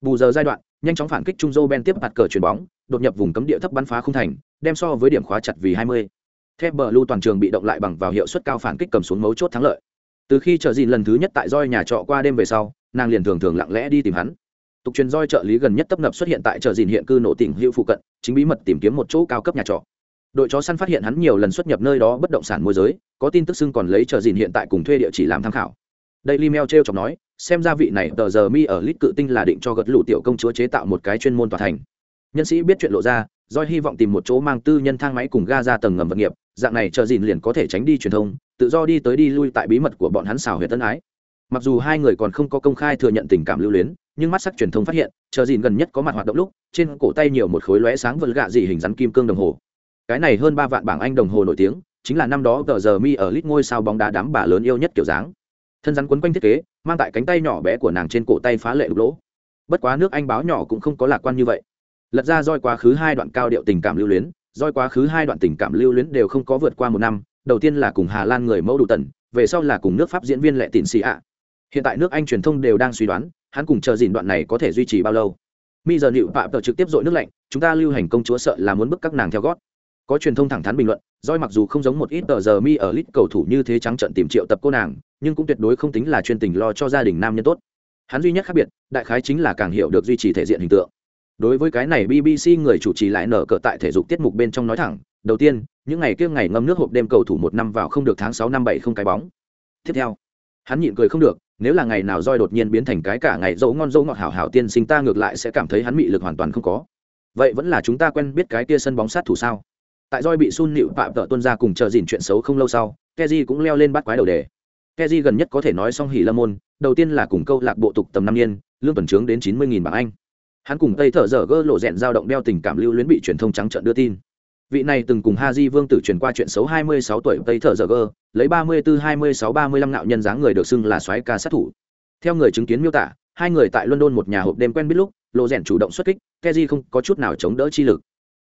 Speaker 1: Bù giờ giai đoạn, nhanh chóng phản kích trung dô Ben tiếp mặt cờ chuyền bóng, đột nhập vùng cấm địa thấp bắn phá không thành, đem so với điểm khóa chặt vì 20. Thép bờ lưu toàn trường bị động lại bằng vào hiệu suất cao phản kích cầm xuống mấu chốt thắng lợi. Từ khi trở dìn lần thứ nhất tại roi nhà trọ qua đêm về sau, nàng liền thường thường lặng lẽ đi tìm hắn. Tục truyền roi trợ lý gần nhất tấp nập xuất hiện tại chợ dìn hiện cư nổ tỉnh hữu phụ cận, chính bí mật tìm kiếm một chỗ cao cấp nhà trọ. Đội chó săn phát hiện hắn nhiều lần xuất nhập nơi đó bất động sản môi giới, có tin tức xưng còn lấy chợ dìn hiện tại cùng thuê địa chỉ làm tham khảo. Daily Mail treo chọc nói, xem ra vị này tờ giờ mi ở lít cự tinh là định cho gật lũ tiểu công chúa chế tạo một cái chuyên môn tòa thành nhân sĩ biết chuyện lộ ra doi hy vọng tìm một chỗ mang tư nhân thang máy cùng ga ra tầng ngầm vật nghiệp dạng này chờ dìn liền có thể tránh đi truyền thông, tự do đi tới đi lui tại bí mật của bọn hắn xào huyệt tân ái. Mặc dù hai người còn không có công khai thừa nhận tình cảm lưu luyến, nhưng mắt sắc truyền thông phát hiện, chờ dìn gần nhất có mặt hoạt động lúc, trên cổ tay nhiều một khối lóe sáng vỡ gạ dị hình rắn kim cương đồng hồ. Cái này hơn ba vạn bảng anh đồng hồ nổi tiếng, chính là năm đó tờ giờ mi ở lít ngôi sao bóng đá đám bà lớn yêu nhất kiểu dáng. Thân rắn quấn quanh thiết kế, mang tại cánh tay nhỏ bé của nàng trên cổ tay phá lệ đục lỗ. Bất quá nước anh báo nhỏ cũng không có lạc quan như vậy. Lật ra roi quá khứ hai đoạn cao điệu tình cảm lưu luyến doi quá khứ hai đoạn tình cảm lưu luyến đều không có vượt qua một năm, đầu tiên là cùng hà lan người mẫu đủ tần về sau là cùng nước pháp diễn viên lệ tịn xì ạ. Hiện tại nước anh truyền thông đều đang suy đoán, hắn cùng chờ dìn đoạn này có thể duy trì bao lâu. Mi giờ nịu phạm tờ trực tiếp dội nước lạnh, chúng ta lưu hành công chúa sợ là muốn bức các nàng theo gót. Có truyền thông thẳng thắn bình luận doi mặc dù không giống một ít tờ giờ mi ở lít cầu thủ như thế trắng trận tìm triệu tập cô nàng, nhưng cũng tuyệt đối không tính là chuyên tình lo cho gia đình nam nhân tốt. Hắn duy nhất khác biệt, đại khái chính là càng hiểu được duy trì thể diện hình tượng đối với cái này bbc người chủ trì lại nở cờ tại thể dục tiết mục bên trong nói thẳng, đầu tiên, những ngày kia ngày ngâm nước hộp đêm cầu thủ một năm vào không được tháng sáu năm bảy không cái bóng. Tiếp theo, hắn nhịn cười không được, nếu là ngày nào roi đột nhiên biến thành cái cả ngày dấu ngon dấu ngọt hảo hảo tiên sinh ta ngược lại sẽ cảm thấy hắn bị lực hoàn toàn không có. Vậy vẫn là chúng ta quen biết cái kia sân bóng sát thủ sao? Tại roi bị sun nịu phạm tợ tuân ra cùng chờ dìn chuyện xấu không lâu sau, keji cũng leo lên bắt quái đầu đề. Keji gần nhất có thể nói xong hỉ lâm môn, đầu tiên là cùng câu lạc bộ tục tầm năm niên, lương tuần trướng đến chín mươi bảng anh hắn cùng tây thở dở gơ lộ rẽn dao động đeo tình cảm lưu luyến bị truyền thông trắng trợn đưa tin. Vị này từng cùng ha di vương tử truyền qua chuyện xấu 26 tuổi tây thở dở gơ, lấy 34 26 35 nạo nhân dáng người được xưng là soái ca sát thủ. Theo người chứng kiến miêu tả, hai người tại london một nhà hộp đêm quen biết lúc, lộ rẽn chủ động xuất kích, keji không có chút nào chống đỡ chi lực.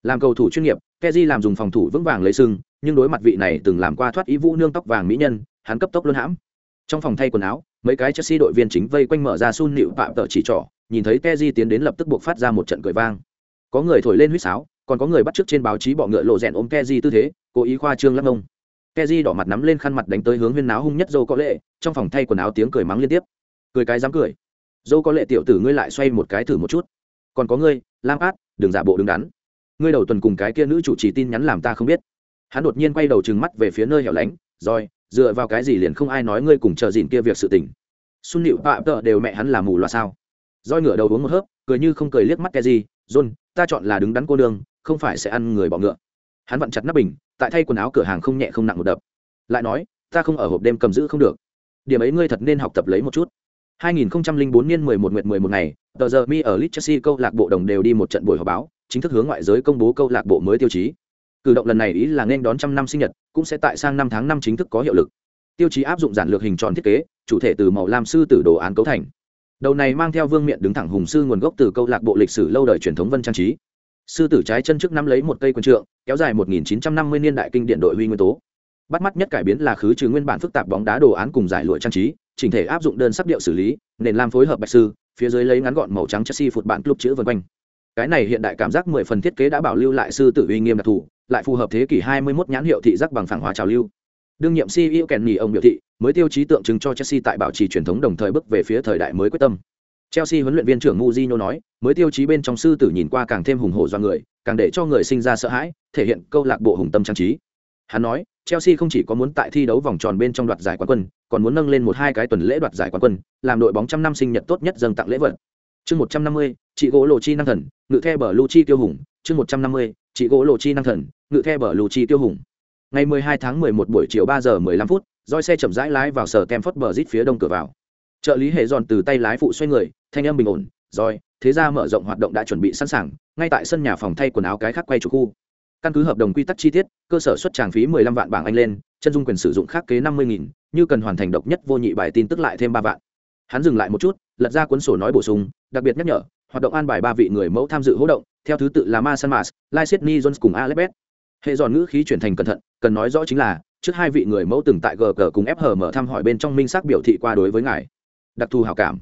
Speaker 1: Làm cầu thủ chuyên nghiệp, keji làm dùng phòng thủ vững vàng lấy sưng nhưng đối mặt vị này từng làm qua thoát ý vũ nương tóc vàng mỹ nhân, hắn cấp tốc luân hãm. Trong phòng thay quần áo, mấy cái chelsea đội viên chính vây quanh mở ra sun nịu tạm tợ chỉ trỏ nhìn thấy keji tiến đến lập tức buộc phát ra một trận cười vang. Có người thổi lên huýt sáo, còn có người bắt trước trên báo chí bọ ngựa lộ rèn ôm keji tư thế, cố ý khoa trương lắc ngông. keji đỏ mặt nắm lên khăn mặt đánh tới hướng huyên náo hung nhất dâu có lệ, trong phòng thay quần áo tiếng cười mắng liên tiếp. Cười cái dám cười. Dâu có lệ tiểu tử ngươi lại xoay một cái thử một chút. Còn có ngươi, lam át, đừng giả bộ đứng đắn. Ngươi đầu tuần cùng cái kia nữ chủ trì tin nhắn làm ta không biết. Hắn đột nhiên quay đầu trừng mắt về phía nơi hẻo lánh, rồi, dựa vào cái gì liền không ai nói ngươi cùng chờ dìn kia việc sự tình. Xuân nịu bạ tợ đều mẹ hắn là mù loà sao? Roi ngựa đầu uống một hớp cười như không cười liếc mắt cái gì john ta chọn là đứng đắn cô đường không phải sẽ ăn người bỏ ngựa hắn vặn chặt nắp bình tại thay quần áo cửa hàng không nhẹ không nặng một đập lại nói ta không ở hộp đêm cầm giữ không được điểm ấy ngươi thật nên học tập lấy một chút 2004 niên 11 nguyệt 11 ngày, tờ giờ mi ở Leicester câu lạc bộ đồng đều đi một trận buổi họp báo, chính thức hướng ngoại giới công bố câu lạc bộ mới tiêu chí. Cử động lần này ý là nên đón trăm năm sinh nhật, cũng sẽ tại sang năm tháng năm chính thức có hiệu lực. Tiêu chí áp dụng giản lược hình tròn thiết kế, chủ thể từ màu lam sư tử đồ án cấu thành. Đầu này mang theo vương miện đứng thẳng hùng sư nguồn gốc từ câu lạc bộ lịch sử lâu đời truyền thống vân trang trí. Sư tử trái chân trước nắm lấy một cây quân trượng, kéo dài 1950 niên đại kinh điển đội huy nguyên tố. Bắt mắt nhất cải biến là khứ trừ nguyên bản phức tạp bóng đá đồ án cùng giải lụa trang trí, chỉnh thể áp dụng đơn sắc điệu xử lý, nền lam phối hợp bạch sư, phía dưới lấy ngắn gọn màu trắng Chelsea phụt bản club chữ vân quanh. Cái này hiện đại cảm giác mười phần thiết kế đã bảo lưu lại sư tử uy nghiêm đặc thù, lại phù hợp thế kỷ 21 nhãn hiệu thị giác bằng phẳng hóa trào lưu. Đương nhiệm CEO Kenny ông biểu thị, mới tiêu chí tượng trưng cho Chelsea tại bảo trì truyền thống đồng thời bước về phía thời đại mới quyết tâm. Chelsea huấn luyện viên trưởng Mourinho nói, mới tiêu chí bên trong sư tử nhìn qua càng thêm hùng hổ do người, càng để cho người sinh ra sợ hãi, thể hiện câu lạc bộ hùng tâm trang trí. Hắn nói, Chelsea không chỉ có muốn tại thi đấu vòng tròn bên trong đoạt giải quán quân, còn muốn nâng lên một hai cái tuần lễ đoạt giải quán quân, làm đội bóng trăm năm sinh nhật tốt nhất dâng tặng lễ vật. chương một trăm năm mươi chị gỗ lộ chi năng thần ngự the bờ lu chi tiêu hùng chương một trăm năm mươi chị gỗ lộ chi năng thần ngự the bờ lu chi tiêu hùng ngày mười hai tháng mười một buổi chiều 3 giờ mười lăm phút roi xe chậm rãi lái vào sở kem phất bờ rít phía đông cửa vào. Trợ lý hệ giòn từ tay lái phụ xoay người thanh âm bình ổn rồi thế ra mở rộng hoạt động đã chuẩn bị sẵn sàng ngay tại sân nhà phòng thay quần áo cái khác quay chủ khu. Căn cứ hợp đồng quy tắc chi tiết cơ sở xuất tràng phí 15 vạn bảng anh lên chân dung quyền sử dụng khác kế 50.000, như cần hoàn thành độc nhất vô nhị bài tin tức lại thêm ba vạn. Hắn dừng lại một chút lật ra cuốn sổ nói bổ sung đặc biệt nhắc nhở hoạt động an bài ba vị người mẫu tham dự hỗ động theo thứ tự là ma san mas lai sydney jones cùng alebet hệ giòn ngữ khí chuyển thành cẩn thận cần nói rõ chính là, trước hai vị người mẫu từng tại gg cùng fh mở thăm hỏi bên trong minh xác biểu thị qua đối với ngài. Đặc thù hảo cảm.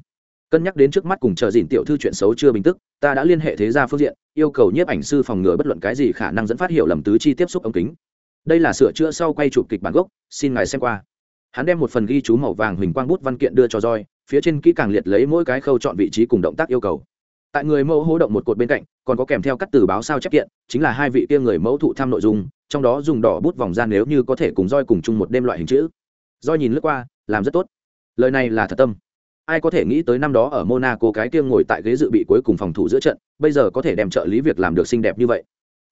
Speaker 1: Cân nhắc đến trước mắt cùng chờ dìn tiểu thư chuyện xấu chưa bình tức, ta đã liên hệ thế gia phương diện, yêu cầu nhiếp ảnh sư phòng ngừa bất luận cái gì khả năng dẫn phát hiểu lầm tứ chi tiếp xúc ống kính. Đây là sửa chữa sau quay chụp kịch bản gốc, xin ngài xem qua. Hắn đem một phần ghi chú màu vàng huỳnh quang bút văn kiện đưa cho roi phía trên kỹ càng liệt lấy mỗi cái khâu chọn vị trí cùng động tác yêu cầu. Tại người mẫu hố động một cột bên cạnh, còn có kèm theo các từ báo sao chép kiện, chính là hai vị kia người mẫu thụ tham nội dung trong đó dùng đỏ bút vòng ra nếu như có thể cùng roi cùng chung một đêm loại hình chữ. Roi nhìn lướt qua, làm rất tốt. Lời này là thật tâm. Ai có thể nghĩ tới năm đó ở monaco cái kia ngồi tại ghế dự bị cuối cùng phòng thủ giữa trận, bây giờ có thể đem trợ lý việc làm được xinh đẹp như vậy.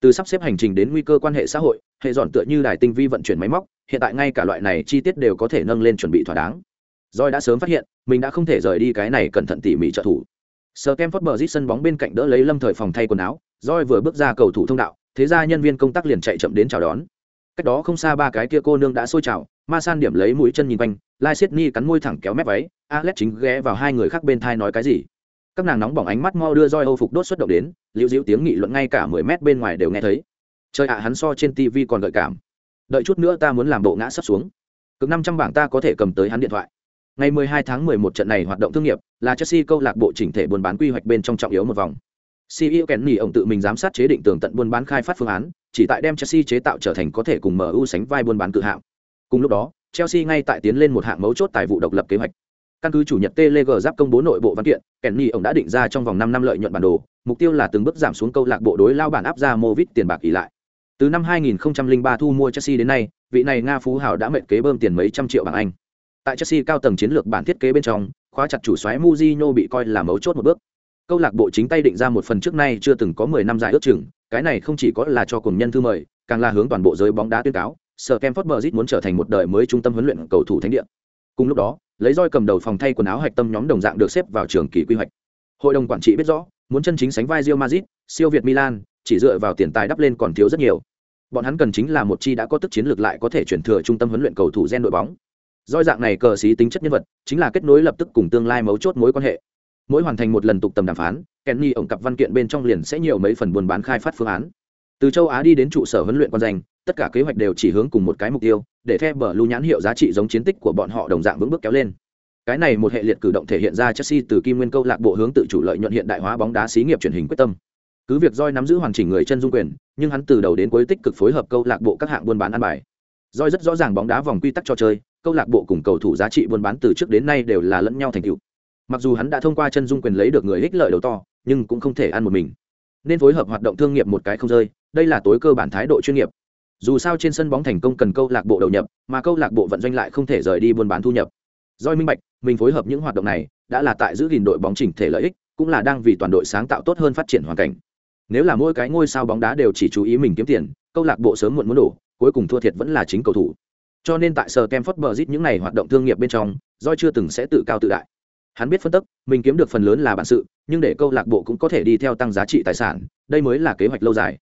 Speaker 1: Từ sắp xếp hành trình đến nguy cơ quan hệ xã hội, hệ dọn tựa như đài tinh vi vận chuyển máy móc, hiện tại ngay cả loại này chi tiết đều có thể nâng lên chuẩn bị thỏa đáng. Roi đã sớm phát hiện, mình đã không thể rời đi cái này cẩn thận tỉ mỉ trợ thủ. Sờ kem phớt bờ rít sân bóng bên cạnh đỡ lấy lâm thời phòng thay quần áo, roi vừa bước ra cầu thủ thông đạo thế ra nhân viên công tác liền chạy chậm đến chào đón. Cách đó không xa ba cái kia cô nương đã sôi chào, ma san điểm lấy mũi chân nhìn quanh, lai sydney cắn môi thẳng kéo mép váy, alex chính ghé vào hai người khác bên thai nói cái gì? Các nàng nóng bỏng ánh mắt mo đưa roi âu phục đốt xuất động đến, liễu diễu tiếng nghị luận ngay cả mười mét bên ngoài đều nghe thấy. Trời ạ, hắn so trên tv còn gợi cảm. Đợi chút nữa ta muốn làm bộ ngã sắp xuống. Cực năm trăm bảng ta có thể cầm tới hắn điện thoại. Ngày 12 tháng 11 trận này hoạt động thương nghiệp, là chelsea câu lạc bộ chỉnh thể buôn bán quy hoạch bên trong trọng yếu một vòng. CEO Kenny ông tự mình giám sát chế định tường tận buôn bán khai phát phương án, chỉ tại đem Chelsea chế tạo trở thành có thể cùng MU sánh vai buôn bán cự hạng. Cùng lúc đó, Chelsea ngay tại tiến lên một hạng mấu chốt tài vụ độc lập kế hoạch. Căn cứ chủ nhật Teleg giáp công bố nội bộ văn kiện, Kenny ông đã định ra trong vòng 5 năm lợi nhuận bản đồ, mục tiêu là từng bước giảm xuống câu lạc bộ đối lao bản áp ra Movit tiền bạc ý lại. Từ năm 2003 thu mua Chelsea đến nay, vị này Nga phú hào đã mệt kế bơm tiền mấy trăm triệu bảng Anh. Tại Chelsea cao tầng chiến lược bản thiết kế bên trong, khóa chặt chủ soái Mourinho bị coi là mấu chốt một bước câu lạc bộ chính tay định ra một phần trước nay chưa từng có mười năm dài ước chừng, cái này không chỉ có là cho cùng nhân thư mời, càng là hướng toàn bộ giới bóng đá tuyên cáo sở kem phớt muốn trở thành một đời mới trung tâm huấn luyện cầu thủ thánh địa. Cùng lúc đó, lấy roi cầm đầu phòng thay quần áo hạch tâm nhóm đồng dạng được xếp vào trường kỳ quy hoạch. Hội đồng quản trị biết rõ, muốn chân chính sánh vai Real Madrid, siêu việt Milan, chỉ dựa vào tiền tài đắp lên còn thiếu rất nhiều. Bọn hắn cần chính là một chi đã có tức chiến lược lại có thể chuyển thừa trung tâm huấn luyện cầu thủ gen đội bóng. Doi dạng này cờ xí tính chất nhân vật, chính là kết nối lập tức cùng tương lai mấu chốt mối quan hệ mỗi hoàn thành một lần tục tầm đàm phán, kenny ổng cặp văn kiện bên trong liền sẽ nhiều mấy phần buôn bán khai phát phương án. Từ châu á đi đến trụ sở huấn luyện quan danh, tất cả kế hoạch đều chỉ hướng cùng một cái mục tiêu, để theo bờ lưu nhãn hiệu giá trị giống chiến tích của bọn họ đồng dạng vững bước kéo lên. Cái này một hệ liệt cử động thể hiện ra chelsea từ kim nguyên câu lạc bộ hướng tự chủ lợi nhuận hiện đại hóa bóng đá xí nghiệp truyền hình quyết tâm. Cứ việc roi nắm giữ hoàn chỉnh người chân dung quyền, nhưng hắn từ đầu đến cuối tích cực phối hợp câu lạc bộ các hạng buôn bán ăn bài. Roi rất rõ ràng bóng đá vòng quy tắc cho chơi, câu lạc bộ cùng cầu thủ giá trị buôn bán từ trước đến nay đều là lẫn nhau thành tựu mặc dù hắn đã thông qua chân dung quyền lấy được người ích lợi đầu to, nhưng cũng không thể ăn một mình. Nên phối hợp hoạt động thương nghiệp một cái không rơi, đây là tối cơ bản thái độ chuyên nghiệp. Dù sao trên sân bóng thành công cần câu lạc bộ đầu nhập, mà câu lạc bộ vận doanh lại không thể rời đi buôn bán thu nhập. Doi minh bạch, mình phối hợp những hoạt động này, đã là tại giữ gìn đội bóng chỉnh thể lợi ích, cũng là đang vì toàn đội sáng tạo tốt hơn phát triển hoàn cảnh. Nếu là mỗi cái ngôi sao bóng đá đều chỉ chú ý mình kiếm tiền, câu lạc bộ sớm muộn muốn đổ, cuối cùng thua thiệt vẫn là chính cầu thủ. Cho nên tại sở kem phất bờ rít những n à y hoạt động thương nghiệp bên trong doi chưa từng sẽ tự cao tự đại hắn biết phân tích mình kiếm được phần lớn là bản sự, nhưng để câu lạc bộ cũng có thể đi theo tăng giá trị tài sản, đây mới là kế hoạch lâu dài.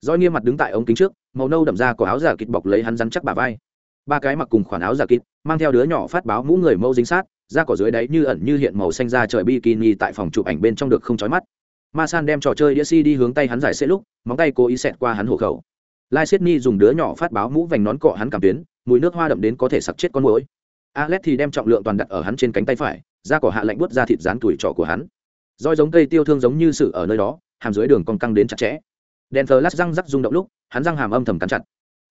Speaker 1: Do nghiêm mặt đứng tại ống kính trước, màu nâu đậm ra có áo giả kịt bọc lấy hắn rắn chắc bà vai. Ba cái mặc cùng khoản áo giả kịt, mang theo đứa nhỏ phát báo mũ người mâu dính sát, da cỏ dưới đáy như ẩn như hiện màu xanh ra trời bikini tại phòng chụp ảnh bên trong được không chói mắt. Ma san đem trò chơi đĩa si đi hướng tay hắn giải xế lúc, móng tay cố ý xẹt qua hắn hộ khẩu. Lai sydney dùng đứa nhỏ phát báo mũ vành nón cọ hắn cảm tuyến, mùi nước hoa đậm đến có thể sặc chết con mũi alex thì đem trọng lượng toàn đặt ở hắn trên cánh tay phải da cỏ hạ lạnh buốt ra thịt rán tuổi trọ của hắn. Roi giống cây tiêu thương giống như sự ở nơi đó, hàm dưới đường cong căng đến chặt chẽ. Đèn thờ lát răng rắc rung động lúc, hắn răng hàm âm thầm cắn chặt.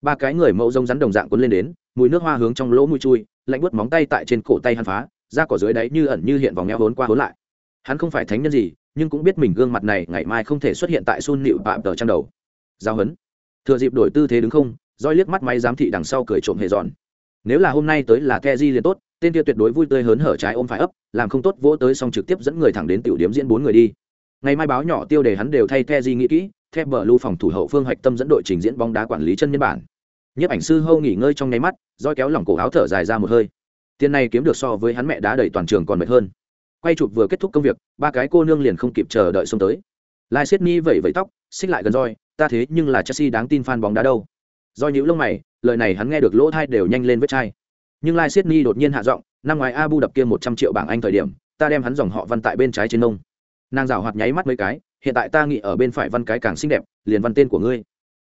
Speaker 1: Ba cái người mẫu rông rắn đồng dạng cuốn lên đến, mùi nước hoa hướng trong lỗ mũi chui, lạnh buốt móng tay tại trên cổ tay hắn phá, da cỏ dưới đáy như ẩn như hiện vòng neo hốn qua hốn lại. Hắn không phải thánh nhân gì, nhưng cũng biết mình gương mặt này ngày mai không thể xuất hiện tại sun nịu bạm tờ trang đầu. Giao hấn. Thừa dịp đổi tư thế đứng không, roi liếc mắt máy giám thị đằng sau cười trộm hề giòn nếu là hôm nay tới là ke di liền tốt tên kia tuyệt đối vui tươi hớn hở trái ôm phải ấp, làm không tốt vỗ tới xong trực tiếp dẫn người thẳng đến tiểu điểm diễn bốn người đi. Ngày mai báo nhỏ tiêu đề hắn đều thay the di nghĩ kỹ theo bờ lưu phòng thủ hậu phương hạch tâm dẫn đội trình diễn bóng đá quản lý chân nhân bản. Nhiếp ảnh sư hâu nghỉ ngơi trong nháy mắt, roi kéo lỏng cổ áo thở dài ra một hơi. Tiền này kiếm được so với hắn mẹ đá đầy toàn trường còn mệt hơn. Quay chụp vừa kết thúc công việc, ba cái cô nương liền không kịp chờ đợi xông tới. Lai Siết Mi vẩy vẩy tóc, xích lại gần roi, ta thế nhưng là chelsea đáng tin fan bóng đá đâu. Roi nhíu lông mày, lời này hắn nghe được lỗ thai đều nhanh lên vết chai nhưng lai sydney đột nhiên hạ giọng năm ngoài abu đập kia một trăm triệu bảng anh thời điểm ta đem hắn dòng họ văn tại bên trái trên nông. Nàng rào hoạt nháy mắt mấy cái hiện tại ta nghĩ ở bên phải văn cái càng xinh đẹp liền văn tên của ngươi.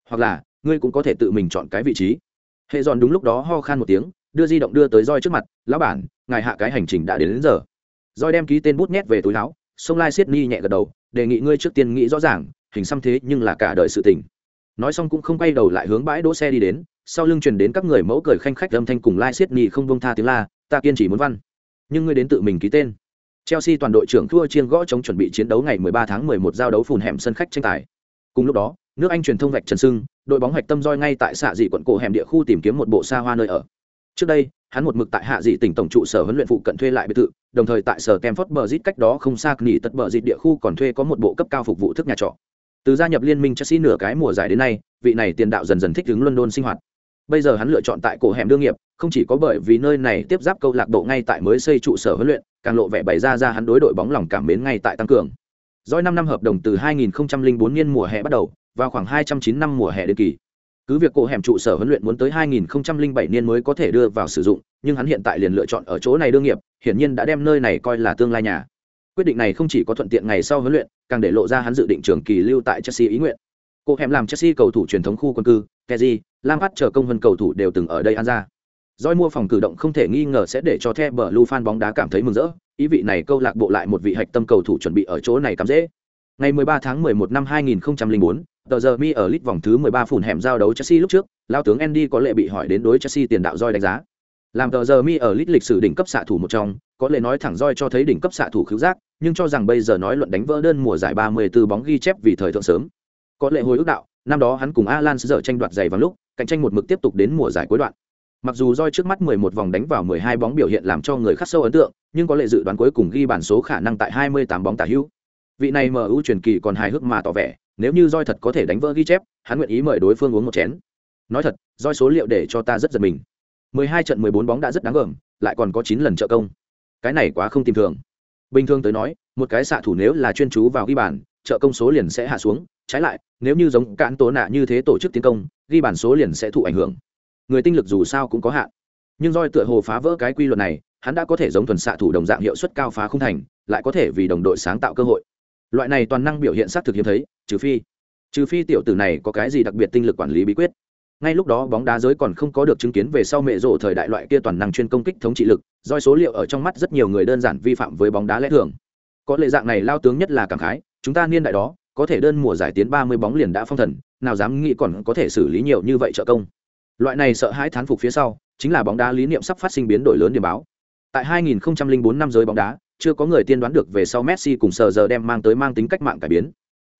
Speaker 1: Hoặc là ngươi cũng có thể tự mình chọn cái vị trí. Hệ dọn đúng lúc đó ho khan một tiếng đưa di động đưa tới roi trước mặt lão bản ngài hạ cái hành trình đã đến, đến giờ. Roi đem ký tên bút nhét về túi áo sông lai siết ni nhẹ gật đầu đề nghị ngươi trước tiên nghĩ rõ ràng hình xăm thế nhưng là cả đời sự tình nói xong cũng không quay đầu lại hướng bãi đỗ xe đi đến, sau lưng truyền đến các người mẫu cười khanh khách âm thanh cùng lai siết ni không bông tha tiếng la, ta kiên chỉ muốn văn. Nhưng ngươi đến tự mình ký tên. Chelsea toàn đội trưởng thua chiên gõ chống chuẩn bị chiến đấu ngày 13 tháng 11 giao đấu phùn hẻm sân khách tranh tài. Cùng lúc đó, nước anh truyền thông vạch trần sưng, đội bóng hoạch tâm roi ngay tại xạ dị quận cổ hẻm địa khu tìm kiếm một bộ xa hoa nơi ở. Trước đây, hắn một mực tại hạ dị tỉnh tổng trụ sở huấn luyện phụ cận thuê lại biệt thự, đồng thời tại sở kem phớt bờ rít cách đó không xa nghỉ tật bờ rít địa khu còn thuê có một bộ cấp cao phục vụ thức nhà trọ từ gia nhập liên minh chelsea nửa cái mùa giải đến nay, vị này tiền đạo dần dần thích ứng london sinh hoạt. Bây giờ hắn lựa chọn tại cổ hẻm đương nghiệp, không chỉ có bởi vì nơi này tiếp giáp câu lạc bộ ngay tại mới xây trụ sở huấn luyện, càng lộ vẻ bày ra ra hắn đối đội bóng lòng cảm mến ngay tại tăng cường. Doi năm năm hợp đồng từ 2004 niên mùa hè bắt đầu, vào khoảng 209 năm mùa hè đến kỳ. Cứ việc cổ hẻm trụ sở huấn luyện muốn tới 2007 niên mới có thể đưa vào sử dụng, nhưng hắn hiện tại liền lựa chọn ở chỗ này đương nghiệp, hiển nhiên đã đem nơi này coi là tương lai nhà. Quyết định này không chỉ có thuận tiện ngày sau huấn luyện càng để lộ ra hắn dự định trường kỳ lưu tại chelsea ý nguyện Cô hẻm làm chelsea cầu thủ truyền thống khu quân cư keji Lampard chờ công hơn cầu thủ đều từng ở đây ăn ra Doi mua phòng cử động không thể nghi ngờ sẽ để cho The Blue fan bóng đá cảm thấy mừng rỡ, ý vị này câu lạc bộ lại một vị hạch tâm cầu thủ chuẩn bị ở chỗ này cắm dễ. Ngày 13 tháng 11 năm 2004, tờ giờ mi ở lit vòng thứ 13 phủn hẻm giao đấu Chelsea lúc trước, lao tướng Andy có lệ bị hỏi đến đối Chelsea tiền đạo Doi đánh giá. Làm tờ giờ mi ở lít lịch sử đỉnh cấp xạ thủ một trong, có lẽ nói thẳng roi cho thấy đỉnh cấp xạ thủ khứu giác, nhưng cho rằng bây giờ nói luận đánh vỡ đơn mùa giải 34 bóng ghi chép vì thời thượng sớm. Có lẽ hồi ước đạo, năm đó hắn cùng Alan giờ tranh đoạt giày vào lúc, cạnh tranh một mực tiếp tục đến mùa giải cuối đoạn. Mặc dù roi trước mắt 11 vòng đánh vào 12 bóng biểu hiện làm cho người khắc sâu ấn tượng, nhưng có lẽ dự đoán cuối cùng ghi bản số khả năng tại 28 bóng tả hữu. Vị này MU truyền kỳ còn hài hước mà tỏ vẻ, nếu như roi thật có thể đánh vỡ ghi chép, hắn nguyện ý mời đối phương uống một chén. Nói thật, roi số liệu để cho ta rất giật mình. 12 trận 14 bóng đã rất đáng gờm, lại còn có 9 lần trợ công. Cái này quá không tìm thường. Bình thường tới nói, một cái xạ thủ nếu là chuyên chú vào ghi bàn, trợ công số liền sẽ hạ xuống, trái lại, nếu như giống cản tố nạ như thế tổ chức tiến công, ghi bàn số liền sẽ thụ ảnh hưởng người tinh lực dù sao cũng có hạn nhưng Joy tựa hồ phá vỡ cái quy luật này hắn đã có thể giống thuần xạ thủ đồng dạng hiệu suất cao phá không thành lại có thể vì đồng đội sáng tạo cơ hội loại này toàn năng biểu hiện xác thực hiếm thấy trừ phi trừ phi tiểu tử này có cái gì đặc biệt tinh lực quản lý bí quyết ngay lúc đó bóng đá giới còn không có được chứng kiến về sau mẹ rộ thời đại loại kia toàn năng chuyên công kích thống trị lực doi số liệu ở trong mắt rất nhiều người đơn giản vi phạm với bóng đá lẽ thường có lệ dạng này lao tướng nhất là cảm khái chúng ta niên đại đó có thể đơn mùa giải tiến ba mươi bóng liền đã phong thần nào dám nghĩ còn có thể xử lý nhiều như vậy trợ công Loại này sợ hãi thán phục phía sau, chính là bóng đá lý niệm sắp phát sinh biến đổi lớn điểm báo. Tại 2004 năm giới bóng đá, chưa có người tiên đoán được về sau Messi cùng sờ giờ đem mang tới mang tính cách mạng cải biến.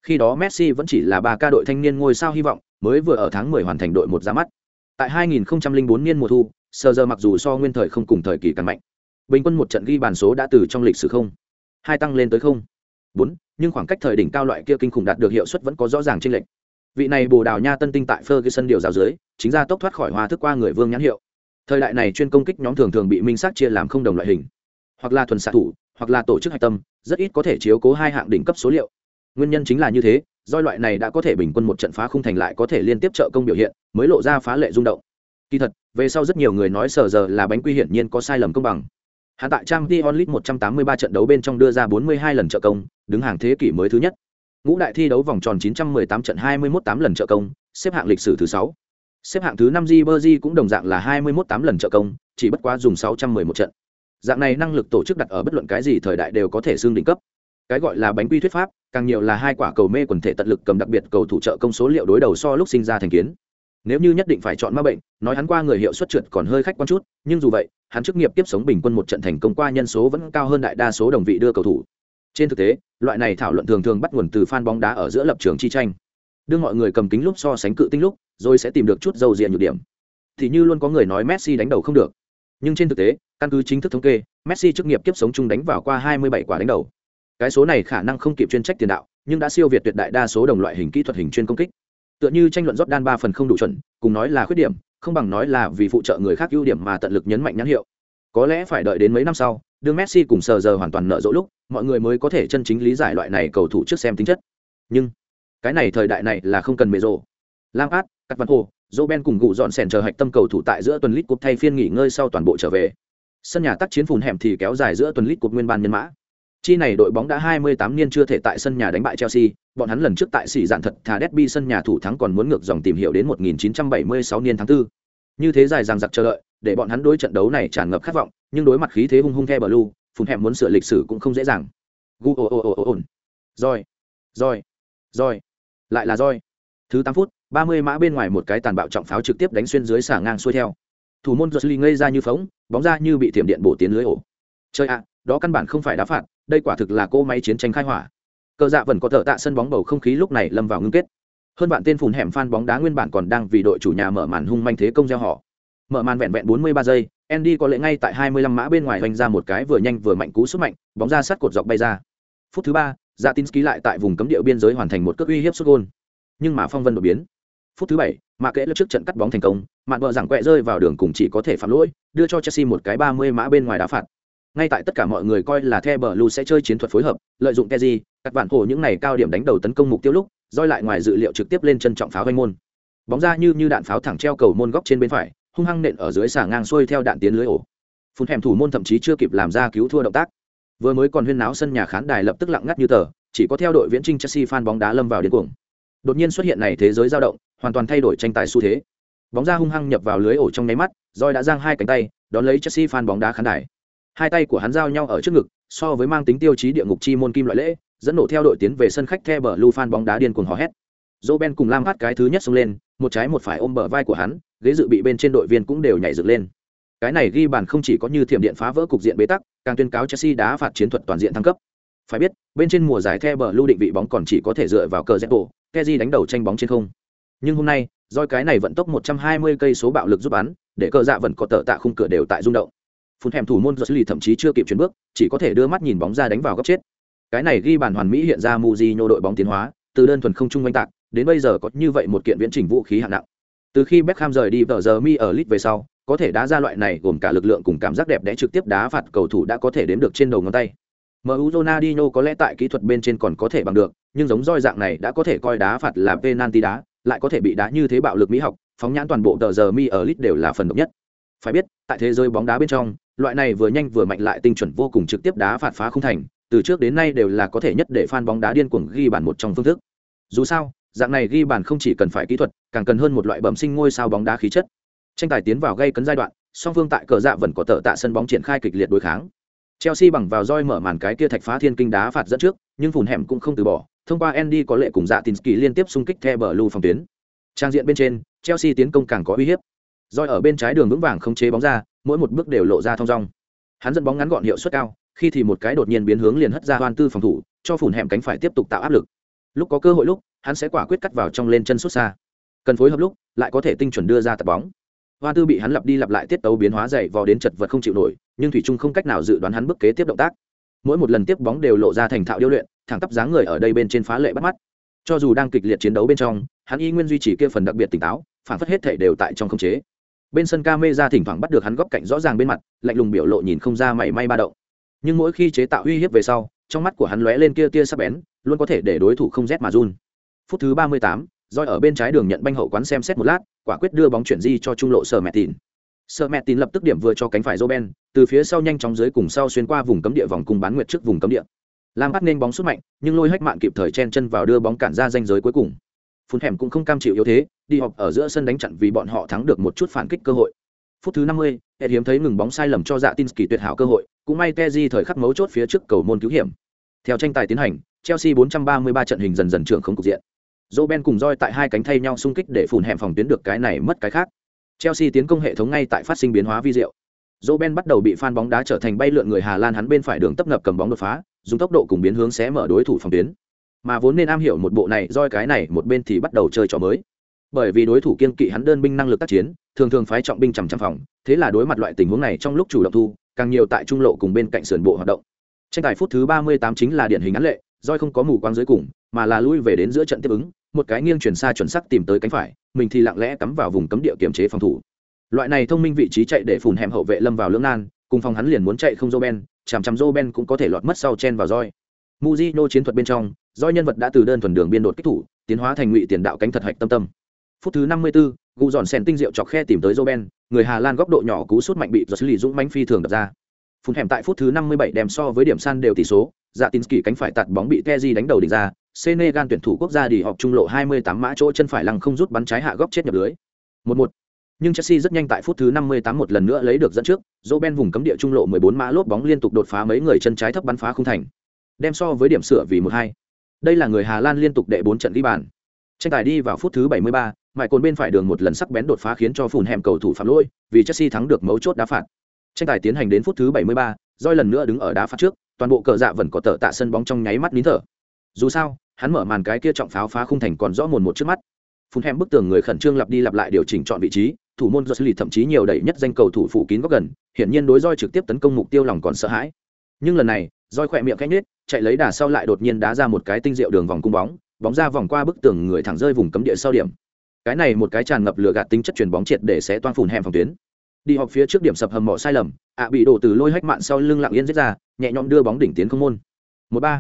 Speaker 1: Khi đó Messi vẫn chỉ là ba ca đội thanh niên ngôi sao hy vọng, mới vừa ở tháng 10 hoàn thành đội một ra mắt. Tại 2004 niên mùa thu, sờ giờ mặc dù so nguyên thời không cùng thời kỳ càng mạnh. Bình quân một trận ghi bàn số đã từ trong lịch sử không, hai tăng lên tới không, bốn, nhưng khoảng cách thời đỉnh cao loại kia kinh khủng đạt được hiệu suất vẫn có rõ ràng chênh lệch. Vị này bồ đào nha tân tinh tại ferguson điều giáo dưới chính ra tốc thoát khỏi hoa thức qua người vương nhãn hiệu. Thời đại này chuyên công kích nhóm thường thường bị minh sát chia làm không đồng loại hình. Hoặc là thuần xạ thủ hoặc là tổ chức hạch tâm rất ít có thể chiếu cố hai hạng đỉnh cấp số liệu nguyên nhân chính là như thế doi loại này đã có thể bình quân một trận phá không thành lại có thể liên tiếp trợ công biểu hiện mới lộ ra phá lệ rung động kỳ thật về sau rất nhiều người nói sờ giờ là bánh quy hiển nhiên có sai lầm công bằng hạ tại trang t onlit một trăm tám mươi ba trận đấu bên trong đưa ra bốn mươi hai lần trợ công đứng hàng thế kỷ mới thứ nhất Ngũ đại thi đấu vòng tròn 918 trận 21 8 lần trợ công, xếp hạng lịch sử thứ sáu. Xếp hạng thứ 5 Ribery cũng đồng dạng là 21 8 lần trợ công, chỉ bất quá dùng 611 trận. Dạng này năng lực tổ chức đặt ở bất luận cái gì thời đại đều có thể xương đỉnh cấp. Cái gọi là bánh quy thuyết pháp, càng nhiều là hai quả cầu mê quần thể tận lực cầm đặc biệt cầu thủ trợ công số liệu đối đầu so lúc sinh ra thành kiến. Nếu như nhất định phải chọn ma bệnh, nói hắn qua người hiệu suất trượt còn hơi khách quan chút, nhưng dù vậy, hắn chức nghiệp tiếp sống bình quân một trận thành công qua nhân số vẫn cao hơn đại đa số đồng vị đưa cầu thủ. Trên thực tế, loại này thảo luận thường thường bắt nguồn từ fan bóng đá ở giữa lập trường chi tranh. Đưa mọi người cầm kính lúc so sánh cự tinh lúc, rồi sẽ tìm được chút dầu diện nhược điểm. Thì như luôn có người nói Messi đánh đầu không được. Nhưng trên thực tế, căn cứ chính thức thống kê messi chức nghiệp kiếp sống chung đánh vào qua 27 quả đánh đầu cái số này khả năng không kịp chuyên trách tiền đạo, nhưng đã siêu việt tuyệt đại đa số đồng loại hình kỹ thuật hình chuyên công kích. Tựa như tranh luận Jordan ba phần không đủ chuẩn, cùng nói là khuyết điểm, không bằng nói là vì phụ trợ người khác ưu điểm mà tận lực nhấn mạnh nhãn hiệu. Có lẽ phải đợi đến mấy năm sau, đương messi cùng sờ giờ hoàn toàn nợ dỗ lúc, mọi người mới có thể chân chính lý giải loại này cầu thủ trước xem tính chất. Nhưng, cái này thời đại này là không cần mề rộ. Lam át cắt văn hồ dỗ ben cùng gụ dọn sèn chờ hạch tâm cầu thủ tại giữa tuần lít cục thay phiên nghỉ ngơi sau toàn bộ trở về. Sân nhà tác chiến phùn hẻm thì kéo dài giữa tuần lít cục nguyên ban nhân mã chi này đội bóng đã 28 niên chưa thể tại sân nhà đánh bại chelsea, bọn hắn lần trước tại sỉ dạn thật thà derby sân nhà thủ thắng còn muốn ngược dòng tìm hiểu đến 1976 niên tháng 4. như thế dài dằng dặc chờ đợi, để bọn hắn đối trận đấu này tràn ngập khát vọng, nhưng đối mặt khí thế hung hung the blue phùn hẻm muốn sửa lịch sử cũng không dễ dàng. Gu ồ ồ ồ ồ rồi rồi rồi. Lại là rồi. thứ 8 phút, ba mươi mã bên ngoài một cái tàn bạo trọng pháo trực tiếp đánh xuyên dưới xả ngang xuôi theo. Thủ môn Josley ngây ra như phóng, bóng ra như bị thiểm điện bổ tiến lưới ổ chơi ạ, đó căn bản không phải đá phạt, đây quả thực là cô máy chiến tranh khai hỏa. Cờ dạ vẫn có thợ tạ sân bóng bầu không khí lúc này lâm vào ngưng kết. Hơn bạn tên phùn hẻm phan bóng đá nguyên bản còn đang vì đội chủ nhà mở màn hung manh thế công gieo họ. Mở màn vẹn vẹn 43 giây, Andy có lệ ngay tại 25 mã bên ngoài hoành ra một cái vừa nhanh vừa mạnh cú sút mạnh, bóng ra sát cột dọc bay ra. Phút thứ ba dạ tin ký lại tại vùng cấm địa biên giới hoàn thành một cước uy hiếp xuất gôn. Nhưng mà phong vân đột biến. Phút thứ bảy mạ kẽ lớp trước trận cắt bóng thành công, mạn vợ giảng quẹ rơi vào đường cùng chỉ có thể phạm lỗi, đưa cho chelsea một cái ba mươi mã bên ngoài đá phạt ngay tại tất cả mọi người coi là the bờ lu sẽ chơi chiến thuật phối hợp, lợi dụng keji các bạn hồ những này cao điểm đánh đầu tấn công mục tiêu lúc, roi lại ngoài dự liệu trực tiếp lên chân trọng pháo vanh môn. Bóng ra như như đạn pháo thẳng treo cầu môn góc trên bên phải, hung hăng nện ở dưới xà ngang xuôi theo đạn tiến lưới ổ. Phun hẻm thủ môn thậm chí chưa kịp làm ra cứu thua động tác. Vừa mới còn huyên náo sân nhà khán đài lập tức lặng ngắt như tờ, chỉ có theo đội viễn trinh chelsea fan bóng đá lâm vào điên cuồng. Đột nhiên xuất hiện này thế giới dao động, hoàn toàn thay đổi tranh tài xu thế. Bóng ra hung hăng nhập vào lưới ổ trong nháy mắt, roi đã giang hai cánh tay, đón lấy chelsea fan bóng đá khán đài hai tay của hắn giao nhau ở trước ngực, so với mang tính tiêu chí địa ngục chi môn kim loại lễ, dẫn nổ theo đội tiến về sân khách the bờ lu fan bóng đá điên cuồng hò hét. Dỗ ben cùng lam hát cái thứ nhất xông lên, một trái một phải ôm bờ vai của hắn, ghế dự bị bên trên đội viên cũng đều nhảy dựng lên. Cái này ghi bàn không chỉ có như thiểm điện phá vỡ cục diện bế tắc, càng tuyên cáo chelsea đá phạt chiến thuật toàn diện thăng cấp. Phải biết, bên trên mùa giải the bờ lưu định vị bóng còn chỉ có thể dựa vào cờ rẽ bộ keji đánh đầu tranh bóng trên không. Nhưng hôm nay doi cái này vận tốc 120 cây số bạo lực giúp bắn, để cờ dạ vẫn có tờ tạ khung cửa đều tại rung động phun thèm thủ môn Josley thậm chí chưa kịp chuyển bước chỉ có thể đưa mắt nhìn bóng ra đánh vào góc chết. Cái này ghi bàn hoàn mỹ hiện ra Mujinho đội bóng tiến hóa từ đơn thuần không trung oanh tạc đến bây giờ có như vậy một kiện viễn trình vũ khí hạng nặng. Từ khi Beckham rời đi tờ giờ mi ở lit về sau có thể đá ra loại này gồm cả lực lượng cùng cảm giác đẹp đẽ trực tiếp đá phạt cầu thủ đã có thể đếm được trên đầu ngón tay. MU Ronaldinho có lẽ tại kỹ thuật bên trên còn có thể bằng được, nhưng giống roi dạng này đã có thể coi đá phạt là penalty đá, lại có thể bị đá như thế bạo lực mỹ học, phóng nhãn toàn bộ tờ giờ mi ở lit đều là phần độc nhất. Phải biết, tại thế giới bóng đá bên trong, loại này vừa nhanh vừa mạnh lại tinh chuẩn vô cùng trực tiếp đá phạt phá không thành, từ trước đến nay đều là có thể nhất để fan bóng đá điên cuồng ghi bàn một trong phương thức. Dù sao, dạng này ghi bàn không chỉ cần phải kỹ thuật, càng cần hơn một loại bẩm sinh ngôi sao bóng đá khí chất. Tranh tài tiến vào gây cấn giai đoạn, song phương tại cờ dạ vẫn có tợ tạ sân bóng triển khai kịch liệt đối kháng. Chelsea bằng vào roi mở màn cái kia thạch phá thiên kinh đá phạt dẫn trước, nhưng phùn hẻm cũng không từ bỏ, thông qua Andy có lệ cùng dạ Tinsky liên tiếp xung kích theo bờ lưu phòng tuyến. Trang diện bên trên, Chelsea tiến công càng có uy hiếp. Roi ở bên trái đường vững vàng không chế bóng ra, mỗi một bước đều lộ ra thông dong. Hắn dẫn bóng ngắn gọn hiệu suất cao, khi thì một cái đột nhiên biến hướng liền hất ra hoan tư phòng thủ, cho phùn hẻm cánh phải tiếp tục tạo áp lực. Lúc có cơ hội lúc, hắn sẽ quả quyết cắt vào trong lên chân xuất xa. Cần phối hợp lúc, lại có thể tinh chuẩn đưa ra tập bóng. hoan Tư bị hắn lặp đi lặp lại tiết tấu biến hóa dày vò đến chật vật không chịu nổi, nhưng thủy trung không cách nào dự đoán hắn bước kế tiếp động tác. Mỗi một lần tiếp bóng đều lộ ra thành thạo điêu luyện, thẳng tắp dáng người ở đây bên trên phá lệ bắt mắt. Cho dù đang kịch liệt chiến đấu bên trong, hắn y nguyên duy trì kia phần đặc biệt tỉnh táo, phản phất hết thể đều tại trong khống chế. Bên sân camera thỉnh thoảng bắt được hắn góc cạnh rõ ràng bên mặt, lạnh lùng biểu lộ nhìn không ra mảy may ba động. Nhưng mỗi khi chế tạo uy hiếp về sau, trong mắt của hắn lóe lên kia tia sắc bén, luôn có thể để đối thủ không rét mà run. Phút thứ ba mươi tám, Roi ở bên trái đường nhận banh hậu quán xem xét một lát, quả quyết đưa bóng chuyển di cho trung lộ sở mẹ tìn sợ mẹ tín lập tức điểm vừa cho cánh phải Roben, từ phía sau nhanh chóng dưới cùng sau xuyên qua vùng cấm địa vòng cùng bán nguyệt trước vùng cấm địa. Lam bắt nên bóng xuất mạnh, nhưng lôi hách mạn kịp thời chen chân vào đưa bóng cản ra danh giới cuối cùng. Phun hẻm cũng không cam chịu yếu thế, đi họp ở giữa sân đánh chặn vì bọn họ thắng được một chút phản kích cơ hội. Phút thứ 50, Ed hiếm thấy ngừng bóng sai lầm cho Dạ Tinsky tuyệt hảo cơ hội, cũng may Teji thời khắc mấu chốt phía trước cầu môn cứu hiểm. Theo tranh tài tiến hành, Chelsea 433 trận hình dần dần trưởng không cục diện. Roben cùng roi tại hai cánh thay nhau xung kích để phun hẻm phòng tuyến được cái này mất cái khác. Chelsea tiến công hệ thống ngay tại phát sinh biến hóa vi diệu. Roben bắt đầu bị fan bóng đá trở thành bay lượn người Hà Lan hắn bên phải đường tấp ngập cầm bóng đột phá, dùng tốc độ cùng biến hướng xé mở đối thủ phòng tuyến. Mà vốn nên am hiểu một bộ này, roi cái này một bên thì bắt đầu chơi trò mới. Bởi vì đối thủ kiên kỵ hắn đơn binh năng lực tác chiến, thường thường phái trọng binh chằm chằm phòng thế là đối mặt loại tình huống này trong lúc chủ động thu càng nhiều tại trung lộ cùng bên cạnh sườn bộ hoạt động tranh tài phút thứ ba mươi tám chính là điển hình án lệ doi không có mù quang dưới cùng mà là lui về đến giữa trận tiếp ứng một cái nghiêng chuyển xa chuẩn sắc tìm tới cánh phải mình thì lặng lẽ cắm vào vùng cấm địa kiểm chế phòng thủ loại này thông minh vị trí chạy để phùn hẻm hậu vệ lâm vào lưỡng nan cùng phòng hắn liền muốn chạy không Roben, chằm chằm Roben cũng có thể lọt mất sau chen vào roi. Mujino chiến thuật bên trong, do nhân vật đã từ đơn thuần đường biên đột kích thủ, tiến hóa thành ngụy tiền đạo cánh thật hạch tâm tâm. Phút thứ 54, Gu dọn sen tinh diệu chọc khe tìm tới Roben, người Hà Lan góc độ nhỏ cú sút mạnh bị xử lý dũng mãnh phi thường đập ra. Phun hẻm tại phút thứ 57 đem so với điểm san đều tỷ số, Dạ Tinsky cánh phải tạt bóng bị Teji đánh đầu đỉnh ra, Senegal tuyển thủ quốc gia đi họp trung lộ 28 mã chỗ chân phải lăng không rút bắn trái hạ góc chết nhập lưới. 1-1. Nhưng Chelsea rất nhanh tại phút thứ 58 một lần nữa lấy được dẫn trước, Roben vùng cấm địa trung lộ 14 mã lốp bóng liên tục đột phá mấy người chân trái thấp bắn phá không thành. Đem so với điểm sửa vì 1-2. Đây là người Hà Lan liên tục đệ 4 trận ghi bàn. Tranh tài đi vào phút thứ 73, mại cồn bên phải đường một lần sắc bén đột phá khiến cho phùn hẻm cầu thủ phạm lỗi, vì Chelsea thắng được mấu chốt đá phạt. Tranh tài tiến hành đến phút thứ 73, Doi lần nữa đứng ở đá phạt trước, toàn bộ cờ dạ vẫn có tở tạ sân bóng trong nháy mắt nín thở. Dù sao, hắn mở màn cái kia trọng pháo phá khung thành còn rõ mồn một trước mắt. Phun hẻm bức tường người khẩn trương lặp đi lặp lại điều chỉnh chọn vị trí, thủ môn Josley thậm chí nhiều đẩy nhất danh cầu thủ phủ kín góc gần, hiển nhiên đối roi trực tiếp tấn công mục tiêu lòng còn sợ hãi. Nhưng lần này, roi khỏe miệng khẽ nhếch, chạy lấy đà sau lại đột nhiên đá ra một cái tinh diệu đường vòng cung bóng, bóng ra vòng qua bức tường người thẳng rơi vùng cấm địa sau điểm. Cái này một cái tràn ngập lửa gạt tính chất chuyển bóng triệt để sẽ toan phùn hẻm phòng tuyến. Đi học phía trước điểm sập hầm mỏ sai lầm, ạ bị đổ từ lôi hách mạn sau lưng lặng yên giết ra, nhẹ nhõm đưa bóng đỉnh tiến không môn. 1-3.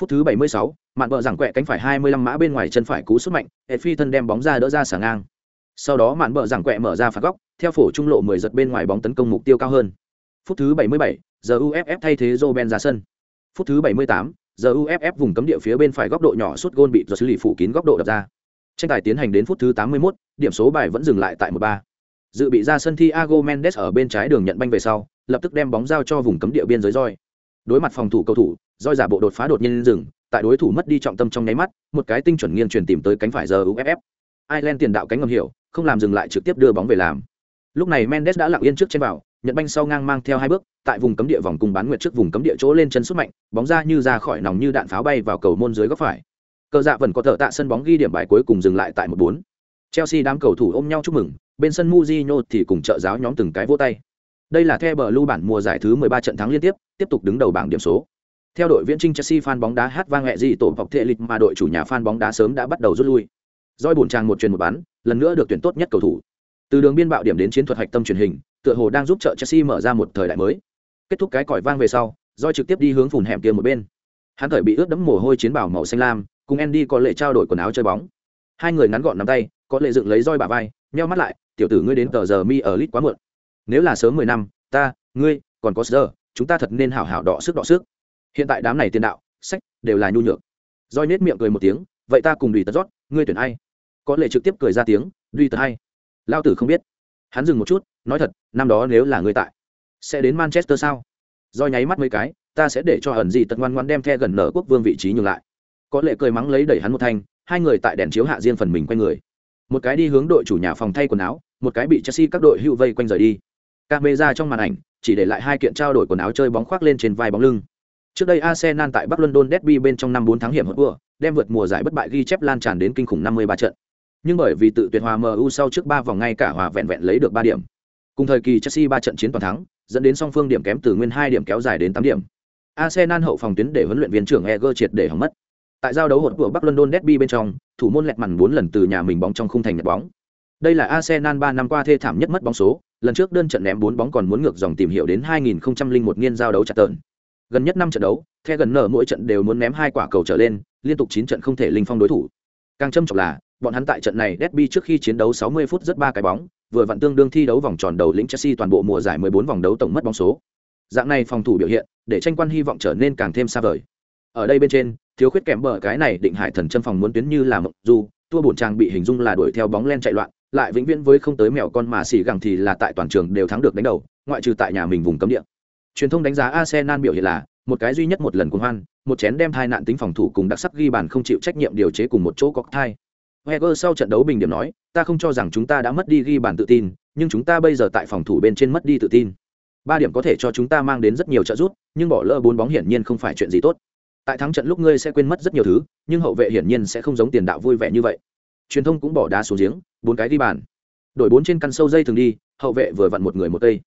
Speaker 1: Phút thứ 76, mạn bờ giảng quẹ cánh phải 25 mã bên ngoài chân phải cú sút mạnh, Phi thân đem bóng ra đỡ ra sả ngang sau đó mạn bờ giảng quẹ mở ra phạt góc theo phổ trung lộ 10 giật bên ngoài bóng tấn công mục tiêu cao hơn phút thứ 77, giờ uff thay thế joe ra sân phút thứ 78, giờ uff vùng cấm địa phía bên phải góc độ nhỏ suốt gôn bị do xử lý phủ kín góc độ đập ra tranh tài tiến hành đến phút thứ 81, điểm số bài vẫn dừng lại tại 1-3. dự bị ra sân Thiago Mendes ở bên trái đường nhận banh về sau lập tức đem bóng giao cho vùng cấm địa biên giới roi đối mặt phòng thủ cầu thủ roi giả bộ đột phá đột nhiên dừng tại đối thủ mất đi trọng tâm trong nháy mắt một cái tinh chuẩn nghiêng truyền tìm tới cánh phải giờ uff Ireland tiền đạo cánh ngầm hiểu, không làm dừng lại trực tiếp đưa bóng về làm. Lúc này Mendes đã lặng yên trước trên vào, nhận banh sau ngang mang theo hai bước, tại vùng cấm địa vòng cung bán nguyệt trước vùng cấm địa chỗ lên chân sút mạnh, bóng ra như ra khỏi nòng như đạn pháo bay vào cầu môn dưới góc phải. Cờ dạ vẫn có thở tạ sân bóng ghi điểm bài cuối cùng dừng lại tại một bốn. Chelsea đám cầu thủ ôm nhau chúc mừng, bên sân muzino thì cùng trợ giáo nhóm từng cái vô tay. Đây là theo bờ lưu bản mùa giải thứ 13 trận thắng liên tiếp, tiếp tục đứng đầu bảng điểm số. Theo đội viễn trinh Chelsea fan bóng đá hát vang hẹ gì tổ học thể lịch mà đội chủ nhà fan bóng đá sớm đã bắt đầu rút lui roi bùn tràng một truyền một bán lần nữa được tuyển tốt nhất cầu thủ từ đường biên bạo điểm đến chiến thuật hạch tâm truyền hình tựa hồ đang giúp trợ chelsea mở ra một thời đại mới. Kết thúc cái còi vang về sau, Joy trực tiếp đi hướng phùn hẻm kia một bên. Hắn thời bị ướt đẫm mồ hôi chiến bảo màu xanh lam, cùng andy có lệ trao đổi quần áo chơi bóng. Hai người ngắn gọn nắm tay, có lệ dựng lấy Joy bả vai, nheo mắt lại, tiểu tử ngươi đến tờ giờ mi ở lit quá muộn. Nếu là sớm mười năm, ta, ngươi, còn có giờ chúng ta thật nên hảo hảo đọ sức đọ sức. Hiện tại đám này tiền đạo, sách, đều là nhu nhược. Joy nhếch miệng cười một tiếng, vậy ta cùng Duy tật rót, ngươi tuyển ai? Có lệ trực tiếp cười ra tiếng, duy Tật hay. Lao tử không biết hắn dừng một chút, nói thật, năm đó nếu là người tại, sẽ đến manchester sao? Do nháy mắt mấy cái, ta sẽ để cho ẩn gì tật ngoan ngoan đem the gần nở quốc vương vị trí nhường lại. Có lệ cười mắng lấy đẩy hắn một thanh, hai người tại đèn chiếu hạ riêng phần mình quanh người. Một cái đi hướng đội chủ nhà phòng thay quần áo, một cái bị chelsea các đội hữu vây quanh rời đi. Camera trong màn ảnh, chỉ để lại hai kiện trao đổi quần áo chơi bóng khoác lên trên vai bóng lưng. Trước đây arsenal tại bắc london derby bên trong năm bốn tháng hiểm hữu vừa, đem vượt mùa giải bất bại ghi chép lan tràn đến kinh khủng năm mươi ba trận nhưng bởi vì tự tuyệt hòa MU sau trước 3 vòng ngay cả hòa vẹn vẹn lấy được 3 điểm. Cùng thời kỳ Chelsea 3 trận chiến toàn thắng, dẫn đến song phương điểm kém từ nguyên 2 điểm kéo dài đến 8 điểm. Arsenal hậu phòng tuyến để huấn luyện viên trưởng Eger triệt để hỏng mất. Tại giao đấu hỗn của Bắc London Derby bên trong, thủ môn lẹt màn 4 lần từ nhà mình bóng trong khung thành nhặt bóng. Đây là Arsenal 3 năm qua thê thảm nhất mất bóng số, lần trước đơn trận ném 4 bóng còn muốn ngược dòng tìm hiểu đến 2001 niên giao đấu chặt tợn. Gần nhất 5 trận đấu, The gần nở mỗi trận đều muốn ném hai quả cầu trở lên, liên tục 9 trận không thể linh phong đối thủ. Càng châm trọng là, bọn hắn tại trận này Derby trước khi chiến đấu 60 phút rất ba cái bóng, vừa vặn tương đương thi đấu vòng tròn đầu lĩnh Chelsea toàn bộ mùa giải 14 vòng đấu tổng mất bóng số. Dạng này phòng thủ biểu hiện, để tranh quan hy vọng trở nên càng thêm xa vời. Ở đây bên trên, thiếu khuyết kèm bờ cái này định hải thần chân phòng muốn tuyến như là mộng dù, tua bổn trang bị hình dung là đuổi theo bóng len chạy loạn, lại vĩnh viễn với không tới mèo con mà xỉ gẳng thì là tại toàn trường đều thắng được đánh đầu, ngoại trừ tại nhà mình vùng cấm địa. Truyền thông đánh giá Arsenal biểu hiện là một cái duy nhất một lần cuồng hoan, một chén đem thai nạn tính phòng thủ cùng đặc sắc ghi bàn không chịu trách nhiệm điều chế cùng một chỗ có thai. Heger sau trận đấu bình điểm nói, ta không cho rằng chúng ta đã mất đi ghi bàn tự tin, nhưng chúng ta bây giờ tại phòng thủ bên trên mất đi tự tin. Ba điểm có thể cho chúng ta mang đến rất nhiều trợ giúp, nhưng bỏ lỡ bốn bóng hiển nhiên không phải chuyện gì tốt. Tại thắng trận lúc ngươi sẽ quên mất rất nhiều thứ, nhưng hậu vệ hiển nhiên sẽ không giống tiền đạo vui vẻ như vậy. Truyền thông cũng bỏ đá xuống giếng, bốn cái ghi bàn. Đổi bốn trên căn sâu dây thường đi hậu vệ vừa vặn một người một cây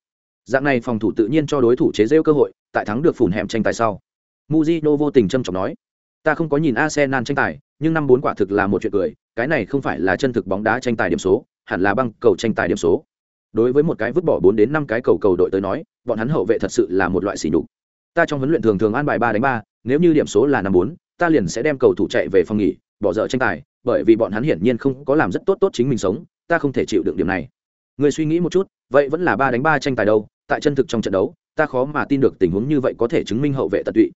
Speaker 1: dạng này phòng thủ tự nhiên cho đối thủ chế giễu cơ hội tại thắng được phủn hẻm tranh tài sau muzino vô tình châm trọng nói ta không có nhìn arsenal tranh tài nhưng năm bốn quả thực là một chuyện cười, cái này không phải là chân thực bóng đá tranh tài điểm số, hẳn là băng cầu tranh tài điểm số. Đối với một cái vứt bỏ bốn đến năm cái cầu cầu đội tới nói, bọn hắn hậu vệ thật sự là một loại xỉ nhục. Ta trong huấn luyện thường thường an bài ba đánh ba, nếu như điểm số là năm bốn, ta liền sẽ đem cầu thủ chạy về phòng nghỉ, bỏ dở tranh tài, bởi vì bọn hắn hiển nhiên không có làm rất tốt tốt chính mình sống, ta không thể chịu đựng điểm này. Người suy nghĩ một chút, vậy vẫn là ba đánh ba tranh tài đâu, tại chân thực trong trận đấu, ta khó mà tin được tình huống như vậy có thể chứng minh hậu vệ tận tụy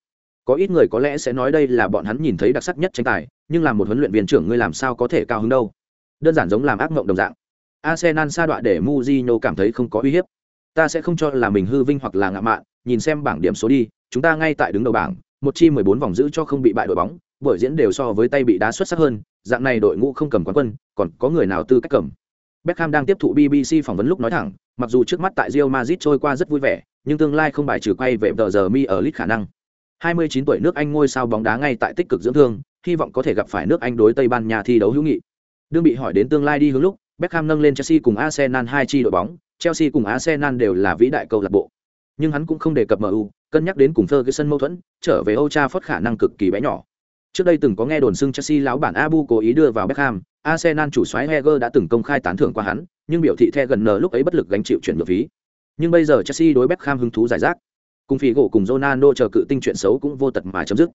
Speaker 1: có ít người có lẽ sẽ nói đây là bọn hắn nhìn thấy đặc sắc nhất tranh tài nhưng làm một huấn luyện viên trưởng ngươi làm sao có thể cao hứng đâu? Đơn giản giống làm ác mộng đồng dạng. Arsenal sa đọa để muzino cảm thấy không có uy hiếp. Ta sẽ không cho là mình hư vinh hoặc là ngạo mạn nhìn xem bảng điểm số đi chúng ta ngay tại đứng đầu bảng một chi mười bốn vòng giữ cho không bị bại đội bóng buổi diễn đều so với tay bị đá xuất sắc hơn dạng này đội ngũ không cầm quán quân còn có người nào tư cách cầm? Beckham đang tiếp thụ BBC phỏng vấn lúc nói thẳng, mặc dù trước mắt tại Real Madrid trôi qua rất vui vẻ, nhưng tương lai không bài trừ quay về tờ giờ mi ở lit khả năng. 29 tuổi nước Anh ngôi sao bóng đá ngay tại tích cực dưỡng thương, hy vọng có thể gặp phải nước Anh đối Tây Ban Nha thi đấu hữu nghị. Đương bị hỏi đến tương lai đi hướng lúc, Beckham nâng lên Chelsea cùng Arsenal hai chi đội bóng, Chelsea cùng Arsenal đều là vĩ đại câu lạc bộ. Nhưng hắn cũng không đề cập MU, cân nhắc đến cùng Ferguson mâu thuẫn, trở về Old Trafford khả năng cực kỳ bé nhỏ. Trước đây từng có nghe đồn xưng Chelsea lão bản Abu cố ý đưa vào Beckham, Arsenal chủ soái Wenger đã từng công khai tán thưởng qua hắn, nhưng biểu thị The gần nở lúc ấy bất lực gánh chịu chuyển nhượng phí. Nhưng bây giờ Chelsea đối Beckham hứng thú giải rác. Cùng phí gỗ cùng Ronaldo chờ cự tinh chuyện xấu cũng vô tật mà chấm dứt.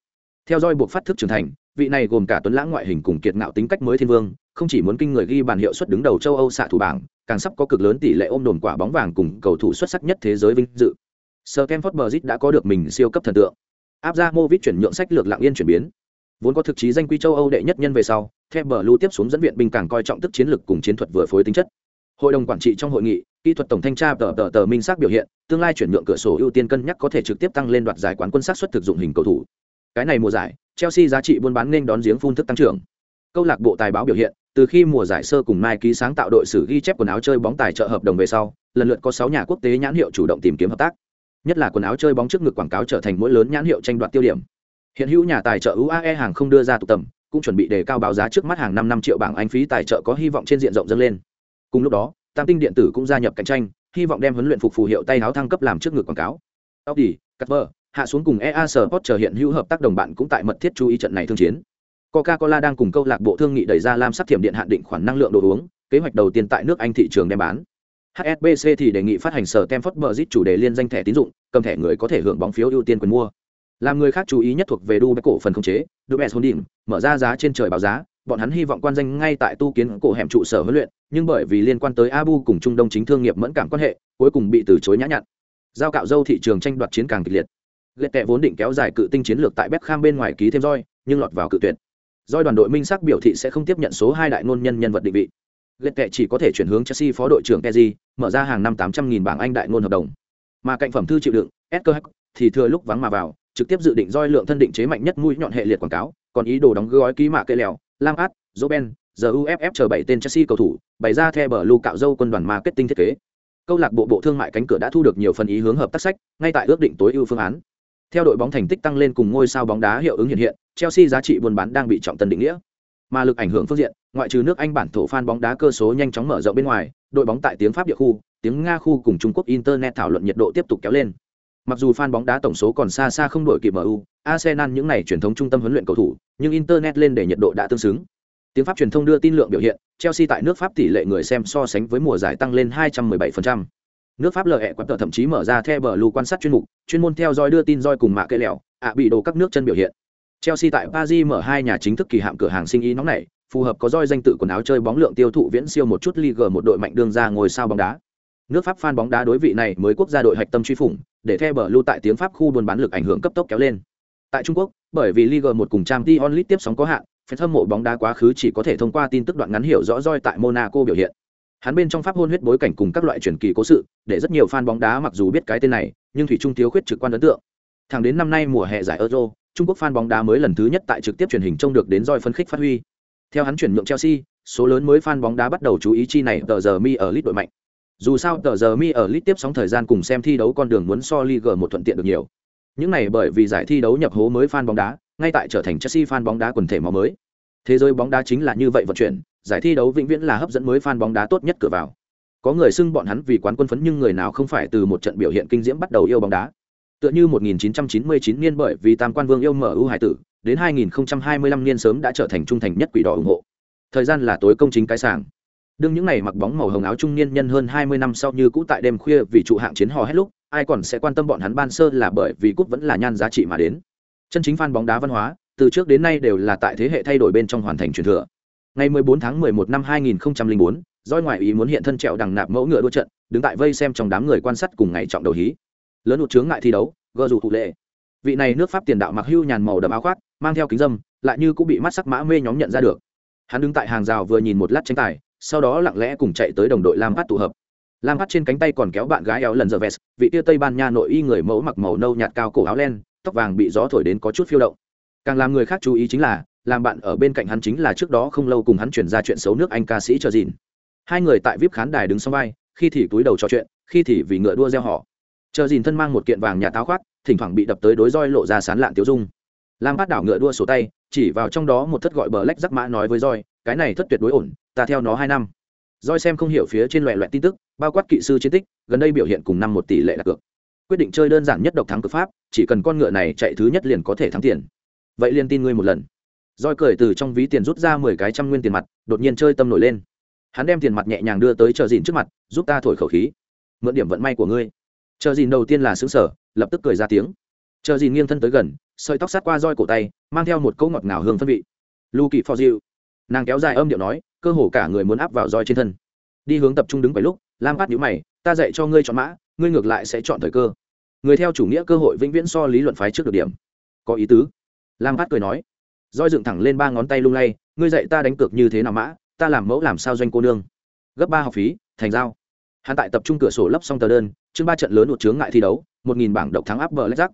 Speaker 1: Theo dõi buộc phát thức trưởng thành, vị này gồm cả tuấn lãng ngoại hình cùng kiệt ngạo tính cách mới thiên vương, không chỉ muốn kinh người ghi bàn hiệu suất đứng đầu châu Âu xạ thủ bảng, càng sắp có cực lớn tỷ lệ ôm đồn quả bóng vàng cùng cầu thủ xuất sắc nhất thế giới vinh dự. Sir Bridge đã có được mình siêu cấp thần tượng. Abramovich chuyển nhượng sách lược lặng yên chuyển biến. Vốn có thực chí danh quy châu Âu đệ nhất nhân về sau, The Blue tiếp xuống dẫn viện binh càng coi trọng tức chiến lược cùng chiến thuật vừa phối tính chất. Hội đồng quản trị trong hội nghị, kỹ thuật tổng thanh tra tờ tờ tờ minh xác biểu hiện, tương lai chuyển nhượng cửa sổ ưu tiên cân nhắc có thể trực tiếp tăng lên đoạt giải quán quân sát xuất thực dụng hình cầu thủ. Cái này mùa giải, Chelsea giá trị buôn bán nên đón giếng phun thức tăng trưởng. Câu lạc bộ tài báo biểu hiện, từ khi mùa giải sơ cùng Mai ký sáng tạo đội sử ghi chép quần áo chơi bóng tài trợ hợp đồng về sau, lần lượt có 6 nhà quốc tế nhãn hiệu chủ động tìm kiếm hợp tác. Nhất là quần áo chơi bóng trước ngực quảng cáo trở thành mỗi lớn nhãn hiệu tranh đoạt tiêu điểm. Hiện hữu nhà tài trợ UAE hàng không đưa ra tụ tầm, cũng chuẩn bị đề cao báo giá trước mắt hàng năm năm triệu bảng Anh phí tài trợ có hy vọng trên diện rộng dâng lên. Cùng lúc đó, Tam tinh điện tử cũng gia nhập cạnh tranh, hy vọng đem huấn luyện phục phù hiệu tay áo thăng cấp làm trước ngực quảng cáo. Audi, Cutter, hạ xuống cùng EA Sport chờ hiện hữu hợp tác đồng bạn cũng tại mật thiết chú ý trận này thương chiến. Coca-Cola đang cùng câu lạc bộ thương nghị đẩy ra lam sắc thiểm điện hạn định khoản năng lượng đồ uống, kế hoạch đầu tiên tại nước Anh thị trường đem bán. HSBC thì đề nghị phát hành sở Stamford Bridge chủ đề liên danh thẻ tín dụng, cầm thẻ người có thể hưởng bóng phiếu ưu tiên quyền mua. Làm người khác chú ý nhất thuộc về Dubai cổ phần khống chế, Dubai Holding, mở ra giá trên trời báo giá, bọn hắn hy vọng quan danh ngay tại tu kiến cổ hẻm trụ sở huấn luyện, nhưng bởi vì liên quan tới Abu cùng Trung Đông chính thương nghiệp mẫn cảm quan hệ, cuối cùng bị từ chối nhã nhặn. Giao cạo dâu thị trường tranh đoạt chiến càng kịch liệt. Lệ tệ vốn định kéo dài cự tinh chiến lược tại Beckham bên ngoài ký thêm roi, nhưng lọt vào cự tuyệt. Doi đoàn đội minh sắc biểu thị sẽ không tiếp nhận số hai đại ngôn nhân nhân vật định vị. Lệ tệ chỉ có thể chuyển hướng Chelsea phó đội trưởng Kezi, mở ra hàng năm tám trăm nghìn bảng Anh đại ngôn hợp đồng. Mà cạnh phẩm thư chịu đựng, sqh thì thừa lúc vắng mà vào, trực tiếp dự định roi lượng thân định chế mạnh nhất mũi nhọn hệ liệt quảng cáo, còn ý đồ đóng gói ký mạ cây lèo, Lam Át, Roben, giờ UFF chờ bảy tên Chelsea cầu thủ, bày ra theo bờ lưu cạo dâu quân đoàn marketing thiết kế. Câu lạc bộ bộ thương mại cánh cửa đã thu được nhiều phần ý hướng hợp tác sách, ngay tại ước định tối ưu phương án. Theo đội bóng thành tích tăng lên cùng ngôi sao bóng đá hiệu ứng hiện hiện, Chelsea giá trị buôn bán đang bị trọng tân định nghĩa. Mà lực ảnh hưởng phương diện, ngoại trừ nước Anh bản thổ fan bóng đá cơ số nhanh chóng mở rộng bên ngoài, đội bóng tại tiếng Pháp địa khu, tiếng Nga khu cùng Trung Quốc internet thảo luận nhiệt độ tiếp tục kéo lên. Mặc dù fan bóng đá tổng số còn xa xa không đổi kịp MU, Arsenal những này truyền thống trung tâm huấn luyện cầu thủ, nhưng internet lên để nhiệt độ đã tương xứng. Tiếng Pháp truyền thông đưa tin lượng biểu hiện, Chelsea tại nước Pháp tỷ lệ người xem so sánh với mùa giải tăng lên 217%. Nước Pháp lợi ẹ quạt tờ thậm chí mở ra theo bờ lưu quan sát chuyên mục, chuyên môn theo dõi đưa tin roi cùng mạ cây lẹo, ạ bị đồ các nước chân biểu hiện. Chelsea tại Paris mở hai nhà chính thức kỳ hạm cửa hàng sinh ý nóng này, phù hợp có roi danh tự quần áo chơi bóng lượng tiêu thụ viễn siêu một chút Ligue một đội mạnh đương ra ngồi sao bóng đá. Nước Pháp fan bóng đá đối vị này mới quốc gia đội hạch tâm truy phủng, để theo bờ lưu tại tiếng Pháp khu buôn bán lực ảnh hưởng cấp tốc kéo lên. Tại Trung Quốc, bởi vì Ligue một cùng Champions League tiếp sóng có hạn, fan hâm mộ bóng đá quá khứ chỉ có thể thông qua tin tức đoạn ngắn hiểu rõ roi tại Monaco biểu hiện. Hắn bên trong pháp hôn huyết bối cảnh cùng các loại truyền kỳ cố sự, để rất nhiều fan bóng đá mặc dù biết cái tên này, nhưng thủy trung thiếu khuyết trực quan ấn tượng. Thẳng đến năm nay mùa hè giải Euro, Trung Quốc fan bóng đá mới lần thứ nhất tại trực tiếp truyền hình trông được đến roi phân khích phát huy. Theo hắn chuyển nhượng Chelsea, số lớn mới fan bóng đá bắt đầu chú ý chi này tờ giờ mi ở lít đội mạnh. Dù sao tờ giờ mi ở lit tiếp sóng thời gian cùng xem thi đấu con đường muốn so Ligue một thuận tiện được nhiều. Những này bởi vì giải thi đấu nhập hố mới fan bóng đá, ngay tại trở thành Chelsea fan bóng đá quần thể máu mới. Thế giới bóng đá chính là như vậy vận chuyển, giải thi đấu vĩnh viễn là hấp dẫn mới fan bóng đá tốt nhất cửa vào. có người xưng bọn hắn vì quán quân phấn nhưng người nào không phải từ một trận biểu hiện kinh diễm bắt đầu yêu bóng đá tựa như 1999 niên bởi vì tam quan vương yêu mở ưu hải tử đến 2025 niên sớm đã trở thành trung thành nhất quỷ đỏ ủng hộ thời gian là tối công chính cái sàng đương những ngày mặc bóng màu hồng áo trung niên nhân hơn 20 năm sau như cũ tại đêm khuya vì trụ hạng chiến hò hết lúc, ai còn sẽ quan tâm bọn hắn ban sơ là bởi vì cúp vẫn là nhan giá trị mà đến. Chân chính fan bóng đá văn hóa, từ trước đến nay đều là tại thế hệ thay đổi bên trong hoàn thành truyền thừa. Ngày 14 tháng 11 năm 2004 doi ngoại ý muốn hiện thân trẹo đằng nạp mẫu ngựa đua trận, đứng tại vây xem trong đám người quan sát cùng ngày trọng đầu hí. Lớn một chướng ngại thi đấu, gờ dù thụ lệ. Vị này nước pháp tiền đạo mặc hưu nhàn màu đậm áo khoác, mang theo kính dâm, lại như cũng bị mắt sắc mã mê nhóm nhận ra được. Hắn đứng tại hàng rào vừa nhìn một lát tranh tài sau đó lặng lẽ cùng chạy tới đồng đội lam phát tụ hợp. Lam phát trên cánh tay còn kéo bạn gái éo lần giờ vest, vị tia tây ban nha nội y người mẫu mặc màu nâu nhạt cao cổ áo len, tóc vàng bị gió thổi đến có chút phiêu động. Càng làm người khác chú ý chính là, làm bạn ở bên cạnh hắn chính là trước đó không lâu cùng hắn chuyển ra chuyện xấu nước anh ca sĩ chờ dìn hai người tại vip khán đài đứng sau vai, khi thì túi đầu trò chuyện, khi thì vì ngựa đua gieo họ. Chờ dìn thân mang một kiện vàng nhà táo khoác, thỉnh thoảng bị đập tới đối roi lộ ra sán lạn tiêu dung. Lam phát đảo ngựa đua sổ tay, chỉ vào trong đó một thất gọi bờ lách rắc mã nói với roi cái này thất tuyệt đối ổn, ta theo nó hai năm. Roi xem không hiểu phía trên loẹ loẹt tin tức, bao quát kỵ sư chiến tích, gần đây biểu hiện cùng năm một tỷ lệ đặt cược quyết định chơi đơn giản nhất độc thắng cực pháp, chỉ cần con ngựa này chạy thứ nhất liền có thể thắng tiền. Vậy liền tin ngươi một lần. Roi cười từ trong ví tiền rút ra mười cái trăm nguyên tiền mặt, đột nhiên chơi tâm nổi lên. Hắn đem tiền mặt nhẹ nhàng đưa tới chờ dìn trước mặt, giúp ta thổi khẩu khí. Mượn điểm vận may của ngươi. Chờ dìn đầu tiên là xứng sở lập tức cười ra tiếng. Chờ dìn nghiêng thân tới gần, sợi tóc sát qua roi cổ tay, mang theo một câu ngọt ngào hương phân vị. Lu kỳ phò diệu nàng kéo dài âm điệu nói, cơ hồ cả người muốn áp vào roi trên thân. Đi hướng tập trung đứng bảy lúc, lam phát nhữ mày, ta dạy cho ngươi chọn mã, ngươi ngược lại sẽ chọn thời cơ. Người theo chủ nghĩa cơ hội vĩnh viễn so lý luận phái trước được điểm. Có ý tứ. Lam phát cười nói. Roi dựng thẳng lên ba ngón tay lung lay, ngươi dạy ta đánh cược như thế nào mã, ta làm mẫu làm sao doanh cô nương. Gấp ba học phí, thành giao. Hắn tại tập trung cửa sổ lấp xong tờ đơn, chương ba trận lớn một chướng ngại thi đấu, một nghìn bảng độc thắng áp bờ lách rác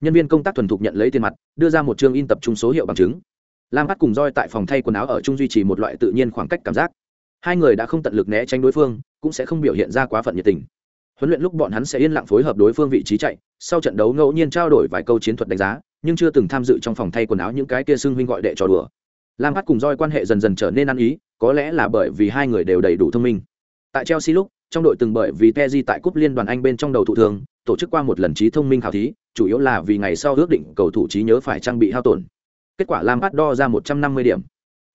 Speaker 1: nhân viên công tác thuần thục nhận lấy tiền mặt, đưa ra một chương in tập trung số hiệu bằng chứng lam bắt cùng roi tại phòng thay quần áo ở chung duy trì một loại tự nhiên khoảng cách cảm giác. Hai người đã không tận lực né tránh đối phương cũng sẽ không biểu hiện ra quá phận nhiệt tình. Huấn luyện lúc bọn hắn sẽ yên lặng phối hợp đối phương vị trí chạy sau trận đấu ngẫu nhiên trao đổi vài câu chiến thuật đánh giá nhưng chưa từng tham dự trong phòng thay quần áo những cái kia xưng huynh gọi đệ trò đùa. Lam hát cùng roi quan hệ dần dần trở nên ăn ý có lẽ là bởi vì hai người đều đầy đủ thông minh. Tại chelsea lúc trong đội từng bởi vì Pepe tại cúp liên đoàn Anh bên trong đầu thủ thường, tổ chức qua một lần trí thông minh khảo thí, chủ yếu là vì ngày sau ước định cầu thủ trí nhớ phải trang bị hao tổn. Kết quả Lampard đo ra 150 điểm.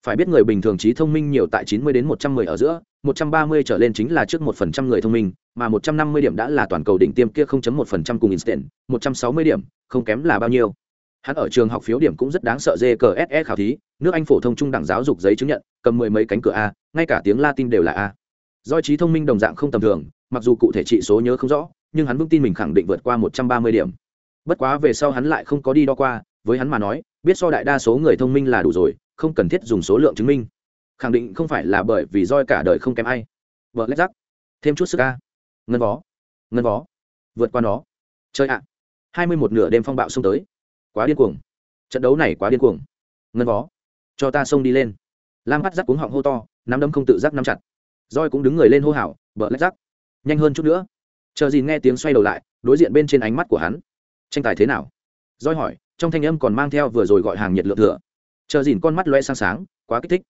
Speaker 1: Phải biết người bình thường trí thông minh nhiều tại 90 đến 110 ở giữa, 130 trở lên chính là trước 1% người thông minh, mà 150 điểm đã là toàn cầu đỉnh tiêm kia 0.1% cùng Instant, 160 điểm, không kém là bao nhiêu. Hắn ở trường học phiếu điểm cũng rất đáng sợ GKSE khảo thí, nước Anh phổ thông trung đẳng giáo dục giấy chứng nhận, cầm mười mấy cánh cửa A, ngay cả tiếng Latin đều là A do trí thông minh đồng dạng không tầm thường mặc dù cụ thể trị số nhớ không rõ nhưng hắn vững tin mình khẳng định vượt qua một trăm ba mươi điểm bất quá về sau hắn lại không có đi đo qua với hắn mà nói biết so đại đa số người thông minh là đủ rồi, không cần thiết dùng số lượng chứng minh. Khẳng định không phải là bởi vì roi cả đời không kém ai. Vợ lách rắc thêm chút sức ca. Ngân vó ngân vó, vượt qua nó. Chơi ạ. Hai mươi một nửa đêm phong bạo xông tới. Quá điên cuồng. Trận đấu này quá điên cuồng. Ngân vó, cho ta xông đi lên. Lam bắt rắc cuống họng hô to, nắm đấm không tự giác nắm chặt. Roi cũng đứng người lên hô hào bờ lách rắc nhanh hơn chút nữa. Chờ gì nghe tiếng xoay đầu lại, đối diện bên trên ánh mắt của hắn. Tranh tài thế nào? Roi hỏi trong thanh âm còn mang theo vừa rồi gọi hàng nhiệt lượng thừa. Chờ dìn con mắt loe sáng sáng, quá kích thích.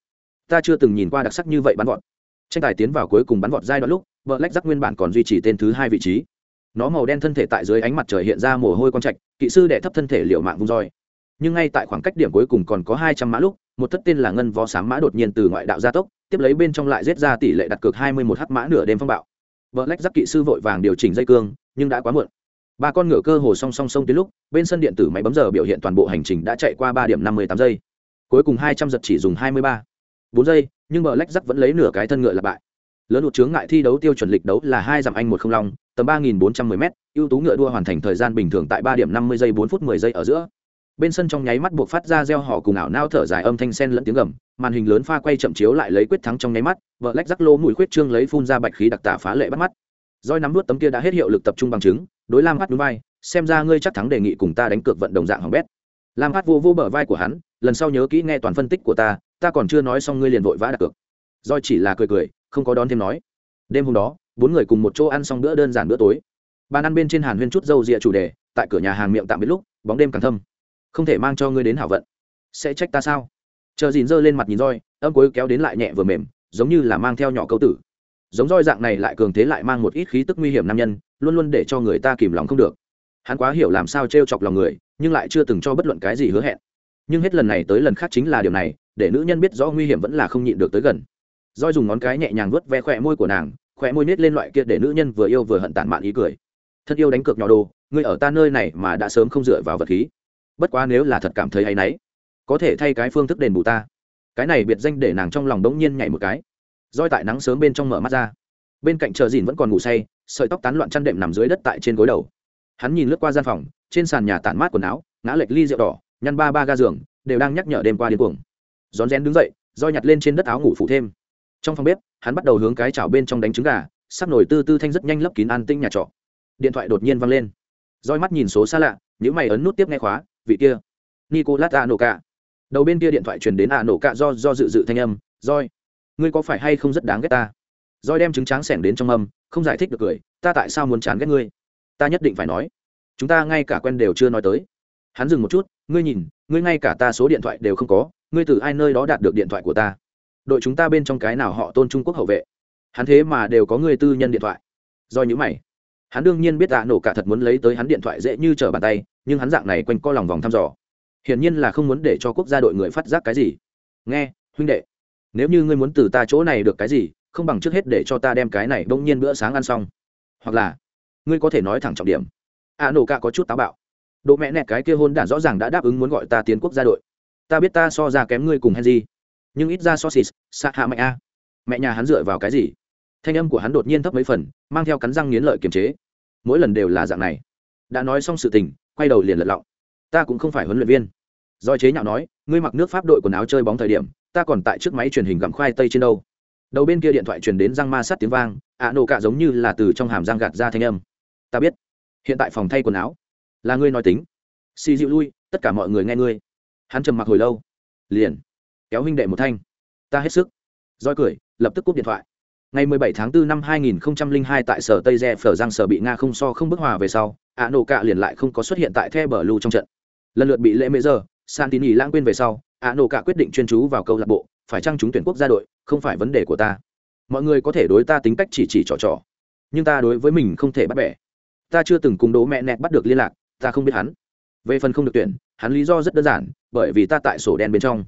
Speaker 1: Ta chưa từng nhìn qua đặc sắc như vậy bắn vọt. Tranh tài tiến vào cuối cùng bắn vọt giai đoạn lúc vợ lách rắc nguyên bản còn duy trì tên thứ hai vị trí. Nó màu đen thân thể tại dưới ánh mặt trời hiện ra mồ hôi con trạch, kỹ sư đệ thấp thân thể liệu mạng vung roi. Nhưng ngay tại khoảng cách điểm cuối cùng còn có hai trăm mã lúc, một thất tên là ngân vó sáng mã đột nhiên từ ngoại đạo gia tốc, tiếp lấy bên trong lại giết ra tỷ lệ đặt cược hai mươi một h mã nửa đêm phong bạo. Vợ lách giáp kỵ sư vội vàng điều chỉnh dây cương, nhưng đã quá muộn ba con ngựa cơ hồ song song song tới lúc, bên sân điện tử máy bấm giờ biểu hiện toàn bộ hành trình đã chạy qua ba điểm năm mươi tám giây. Cuối cùng hai trăm giật chỉ dùng hai mươi ba. Bốn giây, nhưng bờ lách rắc vẫn lấy nửa cái thân ngựa là bại. Lớn một chướng ngại thi đấu tiêu chuẩn lịch đấu là hai dặm anh một không long, tầm ba nghìn bốn trăm mười m ưu tú ngựa đua hoàn thành thời gian bình thường tại ba điểm năm mươi giây bốn phút mười giây ở giữa. Bên sân trong nháy mắt buộc phát ra reo họ cùng ảo nao thở dài âm thanh sen lẫn tiếng gầm, màn hình lớn pha quay chậm chiếu lại lấy quyết thắng trong nháy mắt vợ lách rắc lô mùi khuyết trương lấy phun ra bạch khí đặc tả phá lệ bắt mắt. Roi nắm nuốt tấm kia đã hết hiệu lực tập trung bằng chứng đối lam hát núi vai, xem ra ngươi chắc thắng đề nghị cùng ta đánh cược vận động dạng hỏng bét. Lam hát vô vô bờ vai của hắn, lần sau nhớ kỹ nghe toàn phân tích của ta ta còn chưa nói xong ngươi liền vội vã đặt cược. Roi chỉ là cười cười, không có đón thêm nói. Đêm hôm đó, bốn người cùng một chỗ ăn xong bữa đơn giản bữa tối. Bàn ăn bên trên hàn huyên chút dâu rịa chủ đề, tại cửa nhà hàng miệng tạm biệt lúc, bóng đêm càng thâm. Không thể mang cho ngươi đến hảo vận. Sẽ trách ta sao? Chờ dìn dơ lên mặt nhìn roi, âm cuối kéo đến lại nhẹ vừa mềm, giống như là mang theo nhỏ câu tử giống roi dạng này lại cường thế lại mang một ít khí tức nguy hiểm nam nhân, luôn luôn để cho người ta kìm lòng không được. Hắn quá hiểu làm sao t r e o chọc lòng người, nhưng lại chưa từng cho bất luận cái gì hứa hẹn. Nhưng hết lần này tới lần khác chính là điều này, để nữ nhân biết rõ nguy hiểm vẫn là không nhịn được tới gần. Roi dùng ngón cái nhẹ nhàng vuốt ve khỏe môi của nàng khỏe môi nết lên loại kia để nữ nhân vừa yêu vừa hận tản mạn ý cười. Thân yêu đánh cược nhỏ đồ, ngươi ở ta nơi này mà đã sớm không dựa vào vật khí. Bất quá nếu là thật cảm thấy hay náy, có thể thay cái phương thức đền bù ta. Cái này biệt danh để nàng trong lòng đống nhiên nhảy một cái roi tại nắng sớm bên trong mở mắt ra. Bên cạnh chờ dìn vẫn còn ngủ say, sợi tóc tán loạn chăn đệm nằm dưới đất tại trên gối đầu. Hắn nhìn lướt qua gian phòng, trên sàn nhà tản mát quần áo, ngã lệch ly rượu đỏ, nhăn ba ba ga giường, đều đang nhắc nhở đêm qua điên cuồng. Rón rén đứng dậy, roi nhặt lên trên đất áo ngủ phủ thêm. Trong phòng bếp, hắn bắt đầu hướng cái chảo bên trong đánh trứng gà, sắp nổi tư tư thanh rất nhanh lấp kín an tinh nhà trọ. Điện thoại đột nhiên văng lên. Roi mắt nhìn số xa lạ những mày ấn nút tiếp nghe khóa, vị kia. Nicolas a nổ cả đầu bên kia điện thoại truyền đến a nổ cả do do dự dự thanh âm. Roi ngươi có phải hay không rất đáng ghét ta? Roi đem trứng tráng xẻng đến trong âm không giải thích được cười, ta tại sao muốn chán ghét ngươi? Ta nhất định phải nói. Chúng ta ngay cả quen đều chưa nói tới. Hắn dừng một chút, ngươi nhìn, ngươi ngay cả ta số điện thoại đều không có, ngươi từ ai nơi đó đạt được điện thoại của ta? Đội chúng ta bên trong cái nào họ tôn trung quốc hậu vệ? Hắn thế mà đều có người tư nhân điện thoại. Do những mày. Hắn đương nhiên biết tạ nổ cả thật muốn lấy tới hắn điện thoại dễ như trở bàn tay, nhưng hắn dạng này quanh co lòng vòng thăm dò. Hiển nhiên là không muốn để cho quốc gia đội người phát giác cái gì. Nghe, huynh đệ nếu như ngươi muốn từ ta chỗ này được cái gì, không bằng trước hết để cho ta đem cái này bỗng nhiên bữa sáng ăn xong. Hoặc là, ngươi có thể nói thẳng trọng điểm. A nổ cả có chút táo bạo. Độ mẹ nẹt cái kia hôn đản rõ ràng đã đáp ứng muốn gọi ta tiến quốc gia đội. Ta biết ta so ra kém ngươi cùng henry, nhưng ít ra so xịt xạ hạ mạnh a. Mẹ nhà hắn dựa vào cái gì? Thanh âm của hắn đột nhiên thấp mấy phần, mang theo cắn răng nghiến lợi kiềm chế. Mỗi lần đều là dạng này. Đã nói xong sự tình, quay đầu liền lật lọng. Ta cũng không phải huấn luyện viên. Do chế nhạo nói, ngươi mặc nước pháp đội quần áo chơi bóng thời điểm ta còn tại trước máy truyền hình gặm khoai tây trên đâu. Đầu bên kia điện thoại truyền đến răng ma sát tiếng vang ạ nổ cả giống như là từ trong hàm răng gạt ra thanh âm. Ta biết hiện tại phòng thay quần áo. Là ngươi nói tính. Xì dịu lui tất cả mọi người nghe ngươi. Hắn trầm mặc hồi lâu. Liền kéo huynh đệ một thanh. Ta hết sức. Roi cười lập tức cúp điện thoại. Ngày 17 tháng 4 năm 2002 tại sở Tây Re Phở Giang sở bị Nga không so không bức hòa về sau, ạ nổ cạ liền lại không có xuất hiện tại The Blue trong trận. Lần lượt bị lễ mễ giờ, Santini lãng quên về sau, ạ nổ cả quyết định chuyên chú vào câu lạc bộ, phải chăng chúng tuyển quốc gia đội, không phải vấn đề của ta. Mọi người có thể đối ta tính cách chỉ chỉ trò trò, nhưng ta đối với mình không thể bắt bẻ. Ta chưa từng cùng đố mẹ nẹt bắt được liên lạc, ta không biết hắn. Về phần không được tuyển, hắn lý do rất đơn giản, bởi vì ta tại sổ đen bên trong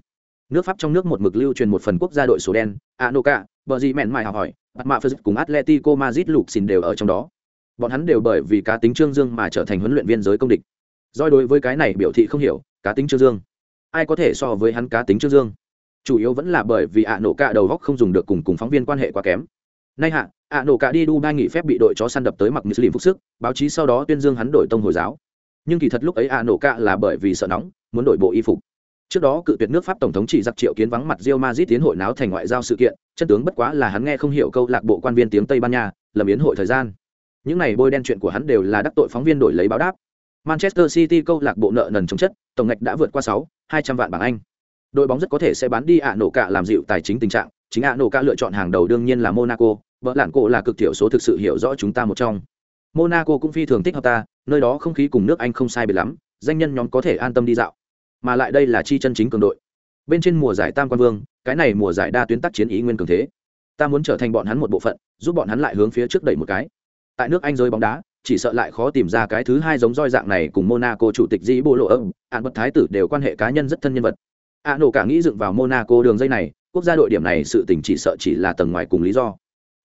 Speaker 1: nước pháp trong nước một mực lưu truyền một phần quốc gia đội sổ đen anoka bờ gì mẹn mài học hỏi bắt mạ phật cùng atletico madrid lục xin đều ở trong đó bọn hắn đều bởi vì cá tính trương dương mà trở thành huấn luyện viên giới công địch doi đối với cái này biểu thị không hiểu cá tính trương dương ai có thể so với hắn cá tính trương dương chủ yếu vẫn là bởi vì ạ nổ cả đầu góc không dùng được cùng cùng phóng viên quan hệ quá kém nay hạ ạ nổ cả đi đu ba nghỉ phép bị đội chó săn đập tới mặc muslim phúc sức báo chí sau đó tuyên dương hắn đổi tông hồi giáo nhưng kỳ thật lúc ấy ạ nổ cả là bởi vì sợ nóng muốn đổi bộ y phục Trước đó cự tuyệt nước Pháp tổng thống chỉ giặc triệu kiến vắng mặt Rio Madrid tiến hội náo thành ngoại giao sự kiện, chân tướng bất quá là hắn nghe không hiểu câu lạc bộ quan viên tiếng Tây Ban Nha, lầm yến hội thời gian. Những này bôi đen chuyện của hắn đều là đắc tội phóng viên đổi lấy báo đáp. Manchester City câu lạc bộ nợ nần chống chất, tổng ngạch đã vượt qua sáu hai trăm vạn bảng Anh. Đội bóng rất có thể sẽ bán đi ạ nổ cả làm dịu tài chính tình trạng, chính ạ nổ cả lựa chọn hàng đầu đương nhiên là Monaco, vợ lạn cổ là cực thiểu số thực sự hiểu rõ chúng ta một trong. Monaco cũng phi thường thích hợp ta, nơi đó không khí cùng nước Anh không sai biệt lắm, danh nhân nhóm có thể an tâm đi dạo mà lại đây là chi chân chính cường đội bên trên mùa giải tam quan vương cái này mùa giải đa tuyến tác chiến ý nguyên cường thế ta muốn trở thành bọn hắn một bộ phận giúp bọn hắn lại hướng phía trước đẩy một cái tại nước anh rơi bóng đá chỉ sợ lại khó tìm ra cái thứ hai giống roi dạng này cùng monaco chủ tịch dĩ bộ lộ âm ạn bất thái tử đều quan hệ cá nhân rất thân nhân vật. A nổ cả nghĩ dựng vào monaco đường dây này quốc gia đội điểm này sự tình chỉ sợ chỉ là tầng ngoài cùng lý do.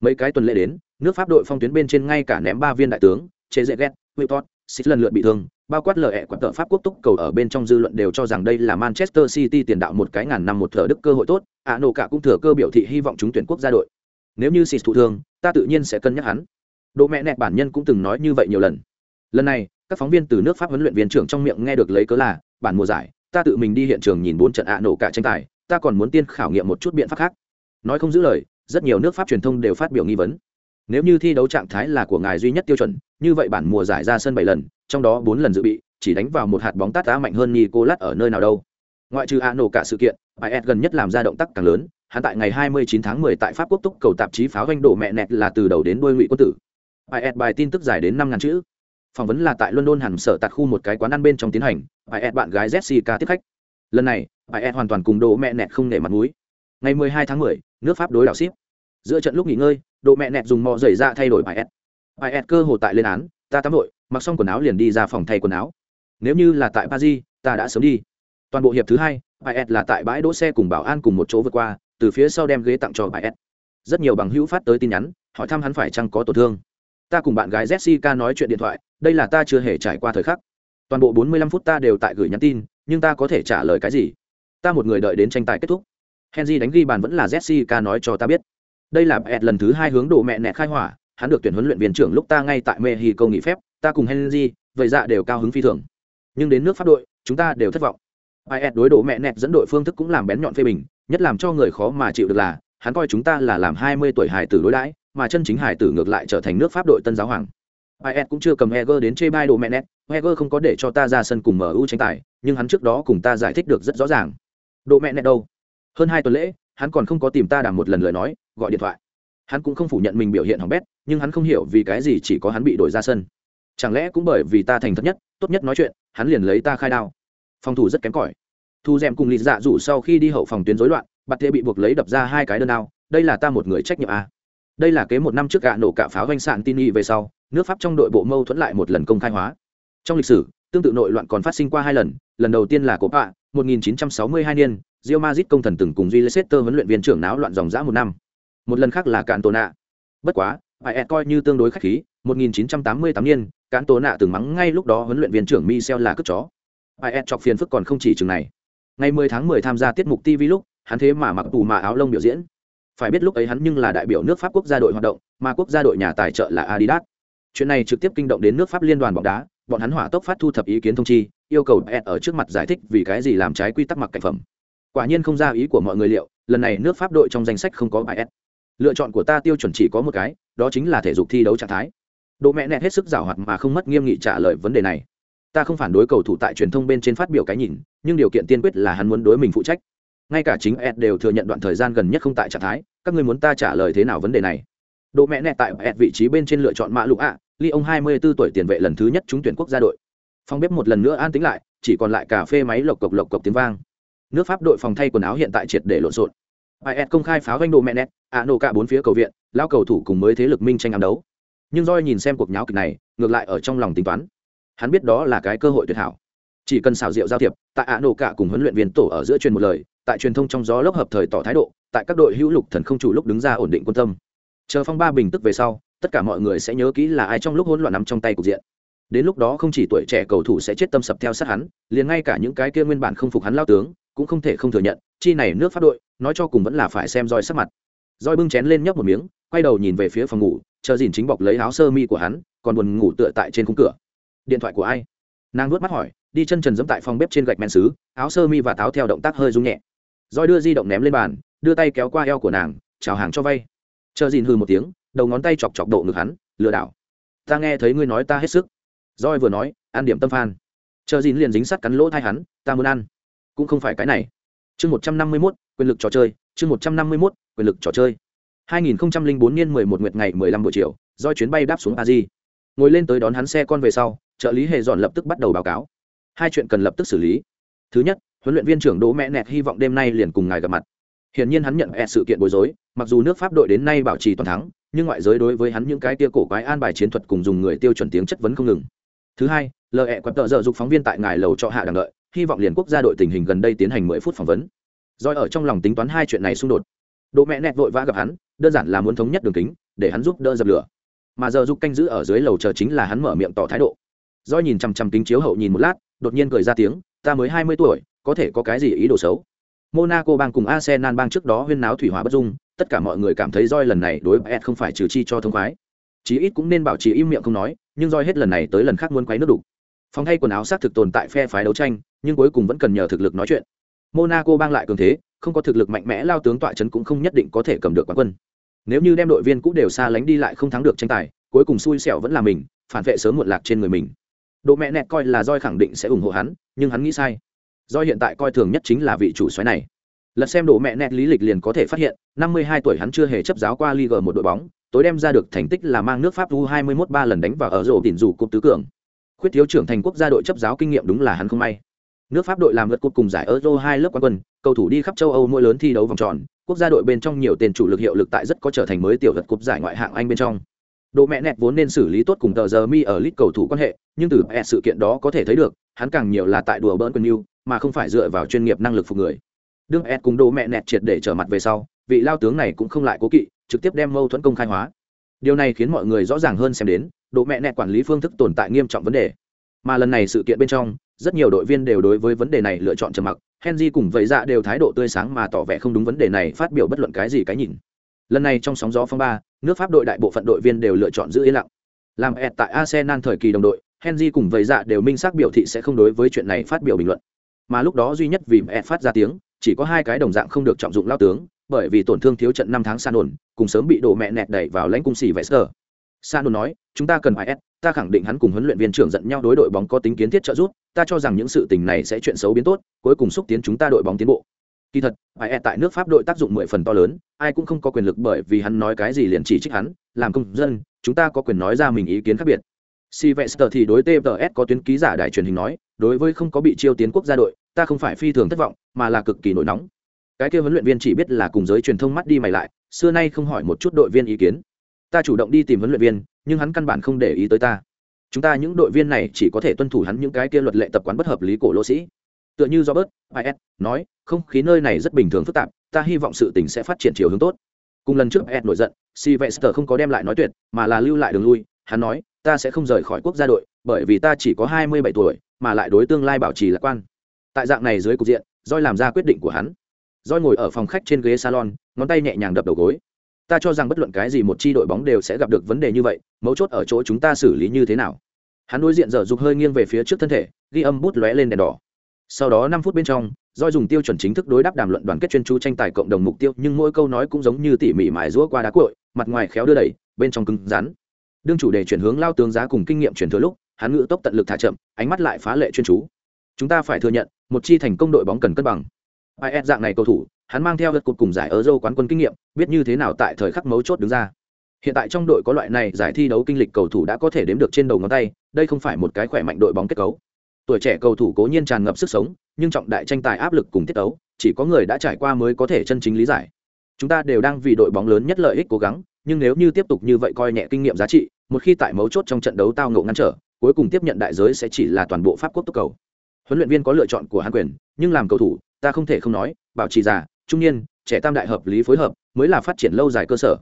Speaker 1: Mấy cái tuần lễ đến nước pháp đội phong tuyến bên trên ngay cả ném ba viên đại tướng chế dễ ghét Wilport, xích lần lượt bị thương bao quát lợi ẹ quạt tợ pháp quốc túc cầu ở bên trong dư luận đều cho rằng đây là manchester city tiền đạo một cái ngàn năm một thờ đức cơ hội tốt a nổ cả cũng thừa cơ biểu thị hy vọng chúng tuyển quốc gia đội. Nếu như xịt thụ thương ta tự nhiên sẽ cân nhắc hắn độ mẹ nẹt bản nhân cũng từng nói như vậy nhiều lần. Lần này, các phóng viên từ nước pháp huấn luyện viên trưởng trong miệng nghe được lấy cớ là, bản mùa giải, ta tự mình đi hiện trường nhìn bốn trận ạ nổ cả tranh tài, ta còn muốn tiên khảo nghiệm một chút biện pháp khác. Nói không giữ lời, rất nhiều nước pháp truyền thông đều phát biểu nghi vấn. Nếu như thi đấu trạng thái là của ngài duy nhất tiêu chuẩn, như vậy bản mùa giải ra sân bảy lần, trong đó bốn lần dự bị, chỉ đánh vào một hạt bóng tát đá mạnh hơn nicolas ở nơi nào đâu. Ngoại trừ a nổ cả sự kiện is gần nhất làm ra động tác càng lớn, hắn tại ngày 29 tháng 10 tại pháp quốc túc cầu tạp chí pháo doanh đổ mẹ nẹt là từ đầu đến đuôi ngụy quân tử is bài tin tức dài đến năm ngàn chữ. Phỏng vấn là tại london hẳn sở tạt khu một cái quán ăn bên trong tiến hành. Is bạn gái jessica tiếp khách. Lần này is hoàn toàn cùng đồ mẹ nẹt không nể mặt mũi. Ngày 12 tháng 10, nước pháp đối đảo ship. Giữa trận lúc nghỉ ngơi độ mẹ nẹt dùng mò dày ra thay đổi bài s bài cơ hồ tại lên án ta tắm vội mặc xong quần áo liền đi ra phòng thay quần áo. Nếu như là tại paris ta đã sớm đi. Toàn bộ hiệp thứ hai bài là tại bãi đỗ xe cùng bảo an cùng một chỗ vượt qua từ phía sau đem ghế tặng cho bài rất nhiều bằng hữu phát tới tin nhắn hỏi thăm hắn phải chăng có tổn thương ta cùng bạn gái jessica nói chuyện điện thoại, đây là ta chưa hề trải qua thời khắc. Toàn bộ 45 phút ta đều tại gửi nhắn tin, nhưng ta có thể trả lời cái gì? Ta một người đợi đến tranh tài kết thúc. Henry đánh ghi bàn vẫn là jessica nói cho ta biết. Đây là ed lần thứ hai hướng đồ mẹ nẹt khai hỏa, hắn được tuyển huấn luyện viên trưởng lúc ta ngay tại mexico nghỉ phép, ta cùng henry, vậy dạ đều cao hứng phi thường. Nhưng đến nước pháp đội, chúng ta đều thất vọng. Ed đối đồ mẹ nẹt dẫn đội phương thức cũng làm bén nhọn phê bình, nhất làm cho người khó mà chịu được là, hắn coi chúng ta là làm 20 tuổi hài tử đối đãi mà chân chính hải tử ngược lại trở thành nước pháp đội tân giáo hoàng. Is cũng chưa cầm heger đến chê bai đồ mẹ net heger không có để cho ta ra sân cùng mu tranh tài, nhưng hắn trước đó cùng ta giải thích được rất rõ ràng. Đồ mẹ net đâu? Hơn hai tuần lễ, hắn còn không có tìm ta đàm một lần lời nói, gọi điện thoại. Hắn cũng không phủ nhận mình biểu hiện hỏng bét, nhưng hắn không hiểu vì cái gì chỉ có hắn bị đổi ra sân. Chẳng lẽ cũng bởi vì ta thành thật nhất, tốt nhất nói chuyện, hắn liền lấy ta khai đao. Phòng thủ rất kém cỏi. Thu d cùng lì dạ rủ sau khi đi hậu phòng tuyến rối loạn, bạt thê bị buộc lấy đập ra hai cái đơn đao, đây là ta một người trách nhiệm à? Đây là kế một năm trước gạ nổ cả pháo doanh sạn tin y về sau, nước pháp trong đội bộ mâu thuẫn lại một lần công khai hóa. Trong lịch sử, tương tự nội loạn còn phát sinh qua hai lần lần đầu tiên là cốp ạ 1962 niên rio mazit công thần từng cùng duy Leicester huấn luyện viên trưởng náo loạn dòng dã một năm. Một lần khác là cạn tổ nạ bất quá ai e coi như tương đối khách khí 1988 niên cạn tổ nạ từng mắng ngay lúc đó huấn luyện viên trưởng Michel là cướp chó. Ai e chọc phiền phức còn không chỉ chừng này. Ngày 10 tháng 10 tham gia tiết mục TV lúc, hắn thế mà mặc tù mà áo lông biểu diễn phải biết lúc ấy hắn nhưng là đại biểu nước pháp quốc gia đội hoạt động, mà quốc gia đội nhà tài trợ là adidas. Chuyện này trực tiếp kinh động đến nước pháp liên đoàn bóng đá, bọn hắn hỏa tốc phát thu thập ý kiến thông chi, yêu cầu ed ở trước mặt giải thích vì cái gì làm trái quy tắc mặc cảnh phẩm. Quả nhiên không ra ý của mọi người liệu, lần này nước pháp đội trong danh sách không có bài s lựa chọn của ta tiêu chuẩn chỉ có một cái, đó chính là thể dục thi đấu trạng thái. Độ mẹ nẹt hết sức giảo hoạt mà không mất nghiêm nghị trả lời vấn đề này. Ta không phản đối cầu thủ tại truyền thông bên trên phát biểu cái nhìn, nhưng điều kiện tiên quyết là hắn muốn đối mình phụ trách ngay cả chính ed đều thừa nhận đoạn thời gian gần nhất không tại trạng thái, các ngươi muốn ta trả lời thế nào vấn đề này? Độ mẹ nẹ tại ed vị trí bên trên lựa chọn mã lục ạ, ly ông hai mươi 24 tuổi tiền vệ lần thứ nhất trúng tuyển quốc gia đội. Phòng bếp một lần nữa an tính lại, chỉ còn lại cà phê máy lộc cộc lộc cộc tiếng vang. Nước pháp đội phòng thay quần áo hiện tại triệt để lộn xộn. Is công khai pháo doanh độ mẹ nẹt ạ nổ cả bốn phía cầu viện lao cầu thủ cùng mới thế lực minh tranh ám đấu. Nhưng roi nhìn xem cuộc nháo kịch này, ngược lại ở trong lòng tính toán. Hắn biết đó là cái cơ hội tuyệt hảo. Chỉ cần xảo diệu giao thiệp, tại ạ nổ cả cùng huấn luyện viên tổ ở giữa truyền một lời tại truyền thông trong gió lốc hợp thời tỏ thái độ, tại các đội hữu lục thần không chủ lúc đứng ra ổn định quân tâm. Chờ phong ba bình tức về sau, tất cả mọi người sẽ nhớ kỹ là ai trong lúc hỗn loạn nắm trong tay cục diện. Đến lúc đó không chỉ tuổi trẻ cầu thủ sẽ chết tâm sập theo sát hắn, liền ngay cả những cái kia nguyên bản không phục hắn lao tướng, cũng không thể không thừa nhận, chi này nước phát đội, nói cho cùng vẫn là phải xem roi sắc mặt. Roi bưng chén lên nhấp một miếng, quay đầu nhìn về phía phòng ngủ, chờ dìn chính bọc lấy áo sơ mi của hắn, còn buồn ngủ tựa tại trên khung cửa. Điện thoại của ai? Nàng nuốt mắt hỏi, đi chân trần dẫm tại phòng bếp trên gạch men xứ, áo sơ mi và táo theo động tác hơi rung nhẹ roi đưa di động ném lên bàn, đưa tay kéo qua eo của nàng, chào hàng cho vay. Chờ dìn hư một tiếng, đầu ngón tay chọc chọc độ ngực hắn, lừa đảo. Ta nghe thấy ngươi nói ta hết sức. Roi vừa nói, ăn điểm tâm phan. Chờ dìn liền dính sắt cắn lỗ thai hắn, ta muốn ăn. Cũng không phải cái này. Chương một trăm năm mươi mốt, quyền lực trò chơi, chương một trăm năm mươi mốt, quyền lực trò chơi. Hai nghìn bốn niên mười một nguyệt ngày mười lăm buổi chiều, do chuyến bay đáp xuống a di ngồi lên tới đón hắn xe con về sau, trợ lý hề dọn lập tức bắt đầu báo cáo. Hai chuyện cần lập tức xử lý. Thứ nhất huấn luyện viên trưởng đỗ mẹ nẹt hy vọng đêm nay liền cùng ngài gặp mặt. Hiển nhiên hắn nhận e sự kiện bối rối, mặc dù nước pháp đội đến nay bảo trì toàn thắng, nhưng ngoại giới đối với hắn những cái tia cổ quái an bài chiến thuật cùng dùng người tiêu chuẩn tiếng chất vấn không ngừng. Thứ hai lờ ẹ quẹp tợ dợ dục phóng viên tại ngài lầu cho hạ đằng đợi, hy vọng liền quốc gia đội tình hình gần đây tiến hành mười phút phỏng vấn. Doi ở trong lòng tính toán hai chuyện này xung đột. Đỗ mẹ nẹt vội vã gặp hắn, đơn giản là muốn thống nhất đường kính, để hắn giúp đỡ dập lửa. Mà giờ dục canh giữ ở dưới lầu chờ chính là hắn mở miệng tỏ thái độ. Doi nhìn chằm chằm kính chiếu hậu nhìn một lát, đột nhiên cười ra tiếng, ta mới hai mươi tuổi có thể có cái gì ý đồ xấu? Monaco bang cùng arsenal bang trước đó huyên náo thủy hỏa bất dung, tất cả mọi người cảm thấy roi lần này đối với không phải trừ chi cho thông khoái. Chí ít cũng nên bảo trì im miệng không nói, nhưng roi hết lần này tới lần khác muốn quấy nước đủ phòng thay quần áo xác thực tồn tại phe phái đấu tranh, nhưng cuối cùng vẫn cần nhờ thực lực nói chuyện. Monaco bang lại cường thế, không có thực lực mạnh mẽ lao tướng tọa chấn cũng không nhất định có thể cầm được quán quân. Nếu như đem đội viên cũ đều xa lánh đi lại không thắng được tranh tài, cuối cùng xui xẻo vẫn là mình, phản vệ sớm muộn lạc trên người mình. Độ mẹ nẹt coi là roi khẳng định sẽ ủng hộ hắn, nhưng hắn nghĩ sai. Do hiện tại coi thường nhất chính là vị chủ xoáy này. Lật xem đồ mẹ nẹt lý lịch liền có thể phát hiện năm mươi hai tuổi hắn chưa hề chấp giáo qua liga một đội bóng tối đem ra được thành tích là mang nước pháp u hai mươi 21 ba lần đánh vào ở rổ tỉnh dù cúp tứ cường. Khuyết thiếu trưởng thành quốc gia đội chấp giáo kinh nghiệm đúng là hắn không may. Nước Pháp đội làm lượt cúp cùng giải Euro hai lớp quán quân, cầu thủ đi khắp châu Âu mỗi lớn thi đấu vòng tròn, quốc gia đội bên trong nhiều tên chủ lực hiệu lực tại rất có trở thành mới tiểu vật cúp giải ngoại hạng Anh bên trong. Đồ mẹ nẹt vốn nên xử lý tốt cùng tờ giờ mi ở lít cầu thủ quan hệ, nhưng từ e sự kiện đó có thể thấy được, hắn càng nhiều là tại đùa bỡn quân yêu, mà không phải dựa vào chuyên nghiệp năng lực phục người. Đương Ed cùng đồ mẹ nẹt triệt để trở mặt về sau, vị lao tướng này cũng không lại cố kỵ, trực tiếp đem mâu thuẫn công khai hóa. Điều này khiến mọi người rõ ràng hơn xem đến, đồ mẹ nẹt quản lý phương thức tồn tại nghiêm trọng vấn đề. Mà lần này sự kiện bên trong, rất nhiều đội viên đều đối với vấn đề này lựa chọn trầm mặc, Henry cùng vậy dạ đều thái độ tươi sáng mà tỏ vẻ không đúng vấn đề này phát biểu bất luận cái gì cái nhìn. Lần này trong sóng gió phong ba, nước Pháp đội đại bộ phận đội viên đều lựa chọn giữ yên lặng. Làm Ed tại Arsenal thời kỳ đồng đội, Henry cùng vậy dạ đều minh xác biểu thị sẽ không đối với chuyện này phát biểu bình luận. Mà lúc đó duy nhất vì mẹ phát ra tiếng, chỉ có hai cái đồng dạng không được trọng dụng lao tướng, bởi vì tổn thương thiếu trận năm tháng san ổn, cùng sớm bị đổ mẹ nẹt đẩy vào lãnh cung xỉ sơ San nói, chúng ta cần phải ta khẳng định hắn cùng huấn luyện viên trưởng giận nhau đối đội bóng có tính kiến thiết trợ giúp, ta cho rằng những sự tình này sẽ chuyện xấu biến tốt, cuối cùng xúc tiến chúng ta đội bóng tiến bộ. Kỳ thật, ai tại nước Pháp đội tác dụng mười phần to lớn, ai cũng không có quyền lực bởi vì hắn nói cái gì liền chỉ trích hắn, làm công dân, chúng ta có quyền nói ra mình ý kiến khác biệt. Si Vester thì đối TPS có tuyến ký giả đài truyền hình nói, đối với không có bị chiêu tiến quốc gia đội, ta không phải phi thường thất vọng, mà là cực kỳ nổi nóng. Cái kia huấn luyện viên chỉ biết là cùng giới truyền thông mắt đi mày lại, xưa nay không hỏi một chút đội viên ý kiến. Ta chủ động đi tìm huấn luyện viên, nhưng hắn căn bản không để ý tới ta chúng ta những đội viên này chỉ có thể tuân thủ hắn những cái kia luật lệ tập quán bất hợp lý cổ lỗ sĩ tựa như Robert is nói không khí nơi này rất bình thường phức tạp ta hy vọng sự tình sẽ phát triển chiều hướng tốt cùng lần trước ed nổi giận sylvester không có đem lại nói tuyệt mà là lưu lại đường lui hắn nói ta sẽ không rời khỏi quốc gia đội, bởi vì ta chỉ có hai mươi bảy tuổi, mà lại đối tương lai bảo trì lạc quan. Tại dạng này dưới cục diện roi làm ra quyết định của hắn. Roi ngồi ở phòng khách trên ghế salon, ngón tay nhẹ nhàng đập đầu gối. Ta cho rằng bất luận cái gì một chi đội bóng đều sẽ gặp được vấn đề như vậy, mấu chốt ở chỗ chúng ta xử lý như thế nào. Hắn đối diện dở dục hơi nghiêng về phía trước thân thể, ghi âm bút lóe lên đèn đỏ. Sau đó năm phút bên trong doi dùng tiêu chuẩn chính thức đối đáp đàm luận đoàn kết chuyên chú tranh tài cộng đồng mục tiêu, nhưng mỗi câu nói cũng giống như tỉ mỉ mài rũa qua đá cội mặt ngoài khéo đưa đẩy, bên trong cứng rắn đương chủ đề chuyển hướng lao tướng giá cùng kinh nghiệm chuyển thừa lúc, hắn ngự tốc tận lực thả chậm, ánh mắt lại phá lệ chuyên chú. Chúng ta phải thừa nhận, một chi thành công đội bóng cần cân bằng. Ai ép dạng này cầu thủ, hắn mang theo vật cột cùng giải ở dâu quán quân kinh nghiệm, biết như thế nào tại thời khắc mấu chốt đứng ra. Hiện tại trong đội có loại này giải thi đấu kinh lịch cầu thủ đã có thể đếm được trên đầu ngón tay, đây không phải một cái khỏe mạnh đội bóng kết cấu. Tuổi trẻ cầu thủ cố nhiên tràn ngập sức sống, nhưng trọng đại tranh tài áp lực cùng tiết đấu chỉ có người đã trải qua mới có thể chân chính lý giải. Chúng ta đều đang vì đội bóng lớn nhất lợi ích cố gắng nhưng nếu như tiếp tục như vậy coi nhẹ kinh nghiệm giá trị, một khi tại mấu chốt trong trận đấu tao ngộ ngăn trở, cuối cùng tiếp nhận đại giới sẽ chỉ là toàn bộ pháp quốc tốc cầu. Huấn luyện viên có lựa chọn của hắn quyền, nhưng làm cầu thủ, ta không thể không nói, bảo trì già, trung niên, trẻ tam đại hợp lý phối hợp, mới là phát triển lâu dài cơ sở.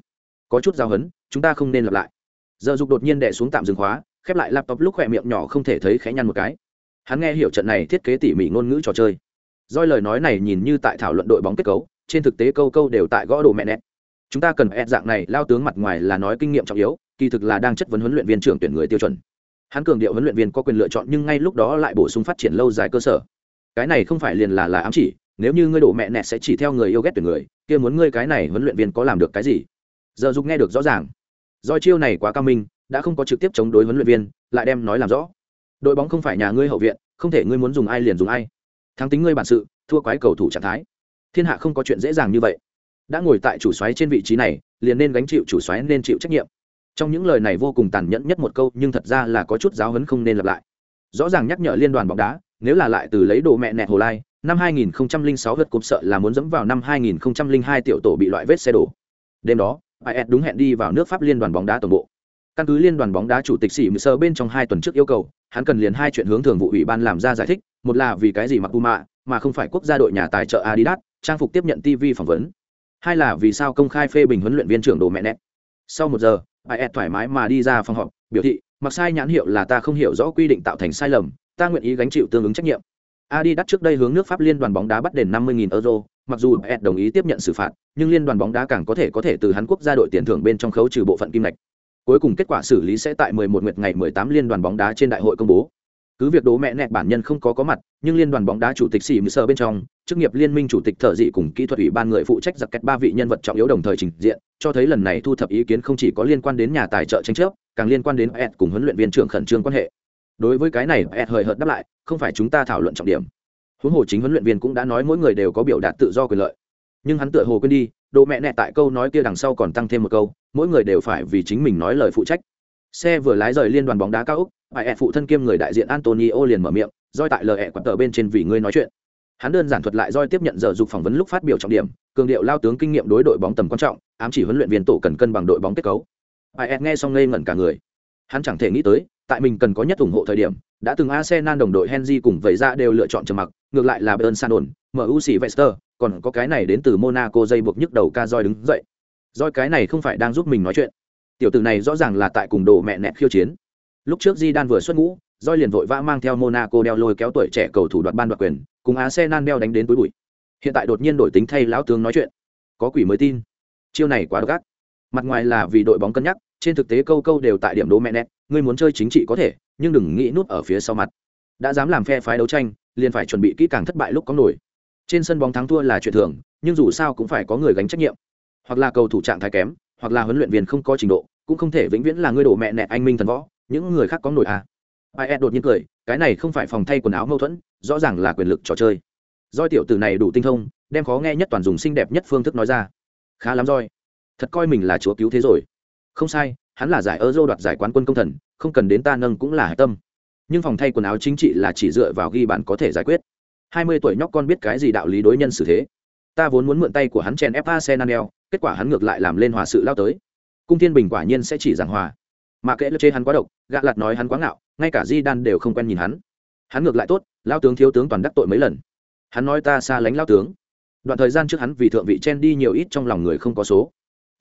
Speaker 1: Có chút giao hấn, chúng ta không nên lặp lại. Giờ dục đột nhiên đẻ xuống tạm dừng khóa, khép lại laptop lúc khỏe miệng nhỏ không thể thấy khẽ nhăn một cái. Hắn nghe hiểu trận này thiết kế tỉ mỉ ngôn ngữ trò chơi. Doi lời nói này nhìn như tại thảo luận đội bóng kết cấu, trên thực tế câu câu đều tại gõ đồ mẹ nẹt chúng ta cần ép dạng này, lao tướng mặt ngoài là nói kinh nghiệm trọng yếu, kỳ thực là đang chất vấn huấn luyện viên trưởng tuyển người tiêu chuẩn. Hắn cường điệu huấn luyện viên có quyền lựa chọn nhưng ngay lúc đó lại bổ sung phát triển lâu dài cơ sở. Cái này không phải liền là là ám chỉ, nếu như ngươi đổ mẹ nẹt sẽ chỉ theo người yêu ghét tuyển người, kia muốn ngươi cái này huấn luyện viên có làm được cái gì? Giờ dục nghe được rõ ràng. Do chiêu này quá cao minh, đã không có trực tiếp chống đối huấn luyện viên, lại đem nói làm rõ. Đội bóng không phải nhà ngươi hậu viện, không thể ngươi muốn dùng ai liền dùng ai. Thắng tính ngươi bản sự, thua quái cầu thủ trạng thái. Thiên hạ không có chuyện dễ dàng như vậy đã ngồi tại chủ xoáy trên vị trí này liền nên gánh chịu chủ xoáy nên chịu trách nhiệm trong những lời này vô cùng tàn nhẫn nhất một câu nhưng thật ra là có chút giáo hấn không nên lặp lại rõ ràng nhắc nhở liên đoàn bóng đá nếu là lại từ lấy đồ mẹ nẹt hồ lai năm 2006 lượt cúp sợ là muốn dẫm vào năm 2002 tiểu tổ bị loại vết xe đổ đêm đó IS đúng hẹn đi vào nước Pháp liên đoàn bóng đá tổng bộ. Căn cứ liên đoàn bóng đá chủ tịch sĩ Sơ bên trong hai tuần trước yêu cầu, hắn cần liền hai chuyện hướng thường vụ ủy ban làm ra giải thích, một là vì cái gì mặc Puma, mà không phải quốc gia đội nhà tài trợ Adidas, trang phục tiếp nhận TV phỏng vấn. Hai là vì sao công khai phê bình huấn luyện viên trưởng đồ mẹ nét. Sau một giờ, IS thoải mái mà đi ra phòng họp, biểu thị, mặc sai nhãn hiệu là ta không hiểu rõ quy định tạo thành sai lầm, ta nguyện ý gánh chịu tương ứng trách nhiệm. Adidas trước đây hướng nước Pháp liên đoàn bóng đá bắt đền 50.000 euro, mặc dù Ed đồng ý tiếp nhận xử phạt, nhưng liên đoàn bóng đá càng có thể có thể từ hắn quốc gia đội tiền thưởng bên trong khấu trừ bộ phận kim ngạch. Cuối cùng kết quả xử lý sẽ tại 11 nguyệt ngày 18 liên đoàn bóng đá trên đại hội công bố. Cứ việc đố mẹ nẹt bản nhân không có có mặt, nhưng liên đoàn bóng đá chủ tịch sĩ Sơ bên trong, chức nghiệp liên minh chủ tịch thợ dị cùng kỹ thuật ủy ban người phụ trách giặc kẹt ba vị nhân vật trọng yếu đồng thời trình diện, cho thấy lần này thu thập ý kiến không chỉ có liên quan đến nhà tài trợ tranh chấp, càng liên quan đến Ed cùng huấn luyện viên trưởng khẩn trương quan hệ. Đối với cái này, Ed hời hợt đáp lại, không phải chúng ta thảo luận trọng điểm. Huống hồ chính huấn luyện viên cũng đã nói mỗi người đều có biểu đạt tự do quyền lợi. Nhưng hắn tựa hồ quên đi độ mẹ nẹ tại câu nói kia đằng sau còn tăng thêm một câu mỗi người đều phải vì chính mình nói lời phụ trách. Xe vừa lái rời liên đoàn bóng đá cao úc ai ẹ phụ thân kiêm người đại diện antonio liền mở miệng roi tại lời ẹ quặn tờ bên trên vì ngươi nói chuyện. Hắn đơn giản thuật lại roi tiếp nhận giờ dục phỏng vấn lúc phát biểu trọng điểm cường điệu lao tướng kinh nghiệm đối đội bóng tầm quan trọng ám chỉ huấn luyện viên tổ cần cân bằng đội bóng kết cấu. Ai ẹ nghe xong ngây ngẩn cả người. Hắn chẳng thể nghĩ tới tại mình cần có nhất ủng hộ thời điểm đã từng arsenal đồng đội henry cùng vậy ra đều lựa chọn trầm mặc ngược lại là bayern Sanon, mu sĩ vester còn có cái này đến từ monaco dây buộc nhức đầu ca roi đứng dậy. Roi cái này không phải đang giúp mình nói chuyện. Tiểu tử này rõ ràng là tại cùng đồ mẹ nẹt khiêu chiến lúc trước di đan vừa xuất ngũ Doi liền vội vã mang theo monaco đeo lôi kéo tuổi trẻ cầu thủ đoạt ban đoạt quyền, cùng arsenal đeo đánh đến túi bụi. Hiện tại đột nhiên đổi tính thay lão tướng nói chuyện. Có quỷ mới tin. Chiêu này quá độc ác. Mặt ngoài là vì đội bóng cân nhắc, trên thực tế câu câu đều tại điểm đố mẹ nẹt, ngươi muốn chơi chính trị có thể, nhưng đừng nghĩ nút ở phía sau mặt. Đã dám làm phe phái đấu tranh, liền phải chuẩn bị kỹ càng thất bại lúc có nổi. Trên sân bóng thắng thua là chuyện thường, nhưng dù sao cũng phải có người gánh trách nhiệm. Hoặc là cầu thủ trạng thái kém, hoặc là huấn luyện viên không có trình độ, cũng không thể vĩnh viễn là ngươi đổ mẹ nẹt anh minh thần võ những người khác có nổi à? Ai đột nhiên cười, cái này không phải phòng thay quần áo mâu thuẫn, rõ ràng là quyền lực trò chơi. Doi tiểu tử này đủ tinh thông, đem khó nghe nhất toàn dùng xinh đẹp nhất phương thức nói ra. Khá lắm roi. Thật coi mình là chúa cứu thế rồi. Không sai, hắn là giải euro đoạt giải quán quân công thần, không cần đến ta nâng cũng là hạ tâm. Nhưng phòng thay quần áo chính trị là chỉ dựa vào ghi bản có thể giải quyết. Hai mươi tuổi nhóc con biết cái gì đạo lý đối nhân xử thế. Ta vốn muốn mượn tay của hắn chen ép arsenal, kết quả hắn ngược lại làm lên hòa sự lao tới. Cung thiên bình quả nhiên sẽ chỉ giảng hòa mà kệ lớp chê hắn quá độc gạ lạt nói hắn quá ngạo, ngay cả di đan đều không quen nhìn hắn. Hắn ngược lại tốt, lao tướng thiếu tướng toàn đắc tội mấy lần. Hắn nói ta xa lánh lao tướng. Đoạn thời gian trước hắn vì thượng vị chen đi nhiều ít trong lòng người không có số.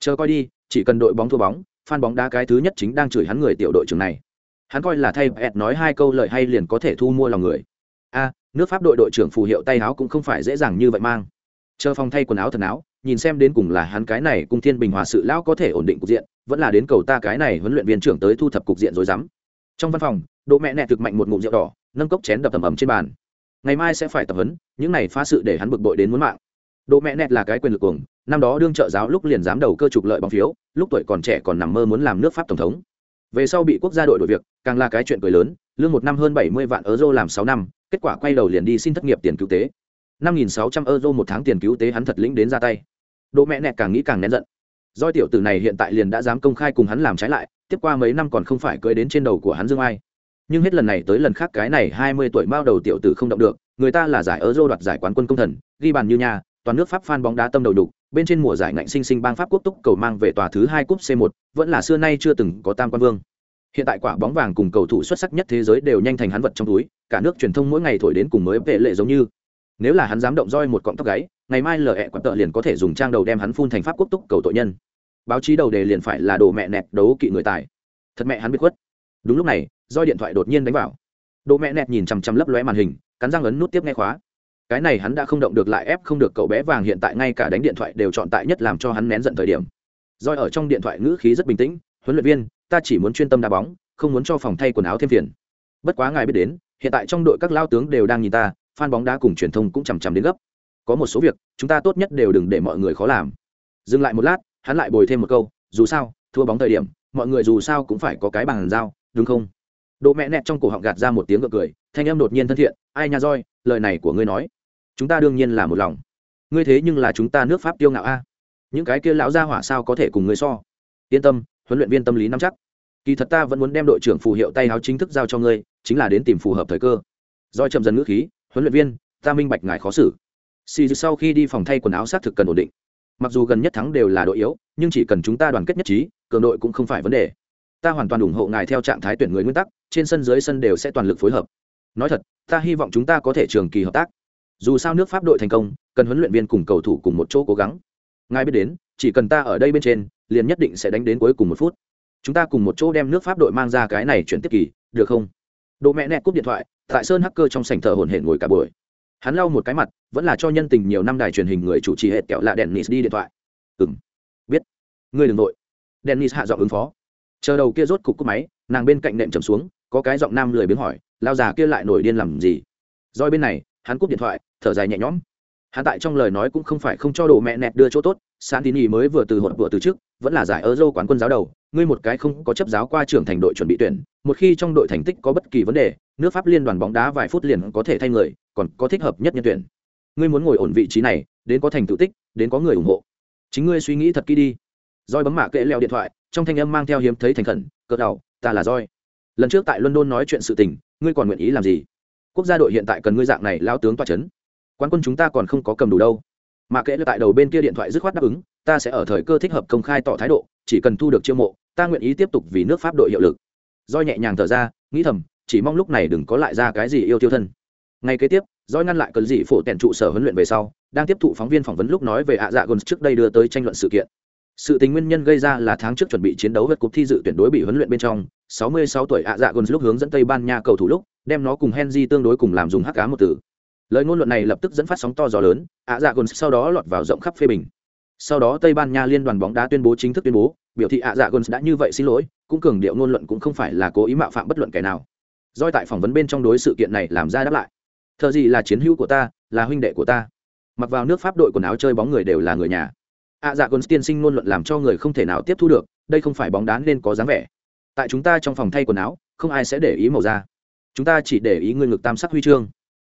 Speaker 1: Chờ coi đi, chỉ cần đội bóng thua bóng phan bóng đá cái thứ nhất chính đang chửi hắn người tiểu đội trưởng này. Hắn coi là thay ed nói hai câu lời hay liền có thể thu mua lòng người. A, nước pháp đội đội trưởng phù hiệu tay áo cũng không phải dễ dàng như vậy mang. Chờ phòng thay quần áo thần áo nhìn xem đến cùng là hắn cái này cung thiên bình hòa sự lão có thể ổn định cục diện, vẫn là đến cầu ta cái này huấn luyện viên trưởng tới thu thập cục diện rồi dám trong văn phòng độ mẹ nẹ thực mạnh một ngụm rượu đỏ, nâng cốc chén đập tầm ầm trên bàn. Ngày mai sẽ phải tập huấn, những này phá sự để hắn bực bội đến muốn mạng. Độ mẹ nẹt là cái quyền lực cuồng, năm đó đương trợ giáo lúc liền dám đầu cơ trục lợi bằng phiếu, lúc tuổi còn trẻ còn nằm mơ muốn làm nước pháp tổng thống. Về sau bị quốc gia đội đổi việc, càng là cái chuyện cười lớn, lương một năm hơn bảy mươi vạn euro làm sáu năm, kết quả quay đầu liền đi xin thất nghiệp tiền cứu tế năm nghìn sáu trăm euro một tháng tiền cứu tế hắn thật lĩnh đến ra tay. Đỗ mẹ nẹt càng nghĩ càng nén giận. Doi tiểu tử này hiện tại liền đã dám công khai cùng hắn làm trái lại, tiếp qua mấy năm còn không phải cưới đến trên đầu của hắn dương ai. Nhưng hết lần này tới lần khác cái này hai mươi tuổi mao đầu tiểu tử không động được, người ta là giải euro đoạt giải quán quân công thần, ghi bàn như nhà toàn nước pháp phan bóng đá tâm đầu đục, bên trên mùa giải ngạnh sinh sinh bang pháp quốc túc cầu mang về tòa thứ hai cúp c 1 vẫn là xưa nay chưa từng có tam quan vương. Hiện tại quả bóng vàng cùng cầu thủ xuất sắc nhất thế giới đều nhanh thành hắn vật trong túi, cả nước truyền thông mỗi ngày thổi đến cùng mới vệ lệ giống như nếu là hắn dám động roi một cọng tóc gáy, ngày mai lờ hẹ quặn tợ liền có thể dùng trang đầu đem hắn phun thành pháp quốc túc cầu tội nhân. Báo chí đầu đề liền phải là đồ mẹ nẹt đấu kỵ người tài. Thật mẹ hắn biết khuất. Đúng lúc này, roi điện thoại đột nhiên đánh vào. Đồ mẹ nẹt nhìn chằm chằm lấp lóe màn hình, cắn răng ấn nút tiếp nghe khóa. Cái này hắn đã không động được lại ép không được cậu bé vàng hiện tại ngay cả đánh điện thoại đều chọn tại nhất làm cho hắn nén giận thời điểm. Roi ở trong điện thoại ngữ khí rất bình tĩnh, huấn luyện viên, ta chỉ muốn chuyên tâm đá bóng, không muốn cho phòng thay quần áo thêm phiền. Bất quá ngài biết đến, hiện tại trong đội các lao tướng đều đang nhìn ta fan bóng đá cùng truyền thông cũng chằm chằm đến gấp. Có một số việc, chúng ta tốt nhất đều đừng để mọi người khó làm. Dừng lại một lát, hắn lại bồi thêm một câu, dù sao, thua bóng thời điểm, mọi người dù sao cũng phải có cái bàn giao, đúng không? Đỗ mẹ nẹt trong cổ họng gạt ra một tiếng gượng cười, thanh âm đột nhiên thân thiện, ai nha roi, lời này của ngươi nói, chúng ta đương nhiên là một lòng. Ngươi thế nhưng là chúng ta nước pháp tiêu ngạo a. Những cái kia lão gia hỏa sao có thể cùng ngươi so? Yên tâm, huấn luyện viên tâm lý nắm chắc. Kỳ thật ta vẫn muốn đem đội trưởng phù hiệu tay áo chính thức giao cho ngươi, chính là đến tìm phù hợp thời cơ. Doi chậm dần ngữ khí huấn luyện viên, ta minh bạch ngài khó xử. Xì sau khi đi phòng thay quần áo xác thực cần ổn định. Mặc dù gần nhất thắng đều là đội yếu, nhưng chỉ cần chúng ta đoàn kết nhất trí, cường đội cũng không phải vấn đề. Ta hoàn toàn ủng hộ ngài theo trạng thái tuyển người nguyên tắc, trên sân dưới sân đều sẽ toàn lực phối hợp. Nói thật, ta hy vọng chúng ta có thể trường kỳ hợp tác. Dù sao nước pháp đội thành công, cần huấn luyện viên cùng cầu thủ cùng một chỗ cố gắng. Ngài biết đến, chỉ cần ta ở đây bên trên, liền nhất định sẽ đánh đến cuối cùng một phút. Chúng ta cùng một chỗ đem nước pháp đội mang ra cái này chuyển tiếp kỳ, được không? Đồ mẹ nẹt cúp điện thoại tại sơn hacker trong sảnh thờ hồn hển ngồi cả buổi. Hắn lau một cái mặt vẫn là cho nhân tình nhiều năm đài truyền hình người chủ trì hệt kẹo lạ dennis đi điện thoại. Ừm, biết. Ngươi đừng đợi." dennis hạ giọng ứng phó. Chờ đầu kia rốt cục cúp máy nàng bên cạnh nệm trầm xuống có cái giọng nam lười biếng hỏi lao già kia lại nổi điên làm gì? Rồi bên này hắn cúp điện thoại thở dài nhẹ nhõm. Hắn tại trong lời nói cũng không phải không cho đồ mẹ nẹt đưa chỗ tốt santini mới vừa từ hụt vừa từ trước vẫn là giải euro quán quân giáo đầu ngươi một cái không có chấp giáo qua trưởng thành đội chuẩn bị tuyển, một khi trong đội thành tích có bất kỳ vấn đề, nước pháp liên đoàn bóng đá vài phút liền có thể thay người, còn có thích hợp nhất nhân tuyển. Ngươi muốn ngồi ổn vị trí này, đến có thành tựu tích, đến có người ủng hộ. Chính ngươi suy nghĩ thật kỹ đi. Roi bấm mạ kệ leo điện thoại, trong thanh âm mang theo hiếm thấy thành khẩn cỡ đầu, ta là roi lần trước tại london nói chuyện sự tình, ngươi còn nguyện ý làm gì? Quốc gia đội hiện tại cần ngươi dạng này lao tướng toa chấn. Quán quân chúng ta còn không có cầm đủ đâu. Mà kể tại đầu bên kia điện thoại dứt khoát đáp ứng, ta sẽ ở thời cơ thích hợp công khai tỏ thái độ, chỉ cần thu được chiêu mộ ta nguyện ý tiếp tục vì nước pháp đội hiệu lực. Do nhẹ nhàng thở ra, nghĩ thầm, chỉ mong lúc này đừng có lại ra cái gì yêu tiêu thân. Ngay kế tiếp do ngăn lại cần gì phổ tèn trụ sở huấn luyện về sau, đang tiếp thụ phóng viên phỏng vấn lúc nói về ạ dạ gồn trước đây đưa tới tranh luận sự kiện. Sự tình nguyên nhân gây ra là tháng trước chuẩn bị chiến đấu vượt cúp thi dự tuyển đối bị huấn luyện bên trong 66 tuổi ạ dạ gồn lúc hướng dẫn tây ban nha cầu thủ lúc, đem nó cùng henry tương đối cùng làm dùng hắc cá một từ. Lời ngôn luận này lập tức dẫn phát sóng to gió lớn, ạ dạ gồn sau đó lọt vào rộng khắp phê bình. Sau đó tây ban nha liên đoàn bóng đá tuyên bố chính thức tuyên bố biểu thị ạ dạ gôn đã như vậy xin lỗi, cũng cường điệu ngôn luận cũng không phải là cố ý mạo phạm bất luận kẻ nào. Doi tại phỏng vấn bên trong đối sự kiện này làm ra đáp lại. Thợ gì là chiến hữu của ta, là huynh đệ của ta. Mặc vào nước pháp đội quần áo chơi bóng người đều là người nhà. Ạ dạ gôn tiên sinh ngôn luận làm cho người không thể nào tiếp thu được, đây không phải bóng đá nên có dáng vẻ. Tại chúng ta trong phòng thay quần áo, không ai sẽ để ý màu da. Chúng ta chỉ để ý ngươi ngực tam sắc huy chương.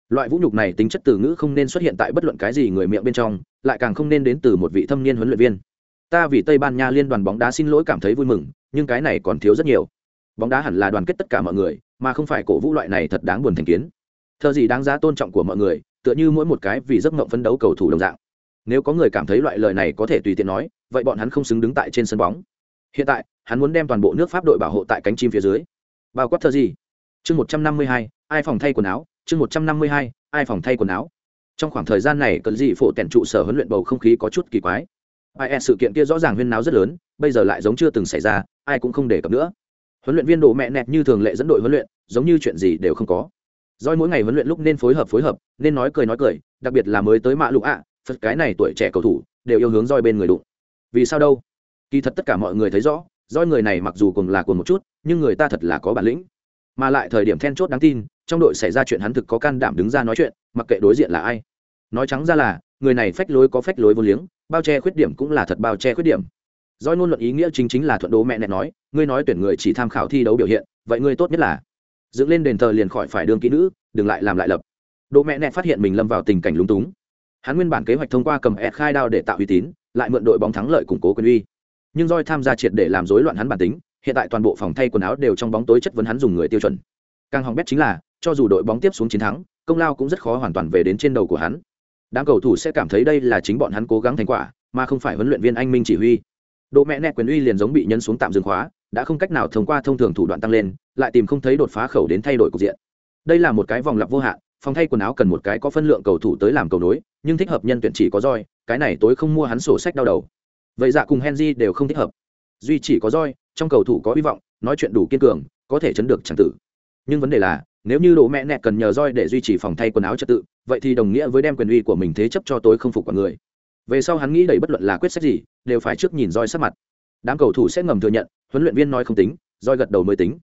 Speaker 1: Loại vũ nhục này tính chất từ ngữ không nên xuất hiện tại bất luận cái gì người miệng bên trong, lại càng không nên đến từ một vị thâm niên huấn luyện viên ta vì tây ban nha liên đoàn bóng đá xin lỗi cảm thấy vui mừng, nhưng cái này còn thiếu rất nhiều. Bóng đá hẳn là đoàn kết tất cả mọi người, mà không phải cổ vũ loại này thật đáng buồn thành kiến. Thơ gì đáng giá tôn trọng của mọi người, tựa như mỗi một cái vì giấc mộng phấn đấu cầu thủ đồng dạng. Nếu có người cảm thấy loại lời này có thể tùy tiện nói, vậy bọn hắn không xứng đứng tại trên sân bóng. Hiện tại, hắn muốn đem toàn bộ nước pháp đội bảo hộ tại cánh chim phía dưới. Bao quát thơ gì? Chương một trăm năm mươi hai, ai phòng thay quần áo? Chương một trăm năm mươi hai, ai phòng thay quần áo? Trong khoảng thời gian này cần gì phổ tèn trụ sở huấn luyện bầu không khí có chút kỳ quái ai sự kiện kia rõ ràng huyên náo rất lớn, bây giờ lại giống chưa từng xảy ra, ai cũng không đề cập nữa. Huấn luyện viên đồ mẹ nẹt như thường lệ dẫn đội huấn luyện, giống như chuyện gì đều không có. Doi mỗi ngày huấn luyện lúc nên phối hợp phối hợp, nên nói cười nói cười, đặc biệt là mới tới mạ lục ạ, phật cái này tuổi trẻ cầu thủ, đều yêu hướng roi bên người đụng. Vì sao đâu? Kỳ thật tất cả mọi người thấy rõ, roi người này mặc dù cùng là cùng một chút, nhưng người ta thật là có bản lĩnh. Mà lại thời điểm then chốt đáng tin, trong đội xảy ra chuyện hắn thực có can đảm đứng ra nói chuyện, mặc kệ đối diện là ai. Nói trắng ra là người này phách lối có phách lối vô liếng, bao che khuyết điểm cũng là thật bao che khuyết điểm. Doi ngôn luận ý nghĩa chính chính là thuận đố mẹ nẹt nói, ngươi nói tuyển người chỉ tham khảo thi đấu biểu hiện, vậy ngươi tốt nhất là dựng lên đền thờ liền khỏi phải đương kỹ nữ, đừng lại làm lại lập. Đố mẹ nẹt phát hiện mình lâm vào tình cảnh lúng túng. Hắn nguyên bản kế hoạch thông qua cầm ẹt khai đao để tạo uy tín, lại mượn đội bóng thắng lợi củng cố quyền uy. Nhưng Doi tham gia triệt để làm rối loạn hắn bản tính, hiện tại toàn bộ phòng thay quần áo đều trong bóng tối chất vấn hắn dùng người tiêu chuẩn. Càng hỏng bét chính là, cho dù đội bóng tiếp xuống chiến thắng, công lao cũng rất khó hoàn toàn về đến trên đầu của hắn đám cầu thủ sẽ cảm thấy đây là chính bọn hắn cố gắng thành quả, mà không phải huấn luyện viên anh minh chỉ huy. Độ mẹ nẹ quyền uy liền giống bị nhân xuống tạm dừng khóa, đã không cách nào thông qua thông thường thủ đoạn tăng lên, lại tìm không thấy đột phá khẩu đến thay đổi cục diện. Đây là một cái vòng lặp vô hạn, phòng thay quần áo cần một cái có phân lượng cầu thủ tới làm cầu nối, nhưng thích hợp nhân tuyển chỉ có roi, cái này tối không mua hắn sổ sách đau đầu. Vậy dạ cùng henry đều không thích hợp. Duy chỉ có roi, trong cầu thủ có hy vọng, nói chuyện đủ kiên cường, có thể chấn được chẳng tử. Nhưng vấn đề là nếu như đồ mẹ nẹt cần nhờ roi để duy trì phòng thay quần áo trật tự, vậy thì đồng nghĩa với đem quyền uy của mình thế chấp cho tôi không phục mọi người. Về sau hắn nghĩ đầy bất luận là quyết sách gì, đều phải trước nhìn roi sắc mặt. Đám cầu thủ sẽ ngầm thừa nhận, huấn luyện viên nói không tính, roi gật đầu mới tính.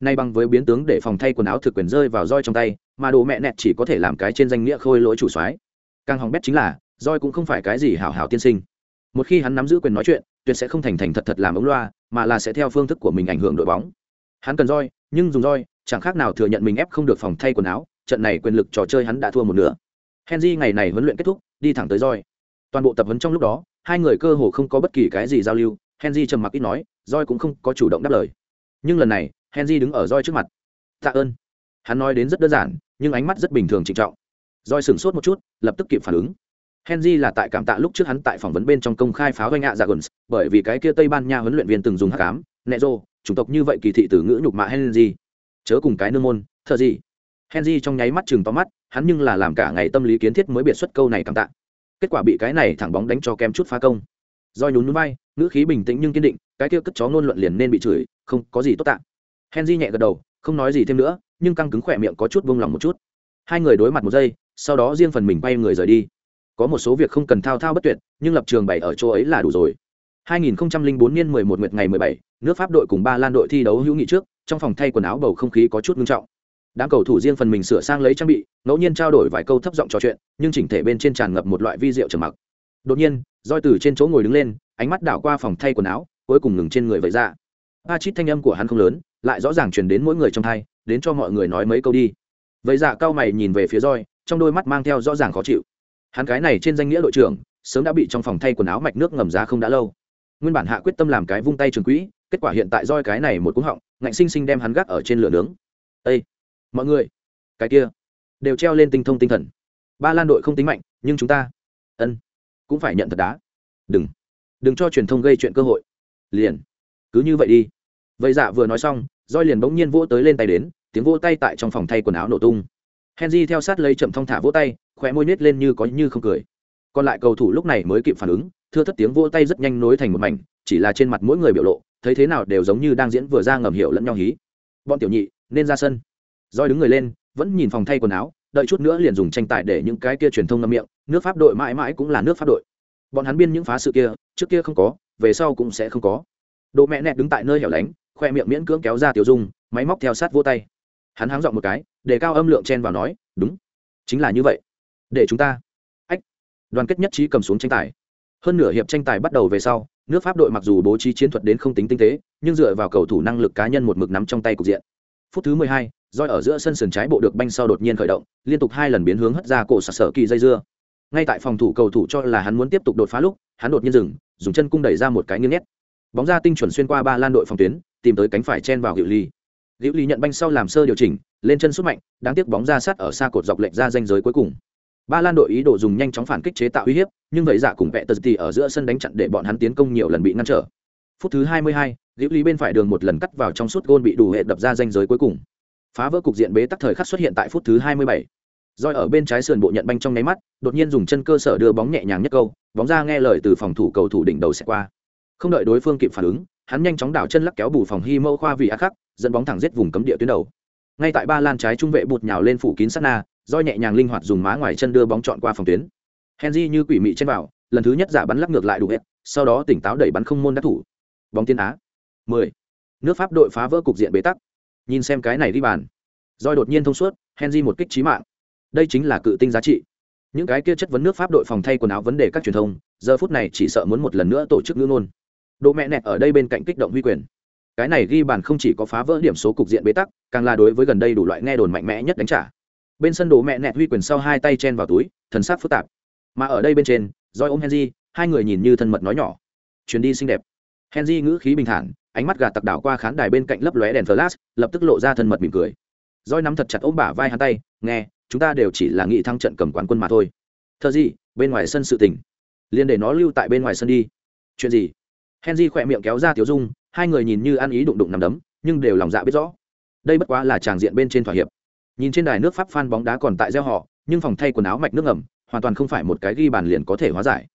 Speaker 1: Nay bằng với biến tướng để phòng thay quần áo thực quyền rơi vào roi trong tay, mà đồ mẹ nẹt chỉ có thể làm cái trên danh nghĩa khôi lỗi chủ soái. Càng hỏng bét chính là, roi cũng không phải cái gì hảo hảo tiên sinh. Một khi hắn nắm giữ quyền nói chuyện, tuyệt sẽ không thành thành thật thật làm ống loa, mà là sẽ theo phương thức của mình ảnh hưởng đội bóng. Hắn cần roi, nhưng dùng roi chẳng khác nào thừa nhận mình ép không được phòng thay quần áo, trận này quyền lực trò chơi hắn đã thua một nửa. Henry ngày này huấn luyện kết thúc, đi thẳng tới roi toàn bộ tập huấn trong lúc đó, hai người cơ hồ không có bất kỳ cái gì giao lưu, henry trầm mặc ít nói roi cũng không có chủ động đáp lời. Nhưng lần này, henry đứng ở roi trước mặt. Tạ ơn. Hắn nói đến rất đơn giản, nhưng ánh mắt rất bình thường trịnh trọng. Roi sửng sốt một chút, lập tức kịp phản ứng. Henry là tại cảm tạ lúc trước hắn tại phỏng vấn bên trong công khai pháo doanh ạ dạ guns bởi vì cái kia tây ban nha huấn luyện viên từng dùng hắc ám nẹ rô chủng tộc như vậy kỳ thị từ ngữ nhục mạ henry chớ cùng cái nương môn thợ gì? Henry trong nháy mắt chừng to mắt hắn nhưng là làm cả ngày tâm lý kiến thiết mới biệt xuất câu này cảm tạ. Kết quả bị cái này thẳng bóng đánh cho kem chút phá công. Do nhún núi bay ngữ khí bình tĩnh nhưng kiên định cái kia cất chó ngôn luận liền nên bị chửi không có gì tốt tạ. Henry nhẹ gật đầu không nói gì thêm nữa nhưng căng cứng khỏe miệng có chút buông lòng một chút. Hai người đối mặt một giây sau đó riêng phần mình bay người rời đi. Có một số việc không cần thao thao bất tuyệt nhưng lập trường bày ở chỗ ấy là đủ rồi. 2004 niên 11 nguyệt ngày 17, nước Pháp đội cùng ba Lan đội thi đấu hữu nghị trước, trong phòng thay quần áo bầu không khí có chút nghiêm trọng. Đám cầu thủ riêng phần mình sửa sang lấy trang bị, ngẫu nhiên trao đổi vài câu thấp giọng trò chuyện, nhưng chỉnh thể bên trên tràn ngập một loại vi diệu trầm mặc. Đột nhiên, roi từ trên chỗ ngồi đứng lên, ánh mắt đảo qua phòng thay quần áo, cuối cùng ngừng trên người vậy ra. Ba chít thanh âm của hắn không lớn, lại rõ ràng truyền đến mỗi người trong thay, đến cho mọi người nói mấy câu đi. Vậy dạ cao mày nhìn về phía roi, trong đôi mắt mang theo rõ ràng khó chịu. Hắn cái này trên danh nghĩa đội trưởng, sớm đã bị trong phòng thay quần áo mạch nước ngầm giá không đã lâu nguyên bản hạ quyết tâm làm cái vung tay trường quỹ, kết quả hiện tại roi cái này một cú họng, ngạnh sinh sinh đem hắn gác ở trên lửa nướng. Ây mọi người, cái kia đều treo lên tinh thông tinh thần. Ba lan đội không tính mạnh, nhưng chúng ta, ân, cũng phải nhận thật đá. Đừng đừng cho truyền thông gây chuyện cơ hội. Liền, cứ như vậy đi. Vậy dạ vừa nói xong, roi liền bỗng nhiên vỗ tới lên tay đến, tiếng vỗ tay tại trong phòng thay quần áo nổ tung. Henry theo sát lấy chậm thong thả vỗ tay, khóe môi nít lên như có như không cười. Còn lại cầu thủ lúc này mới kịp phản ứng thưa thất tiếng vỗ tay rất nhanh nối thành một mảnh, chỉ là trên mặt mỗi người biểu lộ, thấy thế nào đều giống như đang diễn vừa ra ngầm hiểu lẫn nhau hí. Bọn tiểu nhị, nên ra sân. Roi đứng người lên, vẫn nhìn phòng thay quần áo, đợi chút nữa liền dùng tranh tài để những cái kia truyền thông ngâm miệng, nước pháp đội mãi mãi cũng là nước pháp đội. Bọn hắn biên những phá sự kia, trước kia không có, về sau cũng sẽ không có. Độ mẹ nẹt đứng tại nơi hẻo lánh, khoe miệng miễn cưỡng kéo ra tiểu dung, máy móc theo sát vô tay. Hắn háng dọn một cái, để cao âm lượng chen vào nói, đúng, chính là như vậy. Để chúng ta. Ách, đoàn kết nhất trí cầm xuống tranh tài hơn nửa hiệp tranh tài bắt đầu về sau nước pháp đội mặc dù bố trí chiến thuật đến không tính tinh tế nhưng dựa vào cầu thủ năng lực cá nhân một mực nắm trong tay cục diện. Phút thứ mười hai, roi ở giữa sân sườn trái bộ được banh sau đột nhiên khởi động liên tục hai lần biến hướng hất ra cổ sặc sở kỳ dây dưa. Ngay tại phòng thủ cầu thủ cho là hắn muốn tiếp tục đột phá lúc hắn đột nhiên dừng dùng chân cung đẩy ra một cái nghiêng nhét. Bóng ra tinh chuẩn xuyên qua ba lan đội phòng tuyến tìm tới cánh phải chen vào hiệu ly hữu ly nhận banh sau làm sơ điều chỉnh lên chân sút mạnh đáng tiếc bóng ra sát ở xa cột dọc lệch ra danh giới cuối cùng ba lan đội ý đồ dùng nhanh chóng phản kích chế tạo uy hiếp nhưng vậy dạ cùng vẹ tờ tì ở giữa sân đánh chặn để bọn hắn tiến công nhiều lần bị ngăn trở phút thứ 22, liễu lý bên phải đường một lần cắt vào trong suốt gôn bị đủ hệ đập ra danh giới cuối cùng phá vỡ cục diện bế tắc thời khắc xuất hiện tại phút thứ 27. Roi ở bên trái sườn bộ nhận banh trong nháy mắt, đột nhiên dùng chân cơ sở đưa bóng nhẹ nhàng nhất câu, bóng ra nghe lời từ phòng thủ cầu thủ đỉnh đầu sẽ qua. Không đợi đối phương kịp phản ứng, hắn nhanh chóng đảo chân lắc kéo bù phòng Hi Mâu khoa vì ác khắc, dẫn bóng thẳng giết vùng cấm địa tuyến đầu. Ngay tại ba lan trái trung vệ bụt nhào lên phủ kín sát na, Roi nhẹ nhàng linh hoạt dùng má ngoài chân đưa bóng chọn qua phòng tuyến. Henry như quỷ mị trên vào, lần thứ nhất giả bắn lắc ngược lại đủ hết, sau đó tỉnh táo đẩy bắn không môn đắc thủ. Bóng tiên á. 10. Nước Pháp đội phá vỡ cục diện bế tắc. Nhìn xem cái này đi bàn. Roi đột nhiên thông suốt, Henry một kích chí mạng đây chính là cự tinh giá trị những cái kia chất vấn nước pháp đội phòng thay quần áo vấn đề các truyền thông giờ phút này chỉ sợ muốn một lần nữa tổ chức ngữ ngôn độ mẹ nẹt ở đây bên cạnh kích động huy quyền cái này ghi bàn không chỉ có phá vỡ điểm số cục diện bế tắc càng là đối với gần đây đủ loại nghe đồn mạnh mẽ nhất đánh trả bên sân đồ mẹ nẹt huy quyền sau hai tay chen vào túi, thần sắc phức tạp. Mà ở đây bên trên doi ôm henry, hai người nhìn như thân mật nói nhỏ. Chuyến đi xinh đẹp. Henry ngữ khí bình thản, ánh mắt gà tặc đảo qua khán đài bên cạnh lấp lóe đèn flash, lập tức lộ ra thân mật mỉm cười. Roi nắm thật chặt ôm bả vai hắn tay, nghe, chúng ta đều chỉ là nghị thăng trận cầm quán quân mà thôi. Thơ gì, bên ngoài sân sự tình. Liền để nó lưu tại bên ngoài sân đi. Chuyện gì? Henry khỏe miệng kéo ra tiểu dung, hai người nhìn như ăn ý đụng đụng nằm đấm, nhưng đều lòng dạ biết rõ. Đây bất quá là tràng diện bên trên thỏa hiệp nhìn trên đài nước pháp phan bóng đá còn tại gieo họ nhưng phòng thay quần áo mạch nước ngầm hoàn toàn không phải một cái ghi bàn liền có thể hóa giải.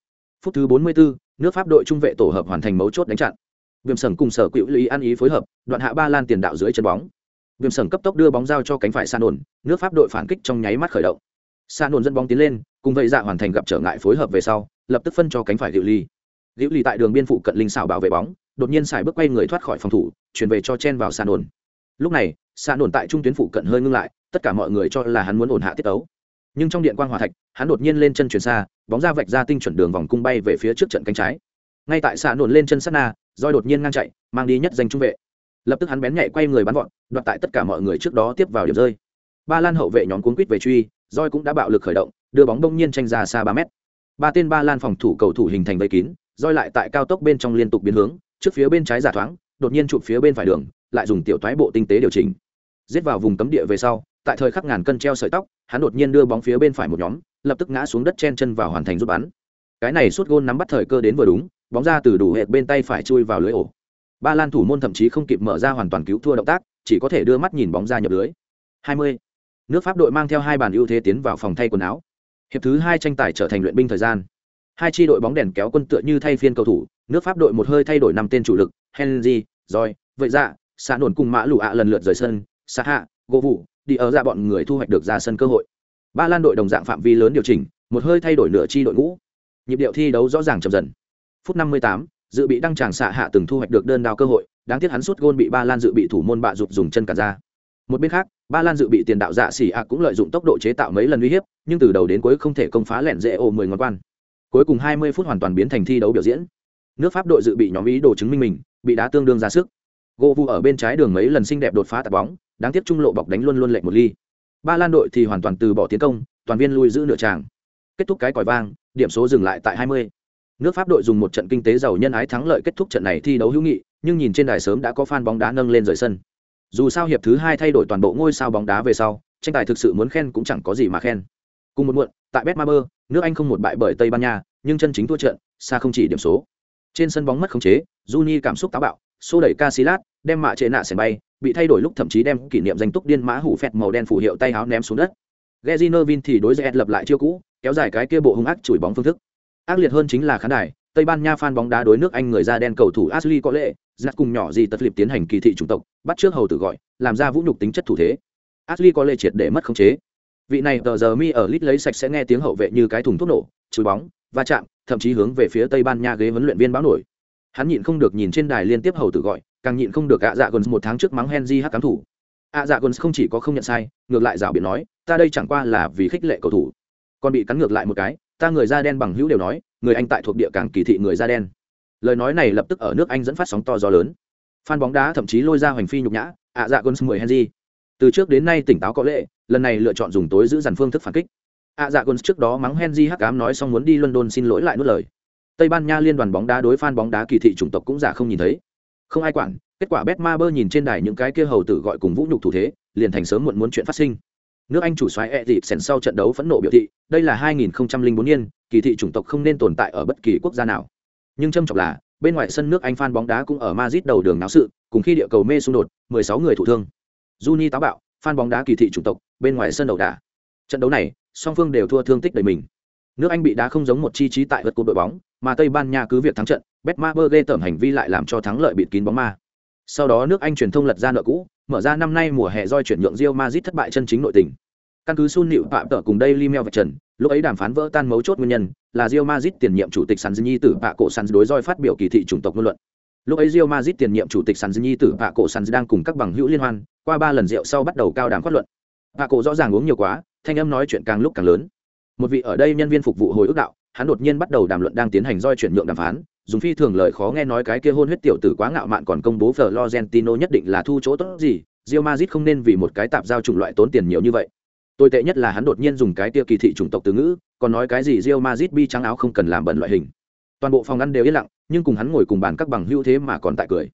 Speaker 1: Phút thứ 44, nước pháp đội trung vệ tổ hợp hoàn thành mấu chốt đánh chặn. Viêm sẩn cùng sở quỹ lý ăn ý phối hợp đoạn hạ ba lan tiền đạo dưới chân bóng. Viêm sẩn cấp tốc đưa bóng giao cho cánh phải san ổn nước pháp đội phản kích trong nháy mắt khởi động. San ổn dẫn bóng tiến lên cùng vậy dạ hoàn thành gặp trở ngại phối hợp về sau lập tức phân cho cánh phải diệu ly diệu ly tại đường biên phụ cận linh xảo bảo vệ bóng đột nhiên xài bước quay người thoát khỏi phòng thủ chuyển về cho chen vào san ổn lúc này san ổn tại trung tuyến phụ cận hơi ngưng lại tất cả mọi người cho là hắn muốn ổn hạ tiết ấu nhưng trong điện quan hòa thạch, hắn đột nhiên lên chân chuyển xa, bóng ra vạch ra tinh chuẩn đường vòng cung bay về phía trước trận cánh trái. Ngay tại xạ nổn lên chân sát na roi đột nhiên ngang chạy, mang đi nhất danh trung vệ. Lập tức hắn bén nhạy quay người bắn vọt, đoạt tại tất cả mọi người trước đó tiếp vào điểm rơi. Ba lan hậu vệ nhóm cuốn quýt về truy roi cũng đã bạo lực khởi động, đưa bóng đông nhiên tranh ra xa ba mét. Ba tên ba lan phòng thủ cầu thủ hình thành vây kín roi lại tại cao tốc bên trong liên tục biến hướng, trước phía bên trái giả thoáng, đột nhiên chụp phía bên phải đường, lại dùng tiểu thoái bộ tinh tế điều chỉnh. Giết vào vùng cấm địa về sau tại thời khắc ngàn cân treo sợi tóc, hắn đột nhiên đưa bóng phía bên phải một nhóm, lập tức ngã xuống đất chen chân vào hoàn thành rút bắn. Cái này suốt gôn nắm bắt thời cơ đến vừa đúng, bóng ra từ đủ hệt bên tay phải chui vào lưới ổ. Ba lan thủ môn thậm chí không kịp mở ra hoàn toàn cứu thua động tác, chỉ có thể đưa mắt nhìn bóng ra nhập lưới. 20. nước pháp đội mang theo hai bàn ưu thế tiến vào phòng thay quần áo. Hiệp thứ hai tranh tài trở thành luyện binh thời gian. Hai tri đội bóng đèn kéo quân tựa như thay phiên cầu thủ, nước pháp đội một hơi thay đổi năm tên chủ lực, henry rồi vậy dạ xã nổn cùng mã lụ ạ lần lượt rời sân xã hạ, gỗ vụ đi ở ra bọn người thu hoạch được ra sân cơ hội. Ba lan đội đồng dạng phạm vi lớn điều chỉnh một hơi thay đổi nửa chi đội ngũ. Nhịp điệu thi đấu rõ ràng chậm dần. Phút 58, dự bị đăng tràng xạ hạ từng thu hoạch được đơn đao cơ hội đáng tiếc hắn sút gôn bị ba lan dự bị thủ môn bạ rụt dùng chân cả ra. Một bên khác ba lan dự bị tiền đạo dạ xỉ ạ cũng lợi dụng tốc độ chế tạo mấy lần uy hiếp nhưng từ đầu đến cuối không thể công phá lẹn dễ ô mười ngón quan. Cuối cùng hai mươi phút hoàn toàn biến thành thi đấu biểu diễn. Nước pháp đội dự bị nhóm ý đồ chứng minh mình bị đá tương đương ra sức gỗ vụ ở bên trái đường mấy lần xinh đẹp đột phá tạt bóng, đáng tiếc trung lộ bọc đánh luôn luôn lệnh một ly. Ba lan đội thì hoàn toàn từ bỏ tiến công, toàn viên lui giữ nửa tràng. Kết thúc cái còi vang, điểm số dừng lại tại hai mươi. Nước pháp đội dùng một trận kinh tế giàu nhân ái thắng lợi kết thúc trận này thi đấu hữu nghị, nhưng nhìn trên đài sớm đã có fan bóng đá nâng lên rời sân. Dù sao hiệp thứ hai thay đổi toàn bộ ngôi sao bóng đá về sau, tranh tài thực sự muốn khen cũng chẳng có gì mà khen. Cùng một muộn, tại betmaber, nước anh không một bại bởi tây ban nha, nhưng chân chính thua trận, xa không chỉ điểm số. Trên sân bóng mất khống chế, juni cảm xúc táo bạo xô đẩy Casillas, đem mạ trệ nạ sèn bay, bị thay đổi lúc thậm chí đem kỷ niệm danh túc điên mã hủ phẹt màu đen phủ hiệu tay áo ném xuống đất. Gezinovin thì đối diện lập lại chiêu cũ, kéo dài cái kia bộ hung ác chửi bóng phương thức. Ác liệt hơn chính là khán đài, Tây Ban Nha fan bóng đá đối nước Anh người da đen cầu thủ Ashley có lệ, giặc cùng nhỏ gì tật liệp tiến hành kỳ thị chủng tộc, bắt trước hầu tử gọi, làm ra vũ nhục tính chất thủ thế. Ashley có lệ triệt để mất khống chế. Vị này tờ giờ mi ở lít lấy sạch sẽ nghe tiếng hậu vệ như cái thùng thuốc nổ, chửi bóng, va chạm, thậm chí hướng về phía Tây Ban Nha ghế huấn luyện viên báo nổi. Hắn nhịn không được nhìn trên đài liên tiếp hầu tử gọi, càng nhịn không được ạ dạ gần một tháng trước mắng henry hắc cám thủ. ạ dạ gần không chỉ có không nhận sai ngược lại rảo biện nói ta đây chẳng qua là vì khích lệ cầu thủ. Còn bị cắn ngược lại một cái ta người da đen bằng hữu đều nói người anh tại thuộc địa càng kỳ thị người da đen. Lời nói này lập tức ở nước anh dẫn phát sóng to gió lớn. Phan bóng đá thậm chí lôi ra hoành phi nhục nhã ạ dạ gần mười henry. Từ trước đến nay tỉnh táo có lệ lần này lựa chọn dùng tối giữ dàn phương thức phản kích. ạ dạ gần trước đó mắng henry hắc cám nói xong muốn đi london xin lỗi lại nuốt lời tây ban nha liên đoàn bóng đá đối fan bóng đá kỳ thị chủng tộc cũng giả không nhìn thấy. Không ai quản, kết quả bet ma bơ nhìn trên đài những cái kia hầu tử gọi cùng vũ nhục thủ thế, liền thành sớm muộn muốn chuyện phát sinh. Nước anh chủ xoáy e dịp sèn sau trận đấu phẫn nộ biểu thị, đây là 2004 niên, kỳ thị chủng tộc không nên tồn tại ở bất kỳ quốc gia nào. Nhưng trâm trọng là, bên ngoài sân nước anh fan bóng đá cũng ở Madrid đầu đường náo sự, cùng khi địa cầu mê xung đột 16 người thụ thương. Juni táo bạo fan bóng đá kỳ thị chủng tộc, bên ngoài sân đầu đà trận đấu này, song phương đều thua thương tích đầy mình nước anh bị đá không giống một chi trí tại vật của đội bóng, mà tây ban nha cứ việc thắng trận betmaber ghê tởm hành vi lại làm cho thắng lợi bịt kín bóng ma. Sau đó nước anh truyền thông lật ra nợ cũ, mở ra năm nay mùa hè doi chuyển nhượng rio mazit thất bại chân chính nội tình. Căn cứ sun nịu phạm Tở cùng daily mail vạch trần, lúc ấy đàm phán vỡ tan mấu chốt nguyên nhân là rio mazit tiền nhiệm chủ tịch sàn nhi tử bạ cổ sàn đối roi phát biểu kỳ thị chủng tộc ngôn luận. Lúc ấy rio mazit tiền nhiệm chủ tịch sàn nhi tử bạ cổ sàn đang cùng các bằng hữu liên hoan, qua ba lần rượu sau bắt đầu cao đàm phát luận. Bạ cổ rõ ràng uống nhiều quá, thanh âm nói chuyện càng lúc càng lớn một vị ở đây nhân viên phục vụ hồi ức đạo hắn đột nhiên bắt đầu đàm luận đang tiến hành roi chuyển nhượng đàm phán dùng phi thường lời khó nghe nói cái kia hôn huyết tiểu tử quá ngạo mạn còn công bố Florentino nhất định là thu chỗ tốt gì, Real Madrid không nên vì một cái tạp giao chủng loại tốn tiền nhiều như vậy. Tồi tệ nhất là hắn đột nhiên dùng cái kia kỳ thị chủng tộc từ ngữ, còn nói cái gì Real Madrid bi trắng áo không cần làm bẩn loại hình. Toàn bộ phòng ăn đều yên lặng, nhưng cùng hắn ngồi cùng bàn các bằng hữu thế mà còn tại cười.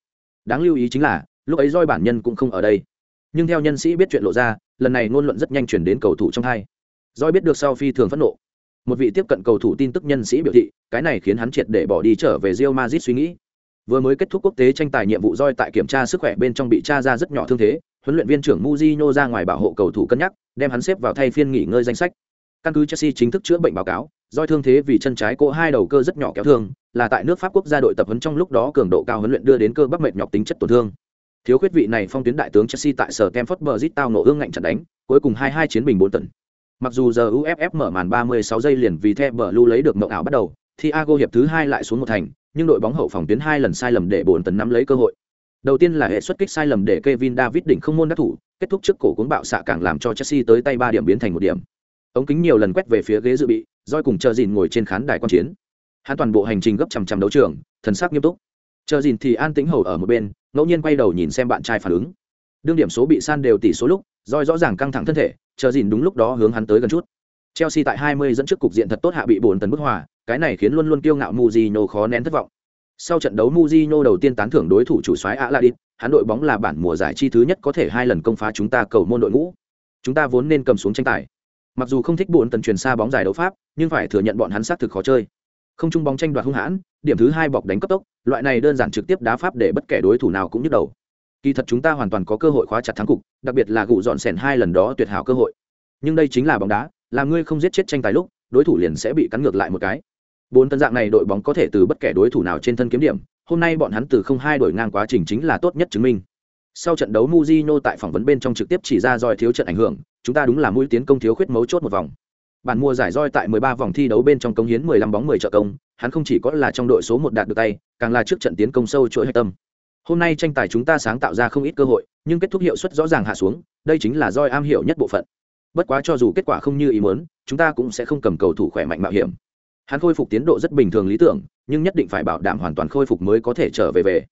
Speaker 1: Đáng lưu ý chính là, lúc ấy roi bản nhân cũng không ở đây. Nhưng theo nhân sĩ biết chuyện lộ ra, lần này ngôn luận rất nhanh chuyển đến cầu thủ trong hai. Doi biết được sau phi thường phẫn nộ, một vị tiếp cận cầu thủ tin tức nhân sĩ biểu thị cái này khiến hắn triệt để bỏ đi trở về Real Madrid suy nghĩ. Vừa mới kết thúc quốc tế tranh tài nhiệm vụ Doi tại kiểm tra sức khỏe bên trong bị tra ra rất nhỏ thương thế huấn luyện viên trưởng Mujino ra ngoài bảo hộ cầu thủ cân nhắc đem hắn xếp vào thay phiên nghỉ ngơi danh sách. Căn cứ Chelsea chính thức chữa bệnh báo cáo Doi thương thế vì chân trái cô hai đầu cơ rất nhỏ kéo thương là tại nước Pháp quốc gia đội tập huấn trong lúc đó cường độ cao huấn luyện đưa đến cơ bắp mệt nhọc tính chất tổn thương. Thiếu khuyết vị này phong tuyến đại tướng Chelsea tại sở Stamford Bridge tao nổ ương ngạnh trận đánh cuối cùng hai hai chiến bình bốn tận Mặc dù giờ UFF mở màn 36 giây liền vì The Blue lấy được mộng ảo bắt đầu, Thiago hiệp thứ hai lại xuống một thành, nhưng đội bóng hậu phòng tuyến hai lần sai lầm để bổn tấn nắm lấy cơ hội. Đầu tiên là hệ xuất kích sai lầm để Kevin David đỉnh không môn đắc thủ, kết thúc trước cổ cuốn bạo xạ càng làm cho Chelsea tới tay 3 điểm biến thành một điểm. Ống kính nhiều lần quét về phía ghế dự bị, Joy cùng chờ gìn ngồi trên khán đài quan chiến. Hắn toàn bộ hành trình gấp chằm chằm đấu trường, thần sắc nghiêm túc. Chờ gìn thì an tĩnh hầu ở một bên, ngẫu nhiên quay đầu nhìn xem bạn trai phản ứng. Đương điểm số bị san đều tỷ số lúc, roi rõ ràng căng thẳng thân thể, chờ dìn đúng lúc đó hướng hắn tới gần chút. Chelsea tại 20 dẫn trước cục diện thật tốt hạ bị bốn tấn bức hòa, cái này khiến luôn luôn kiêu ngạo Mourinho khó nén thất vọng. Sau trận đấu Mourinho đầu tiên tán thưởng đối thủ chủ soái Aladin, hắn đội bóng là bản mùa giải chi thứ nhất có thể hai lần công phá chúng ta cầu môn đội ngũ. Chúng ta vốn nên cầm xuống tranh tài. Mặc dù không thích bốn tấn truyền xa bóng giải đấu pháp, nhưng phải thừa nhận bọn hắn xác thực khó chơi. Không chung bóng tranh đoạt hung hãn, điểm thứ hai bọc đánh cấp tốc, loại này đơn giản trực tiếp đá pháp để bất kể đối thủ nào cũng nhức đầu. Kỳ thật chúng ta hoàn toàn có cơ hội khóa chặt thắng cục, đặc biệt là gụ dọn sẻn hai lần đó tuyệt hảo cơ hội. Nhưng đây chính là bóng đá, làm ngươi không giết chết tranh tài lúc đối thủ liền sẽ bị cắn ngược lại một cái. Bốn tân dạng này đội bóng có thể từ bất kể đối thủ nào trên thân kiếm điểm hôm nay bọn hắn từ không hai đổi ngang quá trình chính là tốt nhất chứng minh. Sau trận đấu Mujino tại phỏng vấn bên trong trực tiếp chỉ ra roi thiếu trận ảnh hưởng chúng ta đúng là mũi tiến công thiếu khuyết mấu chốt một vòng. Bản mua giải roi tại 13 vòng thi đấu bên trong công hiến 15 bóng 10 trợ công hắn không chỉ có là trong đội số một đạt được tay càng là trước trận tiến công sâu chuỗi hệ tâm hôm nay tranh tài chúng ta sáng tạo ra không ít cơ hội, nhưng kết thúc hiệu suất rõ ràng hạ xuống, đây chính là roi am hiểu nhất bộ phận. Bất quá cho dù kết quả không như ý muốn, chúng ta cũng sẽ không cầm cầu thủ khỏe mạnh mạo hiểm. Hắn khôi phục tiến độ rất bình thường lý tưởng, nhưng nhất định phải bảo đảm hoàn toàn khôi phục mới có thể trở về về.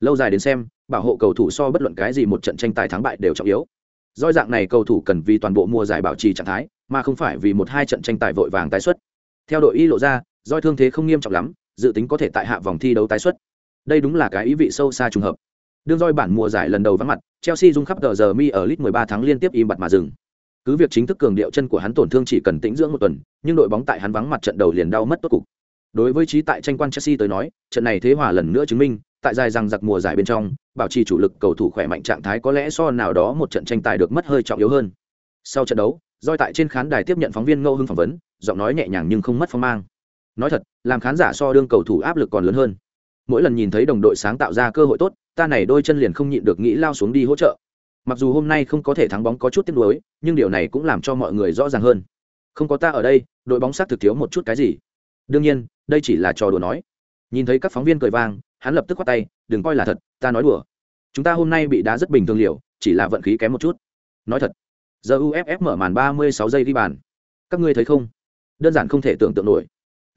Speaker 1: Lâu dài đến xem, bảo hộ cầu thủ so bất luận cái gì một trận tranh tài thắng bại đều trọng yếu. Doi dạng này cầu thủ cần vì toàn bộ mùa giải bảo trì trạng thái, mà không phải vì một hai trận tranh tài vội vàng tái xuất. Theo đội y lộ ra doi thương thế không nghiêm trọng lắm, dự tính có thể tại hạ vòng thi đấu tái xuất đây đúng là cái ý vị sâu xa trùng hợp. Đương roi bản mùa giải lần đầu vắng mặt, chelsea dung khắp tờ giờ mi ở lit 13 tháng liên tiếp im bặt mà dừng. Cứ việc chính thức cường điệu chân của hắn tổn thương chỉ cần tĩnh dưỡng một tuần, nhưng đội bóng tại hắn vắng mặt trận đầu liền đau mất tốt cục. Đối với trí tại tranh quan chelsea tới nói, trận này thế hòa lần nữa chứng minh, tại dài rằng giặc mùa giải bên trong, bảo trì chủ lực cầu thủ khỏe mạnh trạng thái có lẽ so nào đó một trận tranh tài được mất hơi trọng yếu hơn. Sau trận đấu roi tại trên khán đài tiếp nhận phóng viên ngô hưng phỏng vấn, giọng nói nhẹ nhàng nhưng không mất phong mang. Nói thật, làm khán giả so đương cầu thủ áp lực còn lớn hơn mỗi lần nhìn thấy đồng đội sáng tạo ra cơ hội tốt, ta này đôi chân liền không nhịn được nghĩ lao xuống đi hỗ trợ. Mặc dù hôm nay không có thể thắng bóng có chút tiếc nuối, nhưng điều này cũng làm cho mọi người rõ ràng hơn. Không có ta ở đây, đội bóng xác thực thiếu một chút cái gì. Đương nhiên, đây chỉ là trò đùa nói. Nhìn thấy các phóng viên cười vang, hắn lập tức khoát tay, đừng coi là thật, ta nói đùa. Chúng ta hôm nay bị đá rất bình thường liều, chỉ là vận khí kém một chút. Nói thật, giờ uff mở màn ba mươi sáu giây ghi bàn. Các ngươi thấy không? Đơn giản không thể tưởng tượng nổi.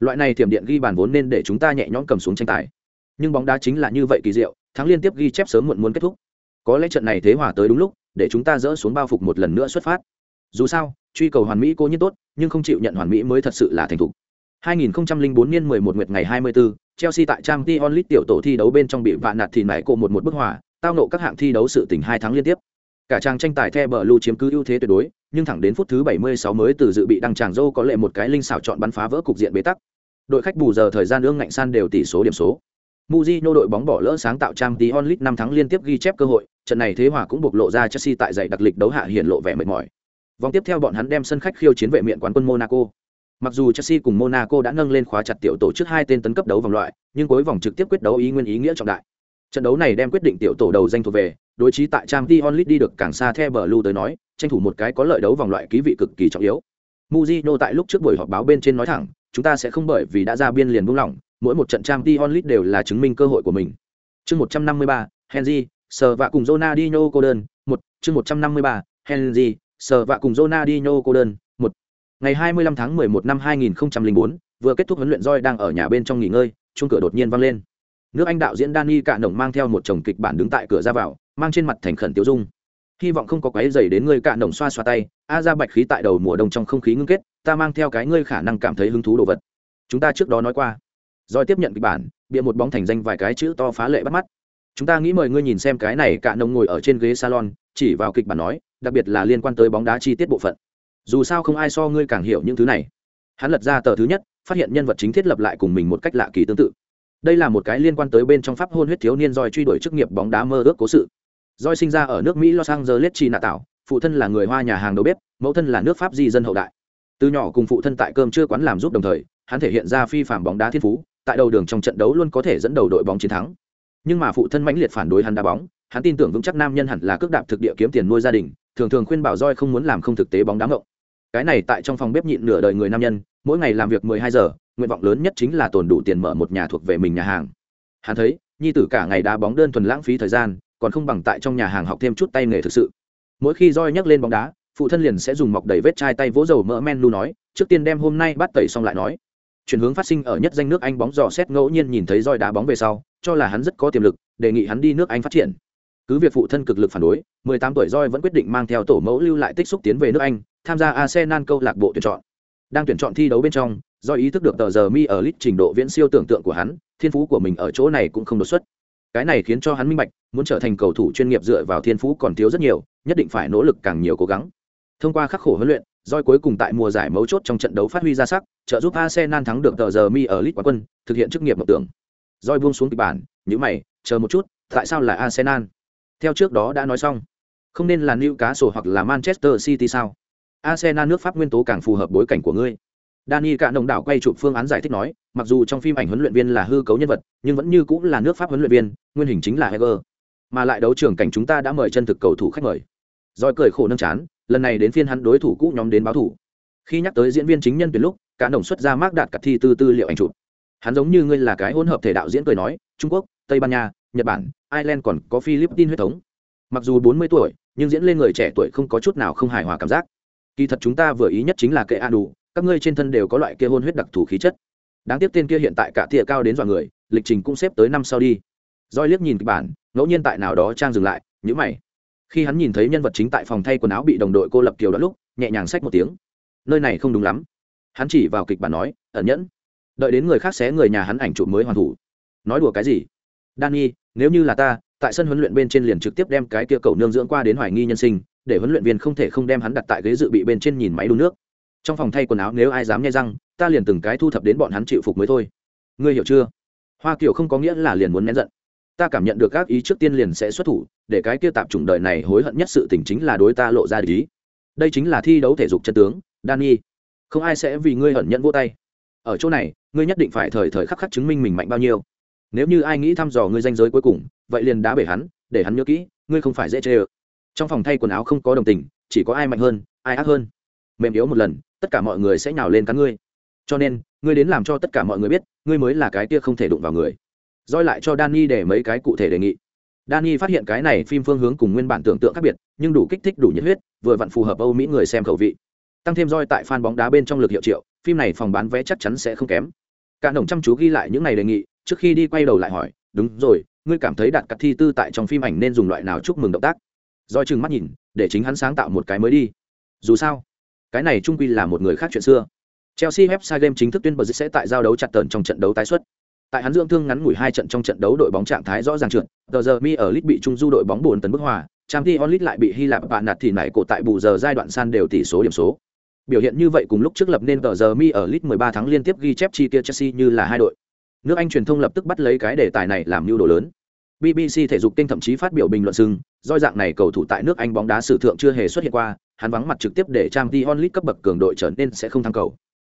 Speaker 1: Loại này thiểm điện ghi bàn vốn nên để chúng ta nhẹ nhõm cầm xuống tranh tài nhưng bóng đá chính là như vậy kỳ diệu thắng liên tiếp ghi chép sớm muộn muốn kết thúc có lẽ trận này thế hòa tới đúng lúc để chúng ta dỡ xuống bao phục một lần nữa xuất phát dù sao truy cầu hoàn mỹ cố nhiên tốt nhưng không chịu nhận hoàn mỹ mới thật sự là thành thục 2004 niên 11 nguyệt ngày 24, Chelsea tại Champions League tiểu tổ thi đấu bên trong bị vạn nạt thì nảy cổ một một bức hòa, tao nộ các hạng thi đấu sự tình hai tháng liên tiếp. Cả trang tranh tài The Blue chiếm cứ ưu thế tuyệt đối, nhưng thẳng đến phút thứ 76 mới từ dự bị đăng tràng Zhou có lệ một cái linh xảo chọn bắn phá vỡ cục diện bế tắc. Đội khách bù giờ thời gian ương ngạnh san đều tỷ số điểm số. Mujino đội bóng bỏ lỡ sáng tạo Champions League năm tháng liên tiếp ghi chép cơ hội, trận này thế hòa cũng bộc lộ ra Chelsea tại giải đặc lịch đấu hạ hiện lộ vẻ mệt mỏi. Vòng tiếp theo bọn hắn đem sân khách khiêu chiến vệ miện quán quân Monaco. Mặc dù Chelsea cùng Monaco đã nâng lên khóa chặt tiểu tổ trước hai tên tấn cấp đấu vòng loại, nhưng cuối vòng trực tiếp quyết đấu ý nguyên ý nghĩa trọng đại. Trận đấu này đem quyết định tiểu tổ đầu danh thuộc về, đối trí tại Champions League đi được càng xa theo Blue tới nói, tranh thủ một cái có lợi đấu vòng loại ký vị cực kỳ trọng yếu. Mujino tại lúc trước buổi họp báo bên trên nói thẳng, chúng ta sẽ không bởi vì đã ra biên liền buông lỏng, mỗi một trận Champions League đều là chứng minh cơ hội của mình. Chương 153, Henry, Sờ vạ cùng Ronaldinho cô đơn, một chương 153, Henry, Sờ vạ cùng Ronaldinho cô đơn, một Ngày 25 tháng 11 năm 2004, vừa kết thúc huấn luyện roi đang ở nhà bên trong nghỉ ngơi, chuông cửa đột nhiên vang lên. Nước Anh đạo diễn Danny Cạ Nồng mang theo một chồng kịch bản đứng tại cửa ra vào, mang trên mặt thành khẩn tiêu dung. Hy vọng không có quấy rầy đến ngươi Cạ Nồng xoa xoa tay, a ra bạch khí tại đầu mùa đông trong không khí ngưng kết, ta mang theo cái ngươi khả năng cảm thấy hứng thú đồ vật. Chúng ta trước đó nói qua. Rồi tiếp nhận kịch bản, bịa một bóng thành danh vài cái chữ to phá lệ bắt mắt. Chúng ta nghĩ mời ngươi nhìn xem cái này cả nông ngồi ở trên ghế salon chỉ vào kịch bản nói đặc biệt là liên quan tới bóng đá chi tiết bộ phận. Dù sao không ai so ngươi càng hiểu những thứ này. Hắn lật ra tờ thứ nhất phát hiện nhân vật chính thiết lập lại cùng mình một cách lạ kỳ tương tự. Đây là một cái liên quan tới bên trong pháp hôn huyết thiếu niên roi truy đuổi chức nghiệp bóng đá mơ ước cố sự. Roi sinh ra ở nước mỹ los angeles chi nạ tạo phụ thân là người hoa nhà hàng đầu bếp mẫu thân là nước pháp di dân hậu đại. Từ nhỏ cùng phụ thân tại cơm chưa quán làm giúp đồng thời hắn thể hiện ra phi phạm bóng đá thiên phú tại đầu đường trong trận đấu luôn có thể dẫn đầu đội bóng chiến thắng. Nhưng mà phụ thân mãnh liệt phản đối hắn đá bóng, hắn tin tưởng vững chắc nam nhân hẳn là cước đạp thực địa kiếm tiền nuôi gia đình, thường thường khuyên bảo roi không muốn làm không thực tế bóng đá ngộng. Cái này tại trong phòng bếp nhịn nửa đời người nam nhân, mỗi ngày làm việc mười hai giờ, nguyện vọng lớn nhất chính là tồn đủ tiền mở một nhà thuộc về mình nhà hàng. Hắn thấy, nhi tử cả ngày đá bóng đơn thuần lãng phí thời gian, còn không bằng tại trong nhà hàng học thêm chút tay nghề thực sự. Mỗi khi roi nhắc lên bóng đá, phụ thân liền sẽ dùng mọc đầy vết chai tay vỗ dầu mỡ men lu nói, trước tiên đem hôm nay bắt tẩy xong lại nói chuyển hướng phát sinh ở nhất danh nước anh bóng dò xét ngẫu nhiên nhìn thấy roi đá bóng về sau, cho là hắn rất có tiềm lực, đề nghị hắn đi nước anh phát triển. Cứ việc phụ thân cực lực phản đối 18 tuổi roi vẫn quyết định mang theo tổ mẫu lưu lại tích xúc tiến về nước anh, tham gia arsenal câu lạc bộ tuyển chọn. Đang tuyển chọn thi đấu bên trong do ý thức được tờ giờ mi ở lit trình độ viễn siêu tưởng tượng của hắn, thiên phú của mình ở chỗ này cũng không đột xuất. Cái này khiến cho hắn minh bạch, muốn trở thành cầu thủ chuyên nghiệp dựa vào thiên phú còn thiếu rất nhiều, nhất định phải nỗ lực càng nhiều cố gắng. Thông qua khắc khổ huấn luyện Doi cuối cùng tại mùa giải mấu chốt trong trận đấu phát huy ra sắc, trợ giúp Arsenal thắng được tờ giờ mi ở League quán quân, thực hiện chức nghiệp mộng tưởng. Doi buông xuống kịch bản, nhíu mày, chờ một chút, tại sao là Arsenal? Theo trước đó đã nói xong, không nên là Newcastle hoặc là Manchester City sao? Arsenal nước Pháp nguyên tố càng phù hợp bối cảnh của ngươi. Dani cả đồng đảo quay chụp phương án giải thích nói, mặc dù trong phim ảnh huấn luyện viên là hư cấu nhân vật, nhưng vẫn như cũng là nước Pháp huấn luyện viên, nguyên hình chính là Heger. Mà lại đấu trường cảnh chúng ta đã mời chân thực cầu thủ khách mời. Rồi cười khổ nâng chán, lần này đến phiên hắn đối thủ cũ nhóm đến báo thủ. Khi nhắc tới diễn viên chính nhân tuyển lúc, cả đồng xuất ra mác đạt cặt thi tư tư liệu ảnh chụp. Hắn giống như ngươi là cái hỗn hợp thể đạo diễn cười nói, trung quốc, tây ban nha, nhật bản, ireland còn có philippines huyết thống. Mặc dù bốn mươi tuổi, nhưng diễn lên người trẻ tuổi không có chút nào không hài hòa cảm giác. Kỳ thật chúng ta vừa ý nhất chính là kệ a đủ các ngươi trên thân đều có loại kia hôn huyết đặc thù khí chất. Đáng tiếc tên kia hiện tại cả tỉa cao đến dọa người, lịch trình cũng xếp tới năm sau đi. Roi liếc nhìn kịch bản, ngẫu nhiên tại nào đó trang dừng lại nhữ mày khi hắn nhìn thấy nhân vật chính tại phòng thay quần áo bị đồng đội cô lập kiều đó lúc nhẹ nhàng xách một tiếng nơi này không đúng lắm hắn chỉ vào kịch bản nói ẩn nhẫn đợi đến người khác xé người nhà hắn ảnh chụp mới hoàn thủ nói đùa cái gì Danny, nếu như là ta, tại sân huấn luyện bên trên liền trực tiếp đem cái kia cầu nương dưỡng qua đến hoài nghi nhân sinh, để huấn luyện viên không thể không đem hắn đặt tại ghế dự bị bên trên nhìn máy đun nước. Trong phòng thay quần áo nếu ai dám nghe răng, ta liền từng cái thu thập đến bọn hắn chịu phục mới thôi. Ngươi hiểu chưa? Hoa Kiều không có nghĩa là liền muốn nén giận. Ta cảm nhận được các ý trước tiên liền sẽ xuất thủ, để cái kia tạp chủng đời này hối hận nhất sự tình chính là đối ta lộ ra ý. Đây chính là thi đấu thể dục chân tướng, Danny. Không ai sẽ vì ngươi hận nhận vô tay. Ở chỗ này, ngươi nhất định phải thời thời khắc khắc chứng minh mình mạnh bao nhiêu nếu như ai nghĩ thăm dò ngươi danh giới cuối cùng vậy liền đá bể hắn để hắn nhớ kỹ ngươi không phải dễ chê ơ trong phòng thay quần áo không có đồng tình chỉ có ai mạnh hơn ai ác hơn mềm yếu một lần tất cả mọi người sẽ nhào lên cắn ngươi cho nên ngươi đến làm cho tất cả mọi người biết ngươi mới là cái kia không thể đụng vào người roi lại cho danny để mấy cái cụ thể đề nghị. Danny phát hiện cái này phim phương hướng cùng nguyên bản tưởng tượng khác biệt, nhưng đủ kích thích đủ nhiệt huyết, vừa vặn phù hợp âu mỹ người xem khẩu vị. Tăng thêm roi tại fan bóng đá bên trong lực hiệu triệu, phim này phòng bán vé chắc chắn sẽ không kém. Cả đồng chăm chú ghi lại những này đề nghị, trước khi đi quay đầu lại hỏi, đúng rồi, ngươi cảm thấy đạt cắt thi tư tại trong phim ảnh nên dùng loại nào chúc mừng động tác? Do chừng mắt nhìn, để chính hắn sáng tạo một cái mới đi. Dù sao, cái này trung quy là một người khác chuyện xưa. Chelsea website game chính thức tuyên bố sẽ tại giao đấu chặt tần trong trận đấu tái xuất tại hắn dưỡng thương ngắn ngủi hai trận trong trận đấu đội bóng trạng thái rõ ràng trượt, tờ giờ mi ở lit bị trung du đội bóng buồn tấn bức hòa trang League lại bị hy lạp bạn nạt thì nảy cổ tại bù giờ giai đoạn san đều tỷ số điểm số. Biểu hiện như vậy cùng lúc trước lập nên tờ giờ mi ở lit 13 tháng liên tiếp ghi chép chi kia chelsea như là hai đội. Nước anh truyền thông lập tức bắt lấy cái đề tài này làm mưu đồ lớn. Bbc thể dục kênh thậm chí phát biểu bình luận sưng, do dạng này cầu thủ tại nước anh bóng đá sử thượng chưa hề xuất hiện qua, hắn vắng mặt trực tiếp để trang League cấp bậc cường đội trở nên sẽ không thăng cầu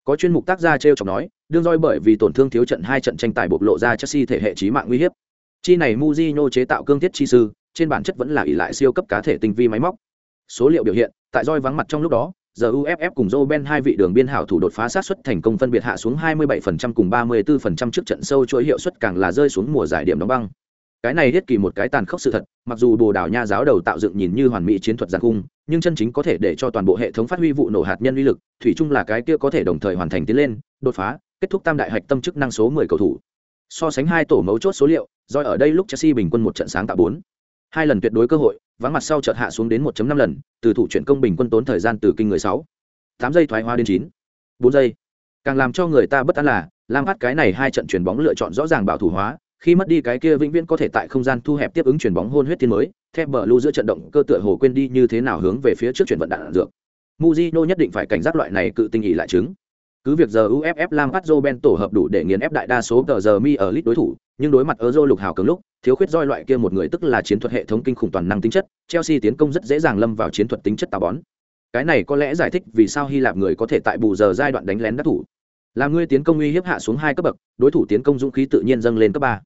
Speaker 1: có chuyên mục tác gia t r e o chọc nói, đương roi bởi vì tổn thương thiếu trận hai trận tranh tài bộc lộ ra chelsea thể hệ trí mạng nguy hiếp. Chi này muzino chế tạo cương thiết chi sư, trên bản chất vẫn là ỷ lại siêu cấp cá thể tinh vi máy móc. Số liệu biểu hiện, tại roi vắng mặt trong lúc đó, giờ uff cùng joe ben hai vị đường biên hảo thủ đột phá sát xuất thành công phân biệt hạ xuống 27% cùng 34% trước trận sâu chuỗi hiệu suất càng là rơi xuống mùa giải điểm đóng băng cái này thiết kỳ một cái tàn khốc sự thật, mặc dù bồ đào nha giáo đầu tạo dựng nhìn như hoàn mỹ chiến thuật giàn cung nhưng chân chính có thể để cho toàn bộ hệ thống phát huy vụ nổ hạt nhân uy lực, thủy chung là cái kia có thể đồng thời hoàn thành tiến lên, đột phá, kết thúc tam đại hạch tâm chức năng số 10 cầu thủ. So sánh hai tổ mấu chốt số liệu do ở đây lúc chelsea bình quân một trận sáng tạo bốn. Hai lần tuyệt đối cơ hội, vắng mặt sau chợt hạ xuống đến 1.5 lần, từ thủ chuyển công bình quân tốn thời gian từ kinh người sáu. Tám giây thoái hóa đến chín. Bốn giây. Càng làm cho người ta bất an là lam hát cái này hai trận chuyển bóng lựa chọn rõ ràng bảo thủ hóa khi mất đi cái kia vĩnh viễn có thể tại không gian thu hẹp tiếp ứng chuyển bóng hôn huyết thiên mới thép bờ lưu giữa trận động, cơ tựa hồ quên đi như thế nào hướng về phía trước chuyển vận đạn dược. Muzino nhất định phải cảnh giác loại này cự tinh ý lại chứng. Cứ việc giờ uff lam bắt joe ben tổ hợp đủ để nghiền ép đại đa số tờ giờ mi ở lit đối thủ, nhưng đối mặt ở dô lục hào cứng lúc, thiếu khuyết roi loại kia một người tức là chiến thuật hệ thống kinh khủng toàn năng tính chất, chelsea tiến công rất dễ dàng lâm vào chiến thuật tính chất tà bón. Cái này có lẽ giải thích vì sao hy lạp người có thể tại bù giờ giai đoạn đánh lén đắc thủ. Làm ngươi tiến công uy hiếp hạ xuống hai cấp bậc, đối thủ tiến công dũng khí tự nhiên dâng lên cấp ba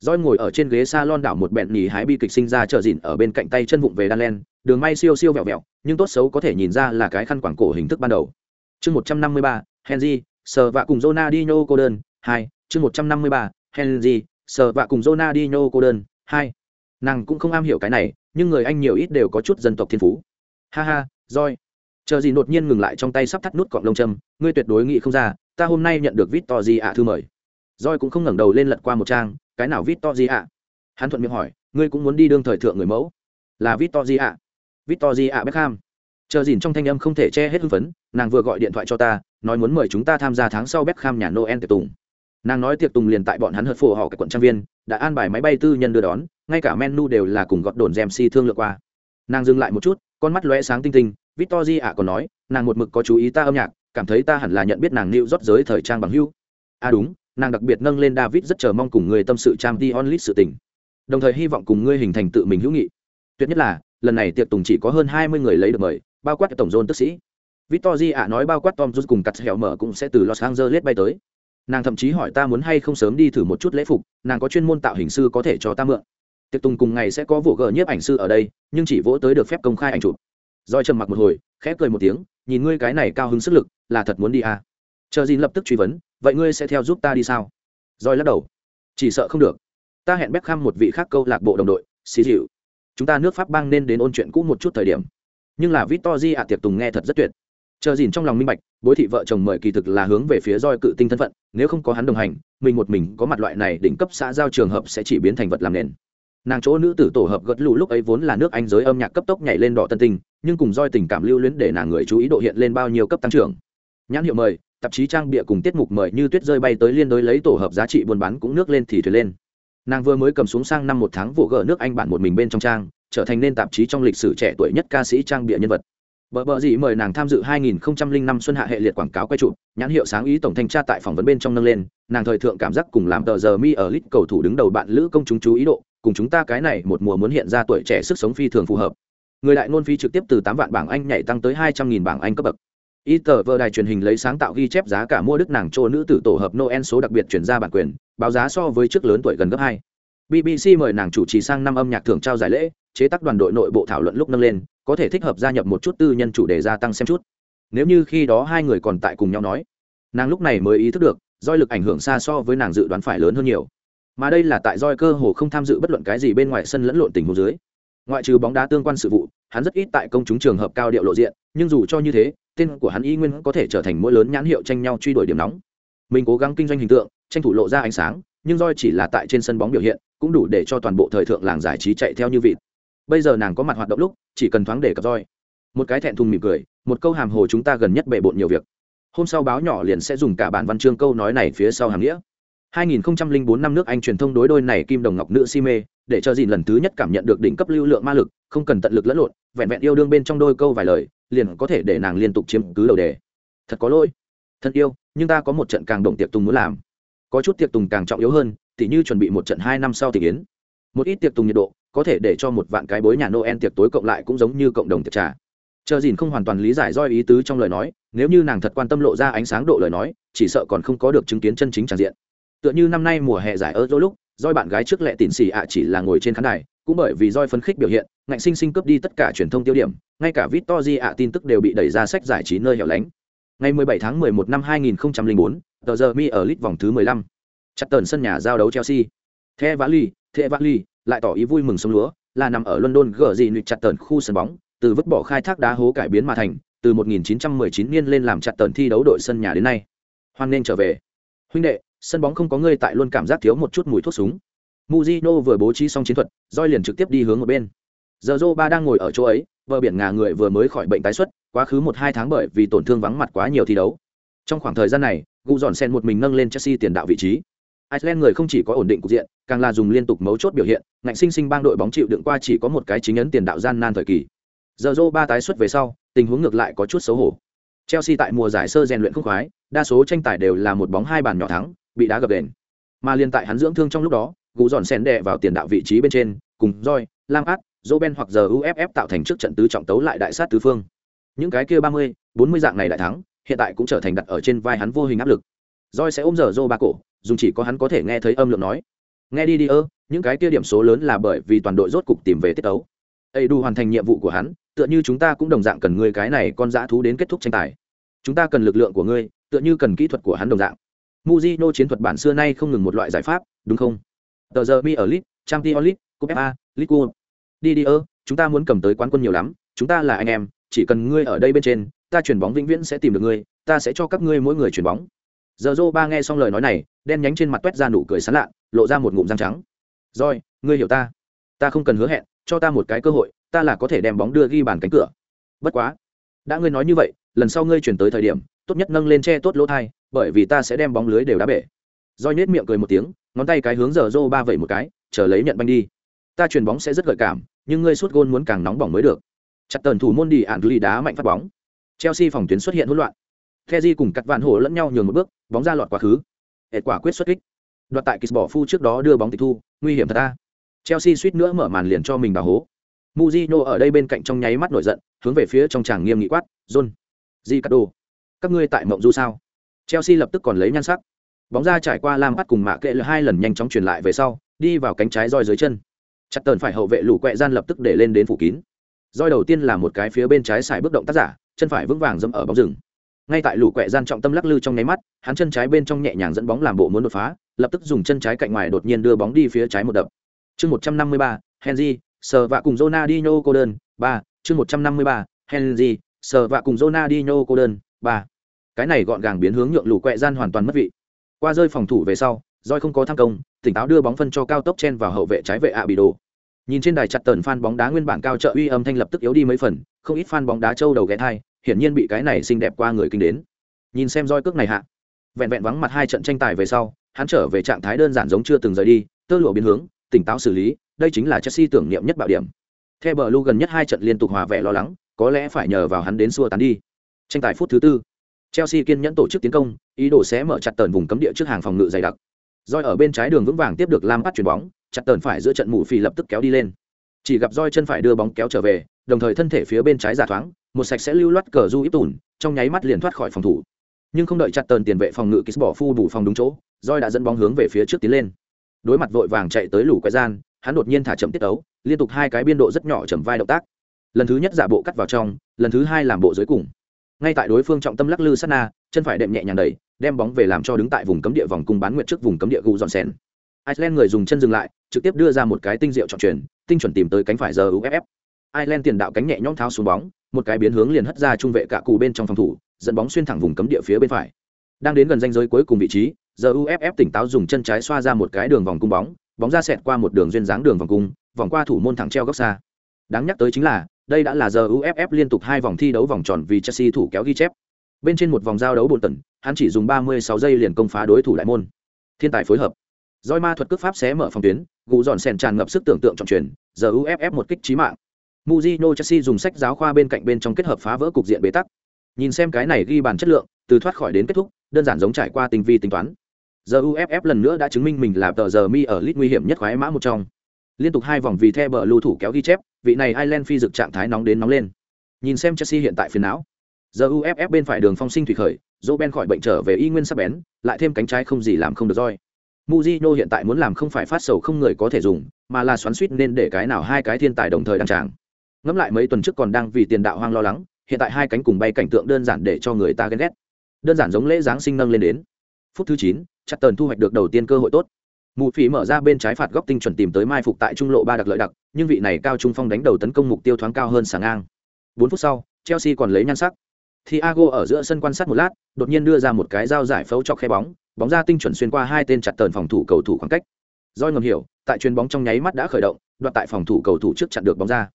Speaker 1: roi ngồi ở trên ghế s a lon đảo một bẹn nhì hái bi kịch sinh ra trở dịn ở bên cạnh tay chân vụng về đan len, đường may siêu siêu vẹo vẹo, nhưng tốt xấu có thể nhìn ra là cái khăn quảng cổ hình thức ban đầu. Chương một trăm năm mươi ba, henry sờ vạ cùng Ronaldinho cô đơn, hai, chương một trăm năm mươi ba, henry sờ vạ cùng Ronaldinho cô đơn, hai. Nàng cũng không am hiểu cái này, nhưng người anh nhiều ít đều có chút dân tộc thiên phú. Ha ha roi chờ gì đột nhiên ngừng lại trong tay sắp thắt nút cọng lông châm, ngươi tuyệt đối nghĩ không ra, ta hôm nay nhận được vít to gì ạ thư mời. Roi cũng không ngẩng đầu lên lật qua một trang cái nào vít to gì ạ hắn thuận miệng hỏi, ngươi cũng muốn đi đương thời thượng người mẫu? Là vít to gì ạ vít to gì ạ beckham. Chờ dìn trong thanh âm không thể che hết hưng phấn, nàng vừa gọi điện thoại cho ta, nói muốn mời chúng ta tham gia tháng sau beckham nhà noel tiệc tùng. Nàng nói tiệc tùng liền tại bọn hắn hợt phổ họ cái quận trang viên, đã an bài máy bay tư nhân đưa đón, ngay cả menu đều là cùng gọt đồn gem si thương lượng qua. Nàng dừng lại một chút, con mắt lóe sáng tinh tinh victor ạ còn nói, nàng một mực có chú ý ta âm nhạc, cảm thấy ta hẳn là nhận biết nàng nịu rót giới thời trang bằng hưu à đúng nàng đặc biệt nâng lên david rất chờ mong cùng người tâm sự trang t onlit sự tình. Đồng thời hy vọng cùng ngươi hình thành tự mình hữu nghị. Tuyệt nhất là, lần này tiệc tùng chỉ có hơn hai mươi người lấy được mời, bao quát tổng dôn tức sĩ. Victor ạ nói bao quát tom cùng cắt hẻo mở cũng sẽ từ los angeles bay tới. Nàng thậm chí hỏi ta muốn hay không sớm đi thử một chút lễ phục, nàng có chuyên môn tạo hình sư có thể cho ta mượn. Tiệc tùng cùng ngày sẽ có vụ gờ nhiếp ảnh sư ở đây, nhưng chỉ vỗ tới được phép công khai ảnh chụp. Doi trầm mặc một hồi khép cười một tiếng, nhìn ngươi cái này cao hứng sức lực, là thật muốn đi à chờ gì lập tức truy vấn, vậy ngươi sẽ theo giúp ta đi sao? Roi lắc đầu, chỉ sợ không được. Ta hẹn béc khăm một vị khác câu lạc bộ đồng đội xí dịu. Chúng ta nước pháp bang nên đến ôn chuyện cũ một chút thời điểm. Nhưng là victor di ạ, tiệc tùng nghe thật rất tuyệt. Chờ dìn trong lòng minh bạch, bối thị vợ chồng mời kỳ thực là hướng về phía roi cự tinh thân phận, nếu không có hắn đồng hành, mình một mình có mặt loại này đỉnh cấp xã giao trường hợp sẽ chỉ biến thành vật làm nền. Nàng chỗ nữ tử tổ hợp gật lù lúc ấy vốn là nước anh giới âm nhạc cấp tốc nhảy lên đỏ tân tinh, nhưng cùng roi tình cảm lưu luyến để nàng người chú ý độ hiện lên bao nhiêu cấp tăng trưởng. Nhãn hiệu mời tạp chí trang bịa cùng tiết mục mời như tuyết rơi bay tới liên đối lấy tổ hợp giá trị buôn bán cũng nước lên thì thuyền lên nàng vừa mới cầm xuống sang năm một tháng vụ gỡ nước anh bản một mình bên trong trang trở thành nên tạp chí trong lịch sử trẻ tuổi nhất ca sĩ trang bịa nhân vật Bờ bờ gì mời nàng tham dự 2005 xuân hạ hệ liệt quảng cáo quay chụp, nhãn hiệu sáng ý tổng thanh tra tại phỏng vấn bên trong nâng lên, nàng thời thượng cảm giác cùng làm tờ giờ mi ở lít cầu thủ đứng đầu bạn lữ công chúng chú ý độ, cùng chúng ta cái này một mùa muốn hiện ra tuổi trẻ sức sống phi thường phù hợp. Người đại ngôn phí trực tiếp từ 8 vạn bảng Anh nhảy tăng tới 200.000 bảng Anh cấp bậc y tờ vờ đài truyền hình lấy sáng tạo ghi chép giá cả mua đức nàng trô nữ tử tổ hợp Noel số đặc biệt chuyển ra bản quyền, báo giá so với trước lớn tuổi gần gấp 2. BBC mời nàng chủ trì sang năm âm nhạc thưởng trao giải lễ, chế tác đoàn đội nội bộ thảo luận lúc nâng lên, có thể thích hợp gia nhập một chút tư nhân chủ đề gia tăng xem chút. Nếu như khi đó hai người còn tại cùng nhau nói, nàng lúc này mới ý thức được, doi lực ảnh hưởng xa so với nàng dự đoán phải lớn hơn nhiều. Mà đây là tại doi cơ hồ không tham dự bất luận cái gì bên ngoài sân lẫn lộn tình huống dưới. Ngoại trừ bóng đá tương quan sự vụ, hắn rất ít tại công chúng trường hợp cao điệu lộ diện, nhưng dù cho như thế, tên của hắn y nguyên có thể trở thành mỗi lớn nhãn hiệu tranh nhau truy đuổi điểm nóng. Mình cố gắng kinh doanh hình tượng, tranh thủ lộ ra ánh sáng, nhưng roi chỉ là tại trên sân bóng biểu hiện cũng đủ để cho toàn bộ thời thượng làng giải trí chạy theo như vịt. Bây giờ nàng có mặt hoạt động lúc chỉ cần thoáng để cặp roi. Một cái thẹn thùng mỉm cười một câu hàm hồ chúng ta gần nhất bề bộn nhiều việc. Hôm sau báo nhỏ liền sẽ dùng cả bản văn chương câu nói này phía sau hàm nghĩa. 2004 năm nước Anh truyền thông đối đôi này kim đồng ngọc nữ si mê, để cho dìn lần thứ nhất cảm nhận được đỉnh cấp lưu lượng ma lực, không cần tận lực lẫn lộn, vẹn vẹn yêu đương bên trong đôi câu vài lời, liền có thể để nàng liên tục chiếm cứ đầu đề. Thật có lỗi, thân yêu, nhưng ta có một trận càng động tiệc tùng muốn làm. Có chút tiệc tùng càng trọng yếu hơn tỉ như chuẩn bị một trận hai năm sau thì yến. Một ít tiệc tùng nhiệt độ có thể để cho một vạn cái bối nhà noel tiệc tối cộng lại cũng giống như cộng đồng tiệc trà. Chờ dìn không hoàn toàn lý giải do ý tứ trong lời nói nếu như nàng thật quan tâm lộ ra ánh sáng độ lời nói chỉ sợ còn không có được chứng kiến chân chính tràn diện. Tựa như năm nay mùa hè giải ở đôi lúc Doi bạn gái trước lệ tịn xì ạ chỉ là ngồi trên khán đài cũng bởi vì Doi phấn khích biểu hiện ngạnh sinh sinh cướp đi tất cả truyền thông tiêu điểm ngay cả victor ạ tin tức đều bị đẩy ra sách giải trí nơi hẻo lánh ngày 17 tháng 11 năm 2004, tờ giờ mi ở lit vòng thứ 15. Chặt tần sân nhà giao đấu Chelsea. The Valley, The Valley lại tỏ ý vui mừng sông lúa, là nằm ở London gở gì nụy chặt tần khu sân bóng, từ vứt bỏ khai thác đá hố cải biến mà thành, từ 1919 niên lên làm chặt tần thi đấu đội sân nhà đến nay. Hoan nên trở về. Huynh đệ, sân bóng không có người tại luôn cảm giác thiếu một chút mùi thuốc súng. Mujino vừa bố trí xong chiến thuật, roi liền trực tiếp đi hướng một bên. Giờ ba đang ngồi ở chỗ ấy, bờ biển ngà người vừa mới khỏi bệnh tái xuất, quá khứ một hai tháng bởi vì tổn thương vắng mặt quá nhiều thi đấu. Trong khoảng thời gian này, gu dọn sen một mình nâng lên chelsea tiền đạo vị trí iceland người không chỉ có ổn định cục diện càng là dùng liên tục mấu chốt biểu hiện ngạnh sinh sinh bang đội bóng chịu đựng qua chỉ có một cái chính ấn tiền đạo gian nan thời kỳ giờ ba tái xuất về sau tình huống ngược lại có chút xấu hổ chelsea tại mùa giải sơ rèn luyện không khoái đa số tranh tài đều là một bóng hai bàn nhỏ thắng bị đá gập đền. Mà liên tại hắn dưỡng thương trong lúc đó, gù dọn sen đè vào tiền đạo vị trí bên trên, cùng roi lam át joben hoặc giờ uff tạo thành trước trận tứ trọng tấu lại đại sát tứ phương. Những cái kia ba mươi, bốn mươi dạng này đại thắng, hiện tại cũng trở thành đặt ở trên vai hắn vô hình áp lực. Roi sẽ ôm giờ dô ba cổ, dùng chỉ có hắn có thể nghe thấy âm lượng nói. Nghe đi đi ơ, những cái kia điểm số lớn là bởi vì toàn đội rốt cục tìm về tiết tấu. Ấy đủ hoàn thành nhiệm vụ của hắn, tựa như chúng ta cũng đồng dạng cần ngươi cái này con dã thú đến kết thúc tranh tài. Chúng ta cần lực lượng của ngươi, tựa như cần kỹ thuật của hắn đồng dạng. Mujino chiến thuật bản xưa nay không ngừng một loại giải pháp, đúng không? Tờ giờ mi ở lit champions league cup fa league đi đi ơ, chúng ta muốn cầm tới quán quân nhiều lắm, chúng ta là anh em, chỉ cần ngươi ở đây bên trên, ta chuyển bóng vĩnh viễn sẽ tìm được ngươi, ta sẽ cho các ngươi mỗi người chuyển bóng. Giờ ba nghe xong lời nói này, đen nhánh trên mặt toét ra nụ cười sán lạ, lộ ra một ngụm răng trắng. Rồi, ngươi hiểu ta. Ta không cần hứa hẹn, cho ta một cái cơ hội, ta là có thể đem bóng đưa ghi bàn cánh cửa. Bất quá, đã ngươi nói như vậy, lần sau ngươi chuyển tới thời điểm, tốt nhất nâng lên che tốt lỗ thai bởi vì ta sẽ đem bóng lưới đều đá bể roi nết miệng cười một tiếng ngón tay cái hướng giờ dô ba vẩy một cái chờ lấy nhận banh đi ta chuyền bóng sẽ rất gợi cảm nhưng ngươi suốt gôn muốn càng nóng bỏng mới được chặt tần thủ môn đi ạn lì đá mạnh phát bóng Chelsea phòng tuyến xuất hiện hỗn loạn. Kheji cùng cắt vạn hổ lẫn nhau nhường một bước, bóng ra lọt quá khứ. Hệ quả quyết xuất kích. Đoạt tại Kis bỏ phu trước đó đưa bóng tịch thu, nguy hiểm thật ta. Chelsea suýt nữa mở màn liền cho mình vào hố. Mujino ở đây bên cạnh trong nháy mắt nổi giận, hướng về phía trong tràng nghiêm nghị quát, "John, Ricardo, các ngươi tại mộng du sao?" Chelsea lập tức còn lấy nhan sắc. Bóng ra trải qua Lam bắt cùng mạ kệ hai lần nhanh chóng truyền lại về sau, đi vào cánh trái roi dưới chân. Chặt tần phải hậu vệ lũ quẹ gian lập tức để lên đến phủ kín. Roi đầu tiên là một cái phía bên trái xài bước động tác giả, chân phải vững vàng dẫm ở bóng rừng ngay tại lũ quẹ gian trọng tâm lắc lư trong nháy mắt hắn chân trái bên trong nhẹ nhàng dẫn bóng làm bộ muốn đột phá lập tức dùng chân trái cạnh ngoài đột nhiên đưa bóng đi phía trái một đập chương một trăm năm mươi ba henry sờ vạ cùng Ronaldinho cô đơn 3, chương một trăm năm mươi ba henry sờ vạ cùng Ronaldinho cô đơn 3 cái này gọn gàng biến hướng nhượng lũ quẹ gian hoàn toàn mất vị. Qua rơi phòng thủ về sau roi không có tham công, tỉnh táo đưa bóng phân cho cao tốc chen vào hậu vệ trái vệ ạ bị đồ nhìn trên đài chặt tần fan bóng đá nguyên bản cao trợ uy âm thanh lập tức yếu đi mấy phần, không ít fan bóng đá châu đầu ghé thai, hiển nhiên bị cái này xinh đẹp qua người kinh đến. Nhìn xem roi cước này hạ. Vẹn vẹn vắng mặt hai trận tranh tài về sau, hắn trở về trạng thái đơn giản giống chưa từng rời đi, tơ lụa biến hướng, tỉnh táo xử lý, đây chính là chelsea tưởng niệm nhất bạo điểm. Theo bờ lu gần nhất hai trận liên tục hòa vẻ lo lắng, có lẽ phải nhờ vào hắn đến xua tán đi. Tranh tài phút thứ tư chelsea kiên nhẫn tổ chức tiến công ý đồ sẽ mở chặt tần vùng cấm địa trước hàng phòng ngự dày đặc. Roi ở bên trái đường vững vàng tiếp được lam bắt chuyền bóng chặt tần phải giữa trận mù phi lập tức kéo đi lên. Chỉ gặp roi chân phải đưa bóng kéo trở về đồng thời thân thể phía bên trái giả thoáng một sạch sẽ lưu loát cờ du ít tùn trong nháy mắt liền thoát khỏi phòng thủ. Nhưng không đợi chặt tần tiền vệ phòng ngự kýt bỏ phu đủ phòng đúng chỗ roi đã dẫn bóng hướng về phía trước tiến lên. Đối mặt vội vàng chạy tới lũ quái gian hắn đột nhiên thả chậm tiết tấu, liên tục hai cái biên độ rất nhỏ chầm vai động tác. Lần thứ nhất giả bộ cắt vào trong lần thứ hai làm bộ dưới cùng ngay tại đối phương trọng tâm lắc lư sát na, chân phải đệm nhẹ nhàng đẩy, đem bóng về làm cho đứng tại vùng cấm địa vòng cung bán nguyện trước vùng cấm địa gù dọn sen iceland người dùng chân dừng lại, trực tiếp đưa ra một cái tinh diệu chọn chuyển, tinh chuẩn tìm tới cánh phải giờ uff ireland tiền đạo cánh nhẹ nhõm tháo xuống bóng, một cái biến hướng liền hất ra trung vệ cả cù bên trong phòng thủ, dẫn bóng xuyên thẳng vùng cấm địa phía bên phải. Đang đến gần danh giới cuối cùng vị trí, giờ uff tỉnh táo dùng chân trái xoa ra một cái đường vòng cung bóng bóng ra xẹt qua một đường duyên dáng đường vòng cung, vòng qua thủ môn thẳng treo góc xa đáng nhắc tới chính là đây đã là giờ uff liên tục hai vòng thi đấu vòng tròn vì chelsea thủ kéo ghi chép bên trên một vòng giao đấu bồn tần hắn chỉ dùng 36 giây liền công phá đối thủ đại môn thiên tài phối hợp roi ma thuật cước pháp xé mở phòng tuyến gù dọn sèn tràn ngập sức tưởng tượng trọng truyền giờ uff một kích trí mạng Mujino Chelsea dùng sách giáo khoa bên cạnh bên trong kết hợp phá vỡ cục diện bế tắc. Nhìn xem cái này ghi bàn chất lượng, từ thoát khỏi đến kết thúc, đơn giản giống trải qua tinh vi tính toán. Giờ UFF lần nữa đã chứng minh mình là tờ giờ mi ở lit nguy hiểm nhất khoái mã một trong. Liên tục hai vòng vì the bờ lưu thủ kéo ghi chép, vị này Ireland phi dực trạng thái nóng đến nóng lên. Nhìn xem Chelsea hiện tại phiền não. Giờ UFF bên phải đường phong sinh thủy khởi, Ben khỏi bệnh trở về y nguyên sắp bén, lại thêm cánh trái không gì làm không được roi. muzino hiện tại muốn làm không phải phát sầu không người có thể dùng, mà là xoắn suýt nên để cái nào hai cái thiên tài đồng thời đăng tràng ngẫm lại mấy tuần trước còn đang vì tiền đạo hoang lo lắng hiện tại hai cánh cùng bay cảnh tượng đơn giản để cho người ta ghen ghét đơn giản giống lễ giáng sinh nâng lên đến phút thứ chín chặt tần thu hoạch được đầu tiên cơ hội tốt mù phí mở ra bên trái phạt góc tinh chuẩn tìm tới mai phục tại trung lộ ba đặc lợi đặc, nhưng vị này cao trung phong đánh đầu tấn công mục tiêu thoáng cao hơn sáng ngang. Bốn phút sau, chelsea còn lấy nhan sắc. Thiago ở giữa sân quan sát một lát, đột nhiên đưa ra một cái dao giải phẫu cho khe bóng bóng ra tinh chuẩn xuyên qua hai tên chặt tần phòng thủ cầu thủ khoảng cách. Doi ngầm hiểu, tại chuyền bóng trong nháy mắt đã khởi động, đoạt tại phòng thủ cầu thủ trước chặn được bóng ra.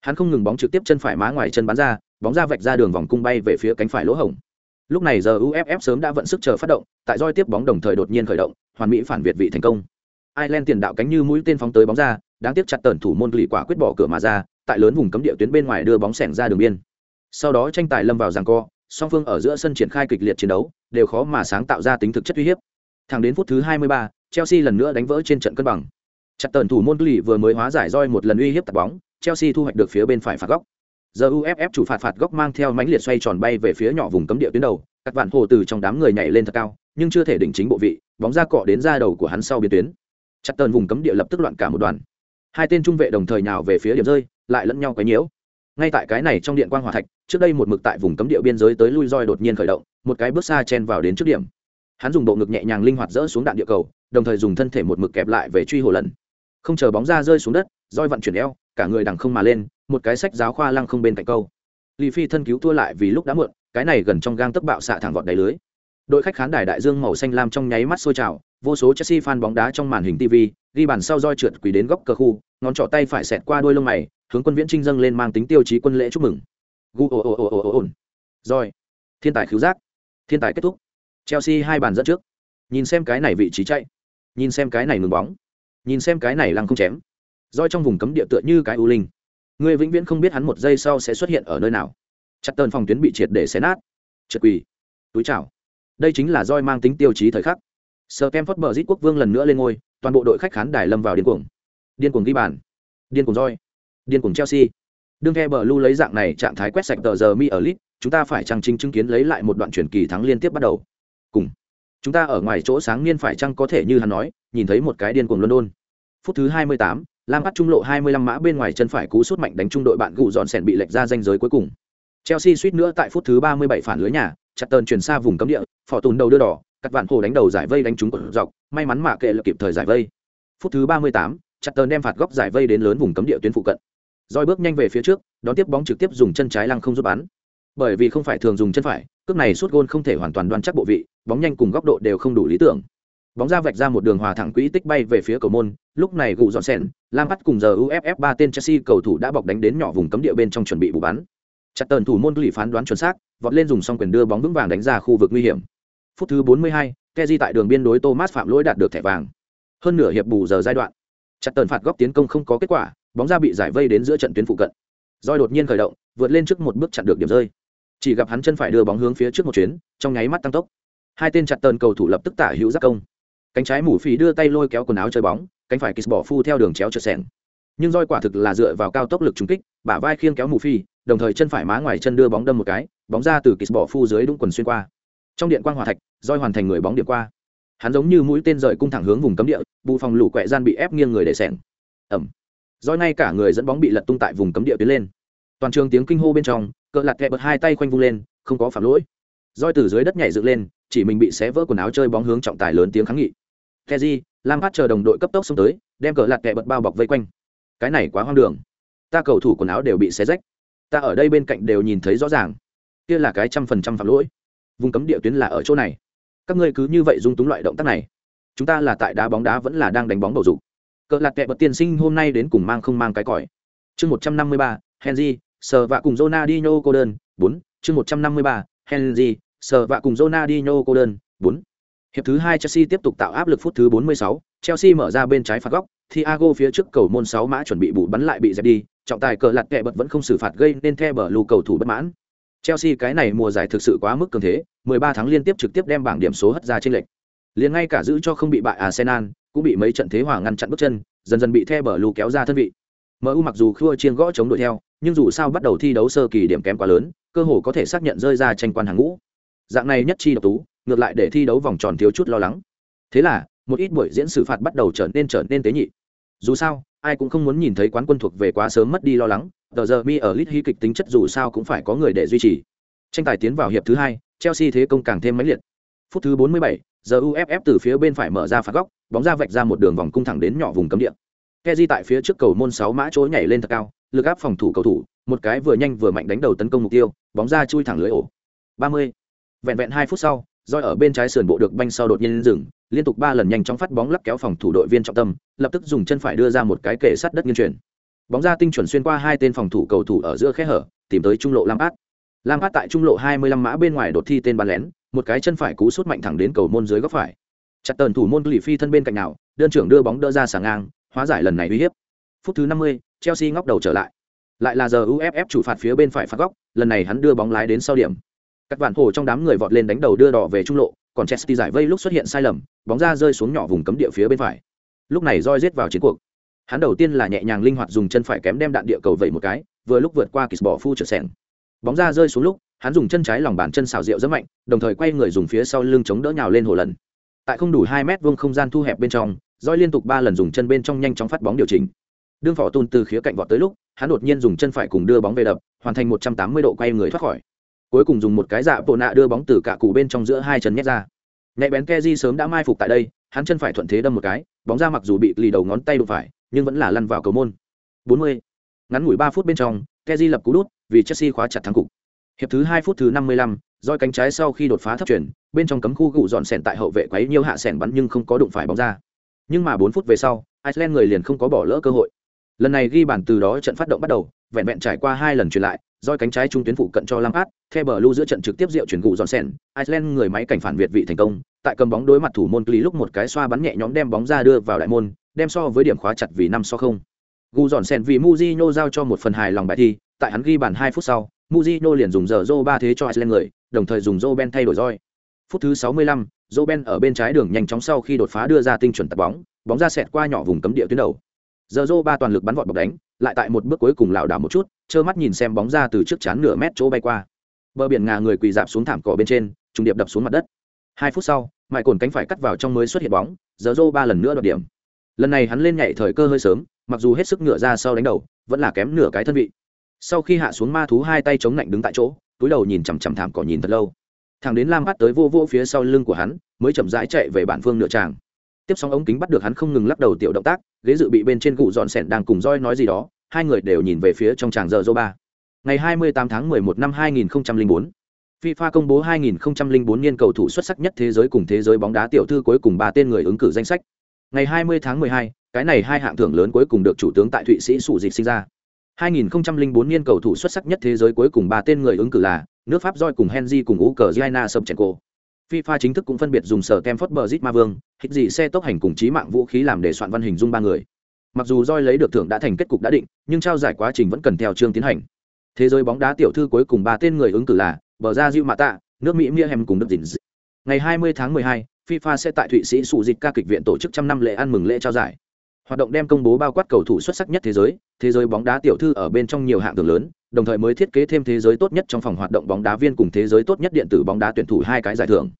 Speaker 1: Hắn không ngừng bóng trực tiếp chân phải má ngoài chân bắn ra, bóng ra vạch ra đường vòng cung bay về phía cánh phải lỗ hổng lúc này giờ uff sớm đã vận sức chờ phát động tại roi tiếp bóng đồng thời đột nhiên khởi động hoàn mỹ phản việt vị thành công. Ireland tiền đạo cánh như mũi tên phóng tới bóng ra đáng tiếc chặt tần thủ môn lì quả quyết bỏ cửa mà ra tại lớn vùng cấm địa tuyến bên ngoài đưa bóng sẻng ra đường biên. Sau đó tranh tài lâm vào giằng co song phương ở giữa sân triển khai kịch liệt chiến đấu đều khó mà sáng tạo ra tính thực chất uy hiếp. Thẳng đến phút thứ 23, chelsea lần nữa đánh vỡ trên trận cân bằng. Chặt tần thủ môn lì vừa mới hóa giải roi một lần uy hiếp tạt bóng Chelsea thu hoạch được phía bên phải phạt góc. Giờ UFF chủ phạt phạt góc mang theo mánh liệt xoay tròn bay về phía nhỏ vùng cấm địa tuyến đầu, các vạn hồ từ trong đám người nhảy lên thật cao, nhưng chưa thể đỉnh chính bộ vị, bóng ra cọ đến ra đầu của hắn sau biên tuyến. Chặt tần vùng cấm địa lập tức loạn cả một đoàn. Hai tên trung vệ đồng thời nhào về phía điểm rơi, lại lẫn nhau quấy nhiễu. Ngay tại cái này trong điện quang hỏa thạch, trước đây một mực tại vùng cấm địa biên giới tới lui roi đột nhiên khởi động, một cái bước xa chen vào đến trước điểm. Hắn dùng bộ ngực nhẹ nhàng linh hoạt dỡ xuống đạn địa cầu, đồng thời dùng thân thể một mực kẹp lại về truy hồ lần. Không chờ bóng ra rơi xuống đất, roi vận chuyển eo, cả người đằng không mà lên một cái sách giáo khoa lăng không bên cạnh câu. Lì phi thân cứu thua lại vì lúc đã muộn, cái này gần trong gang tấc bạo xạ thẳng vọt đầy lưới. Đội khách khán đài đại dương màu xanh lam trong nháy mắt sôi trào, vô số chelsea fan bóng đá trong màn hình tv ghi bàn sau roi trượt quỳ đến góc cờ khu, ngón trỏ tay phải xẹt qua đôi lông mày, hướng quân viễn trinh dâng lên mang tính tiêu chí quân lễ chúc mừng. Gu, ồ ồ ồ ồ ồ roi thiên tài cứu giác. Thiên tài kết thúc. Chelsea hai bàn dẫn trước. Nhìn xem cái này vị trí chạy. Nhìn xem cái này ngừng bóng. Nhìn xem cái này lăng không chém. Roi trong vùng cấm địa tựa như cái u linh. Ngươi vĩnh viễn không biết hắn một giây sau sẽ xuất hiện ở nơi nào. Chặt tần phòng tuyến bị triệt để xé nát. Trượt quỳ. Túi chảo đây chính là roi mang tính tiêu chí thời khắc. Sờ kem phớt bờ rít quốc vương lần nữa lên ngôi, toàn bộ đội khách khán đài lâm vào điên cuồng. Điên cuồng ghi bàn. Điên cuồng roi. Điên cuồng chelsea. Đương khe bờ lưu lấy dạng này, trạng thái quét sạch tờ giờ mi ở lit chúng ta phải chăng chính chứng kiến lấy lại một đoạn chuyển kỳ thắng liên tiếp bắt đầu? Cùng. Chúng ta ở ngoài chỗ sáng niên phải chăng có thể như hắn nói, nhìn thấy một cái điên cuồng london. Phút thứ hai mươi tám Lam bắt trung lộ 25 mã bên ngoài chân phải cú sút mạnh đánh trung đội bạn gụ dọn sèn bị lệch ra danh giới cuối cùng. Chelsea suýt nữa tại phút thứ 37 phản lưới nhà, chặt tơn chuyển xa vùng cấm địa, phỏ tùn đầu đưa đỏ, cắt vạn hồ đánh đầu giải vây đánh trúng cột dọc, may mắn mà kệ là kịp thời giải vây. Phút thứ 38, chặt tơn đem phạt góc giải vây đến lớn vùng cấm địa tuyến phụ cận. roi bước nhanh về phía trước, đón tiếp bóng trực tiếp dùng chân trái lăng không giúp bắn. Bởi vì không phải thường dùng chân phải, cước này sút gôn không thể hoàn toàn đoan chắc bộ vị, bóng nhanh cùng góc độ đều không đủ lý tưởng bóng ra vạch ra một đường hòa thẳng quỹ tích bay về phía cầu môn lúc này gù dọn sẻn lam bắt cùng giờ uff ba tên chelsea cầu thủ đã bọc đánh đến nhỏ vùng cấm địa bên trong chuẩn bị bù bắn. Chặt tần thủ môn lì phán đoán chuẩn xác vọt lên dùng xong quyền đưa bóng vững vàng đánh ra khu vực nguy hiểm. Phút thứ 42, Keji tại đường biên đối Thomas phạm lỗi đạt được thẻ vàng. Hơn nửa hiệp bù giờ giai đoạn. Chặt tần phạt góc tiến công không có kết quả bóng ra bị giải vây đến giữa trận tuyến phụ cận. Roi đột nhiên khởi động vượt lên trước một bước chặn được điểm rơi. Chỉ gặp hắn chân phải đưa bóng hướng phía trước một chuyến trong nháy mắt tăng tốc. Hai tên chặt tần cầu thủ lập tức tả hữu giác công cánh trái mũ phì đưa tay lôi kéo quần áo chơi bóng, cánh phải kýt bỏ phu theo đường chéo trượt sẻng nhưng roi quả thực là dựa vào cao tốc lực trúng kích, bả vai khiêng kéo mù phi đồng thời chân phải má ngoài chân đưa bóng đâm một cái, bóng ra từ kýt bỏ phu dưới đúng quần xuyên qua. Trong điện quang hòa thạch, roi hoàn thành người bóng điểm qua. Hắn giống như mũi tên rời cung thẳng hướng vùng cấm địa, bù phòng lũ quẹ gian bị ép nghiêng người để sẻng ẩm. Roi ngay cả người dẫn bóng bị lật tung tại vùng cấm địa tiến lên. Toàn trường tiếng kinh hô bên trong cỡ lạt kẹ bật hai tay khoanh vung lên, không có phạm lỗi. Roi từ dưới đất nhảy dựng lên, chỉ mình bị xé vỡ quần áo chơi bóng hướng trọng tài lớn tiếng kháng nghị keji lam Phát chờ đồng đội cấp tốc xông tới, đem cờ lạt kẹ bật bao bọc vây quanh. Cái này quá hoang đường. Ta cầu thủ quần áo đều bị xé rách. Ta ở đây bên cạnh đều nhìn thấy rõ ràng. Kia là cái trăm phần trăm phạm lỗi. Vùng cấm địa tuyến là ở chỗ này. Các ngươi cứ như vậy dung túng loại động tác này. Chúng ta là tại đá bóng đá vẫn là đang đánh bóng bầu dục. Cờ lạt kẹ bật tiên sinh hôm nay đến cùng mang không mang cái còi. Chương một trăm năm mươi ba, henry, sờ vạ cùng Ronaldinho cô đơn, bốn. Chương một trăm năm mươi ba, henry, sờ vạ cùng Ronaldinho cô đơn, bốn hiệp thứ hai chelsea tiếp tục tạo áp lực phút thứ 46, chelsea mở ra bên trái phạt góc thiago phía trước cầu môn 6 mã chuẩn bị bù bắn lại bị dẹp đi trọng tài cờ lật kẹ bật vẫn không xử phạt gây nên theo bờ lù cầu thủ bất mãn. Chelsea cái này mùa giải thực sự quá mức cường thế 13 tháng liên tiếp trực tiếp đem bảng điểm số hất ra trên lệch. Liền ngay cả giữ cho không bị bại arsenal cũng bị mấy trận thế hòa ngăn chặn bước chân dần dần bị theo bờ lù kéo ra thân vị. MU mặc dù khua chiên gõ chống đội theo, nhưng dù sao bắt đầu thi đấu sơ kỳ điểm kém quá lớn, cơ hồ có thể xác nhận rơi ra tranh quan hàng ngũ. Dạng này nhất chi độc tú, ngược lại để thi đấu vòng tròn thiếu chút lo lắng. Thế là, một ít buổi diễn xử phạt bắt đầu trở nên trở nên tế nhị. Dù sao, ai cũng không muốn nhìn thấy quán quân thuộc về quá sớm mất đi lo lắng, tờ giờ mi ở lit hy kịch tính chất dù sao cũng phải có người để duy trì. Tranh tài tiến vào hiệp thứ hai, Chelsea thế công càng thêm mãnh liệt. Phút thứ 47, giờ UFF từ phía bên phải mở ra phạt góc, bóng ra vạch ra một đường vòng cung thẳng đến nhỏ vùng cấm địa. Kezi tại phía trước cầu môn 6 mã chối nhảy lên thật cao, lực áp phòng thủ cầu thủ, một cái vừa nhanh vừa mạnh đánh đầu tấn công mục tiêu, bóng ra chui thẳng lưới ổ. 30. Vẹn vẹn 2 phút sau, roi ở bên trái sườn bộ được banh sau đột nhiên dừng, liên tục 3 lần nhanh chóng phát bóng lắc kéo phòng thủ đội viên trọng tâm, lập tức dùng chân phải đưa ra một cái kệ sát đất nghiêng chuyển. Bóng ra tinh chuẩn xuyên qua hai tên phòng thủ cầu thủ ở giữa khe hở, tìm tới trung lộ Lam Át. Lam Át tại trung lộ 25 mã bên ngoài đột thi tên bắn lén, một cái chân phải cú sút mạnh thẳng đến cầu môn dưới góc phải. Chặt tần thủ môn lì phi thân bên cạnh nào, đơn trưởng đưa bóng đỡ ra sàng ngang, hóa giải lần này uy hiếp. Phút thứ 50, Chelsea ngóc đầu trở lại. Lại là giờ UFF chủ phạt phía bên phải phạt góc, lần này hắn đưa bóng lái đến sau điểm. Các vạn hồ trong đám người vọt lên đánh đầu đưa đỏ về trung lộ, còn Chelsea giải vây lúc xuất hiện sai lầm, bóng ra rơi xuống nhỏ vùng cấm địa phía bên phải. Lúc này roi giết vào chiến cuộc. Hắn đầu tiên là nhẹ nhàng linh hoạt dùng chân phải kém đem đạn địa cầu vẩy một cái, vừa lúc vượt qua kịch bỏ phu trở sèn. Bóng ra rơi xuống lúc, hắn dùng chân trái lòng bàn chân xào rượu rất mạnh, đồng thời quay người dùng phía sau lưng chống đỡ nhào lên hồ lần. Tại không đủ hai mét vuông không gian thu hẹp bên trong, roi liên tục ba lần dùng chân bên trong nhanh chóng phát bóng điều chỉnh đương phỏ tùn từ khía cạnh vọt tới lúc hắn đột nhiên dùng chân phải cùng đưa bóng về đập hoàn thành một trăm tám mươi độ quay người thoát khỏi cuối cùng dùng một cái dạ bộ nạ đưa bóng từ cả cụ bên trong giữa hai chân nhét ra. Nhạy bén keji sớm đã mai phục tại đây hắn chân phải thuận thế đâm một cái bóng ra mặc dù bị lì đầu ngón tay đụng phải nhưng vẫn là lăn vào cầu môn. 40. ngắn ngủi ba phút bên trong keji lập cú đút vì chelsea khóa chặt thắng cục. Hiệp thứ hai phút thứ năm mươi lăm, roi cánh trái sau khi đột phá thấp chuyển bên trong cấm khu gụ dọn sẻn tại hậu vệ quấy nhiều hạ sẻn bắn nhưng không có đụng phải bóng ra. Nhưng mà bốn phút về sau iceland người liền không có bỏ lỡ cơ hội. Lần này ghi bàn từ đó trận phát động bắt đầu vẹn vẹn trải qua hai lần truyền lại doi cánh trái trung tuyến phụ cận cho Lampard, khe bờ lưu giữa trận trực tiếp diệu chuyển gụ sen, Iceland người máy cảnh phản việt vị thành công, tại cầm bóng đối mặt thủ môn Kli lúc một cái xoa bắn nhẹ nhõm đem bóng ra đưa vào đại môn, đem so với điểm khóa chặt vì năm so không. Gụ sen vì Mujinho giao cho một phần hài lòng bài thi, tại hắn ghi bàn hai phút sau, Mujinho liền dùng giờ Zô ba thế cho Iceland người, đồng thời dùng Ben thay đổi roi. Phút thứ 65, Ben ở bên trái đường nhanh chóng sau khi đột phá đưa ra tinh chuẩn tạt bóng, bóng ra xẹt qua nhỏ vùng cấm địa tuyến đầu giờ dô ba toàn lực bắn vọt bọc đánh, lại tại một bước cuối cùng lảo đảo một chút, trơ mắt nhìn xem bóng ra từ trước chán nửa mét chỗ bay qua. Bờ biển ngà người quỳ dạp xuống thảm cỏ bên trên, trùng điệp đập xuống mặt đất. Hai phút sau mãi cồn cánh phải cắt vào trong mới xuất hiện bóng, giờ dô ba lần nữa đoạt điểm. Lần này hắn lên nhảy thời cơ hơi sớm, mặc dù hết sức ngựa ra sau đánh đầu, vẫn là kém nửa cái thân vị. Sau khi hạ xuống ma thú hai tay chống lạnh đứng tại chỗ, túi đầu nhìn chằm chằm thảm cỏ nhìn thật lâu. Thằng đến lam bắt tới vô vô phía sau lưng của hắn, mới chậm rãi chạy về bản phương nửa tràng tiếp xong ống kính bắt được hắn không ngừng lắc đầu tiểu động tác ghế dự bị bên trên cụ dọn sẻn đang cùng roi nói gì đó hai người đều nhìn về phía trong tràng giờ dô ba ngày 28 tháng 11 năm 2004 FIFA công bố 2004 niên cầu thủ xuất sắc nhất thế giới cùng thế giới bóng đá tiểu thư cuối cùng ba tên người ứng cử danh sách. Ngày 20 tháng 12, cái này hai hạng thưởng lớn cuối cùng được chủ tướng tại Thụy Sĩ sủ dịch sinh ra. 2004 niên cầu thủ xuất sắc nhất thế giới cuối cùng ba tên người ứng cử là nước Pháp Joy cùng Henry cùng Ukraine Sobchenko. FIFA chính thức cũng phân biệt dùng sở Kemford Bridge Ma Vương, hít gì xe tốc hành cùng trí mạng vũ khí làm để soạn văn hình dung ba người. Mặc dù roi lấy được thưởng đã thành kết cục đã định, nhưng trao giải quá trình vẫn cần theo chương tiến hành. Thế giới bóng đá tiểu thư cuối cùng ba tên người ứng cử là Bờ ra Diu tạ, nước Mỹ Miahem cùng Đức Dĩnh. Ngày 20 tháng 12, FIFA sẽ tại Thụy Sĩ sủ dịch ca kịch viện tổ chức trăm năm lễ ăn mừng lễ trao giải. Hoạt động đem công bố bao quát cầu thủ xuất sắc nhất thế giới, thế giới bóng đá tiểu thư ở bên trong nhiều hạng thưởng lớn, đồng thời mới thiết kế thêm thế giới tốt nhất trong phòng hoạt động bóng đá viên cùng thế giới tốt nhất điện tử bóng đá tuyển thủ hai cái giải thưởng.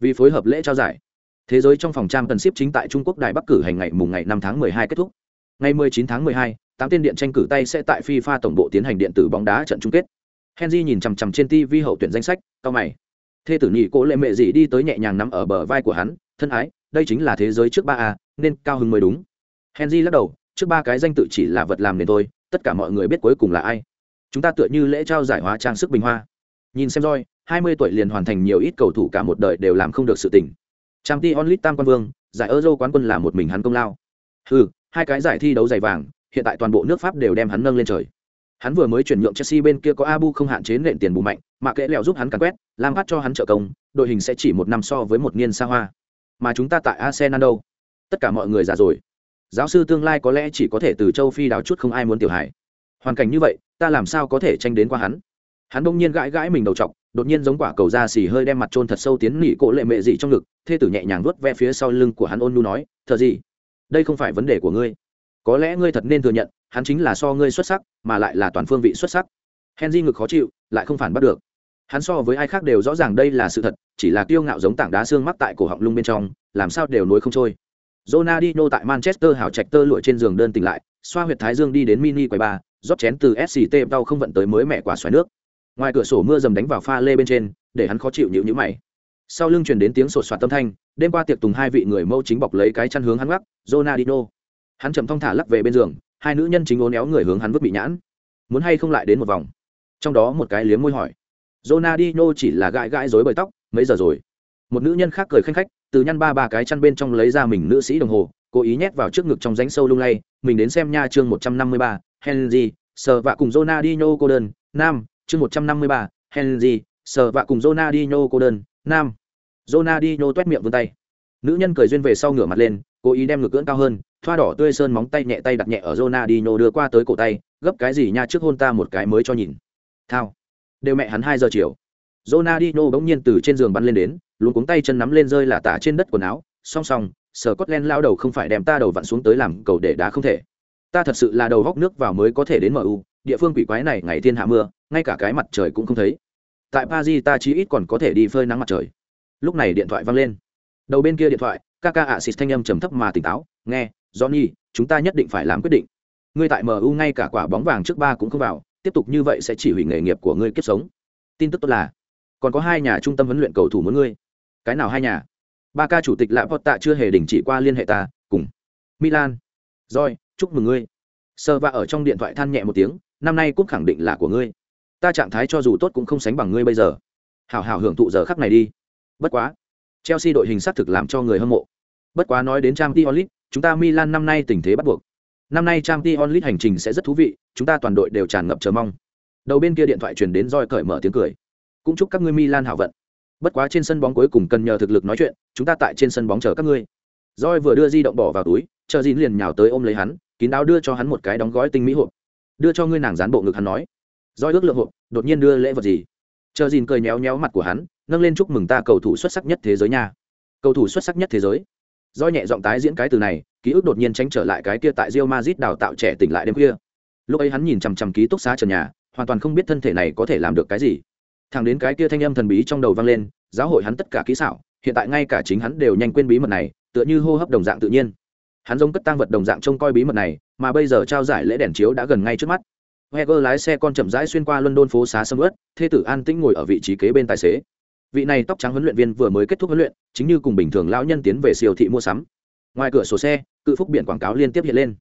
Speaker 1: Vì phối hợp lễ trao giải, thế giới trong phòng trang cần ship chính tại Trung Quốc Đài Bắc cử hành ngày mùng ngày năm tháng 12 kết thúc. Ngày 19 tháng 12, tám tên điện tranh cử tay sẽ tại FIFA tổng bộ tiến hành điện tử bóng đá trận chung kết. Henry nhìn chằm chằm trên TV hậu tuyển danh sách, cao mày. Thê tử nhị cố lệ mẹ gì đi tới nhẹ nhàng nắm ở bờ vai của hắn, thân ái, đây chính là thế giới trước ba a, nên cao hứng mới đúng. Henry lắc đầu, trước ba cái danh tự chỉ là vật làm nền thôi, tất cả mọi người biết cuối cùng là ai. Chúng ta tựa như lễ trao giải hóa trang sức bình hoa. Nhìn xem roi, 20 tuổi liền hoàn thành nhiều ít cầu thủ cả một đời đều làm không được sự tình. Champions League tam quan vương, giải Euro quán quân là một mình hắn công lao. Hừ, hai cái giải thi đấu giày vàng, hiện tại toàn bộ nước Pháp đều đem hắn nâng lên trời. Hắn vừa mới chuyển nhượng Chelsea bên kia có Abu không hạn chế nện tiền bù mạnh, mà kệ lèo giúp hắn càn quét, làm phát cho hắn trợ công, đội hình sẽ chỉ một năm so với một niên xa hoa. Mà chúng ta tại Arsenal đâu? Tất cả mọi người già rồi. Giáo sư tương lai có lẽ chỉ có thể từ châu Phi đào chút không ai muốn tiểu hải. Hoàn cảnh như vậy, ta làm sao có thể tranh đến qua hắn? Hắn bỗng nhiên gãi gãi mình đầu trọc, đột nhiên giống quả cầu da xì hơi đem mặt trôn thật sâu tiến nỉ cổ lệ mẹ dị trong ngực, thê tử nhẹ nhàng vuốt ve phía sau lưng của hắn ôn nu nói, "Thở gì? Đây không phải vấn đề của ngươi. Có lẽ ngươi thật nên thừa nhận, hắn chính là so ngươi xuất sắc, mà lại là toàn phương vị xuất sắc." Henry ngực khó chịu, lại không phản bắt được. Hắn so với ai khác đều rõ ràng đây là sự thật, chỉ là kiêu ngạo giống tảng đá xương mắc tại cổ họng lung bên trong, làm sao đều nối không trôi. Ronaldinho tại Manchester hảo trạch tơ lụa trên giường đơn tỉnh lại, xoa huyệt thái dương đi đến mini quầy bar, rót chén từ SCT đau không vận tới mới mẹ quả xoài nước. Ngoài cửa sổ mưa dầm đánh vào pha lê bên trên, để hắn khó chịu nhịu nhữ mày. Sau lưng truyền đến tiếng sột soạt tâm thanh, đêm qua tiệc tùng hai vị người mâu chính bọc lấy cái chăn hướng hắn gác, jonadino Hắn chậm thong thả lắc về bên giường, hai nữ nhân chính ố néo người hướng hắn vứt bị nhãn. Muốn hay không lại đến một vòng. Trong đó một cái liếm môi hỏi. jonadino chỉ là gãi gãi rối bời tóc, mấy giờ rồi? Một nữ nhân khác cười khanh khách, từ nhăn ba ba cái chăn bên trong lấy ra mình nữ sĩ đồng hồ, cố ý nhét vào trước ngực trong ránh sâu lung lay, mình đến xem nha chương 153, Henry, sờ vạ cùng jonadino cô đơn, nam, chương 153, Henry, sờ vạ cùng Ronaldinho cô đơn, nam. Ronaldinho toét miệng vươn tay. Nữ nhân cười duyên về sau ngửa mặt lên, cố ý đem ngực cưỡng cao hơn, thoa đỏ tươi sơn móng tay nhẹ tay đặt nhẹ ở Ronaldinho đưa qua tới cổ tay, gấp cái gì nha trước hôn ta một cái mới cho nhìn. Thao. Đều mẹ hắn hai giờ chiều. Ronaldinho bỗng nhiên từ trên giường bắn lên đến, luôn cuống tay chân nắm lên rơi là tả trên đất quần áo, song song, sở cốt lao đầu không phải đem ta đầu vặn xuống tới làm cầu để đá không thể ta thật sự là đầu góc nước vào mới có thể đến mu địa phương quỷ quái này ngày thiên hạ mưa, ngay cả cái mặt trời cũng không thấy. Tại paris ta chí ít còn có thể đi phơi nắng mặt trời. Lúc này điện thoại văng lên. Đầu bên kia điện thoại ca ca ạ xịt thanh âm trầm thấp mà tỉnh táo, nghe, johnny, chúng ta nhất định phải làm quyết định. Ngươi tại mu ngay cả quả bóng vàng trước ba cũng không vào, tiếp tục như vậy sẽ chỉ hủy nghề nghiệp của ngươi kiếp sống. Tin tức tốt là, còn có hai nhà trung tâm huấn luyện cầu thủ muốn ngươi. Cái nào hai nhà? Ba ca chủ tịch lạ vọt tạ chưa hề đình chỉ qua liên hệ ta, cùng. Milan. Rồi, chúc mừng ngươi. Sơ va ở trong điện thoại than nhẹ một tiếng năm nay cúp khẳng định là của ngươi. Ta trạng thái cho dù tốt cũng không sánh bằng ngươi bây giờ. Hảo hảo hưởng thụ giờ khắc này đi. Bất quá, chelsea đội hình xác thực làm cho người hâm mộ. Bất quá nói đến trang t onlit chúng ta milan năm nay tình thế bắt buộc. Năm nay trang t onlit hành trình sẽ rất thú vị, chúng ta toàn đội đều tràn ngập chờ mong. Đầu bên kia điện thoại truyền đến roi cởi mở tiếng cười. Cũng chúc các ngươi milan hảo vận. Bất quá trên sân bóng cuối cùng cần nhờ thực lực nói chuyện, chúng ta tại trên sân bóng chờ các ngươi. Roi vừa đưa di động bỏ vào túi, chờ dín liền nhào tới ôm lấy hắn, kín đáo đưa cho hắn một cái đóng gói tinh mỹ hộp đưa cho ngươi nàng dán bộ ngực hắn nói. Doi ước lượng hộp, đột nhiên đưa lễ vật gì? Chờ dìn cười nhéo nhéo mặt của hắn, nâng lên chúc mừng ta cầu thủ xuất sắc nhất thế giới nha. Cầu thủ xuất sắc nhất thế giới. Do nhẹ giọng tái diễn cái từ này, ký ức đột nhiên tránh trở lại cái kia tại rio mazit đào tạo trẻ tỉnh lại đêm kia lúc ấy hắn nhìn chằm chằm ký túc xá trần nhà, hoàn toàn không biết thân thể này có thể làm được cái gì. Thằng đến cái kia thanh âm thần bí trong đầu vang lên, giáo hội hắn tất cả kỹ xảo, hiện tại ngay cả chính hắn đều nhanh quên bí mật này, tựa như hô hấp đồng dạng tự nhiên. Hắn giống cất tăng vật đồng dạng trông coi bí mật này mà bây giờ trao giải lễ đèn chiếu đã gần ngay trước mắt. Heger lái xe con chậm rãi xuyên qua london phố xá sầm ớt thê tử an tĩnh ngồi ở vị trí kế bên tài xế. Vị này tóc trắng huấn luyện viên vừa mới kết thúc huấn luyện, chính như cùng bình thường lão nhân tiến về siêu thị mua sắm. Ngoài cửa sổ xe, cự phúc biển quảng cáo liên tiếp hiện lên.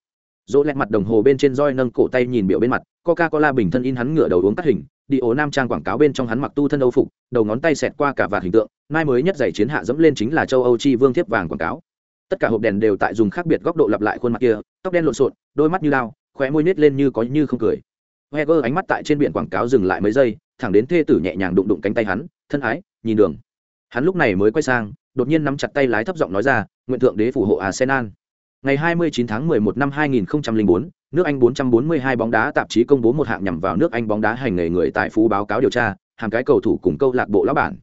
Speaker 1: Dỗ lẹt mặt đồng hồ bên trên roi nâng cổ tay nhìn biểu bên mặt coca cola bình thân in hắn ngửa đầu uống cắt hình, đi ố nam trang quảng cáo bên trong hắn mặc tu thân âu phục, đầu ngón tay xẹt qua cả vạt hình tượng, mai mới nhất giày chiến hạ dẫm lên chính là châu âu chi vương thiếp vàng quảng cáo. Tất cả hộp đèn đều tại dùng khác biệt góc độ lặp lại khuôn mặt kia tóc đen lộn xộn đôi mắt như lao khóe môi nết lên như có như không cười. Heger ánh mắt tại trên biển quảng cáo dừng lại mấy giây thẳng đến thê tử nhẹ nhàng đụng đụng cánh tay hắn thân ái nhìn đường. Hắn lúc này mới quay sang đột nhiên nắm chặt tay lái thấp giọng nói ra nguyện thượng đế phù hộ arsenal. Ngày 29 tháng 11 năm 2004, nước anh 442 bóng đá tạp chí công bố một hạng nhằm vào nước anh bóng đá hành nghề người tại phú báo cáo điều tra hàng cái cầu thủ cùng câu lạc bộ lão bản.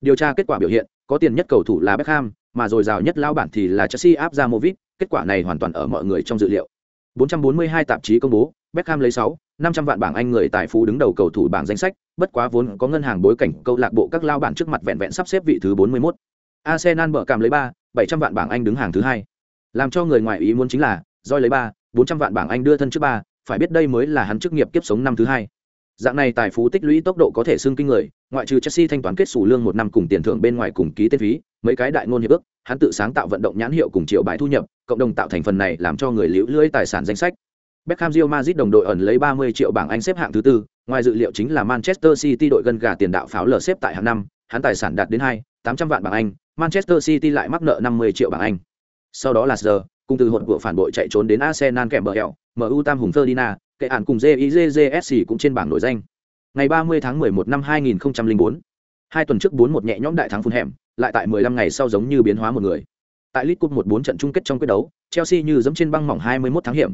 Speaker 1: Điều tra kết quả biểu hiện có tiền nhất cầu thủ là beckham mà dồi dào nhất lão bản thì là chelsea áp ra movit kết quả này hoàn toàn ở mọi người trong dự liệu. 442 tạp chí công bố beckham lấy 6, 500 vạn bảng anh người tài phú đứng đầu cầu thủ bảng danh sách bất quá vốn có ngân hàng bối cảnh câu lạc bộ các lao bản trước mặt vẹn vẹn sắp xếp vị thứ 41. arsenal bở cảm lấy 3, 700 vạn bảng anh đứng hàng thứ hai. Làm cho người ngoài ý muốn chính là doi lấy 3, 400 vạn bảng anh đưa thân trước ba phải biết đây mới là hắn chức nghiệp kiếp sống năm thứ hai dạng này tài phú tích lũy tốc độ có thể xưng kinh người ngoại trừ chelsea thanh toán kết sổ lương một năm cùng tiền thưởng bên ngoài cùng ký tên phí mấy cái đại ngôn hiệp ước hắn tự sáng tạo vận động nhãn hiệu cùng triệu bài thu nhập cộng đồng tạo thành phần này làm cho người liễu lưỡi tài sản danh sách Beckham Real Madrid đồng đội ẩn lấy 30 triệu bảng Anh xếp hạng thứ tư, ngoài dự liệu chính là Manchester City đội gần gà tiền đạo pháo lở xếp tại hạng năm, hắn tài sản đạt đến 2, 800 vạn bảng Anh, Manchester City lại mắc nợ 50 triệu bảng Anh. Sau đó là giờ, cùng từ hụt của phản bội chạy trốn đến Arsenal kèm bờ hẹo, MU Tam Hùng Ferdinand, kệ ản cùng JIJJSC cũng trên bảng nổi danh. Ngày 30 tháng 11 năm 2004, hai tuần trước 4-1 nhẹ nhõm đại thắng phun hẻm, lại tại 15 ngày sau giống như biến hóa một người. Tại League Cup 1-4 trận chung kết trong quyết đấu, Chelsea như giẫm trên băng mỏng 21 tháng hiểm.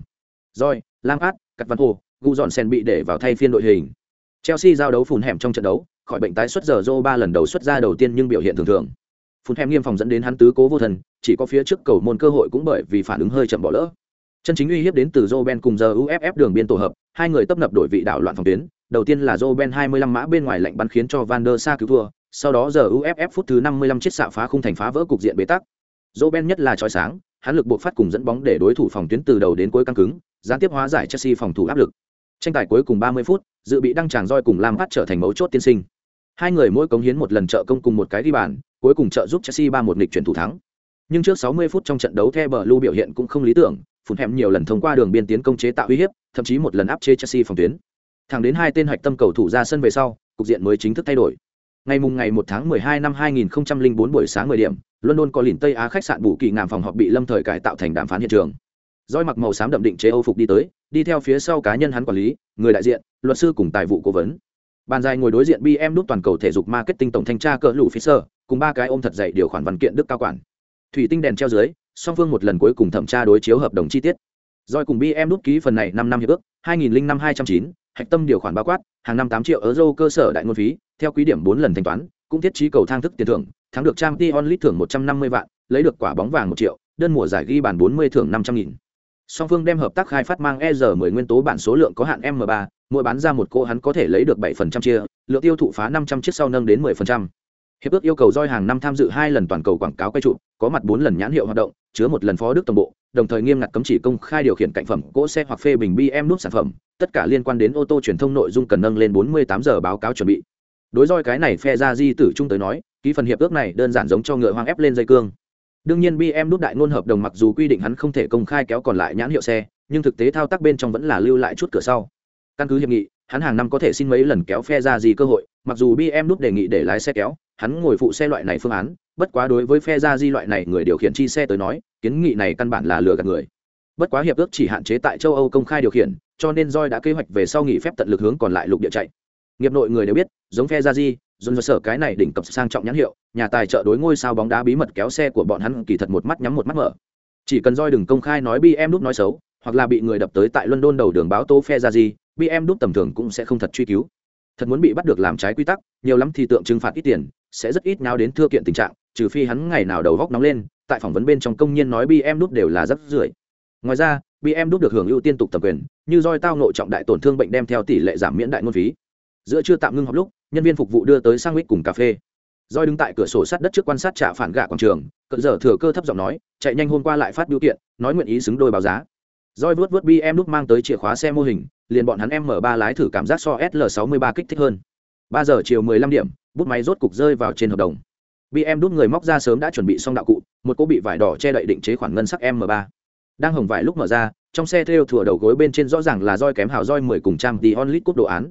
Speaker 1: Rồi, Lampard, Cắt Văn Hồ, Gu dọn sen bị để vào thay phiên đội hình. Chelsea giao đấu phun hẻm trong trận đấu, khỏi bệnh tái xuất giờ Joe 3 lần đầu xuất ra đầu tiên nhưng biểu hiện thường thường. Phun hẻm nghiêm phòng dẫn đến hắn tứ cố vô thần, chỉ có phía trước cầu môn cơ hội cũng bởi vì phản ứng hơi chậm bỏ lỡ. Chân chính uy hiếp đến từ Joe Ben cùng giờ UFF đường biên tổ hợp, hai người tấp nập đổi vị đảo loạn phòng tuyến. Đầu tiên là Joe Ben 25 mã bên ngoài lạnh bắn khiến cho Van der Sa cứu thua, sau đó giờ UFF phút thứ 55 chiếc xạ phá khung thành phá vỡ cục diện bế tắc. Joe Ben nhất là chói sáng, hắn lực buộc phát cùng dẫn bóng để đối thủ phòng tuyến từ đầu đến cuối căng cứng, gián tiếp hóa giải Chelsea phòng thủ áp lực. Tranh tài cuối cùng 30 phút, dự bị đăng tràng roi cùng Lam Phát trở thành mấu chốt tiên sinh. Hai người mỗi cống hiến một lần trợ công cùng một cái đi bàn, cuối cùng trợ giúp Chelsea 3-1 nghịch chuyển thủ thắng. Nhưng trước 60 phút trong trận đấu The Blue biểu hiện cũng không lý tưởng, phụn hẻm nhiều lần thông qua đường biên tiến công chế tạo uy hiếp, thậm chí một lần áp chế Chelsea phòng tuyến. Thẳng đến hai tên hạch tâm cầu thủ ra sân về sau, cục diện mới chính thức thay đổi. Ngày mùng ngày 1 tháng 12 năm 2004 buổi sáng 10 điểm, London có lìn Tây Á khách sạn bù kỳ ngàm phòng họp bị lâm thời cải tạo thành đàm phán hiện trường. Roi mặc màu xám đậm định chế Âu phục đi tới, đi theo phía sau cá nhân hắn quản lý, người đại diện, luật sư cùng tài vụ cố vấn. Bàn dài ngồi đối diện BM đúc toàn cầu thể dục marketing tổng thanh tra cỡ lũ Fisher, cùng ba cái ôm thật dạy điều khoản văn kiện đức cao quản. Thủy tinh đèn treo dưới, song phương một lần cuối cùng thẩm tra đối chiếu hợp đồng chi tiết. Doi cùng BM đúc ký phần này 5 năm hiệp ước, 2005 209, hạch tâm điều khoản bao quát, hàng năm 8 triệu euro cơ sở đại ngôn phí, theo quý điểm 4 lần thanh toán, cũng thiết trí cầu thang thức tiền thưởng, thắng được trang Tion Lit thưởng 150 vạn, lấy được quả bóng vàng 1 triệu, đơn mùa giải ghi bàn 40 thưởng 500 nghìn. Song phương đem hợp tác khai phát mang ER10 nguyên tố bản số lượng có hạn M3, mỗi bán ra một cô hắn có thể lấy được 7% chia, lượng tiêu thụ phá 500 chiếc sau nâng đến 10%. Hiệp ước yêu cầu Doi hàng năm tham dự hai lần toàn cầu quảng cáo quay trụ, có mặt bốn lần nhãn hiệu hoạt động, chứa một lần phó đức tổng bộ, đồng thời nghiêm ngặt cấm chỉ công khai điều khiển cạnh phẩm cỗ xe hoặc phê bình BM nút sản phẩm, tất cả liên quan đến ô tô truyền thông nội dung cần nâng lên 48 giờ báo cáo chuẩn bị. Đối roi cái này phe ra di tử trung tới nói, ký phần hiệp ước này đơn giản giống cho ngựa hoang ép lên dây cương. Đương nhiên BM nút đại ngôn hợp đồng mặc dù quy định hắn không thể công khai kéo còn lại nhãn hiệu xe, nhưng thực tế thao tác bên trong vẫn là lưu lại chút cửa sau. Căn cứ hiệp nghị, hắn hàng năm có thể xin mấy lần kéo phe ra gì cơ hội, mặc dù BM đúc đề nghị để lái xe kéo, hắn ngồi phụ xe loại này phương án, bất quá đối với phe ra di loại này người điều khiển chi xe tới nói, kiến nghị này căn bản là lừa gạt người. Bất quá hiệp ước chỉ hạn chế tại châu Âu công khai điều khiển, cho nên roi đã kế hoạch về sau nghỉ phép tận lực hướng còn lại lục địa chạy. Nghiệp nội người đều biết, giống phe ra di, dồn sở cái này đỉnh cấp sang trọng nhãn hiệu, nhà tài trợ đối ngôi sao bóng đá bí mật kéo xe của bọn hắn kỳ thật một mắt nhắm một mắt mở. Chỉ cần roi đừng công khai nói BM đúc nói xấu, hoặc là bị người đập tới tại London đầu đường báo tố phe ra di, BM đúc tầm thường cũng sẽ không thật truy cứu. Thật muốn bị bắt được làm trái quy tắc, nhiều lắm thì tượng trừng phạt ít tiền, sẽ rất ít nào đến thưa kiện tình trạng, trừ phi hắn ngày nào đầu góc nóng lên, tại phỏng vấn bên trong công nhân nói BM đúc đều là rất rưởi. Ngoài ra, BM đúc được hưởng ưu tiên tục tầm quyền, như roi tao nội trọng đại tổn thương bệnh đem theo tỷ lệ giảm miễn đại ngôn phí. Giữa chưa tạm ngưng học lúc, nhân viên phục vụ đưa tới sang cùng cà phê. Roi đứng tại cửa sổ sát đất trước quan sát trả phản gạ quảng trường, cỡ giờ thừa cơ thấp giọng nói, chạy nhanh hôm qua lại phát biểu kiện, nói nguyện ý xứng đôi báo giá. Roi vuốt vuốt BM đúc mang tới chìa khóa xe mô hình, liền bọn hắn M3 lái thử cảm giác so SL63 kích thích hơn. 3 giờ chiều 15 điểm, bút máy rốt cục rơi vào trên hợp đồng. BM đút người móc ra sớm đã chuẩn bị xong đạo cụ, một cô bị vải đỏ che đậy định chế khoản ngân sắc M3. Đang hồng vải lúc mở ra, trong xe theo thừa đầu gối bên trên rõ ràng là roi kém hào roi 10 cùng trang tí onlit cúp đồ án.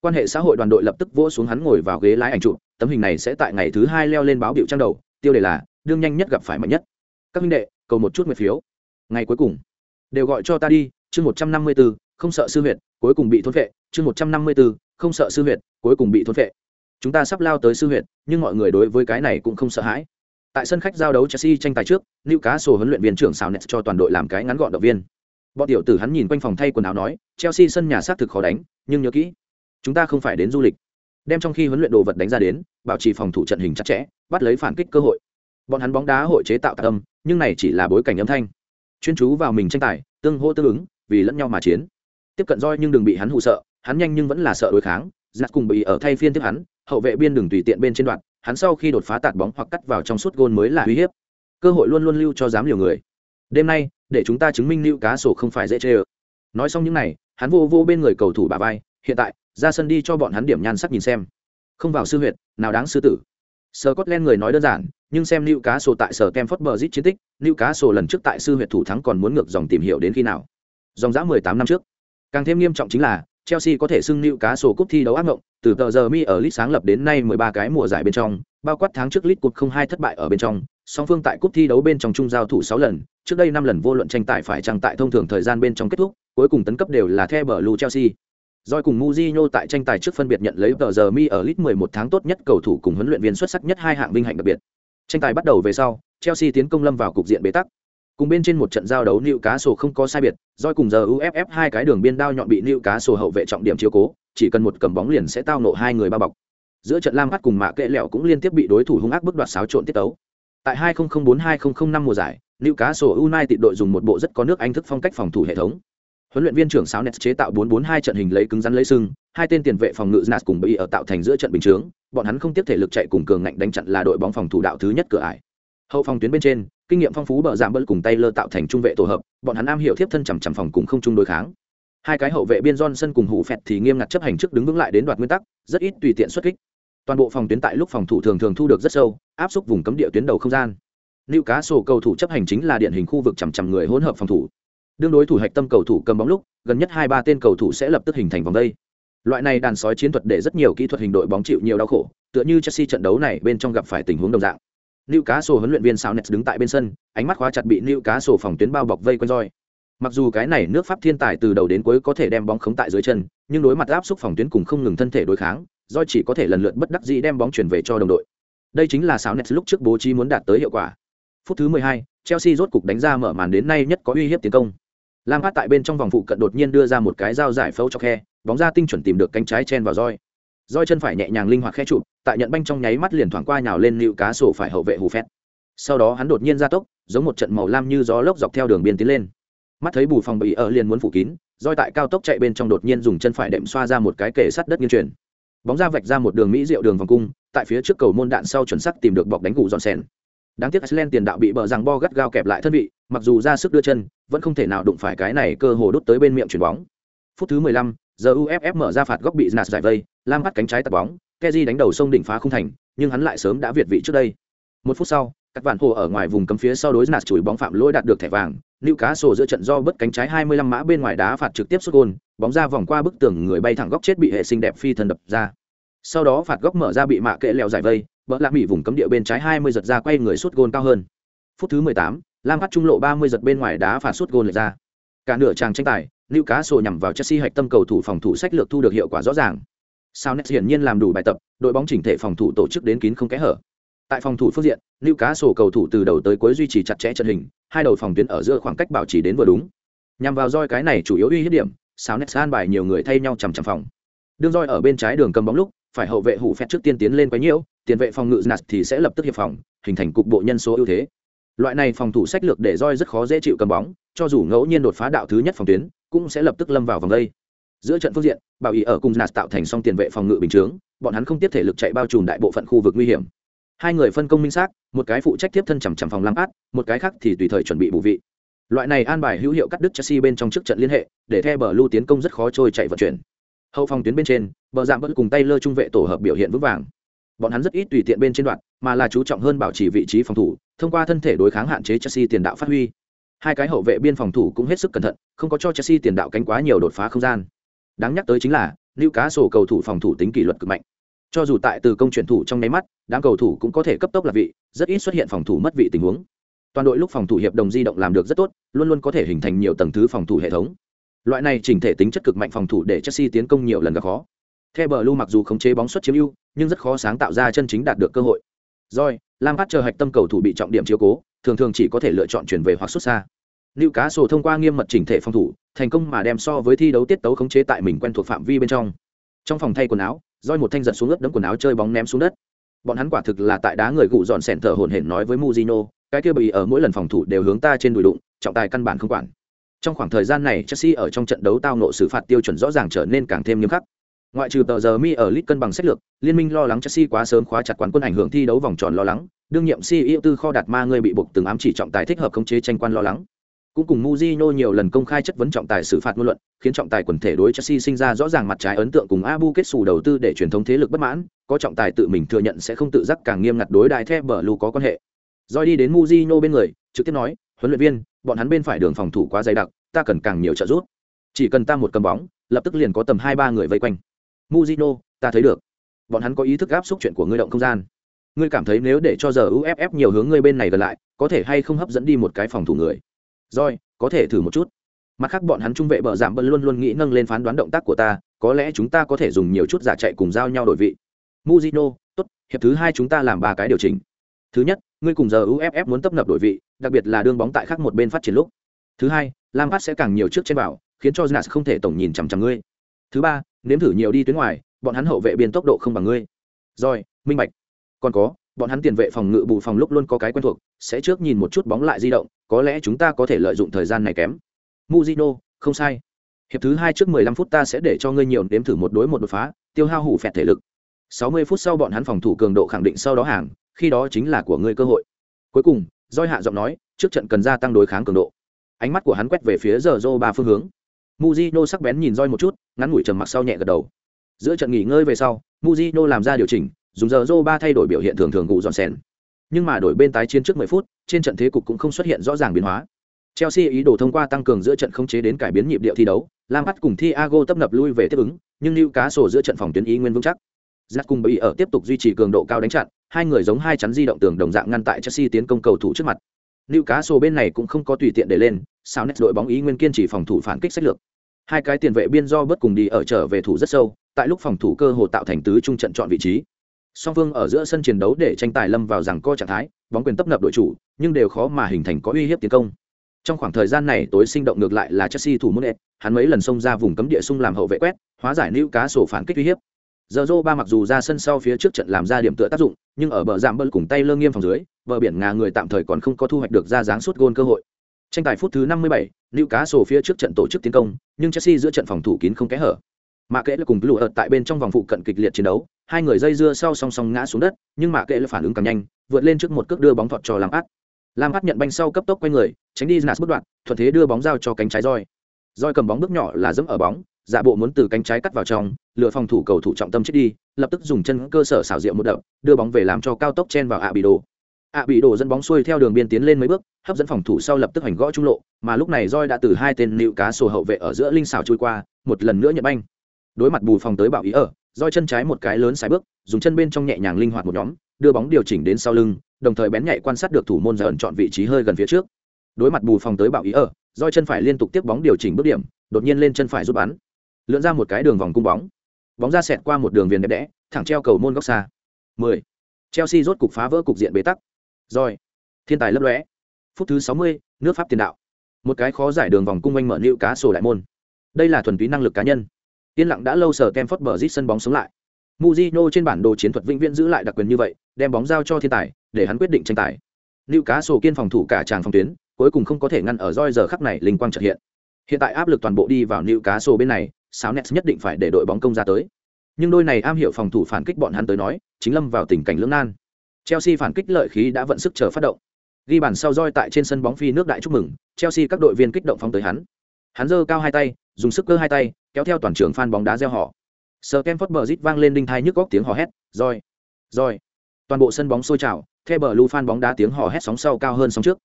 Speaker 1: Quan hệ xã hội đoàn đội lập tức vỗ xuống hắn ngồi vào ghế lái ảnh chụp, tấm hình này sẽ tại ngày thứ hai leo lên báo biểu trang đầu, tiêu đề là đương nhanh nhất gặp phải mạnh nhất. Các huynh đệ, cầu một chút mười phiếu. Ngày cuối cùng, đều gọi cho ta đi, chương 154, không sợ sư huyệt, cuối cùng bị thôn vệ, chương 154, không sợ sư huyệt, cuối cùng bị thôn vệ chúng ta sắp lao tới sư huyệt, nhưng mọi người đối với cái này cũng không sợ hãi. Tại sân khách giao đấu chelsea tranh tài trước nữ cá sổ huấn luyện viên trưởng xào nets cho toàn đội làm cái ngắn gọn động viên. Bọn tiểu tử hắn nhìn quanh phòng thay quần áo nói chelsea sân nhà xác thực khó đánh nhưng nhớ kỹ chúng ta không phải đến du lịch. Đem trong khi huấn luyện đồ vật đánh ra đến bảo trì phòng thủ trận hình chặt chẽ bắt lấy phản kích cơ hội. Bọn hắn bóng đá hội chế tạo tạc âm nhưng này chỉ là bối cảnh âm thanh. Chuyên chú vào mình tranh tài tương hô tương ứng vì lẫn nhau mà chiến tiếp cận roi nhưng đừng bị hắn hụ sợ hắn nhanh nhưng vẫn là sợ đối kháng. Giặc cùng bị ở thay phiên tiếp hắn hậu vệ biên đừng tùy tiện bên trên đoạn hắn sau khi đột phá tạt bóng hoặc cắt vào trong suốt gôn mới là uy hiếp. Cơ hội luôn luôn lưu cho dám liều người. Đêm nay để chúng ta chứng minh lưu cá sổ không phải dễ chê ơ. Nói xong những này hắn vô vô bên người cầu thủ bà vai hiện tại ra sân đi cho bọn hắn điểm nhan sắc nhìn xem. Không vào sư huyệt nào đáng sư tử. Sơ len người nói đơn giản, nhưng xem Lưu Cá Sổ tại sở Kemford Bridge chiến tích, Lưu Cá Sổ lần trước tại sư huyệt thủ thắng còn muốn ngược dòng tìm hiểu đến khi nào. Dòng dã 18 năm trước. Càng thêm nghiêm trọng chính là, Chelsea có thể xưng nịu Cá Sổ cúp thi đấu ác ngộng. từ tờ giờ mi ở League sáng lập đến nay 13 cái mùa giải bên trong, bao quát tháng trước League Cup 02 thất bại ở bên trong, song phương tại cúp thi đấu bên trong chung giao thủ 6 lần, trước đây 5 lần vô luận tranh tài phải chăng tại thông thường thời gian bên trong kết thúc, cuối cùng tấn cấp đều là theo bờ Blue Chelsea. Rồi cùng Mujinho tại tranh tài trước phân biệt nhận lấy tờ giờ mi ở lit 11 tháng tốt nhất cầu thủ cùng huấn luyện viên xuất sắc nhất hai hạng vinh hạnh đặc biệt. Tranh tài bắt đầu về sau, Chelsea tiến công lâm vào cục diện bế tắc. Cùng bên trên một trận giao đấu nịu cá sổ không có sai biệt, Doi cùng giờ UFF hai cái đường biên đao nhọn bị nịu cá sổ hậu vệ trọng điểm chiếu cố, chỉ cần một cầm bóng liền sẽ tao nộ hai người bao bọc. Giữa trận Lam Phát cùng Mạ Kệ Lẹo cũng liên tiếp bị đối thủ hung ác bức đoạt xáo trộn tiết tấu. Tại 2004-2005 mùa giải, Newcastle United đội dùng một bộ rất có nước Anh thức phong cách phòng thủ hệ thống huấn luyện viên trưởng sáo net chế tạo 442 trận hình lấy cứng rắn lấy sưng hai tên tiền vệ phòng ngự nas cùng bị ở tạo thành giữa trận bình chướng bọn hắn không tiếp thể lực chạy cùng cường ngạnh đánh chặn là đội bóng phòng thủ đạo thứ nhất cửa ải hậu phòng tuyến bên trên kinh nghiệm phong phú bờ dạ giảm bớt cùng tay lơ tạo thành trung vệ tổ hợp, bọn hắn am hiểu tiếp thân chằm chằm phòng cùng không chung đối kháng. Hai cái hậu vệ biên johnson cùng hủ phẹt thì nghiêm ngặt chấp hành trước đứng vững lại đến đoạt nguyên tắc, rất ít tùy tiện xuất kích. Toàn bộ phòng tuyến tại lúc phòng thủ thường thường thu được rất sâu, áp xúc vùng cấm địa tuyến đầu không gian. Lưu cá sổ cầu thủ chấp hành chính là điển hình khu vực chằm chằm người hỗn hợp phòng thủ. Đương đối thủ hạch tâm cầu thủ cầm bóng lúc, gần nhất hai ba tên cầu thủ sẽ lập tức hình thành vòng đây. Loại này đàn sói chiến thuật để rất nhiều kỹ thuật hình đội bóng chịu nhiều đau khổ, tựa như chelsea trận đấu này bên trong gặp phải tình huống đồng dạng. Lưu Cá Sổ huấn luyện viên Sao Nets đứng tại bên sân, ánh mắt khóa chặt bị Lưu Cá Sổ phòng tuyến bao bọc vây quanh roi. Mặc dù cái này nước Pháp thiên tài từ đầu đến cuối có thể đem bóng khống tại dưới chân, nhưng đối mặt áp xúc phòng tuyến cùng không ngừng thân thể đối kháng, roi chỉ có thể lần lượt bất đắc dĩ đem bóng chuyển về cho đồng đội. Đây chính là Sao Nets lúc trước bố trí muốn đạt tới hiệu quả. Phút thứ 12, Chelsea rốt cục đánh ra mở màn đến nay nhất có uy hiếp tiến công. Lam Phát tại bên trong vòng phụ cận đột nhiên đưa ra một cái dao giải phẫu cho khe, bóng ra tinh chuẩn tìm được cánh trái chen vào roi. Roi chân phải nhẹ nhàng linh hoạt khe chụp, tại nhận banh trong nháy mắt liền thoảng qua nhào lên nịu cá sổ phải hậu vệ hù phét. Sau đó hắn đột nhiên ra tốc, giống một trận màu lam như gió lốc dọc theo đường biên tiến lên. Mắt thấy bù phòng bị ở liền muốn phủ kín, roi tại cao tốc chạy bên trong đột nhiên dùng chân phải đệm xoa ra một cái kề sắt đất nghiêng truyền. Bóng ra vạch ra một đường mỹ diệu đường vòng cung, tại phía trước cầu môn đạn sau chuẩn sắc tìm được bọc đánh gù dọn sèn đáng tiếc iceland tiền đạo bị bờ rằng bo gắt gao kẹp lại thân vị mặc dù ra sức đưa chân vẫn không thể nào đụng phải cái này cơ hồ đốt tới bên miệng chuyền bóng phút thứ 15, giờ uff mở ra phạt góc bị nạt giải vây lam bắt cánh trái tạt bóng keji đánh đầu sông đỉnh phá không thành nhưng hắn lại sớm đã việt vị trước đây. Một phút sau các vạn hồ ở ngoài vùng cấm phía sau đối nạt chùi bóng phạm lỗi đạt được thẻ vàng lưu cá sổ giữa trận do bất cánh trái 25 mã bên ngoài đá phạt trực tiếp xuất gôn bóng ra vòng qua bức tường người bay thẳng góc chết bị hệ sinh đẹp phi thần đập ra. Sau đó phạt góc mở ra bị mạ kệ lèo giải vây bỡ lạc mỹ vùng cấm địa bên trái 20 giật ra quay người sút gôn cao hơn. Phút thứ 18, lam phát trung lộ 30 giật bên ngoài đá phạt sút gôn lệch ra. Cả nửa tràng tranh tài lưu cá sổ nhằm vào chelsea hạch tâm cầu thủ phòng thủ sách lược thu được hiệu quả rõ ràng. Sao net hiển nhiên làm đủ bài tập, đội bóng chỉnh thể phòng thủ tổ chức đến kín không kẽ hở. Tại phòng thủ phương diện lưu cá sổ cầu thủ từ đầu tới cuối duy trì chặt chẽ trận hình, hai đầu phòng tuyến ở giữa khoảng cách bảo trì đến vừa đúng. Nhằm vào roi cái này chủ yếu uy hiếp điểm, sao net an bài nhiều người thay nhau chằm chằm phòng. Đương roi ở bên trái đường cầm bóng lúc, phải hậu vệ hủ phép trước tiên tiến lên quấy nhiễu, tiền vệ phòng ngự nạt thì sẽ lập tức hiệp phòng, hình thành cục bộ nhân số ưu thế. Loại này phòng thủ sách lược để roi rất khó dễ chịu cầm bóng, cho dù ngẫu nhiên đột phá đạo thứ nhất phòng tuyến cũng sẽ lập tức lâm vào vòng đây. Giữa trận phương diện, bảo ý ở cùng nạt tạo thành song tiền vệ phòng ngự bình chướng, bọn hắn không tiếp thể lực chạy bao trùm đại bộ phận khu vực nguy hiểm. Hai người phân công minh xác, một cái phụ trách tiếp thân chằm chằm phòng lăng át, một cái khác thì tùy thời chuẩn bị bù vị. Loại này an bài hữu hiệu cắt đứt chelsea bên trong trước trận liên hệ, để theo bờ lưu tiến công rất khó trôi chạy vận chuyển. Hậu phòng tuyến bên trên, bờ giảm vẫn cùng tay lơ trung vệ tổ hợp biểu hiện vững vàng. Bọn hắn rất ít tùy tiện bên trên đoạn, mà là chú trọng hơn bảo trì vị trí phòng thủ, thông qua thân thể đối kháng hạn chế chelsea tiền đạo phát huy hai cái hậu vệ biên phòng thủ cũng hết sức cẩn thận không có cho chelsea tiền đạo cánh quá nhiều đột phá không gian. Đáng nhắc tới chính là lưu cá sổ cầu thủ phòng thủ tính kỷ luật cực mạnh. Cho dù tại từ công chuyển thủ trong nháy mắt đám cầu thủ cũng có thể cấp tốc là vị rất ít xuất hiện phòng thủ mất vị tình huống. Toàn đội lúc phòng thủ hiệp đồng di động làm được rất tốt luôn luôn có thể hình thành nhiều tầng thứ phòng thủ hệ thống. Loại này chỉnh thể tính chất cực mạnh phòng thủ để chelsea tiến công nhiều lần gặp khó. Theo bờ lưu mặc dù khống chế bóng xuất chiếm ưu nhưng rất khó sáng tạo ra chân chính đạt được cơ hội. Rồi, lam phát chờ hạch tâm cầu thủ bị trọng điểm chiếu cố thường thường chỉ có thể lựa chọn chuyển về hoặc xuất xa Lưu Cá Sổ thông qua nghiêm mật chỉnh thể phòng thủ, thành công mà đem so với thi đấu tiết tấu khống chế tại mình quen thuộc phạm vi bên trong. Trong phòng thay quần áo, roi một thanh giật xuống ướt đẫm quần áo chơi bóng ném xuống đất. Bọn hắn quả thực là tại đá người gụ dọn sèn thở hổn hển nói với Mujino, cái kia bị ở mỗi lần phòng thủ đều hướng ta trên đùi đụng, trọng tài căn bản không quản. Trong khoảng thời gian này, Chelsea ở trong trận đấu tao nộ xử phạt tiêu chuẩn rõ ràng trở nên càng thêm nghiêm khắc. Ngoại trừ tờ giờ mi ở lit cân bằng sách lược, liên minh lo lắng Chelsea quá sớm khóa chặt quán quân ảnh hưởng thi đấu vòng tròn lo lắng, đương nhiệm CEO tư kho đạt ma người bị buộc từng ám chỉ trọng tài thích hợp khống chế tranh quan lo lắng cũng cùng Mujino nhiều lần công khai chất vấn trọng tài xử phạt ngôn luận, khiến trọng tài quần thể đối Chelsea sinh ra rõ ràng mặt trái ấn tượng cùng Abu kết sủ đầu tư để truyền thống thế lực bất mãn, có trọng tài tự mình thừa nhận sẽ không tự giác càng nghiêm ngặt đối đại theo bờ lù có quan hệ. Rồi đi đến Mujino bên người, trực tiếp nói, huấn luyện viên, bọn hắn bên phải đường phòng thủ quá dày đặc, ta cần càng nhiều trợ giúp. Chỉ cần ta một cầm bóng, lập tức liền có tầm hai ba người vây quanh. Muzino, ta thấy được. Bọn hắn có ý thức áp xúc chuyện của ngươi động không gian. Ngươi cảm thấy nếu để cho giờ UFF nhiều hướng ngươi bên này gần lại, có thể hay không hấp dẫn đi một cái phòng thủ người? Rồi có thể thử một chút. Mặt khác bọn hắn trung vệ bờ giảm bân luôn luôn nghĩ nâng lên phán đoán động tác của ta có lẽ chúng ta có thể dùng nhiều chút giả chạy cùng giao nhau đổi vị. Muzino tốt hiệp thứ hai chúng ta làm ba cái điều chỉnh. Thứ nhất ngươi cùng giờ uff muốn tấp nập đổi vị đặc biệt là đương bóng tại khác một bên phát triển lúc. Thứ hai lam phát sẽ càng nhiều trước trên bảo khiến cho nas không thể tổng nhìn chằm chằm ngươi. Thứ ba nếm thử nhiều đi tuyến ngoài, bọn hắn hậu vệ biên tốc độ không bằng ngươi. Rồi, minh bạch. Còn có, bọn hắn tiền vệ phòng ngự bù phòng lúc luôn có cái quen thuộc, sẽ trước nhìn một chút bóng lại di động, có lẽ chúng ta có thể lợi dụng thời gian này kém. Muzino không sai. Hiệp thứ hai trước 15 phút ta sẽ để cho ngươi nhiều nếm thử một đối một đột phá, tiêu hao hủ phẹt thể lực. 60 phút sau bọn hắn phòng thủ cường độ khẳng định sau đó hàng, khi đó chính là của ngươi cơ hội. Cuối cùng doi hạ giọng nói, trước trận cần gia tăng đối kháng cường độ. Ánh mắt của hắn quét về phía giờ ba phương hướng. Muzino sắc bén nhìn roi một chút ngắn ngủi trầm mặc sau nhẹ gật đầu giữa trận nghỉ ngơi về sau muzino làm ra điều chỉnh dùng giờ rô ba thay đổi biểu hiện thường thường gù dọn sen nhưng mà đổi bên tái chiến trước 10 phút, trên trận thế cục cũng không xuất hiện rõ ràng biến hóa. Chelsea ý đồ thông qua tăng cường giữa trận khống chế đến cải biến nhịp điệu thi đấu, Lampard cùng Thiago tấp nập lui về tiếp ứng, nhưng Newcastle giữa trận phòng tuyến ý nguyên vững chắc. Jack cùng bị ở tiếp tục duy trì cường độ cao đánh chặn, hai người giống hai chắn di động tường đồng dạng ngăn tại Chelsea tiến công cầu thủ trước mặt. Newcastle bên này cũng không có tùy tiện để lên, sao nét đội bóng ý nguyên kiên trì phòng thủ phản kích sách lược. Hai cái tiền vệ biên do bất cùng đi ở trở về thủ rất sâu, tại lúc phòng thủ cơ hồ tạo thành tứ trung trận chọn vị trí. Song phương ở giữa sân chiến đấu để tranh tài lâm vào rằng co trạng thái bóng quyền tấp nập đội chủ nhưng đều khó mà hình thành có uy hiếp tiến công. Trong khoảng thời gian này tối sinh động ngược lại là chelsea thủ môn ed hắn mấy lần xông ra vùng cấm địa sung làm hậu vệ quét hóa giải nữ cá sổ phản kích uy hiếp. Giờ rô ba mặc dù ra sân sau phía trước trận làm ra điểm tựa tác dụng nhưng ở bờ giảm bơ cùng tay lơ nghiêm phòng dưới bờ biển ngà người tạm thời còn không có thu hoạch được ra dáng suốt gôn cơ hội tranh tài phút thứ 57, Newcastle cá sổ phía trước trận tổ chức tiến công nhưng chelsea giữa trận phòng thủ kín không kẽ hở. Mạ kệ là cùng Blue ở tại bên trong vòng phụ cận kịch liệt chiến đấu hai người dây dưa sau song song ngã xuống đất nhưng mạ kệ là phản ứng càng nhanh vượt lên trước một cước đưa bóng thọt cho Lampard. Lampard lam nhận banh sau cấp tốc quay người tránh đi nạt bất đoạn thuận thế đưa bóng giao cho cánh trái roi roi cầm bóng bước nhỏ là dẫm ở bóng giả bộ muốn từ cánh trái cắt vào trong lựa phòng thủ cầu thủ trọng tâm chết đi lập tức dùng chân cơ sở xảo diệu một đập đưa bóng về làm cho cao tốc chen vào ạ bị đổ bị dẫn bóng xuôi theo đường biên tiến lên mấy bước, hấp dẫn phòng thủ sau lập tức hành gõ trung lộ, mà lúc này roi đã từ hai tên nịu cá sổ hậu vệ ở giữa linh xảo trôi qua, một lần nữa nhận banh. Đối mặt bù phòng tới bảo ý ở roi chân trái một cái lớn sai bước, dùng chân bên trong nhẹ nhàng linh hoạt một nhóm, đưa bóng điều chỉnh đến sau lưng, đồng thời bén nhạy quan sát được thủ môn giờ ẩn chọn vị trí hơi gần phía trước. Đối mặt bù phòng tới bảo ý ở roi chân phải liên tục tiếp bóng điều chỉnh bước điểm, đột nhiên lên chân phải rút bắn. Lượn ra một cái đường vòng cung bóng. Bóng ra xẹt qua một đường viền đẹp đẽ, thẳng treo cầu môn góc xa. 10. Chelsea rốt cục phá vỡ cục diện bế tắc rồi thiên tài lấp lóe phút thứ 60, nước pháp tiền đạo một cái khó giải đường vòng cung quanh mở lưu cá sổ đại môn đây là thuần túy năng lực cá nhân Tiên lặng đã lâu sở Kemford bờ rít sân bóng sống lại. Mujino trên bản đồ chiến thuật vĩnh viễn giữ lại đặc quyền như vậy, đem bóng giao cho thiên tài, để hắn quyết định tranh tài. Lưu cá sổ kiên phòng thủ cả tràng phòng tuyến, cuối cùng không có thể ngăn ở roi giờ khắc này linh quang chợt hiện. Hiện tại áp lực toàn bộ đi vào lưu cá sổ bên này, sáu Nets nhất định phải để đội bóng công ra tới. Nhưng đôi này am hiểu phòng thủ phản kích bọn hắn tới nói, chính lâm vào tình cảnh lưỡng nan. Chelsea phản kích lợi khí đã vận sức chờ phát động. Ghi bàn sau roi tại trên sân bóng phi nước đại chúc mừng, Chelsea các đội viên kích động phóng tới hắn. Hắn giơ cao hai tay, dùng sức cơ hai tay, kéo theo toàn trường fan bóng đá reo hò Sir Kemford Bridge vang lên đinh tai nhức góc tiếng hò hét, roi roi Toàn bộ sân bóng sôi trào, theo bờ lu fan bóng đá tiếng hò hét sóng sau cao hơn sóng trước.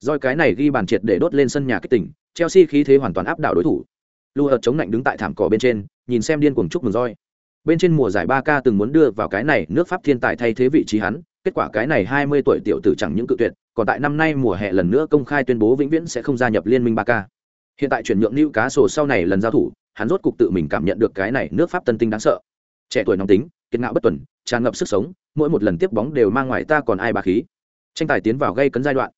Speaker 1: roi cái này ghi bàn triệt để đốt lên sân nhà kích tỉnh, Chelsea khí thế hoàn toàn áp đảo đối thủ. Lưu hợp chống lạnh đứng tại thảm cỏ bên trên, nhìn xem điên cuồng chúc mừng roi. Bên trên mùa giải 3K từng muốn đưa vào cái này nước Pháp thiên tài thay thế vị trí hắn, kết quả cái này 20 tuổi tiểu tử chẳng những cự tuyệt, còn tại năm nay mùa hè lần nữa công khai tuyên bố vĩnh viễn sẽ không gia nhập liên minh ba k. Hiện tại chuyển nhượng Newcastle sau này lần giao thủ, hắn rốt cục tự mình cảm nhận được cái này nước pháp tân tinh đáng sợ. Trẻ tuổi nóng tính kiệt ngạo bất tuần tràn ngập sức sống mỗi một lần tiếp bóng đều mang ngoài ta còn ai bà khí. Tranh tài tiến vào gây cấn giai đoạn.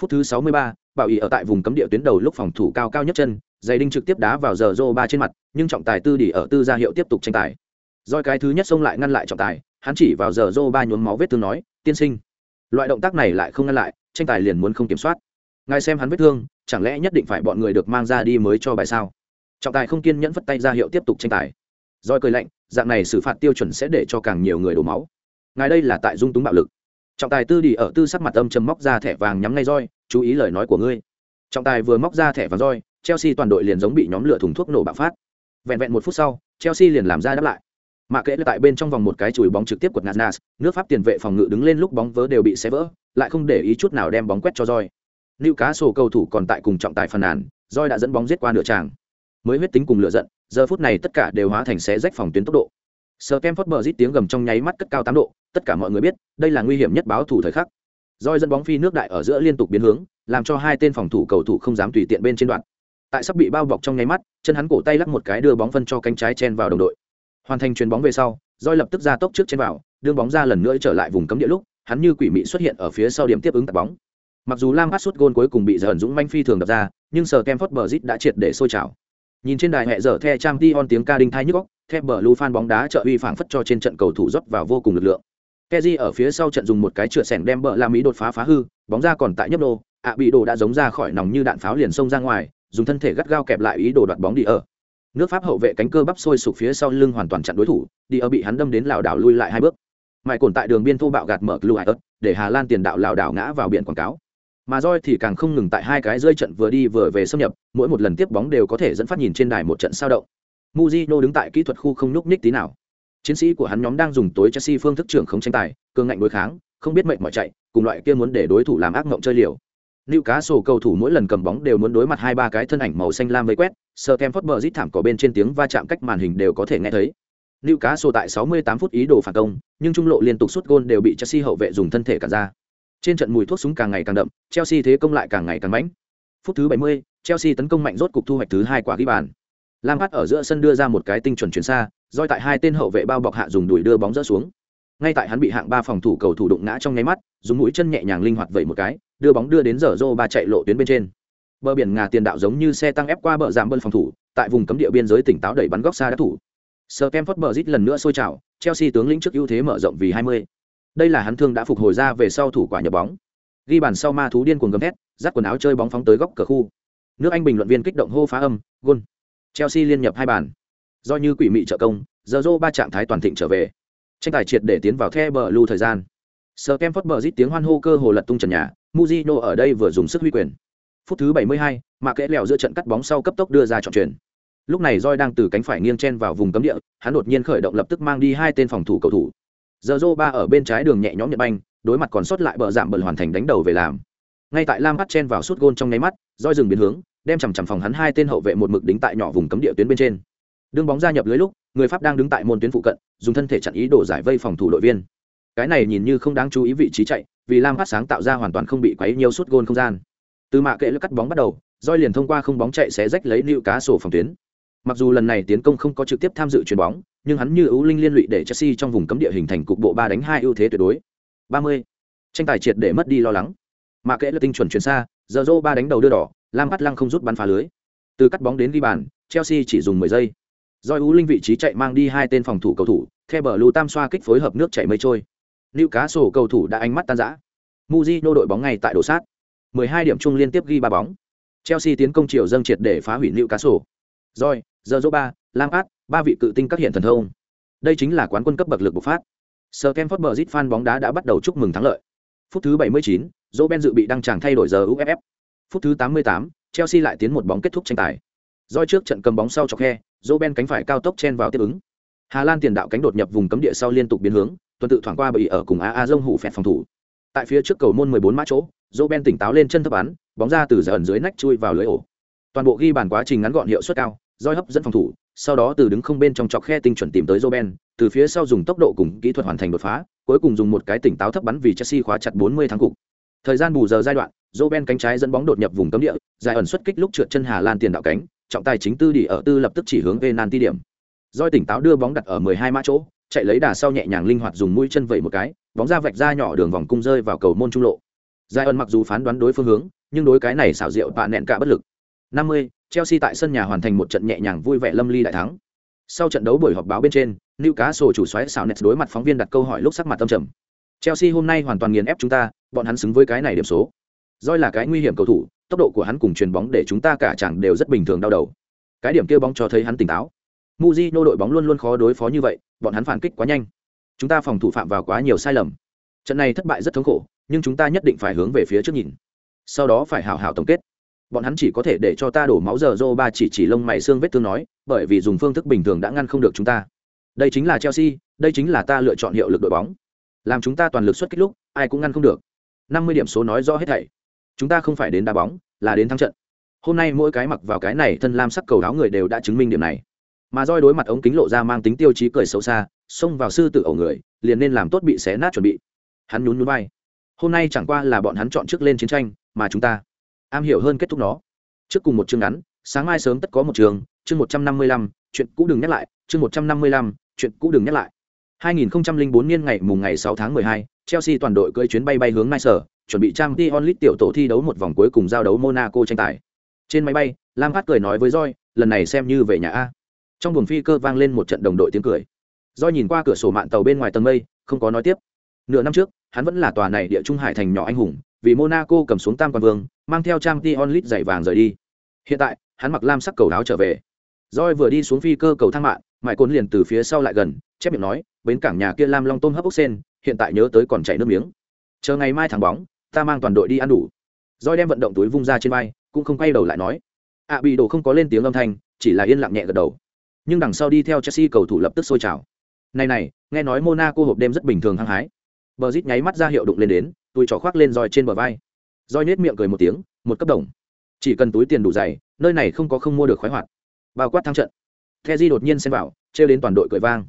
Speaker 1: Phút thứ 63, bảo ý ở tại vùng cấm địa tuyến đầu lúc phòng thủ cao cao nhất chân giày đinh trực tiếp đá vào giờ rô ba trên mặt nhưng trọng tài tư đỉ ở tư ra hiệu tiếp tục tranh tài. Rồi cái thứ nhất xông lại ngăn lại trọng tài, hắn chỉ vào giờ rô ba nhuốm máu vết thương nói, tiên sinh. Loại động tác này lại không ngăn lại, tranh tài liền muốn không kiểm soát. Ngài xem hắn vết thương, chẳng lẽ nhất định phải bọn người được mang ra đi mới cho bài sao? Trọng tài không kiên nhẫn vất tay ra hiệu tiếp tục tranh tài. Roi cười lạnh, dạng này xử phạt tiêu chuẩn sẽ để cho càng nhiều người đổ máu. Ngài đây là tại dung túng bạo lực. Trọng tài tư đi ở tư sắc mặt âm châm móc ra thẻ vàng nhắm ngay roi chú ý lời nói của ngươi. Trọng tài vừa móc ra thẻ vàng roi chelsea toàn đội liền giống bị nhóm lửa thùng thuốc nổ bạo phát. Vẹn vẹn một phút sau, chelsea liền làm ra đáp lại mà kệ tại bên trong vòng một cái chùi bóng trực tiếp của Nas, nước Pháp tiền vệ phòng ngự đứng lên lúc bóng vớ đều bị xé vỡ, lại không để ý chút nào đem bóng quét cho roi. sổ cầu thủ còn tại cùng trọng tài phàn nàn, roi đã dẫn bóng giết qua nửa tràng. Mới huyết tính cùng lửa giận, giờ phút này tất cả đều hóa thành xé rách phòng tuyến tốc độ. Stamford Bridge tiếng gầm trong nháy mắt cất cao tám độ, tất cả mọi người biết, đây là nguy hiểm nhất báo thủ thời khắc. Roi dẫn bóng phi nước đại ở giữa liên tục biến hướng, làm cho hai tên phòng thủ cầu thủ không dám tùy tiện bên trên đoạn. Tại sắp bị bao bọc trong nháy mắt, chân hắn cổ tay lắc một cái đưa bóng phân cho cánh trái chen vào đồng đội. Hoàn thành chuyền bóng về sau, Roi lập tức ra tốc trước trên vào, đưa bóng ra lần nữa trở lại vùng cấm địa lúc, hắn như quỷ mị xuất hiện ở phía sau điểm tiếp ứng tạt bóng. Mặc dù Lam sút gôn cuối cùng bị dởn dũng manh phi thường đập ra, nhưng sờ kem phớt bờ rít đã triệt để sôi trào. Nhìn trên đài hệ giờ the trang Dion tiếng ca đinh thai nhức góc theo bờ lưu fan bóng đá trợ uy phảng phất cho trên trận cầu thủ dốc vào vô cùng lực lượng. keji ở phía sau trận dùng một cái chửa sẻng đem bờ la mỹ đột phá phá hư, bóng ra còn tại nhấp đô, ạ bị đồ đã giống ra khỏi nòng như đạn pháo liền xông ra ngoài, dùng thân thể gắt gao kẹp lại ý đồ đoạt bóng đi ở. Nước Pháp hậu vệ cánh cơ bắp sôi sục phía sau lưng hoàn toàn chặn đối thủ, đi ở bị hắn đâm đến lảo đảo lui lại hai bước. mãi cồn tại đường biên thô bạo gạt mở lưu hải ớt, để Hà Lan tiền đạo lảo đảo ngã vào biển quảng cáo. Mà roi thì càng không ngừng tại hai cái rơi trận vừa đi vừa về xâm nhập, mỗi một lần tiếp bóng đều có thể dẫn phát nhìn trên đài một trận sao động. Mujino đứng tại kỹ thuật khu không nhúc nhích tí nào. Chiến sĩ của hắn nhóm đang dùng tối Chelsea phương thức trưởng không tranh tài, cường ngạnh đối kháng, không biết mệnh mỏi chạy, cùng loại kia muốn để đối thủ làm ác mộng chơi liều. Newcastle cầu thủ mỗi lần cầm bóng đều muốn đối mặt hai ba cái thân ảnh màu xanh lam vây quét, Stamford rít thảm cỏ bên trên tiếng va chạm cách màn hình đều có thể nghe thấy. Newcastle tại 68 phút ý đồ phản công, nhưng trung lộ liên tục sút gôn đều bị Chelsea hậu vệ dùng thân thể cản ra. Trên trận mùi thuốc súng càng ngày càng đậm, Chelsea thế công lại càng ngày càng mãnh. Phút thứ 70, Chelsea tấn công mạnh rốt cục thu hoạch thứ hai quả ghi bàn. Lampard ở giữa sân đưa ra một cái tinh chuẩn chuyển xa, roi tại hai tên hậu vệ bao bọc hạ dùng đuổi đưa bóng rỡ xuống. Ngay tại hắn bị hạng ba phòng thủ cầu thủ đụng ngã trong nháy mắt, dùng mũi chân nhẹ nhàng linh hoạt vẩy một cái, đưa bóng đưa đến giờ rô ba chạy lộ tuyến bên trên. Bờ biển ngà tiền đạo giống như xe tăng ép qua bờ giảm bơn phòng thủ, tại vùng cấm địa biên giới tỉnh táo đẩy bắn góc xa đã thủ. Stamford Bridge lần nữa sôi trào, Chelsea tướng lĩnh trước ưu thế mở rộng vì 20. Đây là hắn thương đã phục hồi ra về sau thủ quả nhập bóng. Ghi bàn sau ma thú điên cuồng gầm thét, dắt quần áo chơi bóng phóng tới góc cờ khu. Nước Anh bình luận viên kích động hô phá âm, gôn Chelsea liên nhập hai bàn. Do như quỷ mị trợ công, giờ rô ba trạng thái toàn thịnh trở về. Tranh tài triệt để tiến vào the bờ lưu thời gian. Stamford Bridge tiếng hoan hô cơ hồ lật tung trần nhà, Mujino ở đây vừa dùng sức huy quyền. Phút thứ 72, mà kẽ lèo giữa trận cắt bóng sau cấp tốc đưa ra chọn truyền. Lúc này Joy đang từ cánh phải nghiêng chen vào vùng cấm địa, hắn đột nhiên khởi động lập tức mang đi hai tên phòng thủ cầu thủ. Giờ ba ở bên trái đường nhẹ nhõm nhận banh, đối mặt còn sót lại bờ giảm bẩn hoàn thành đánh đầu về làm. Ngay tại Lam bắt chen vào sút gôn trong nháy mắt, Joy dừng biến hướng, đem chằm chằm phòng hắn hai tên hậu vệ một mực đính tại nhỏ vùng cấm địa tuyến bên trên. Đường bóng ra nhập lưới lúc, người Pháp đang đứng tại môn tuyến phụ cận, dùng thân thể chặn ý đồ giải vây phòng thủ đội viên. Cái này nhìn như không đáng chú ý vị trí chạy, vì Lam phát sáng tạo ra hoàn toàn không bị quấy nhiều suốt gôn không gian. Từ mạ kệ lực cắt bóng bắt đầu, roi liền thông qua không bóng chạy sẽ rách lấy lưu cá sổ phòng tuyến. Mặc dù lần này tiến công không có trực tiếp tham dự chuyền bóng, nhưng hắn như ưu linh liên lụy để Chelsea trong vùng cấm địa hình thành cục bộ ba đánh hai ưu thế tuyệt đối. 30. Tranh tài triệt để mất đi lo lắng. Mạ kệ lưỡi tinh chuẩn chuyển xa, giờ rô ba đánh đầu đưa đỏ, Lam Phát Lăng không rút bắn phá lưới. Từ cắt bóng đến ghi bàn, Chelsea chỉ dùng 10 giây. roi ưu linh vị trí chạy mang đi hai tên phòng thủ cầu thủ, theo bờ lưu tam xoa kích phối hợp nước chảy mây trôi. Lưu cá sổ cầu thủ đã ánh mắt tan rã. Mujino đội bóng ngay tại đổ sát. 12 điểm chung liên tiếp ghi ba bóng. Chelsea tiến công chiều dâng triệt để phá hủy Lưu cá sổ. Rồi, giờ dỗ 3, Lampard, ba vị cự tinh các hiện thần thông đây chính là quán quân cấp bậc lực bộc phát sơ Kenford, phớt fan bóng đá đã bắt đầu chúc mừng thắng lợi phút thứ 79, Robben dự bị đăng tràng thay đổi giờ uff phút thứ 88, chelsea lại tiến một bóng kết thúc tranh tài Doi trước trận cầm bóng sau chọc khe Robben cánh phải cao tốc chen vào tiếp ứng hà lan tiền đạo cánh đột nhập vùng cấm địa sau liên tục biến hướng tuần tự thoảng qua bị ở cùng a a dông hủ phẹt phòng thủ tại phía trước cầu môn 14 mã chỗ dỗ ben tỉnh táo lên chân thấp bắn bóng ra từ giờ ẩn dưới nách chui vào lưới ổ toàn bộ ghi bàn quá trình ngắn gọn hiệu suất cao roi hấp dẫn phòng thủ sau đó từ đứng không bên trong chọc khe tinh chuẩn tìm tới Roben, từ phía sau dùng tốc độ cùng kỹ thuật hoàn thành đột phá, cuối cùng dùng một cái tỉnh táo thấp bắn vì Chelsea khóa chặt 40 thắng cục. Thời gian bù giờ giai đoạn, Roben cánh trái dẫn bóng đột nhập vùng cấm địa, giải ẩn xuất kích lúc trượt chân Hà Lan tiền đạo cánh, trọng tài chính tư đi ở tư lập tức chỉ hướng penalty điểm. Doi tỉnh táo đưa bóng đặt ở 12 mã chỗ, chạy lấy đà sau nhẹ nhàng linh hoạt dùng mũi chân vẩy một cái bóng ra vạch ra nhỏ đường vòng cung rơi vào cầu môn trung lộ. Giải ân mặc dù phán đoán đối phương hướng nhưng đối cái này xảo diệu bạn nẹn cả bất lực. 50, chelsea tại sân nhà hoàn thành một trận nhẹ nhàng vui vẻ lâm ly đại thắng. Sau trận đấu buổi họp báo bên trên newcastle chủ xoáy xảo nẹt đối mặt phóng viên đặt câu hỏi lúc sắc mặt tâm trầm. Chelsea hôm nay hoàn toàn nghiền ép chúng ta bọn hắn xứng với cái này điểm số. Doi là cái nguy hiểm cầu thủ tốc độ của hắn cùng chuyền bóng để chúng ta cả chẳng đều rất bình thường đau đầu. Cái điểm kia bóng cho thấy hắn tỉnh táo. Mujino đội bóng luôn luôn khó đối phó như vậy, bọn hắn phản kích quá nhanh. Chúng ta phòng thủ phạm vào quá nhiều sai lầm. Trận này thất bại rất thống khổ, nhưng chúng ta nhất định phải hướng về phía trước nhìn. Sau đó phải hảo hảo tổng kết. Bọn hắn chỉ có thể để cho ta đổ máu giờ dô ba chỉ chỉ lông mày xương vết thương nói, bởi vì dùng phương thức bình thường đã ngăn không được chúng ta. Đây chính là Chelsea, đây chính là ta lựa chọn hiệu lực đội bóng. Làm chúng ta toàn lực xuất kích lúc, ai cũng ngăn không được. 50 điểm số nói rõ hết thảy. Chúng ta không phải đến đá bóng, là đến thắng trận. Hôm nay mỗi cái mặc vào cái này thân lam sắc cầu áo người đều đã chứng minh điểm này mà roi đối mặt ống kính lộ ra mang tính tiêu chí cười xấu xa xông vào sư tử ẩu người liền nên làm tốt bị xé nát chuẩn bị. Hắn nhún nhún vai. Hôm nay chẳng qua là bọn hắn chọn trước lên chiến tranh mà chúng ta am hiểu hơn kết thúc nó. Trước cùng một chương ngắn sáng mai sớm tất có một trường chương một trăm năm mươi lăm chuyện cũ đừng nhắc lại chương một trăm năm mươi lăm chuyện cũ đừng nhắc lại. 2004 niên ngày mùng ngày 6 tháng 12, Chelsea toàn đội cưỡi chuyến bay bay hướng Nice, chuẩn bị trang Champions League tiểu tổ thi đấu một vòng cuối cùng giao đấu Monaco tranh tài. Trên máy bay, Lam Phát cười nói với roi lần này xem như về nhà a trong buồng phi cơ vang lên một trận đồng đội tiếng cười. Do nhìn qua cửa sổ mạng tàu bên ngoài tầng mây, không có nói tiếp. Nửa năm trước, hắn vẫn là tòa này địa trung hải thành nhỏ anh hùng, vì monaco cầm xuống tam quan vương, mang theo trang t onlit giày vàng rời đi. Hiện tại, hắn mặc lam sắc cầu áo trở về. Roi vừa đi xuống phi cơ cầu thang mạng mãi cồn liền từ phía sau lại gần, chép miệng nói, bến cảng nhà kia lam long tôm hấp ốc sen, hiện tại nhớ tới còn chảy nước miếng. Chờ ngày mai thắng bóng, ta mang toàn đội đi ăn đủ. Roi đem vận động túi vung ra trên vai, cũng không quay đầu lại nói. Ạ bị đồ không có lên tiếng âm thanh, chỉ là yên lặng nhẹ gật đầu nhưng đằng sau đi theo Chelsea cầu thủ lập tức sôi trào. Này này, nghe nói Monaco hộp đêm rất bình thường hăng hái. Bờ rít nháy mắt ra hiệu đụng lên đến, tôi trỏ khoác lên roi trên bờ vai. Roi nết miệng cười một tiếng, một cấp đồng. Chỉ cần túi tiền đủ dày, nơi này không có không mua được khoái hoạt. Bao quát thắng trận. Kheji đột nhiên xen vào, trêu đến toàn đội cười vang.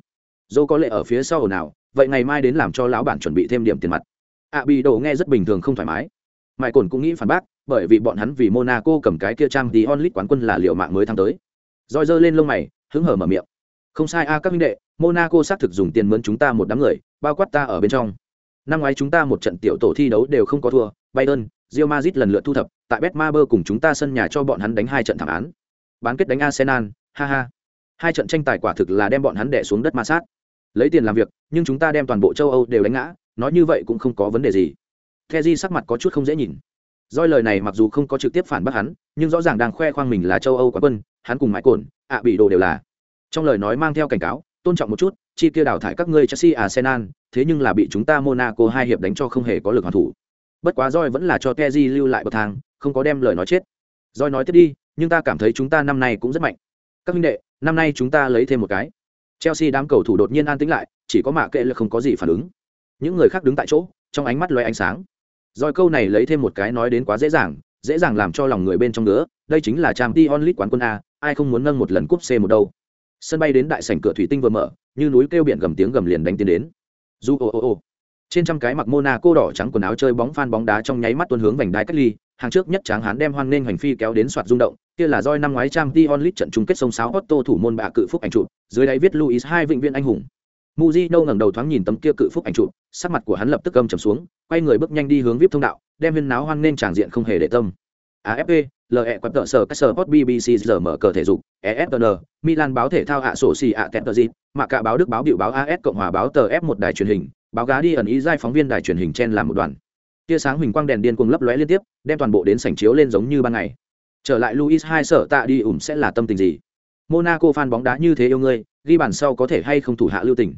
Speaker 1: Dô có lệ ở phía sau nào, vậy ngày mai đến làm cho lão bản chuẩn bị thêm điểm tiền mặt. À bị đổ nghe rất bình thường không thoải mái. mãi Cổn cũng nghĩ phản bác, bởi vì bọn hắn vì Monaco cầm cái kia trang tí onlit quán quân là liệu mạng mới thắng tới. Roi giơ lên lông mày, hứng hở mở miệng. Không sai a, các minh đệ, monaco xác thực dùng tiền mướn chúng ta một đám người, bao quát ta ở bên trong. Năm ngoái chúng ta một trận tiểu tổ thi đấu đều không có thua, bayern rio mazit lần lượt thu thập, tại betmaber cùng chúng ta sân nhà cho bọn hắn đánh hai trận thảm án. Bán kết đánh arsenal, ha ha. Hai trận tranh tài quả thực là đem bọn hắn đẻ xuống đất ma sát. Lấy tiền làm việc, nhưng chúng ta đem toàn bộ châu âu đều đánh ngã, nói như vậy cũng không có vấn đề gì. Kheji sắc mặt có chút không dễ nhìn. Doi lời này mặc dù không có trực tiếp phản bác hắn, nhưng rõ ràng đang khoe khoang mình là châu Âu quán quân, hắn cùng mãi cồn, ạ bị đồ đều là. Trong lời nói mang theo cảnh cáo tôn trọng một chút chi kia đào thải các ngươi chelsea arsenal thế nhưng là bị chúng ta monaco hai hiệp đánh cho không hề có lực hoàn thủ. Bất quá Doi vẫn là cho Kezi lưu lại bậc thang không có đem lời nói chết. Doi nói tiếp đi nhưng ta cảm thấy chúng ta năm nay cũng rất mạnh. Các huynh đệ năm nay chúng ta lấy thêm một cái. Chelsea đám cầu thủ đột nhiên an tĩnh lại chỉ có mạ kệ là không có gì phản ứng. Những người khác đứng tại chỗ trong ánh mắt lóe ánh sáng. Rồi câu này lấy thêm một cái nói đến quá dễ dàng dễ dàng làm cho lòng người bên trong nữa đây chính là trang League quán quân a, ai không muốn nâng một lần cúp c một đâu sân bay đến đại sảnh cửa thủy tinh vừa mở, như núi kêu biển gầm tiếng gầm liền đánh tiến đến du o o o. trên trăm cái mặc monaco đỏ trắng quần áo chơi bóng phan bóng đá trong nháy mắt tuôn hướng vành đai cách ly, hàng trước nhất tráng hán đem hoan nên hành phi kéo đến soạt rung động, kia là roi năm ngoái trang League trận chung kết sông sáo otto thủ môn bạ cự phúc ảnh chụp, dưới đáy viết luis hai vịnh viên anh hùng Mujino ngẩng đầu thoáng nhìn tấm kia cự phúc ảnh chụp, sắc mặt của hắn lập tức âm trầm xuống, quay người bước nhanh đi hướng VIP thông đạo, đem viên náo hoang nên tràng diện không hề để tâm. AFP, LE quẹp tợ sở các sở Sport BBC giờ mở cờ thể dục, ESPN, Milan báo thể thao hạ sổ xì ạ tẹt tờ gì, mà cả báo Đức báo biểu báo AS Cộng hòa báo tờ F1 đài truyền hình, báo gá đi ẩn ý giai phóng viên đài truyền hình chen làm một đoàn. Tia sáng huỳnh quang đèn điên cuồng lấp lóe liên tiếp, đem toàn bộ đến sảnh chiếu lên giống như ban ngày. Trở lại Luis hai sở tạ đi ủm sẽ là tâm tình gì? Monaco fan bóng đá như thế yêu ngươi, ghi bàn sau có thể hay không thủ hạ lưu tình.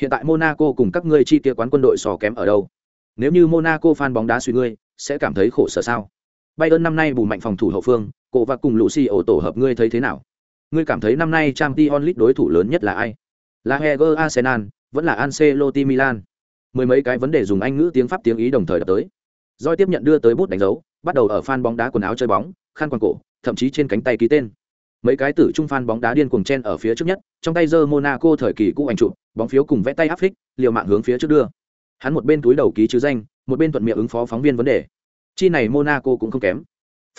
Speaker 1: Hiện tại Monaco cùng các ngươi chi tiêu quán quân đội sò kém ở đâu? Nếu như Monaco fan bóng đá suy ngươi, sẽ cảm thấy khổ sở sao? Bayern năm nay bù mạnh phòng thủ hậu phương, cổ và cùng Lucio ổ tổ hợp ngươi thấy thế nào? Ngươi cảm thấy năm nay Champions League đối thủ lớn nhất là ai? Là Heger Arsenal, vẫn là Ancelotti Milan? Mười mấy cái vấn đề dùng Anh ngữ tiếng Pháp tiếng Ý đồng thời đập tới. Doi tiếp nhận đưa tới bút đánh dấu, bắt đầu ở fan bóng đá quần áo chơi bóng, khăn quàng cổ, thậm chí trên cánh tay ký tên. Mấy cái tử trung fan bóng đá điên cuồng chen ở phía trước nhất, trong tay giơ Monaco thời kỳ cũ ảnh chụp, bóng phiếu cùng vẽ tay áp phích, liều mạng hướng phía trước đưa. Hắn một bên túi đầu ký chứ danh, một bên thuận miệng ứng phó phóng viên vấn đề. Chi này monaco cũng không kém.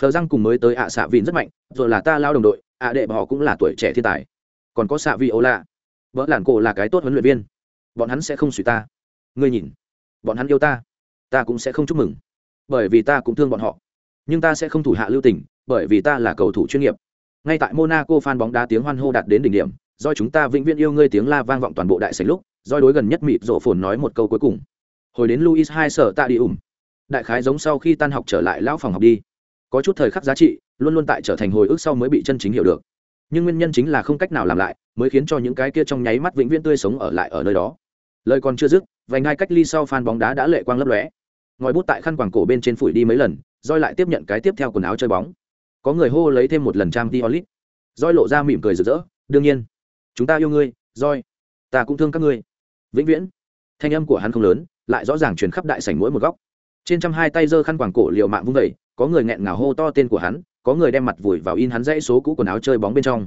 Speaker 1: Phờ răng cùng mới tới ạ xạ vịn rất mạnh rồi là ta lao đồng đội ạ đệ họ cũng là tuổi trẻ thiên tài. Còn có xạ vi ô lạ. Vợ làn cổ là cái tốt huấn luyện viên. Bọn hắn sẽ không suy ta. Ngươi nhìn. Bọn hắn yêu ta. Ta cũng sẽ không chúc mừng. Bởi vì ta cũng thương bọn họ. Nhưng ta sẽ không thủ hạ lưu tình bởi vì ta là cầu thủ chuyên nghiệp ngay tại monaco fan bóng đá tiếng hoan hô đạt đến đỉnh điểm, do chúng ta vĩnh viễn yêu ngươi tiếng la vang vọng toàn bộ đại sảnh lúc, do đối gần nhất mịt rộ phồn nói một câu cuối cùng. Hồi đến luis hai sở tạ đi ủng đại khái giống sau khi tan học trở lại lão phòng học đi. Có chút thời khắc giá trị, luôn luôn tại trở thành hồi ức sau mới bị chân chính hiểu được. Nhưng nguyên nhân chính là không cách nào làm lại, mới khiến cho những cái kia trong nháy mắt vĩnh viễn tươi sống ở lại ở nơi đó. Lời còn chưa dứt, vành ngay cách ly sau phan bóng đá đã lệ quang lấp lóe. Ngòi bút tại khăn quàng cổ bên trên phủi đi mấy lần roi lại tiếp nhận cái tiếp theo quần áo chơi bóng có người hô lấy thêm một lần trang t olit roi lộ ra mỉm cười rực rỡ, đương nhiên, chúng ta yêu ngươi, roi, ta cũng thương các ngươi. Vĩnh viễn, thanh âm của hắn không lớn, lại rõ ràng truyền khắp đại sảnh mỗi một góc. Trên trăm hai tay giơ khăn quàng cổ liều mạng vung vẩy có người nghẹn ngào hô to tên của hắn, có người đem mặt vùi vào in hắn dãy số cũ quần áo chơi bóng bên trong.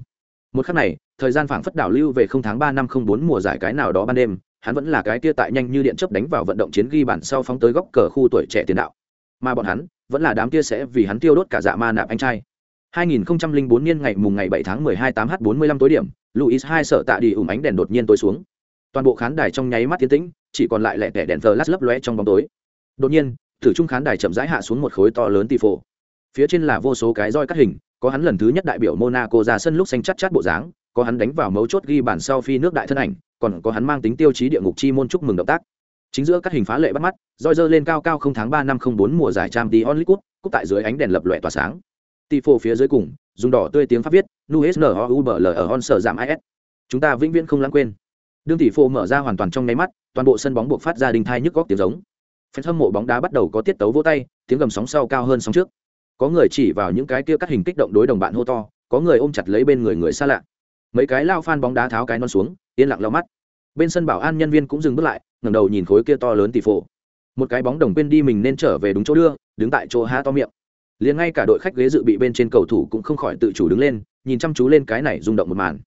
Speaker 1: Một khắc này, thời gian phảng phất đảo lưu về không tháng ba năm không bốn mùa giải cái nào đó ban đêm, hắn vẫn là cái kia tại nhanh như điện chớp đánh vào vận động chiến ghi bản sau phóng tới góc cờ khu tuổi trẻ tiền đạo. Mà bọn hắn vẫn là đám kia sẽ vì hắn tiêu đốt cả dạ ma nạp anh trai 2004 niên ngày mùng ngày 7 tháng 12 8h 45 tối điểm, Luis hai sợ tạ đi ủng ánh đèn đột nhiên tối xuống. Toàn bộ khán đài trong nháy mắt tiến tĩnh, chỉ còn lại lẻ tẻ đèn flash lấp lóe trong bóng tối. Đột nhiên, từ trung khán đài chậm rãi hạ xuống một khối to lớn tỷ phổ. Phía trên là vô số cái roi cắt hình, có hắn lần thứ nhất đại biểu Monaco ra sân lúc xanh chát chát bộ dáng, có hắn đánh vào mấu chốt ghi bàn sau phi nước đại thân ảnh, còn có hắn mang tính tiêu chí địa ngục chi môn chúc mừng động tác. Chính giữa các hình phá lệ bắt mắt, roi dơ lên cao cao không tháng ba năm 04 mùa giải Champions onlit cúp, cúp tại dưới ánh đèn lập lòe tỏa sáng. Tỷ phô phía dưới cùng, dùng đỏ tươi tiếng pháp viết, NUSNOUBL ở on sở giảm IS. Chúng ta vĩnh viễn không lãng quên. Đương tỷ phô mở ra hoàn toàn trong nháy mắt, toàn bộ sân bóng buộc phát ra đình thai nhức góc tiếng giống. phần hâm mộ bóng đá bắt đầu có tiết tấu vỗ tay, tiếng gầm sóng sau cao hơn sóng trước. Có người chỉ vào những cái kia cắt hình kích động đối đồng bạn hô to, có người ôm chặt lấy bên người người xa lạ. Mấy cái lao fan bóng đá tháo cái non xuống, yên lặng lau mắt. Bên sân bảo an nhân viên cũng dừng bước lại, ngẩng đầu nhìn khối kia to lớn tỷ phổ. Một cái bóng đồng quên đi mình nên trở về đúng chỗ đưa, đứng tại chỗ há to miệng. Liền ngay cả đội khách ghế dự bị bên trên cầu thủ cũng không khỏi tự chủ đứng lên nhìn chăm chú lên cái này rung động một màn.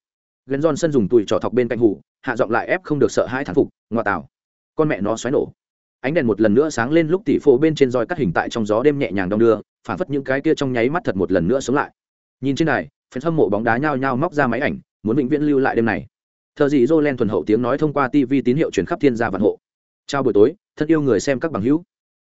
Speaker 1: Gần giòn sân dùng tùi trỏ thọc bên cạnh hủ hạ giọng lại ép không được sợ hai thán phục ngoa tảo con mẹ nó xoáy nổ. Ánh đèn một lần nữa sáng lên lúc tỷ phổ bên trên roi cắt hình tại trong gió đêm nhẹ nhàng đong đưa phản phất những cái kia trong nháy mắt thật một lần nữa sống lại. Nhìn trên này phần hâm mộ bóng đá nhao nhao móc ra máy ảnh muốn vĩnh viễn lưu lại đêm này thợ dị dô len thuần hậu tiếng nói thông qua tv tín hiệu chuyển khắp thiên gia vạn hộ chào buổi tối thân yêu người xem các bằng hữu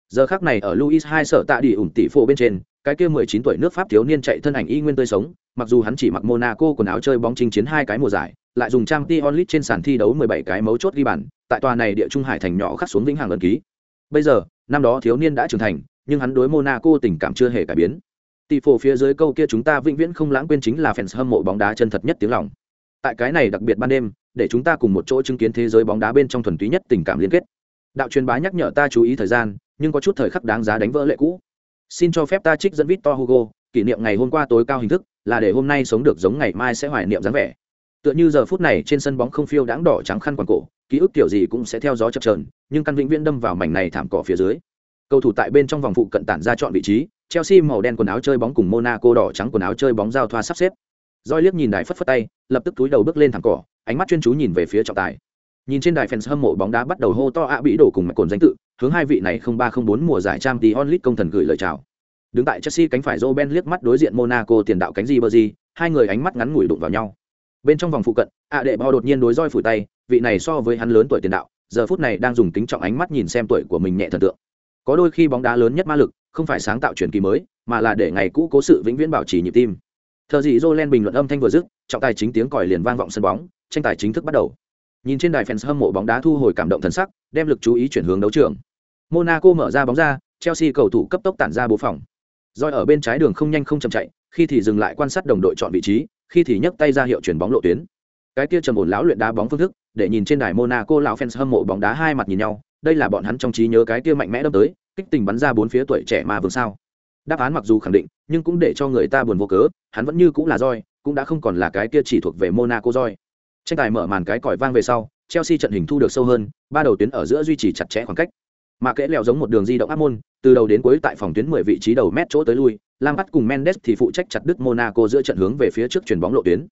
Speaker 1: giờ khác này ở luis hai sở tạ đi ủng tỷ phô bên trên cái kia 19 tuổi nước Pháp thiếu niên chạy thân ảnh y nguyên tươi sống, mặc dù hắn chỉ mặc Monaco quần áo chơi bóng chinh chiến hai cái mùa giải, lại dùng trang Tionlit trên sàn thi đấu 17 cái mấu chốt ghi bàn, tại tòa này địa trung hải thành nhỏ khắc xuống vĩnh hằng lần ký. Bây giờ, năm đó thiếu niên đã trưởng thành, nhưng hắn đối Monaco tình cảm chưa hề cải biến. Tỷ phổ phía dưới câu kia chúng ta vĩnh viễn không lãng quên chính là fans hâm mộ bóng đá chân thật nhất tiếng lòng. Tại cái này đặc biệt ban đêm, để chúng ta cùng một chỗ chứng kiến thế giới bóng đá bên trong thuần túy nhất tình cảm liên kết. Đạo truyền bá nhắc nhở ta chú ý thời gian, nhưng có chút thời khắc đáng giá đánh vỡ lệ cũ xin cho phép ta trích dẫn Victor Hugo, kỷ niệm ngày hôm qua tối cao hình thức, là để hôm nay sống được giống ngày mai sẽ hoài niệm dáng vẻ. Tựa như giờ phút này trên sân bóng không phiêu đáng đỏ trắng khăn quàng cổ, ký ức kiểu gì cũng sẽ theo gió chập chờn, nhưng căn vĩnh viễn đâm vào mảnh này thảm cỏ phía dưới. Cầu thủ tại bên trong vòng phụ cận tản ra chọn vị trí, Chelsea màu đen quần áo chơi bóng cùng Monaco đỏ trắng quần áo chơi bóng giao thoa sắp xếp roi liếc nhìn đài phất phất tay, lập tức túi đầu bước lên thẳng cỏ, ánh mắt chuyên chú nhìn về phía trọng tài. Nhìn trên đài fans hâm mộ bóng đá bắt đầu hô to ạ bị đổ cùng mạch cồn danh tự, hướng hai vị này không ba không bốn mùa giải trang tí onlit công thần gửi lời chào. Đứng tại Chelsea cánh phải Roben liếc mắt đối diện Monaco tiền đạo cánh Ribery, hai người ánh mắt ngắn ngủi đụng vào nhau. Bên trong vòng phụ cận, ạ Đệ Bao đột nhiên đối roi phủ tay, vị này so với hắn lớn tuổi tiền đạo, giờ phút này đang dùng kính trọng ánh mắt nhìn xem tuổi của mình nhẹ thần tượng. Có đôi khi bóng đá lớn nhất ma lực, không phải sáng tạo truyền kỳ mới, mà là để ngày cũ cố sự vĩnh viễn bảo trì nhịp tim thợ dị dô len bình luận âm thanh vừa dứt, trọng tài chính tiếng còi liền vang vọng sân bóng, tranh tài chính thức bắt đầu. Nhìn trên đài fans hâm mộ bóng đá thu hồi cảm động thần sắc, đem lực chú ý chuyển hướng đấu trường. Monaco mở ra bóng ra, Chelsea cầu thủ cấp tốc tản ra bố phòng roi ở bên trái đường không nhanh không chậm chạy khi thì dừng lại quan sát đồng đội chọn vị trí khi thì nhấc tay ra hiệu chuyển bóng lộ tuyến cái kia trầm ổn lão luyện đá bóng phương thức để nhìn trên đài monaco lão fans hâm mộ bóng đá hai mặt nhìn nhau đây là bọn hắn trong trí nhớ cái kia mạnh mẽ đâm tới kích tình bắn ra bốn phía tuổi trẻ mà vương sao đáp án mặc dù khẳng định, nhưng cũng để cho người ta buồn vô cớ, hắn vẫn như cũng là roi, cũng đã không còn là cái kia chỉ thuộc về monaco roi. Tranh tài mở màn cái còi vang về sau, chelsea trận hình thu được sâu hơn, ba đầu tuyến ở giữa duy trì chặt chẽ khoảng cách. Mà kẽ leo giống một đường di động áp môn, từ đầu đến cuối tại phòng tuyến 10 vị trí đầu mét chỗ tới lui lam bắt cùng mendes thì phụ trách chặt đứt monaco giữa trận hướng về phía trước chuyền bóng lộ tuyến.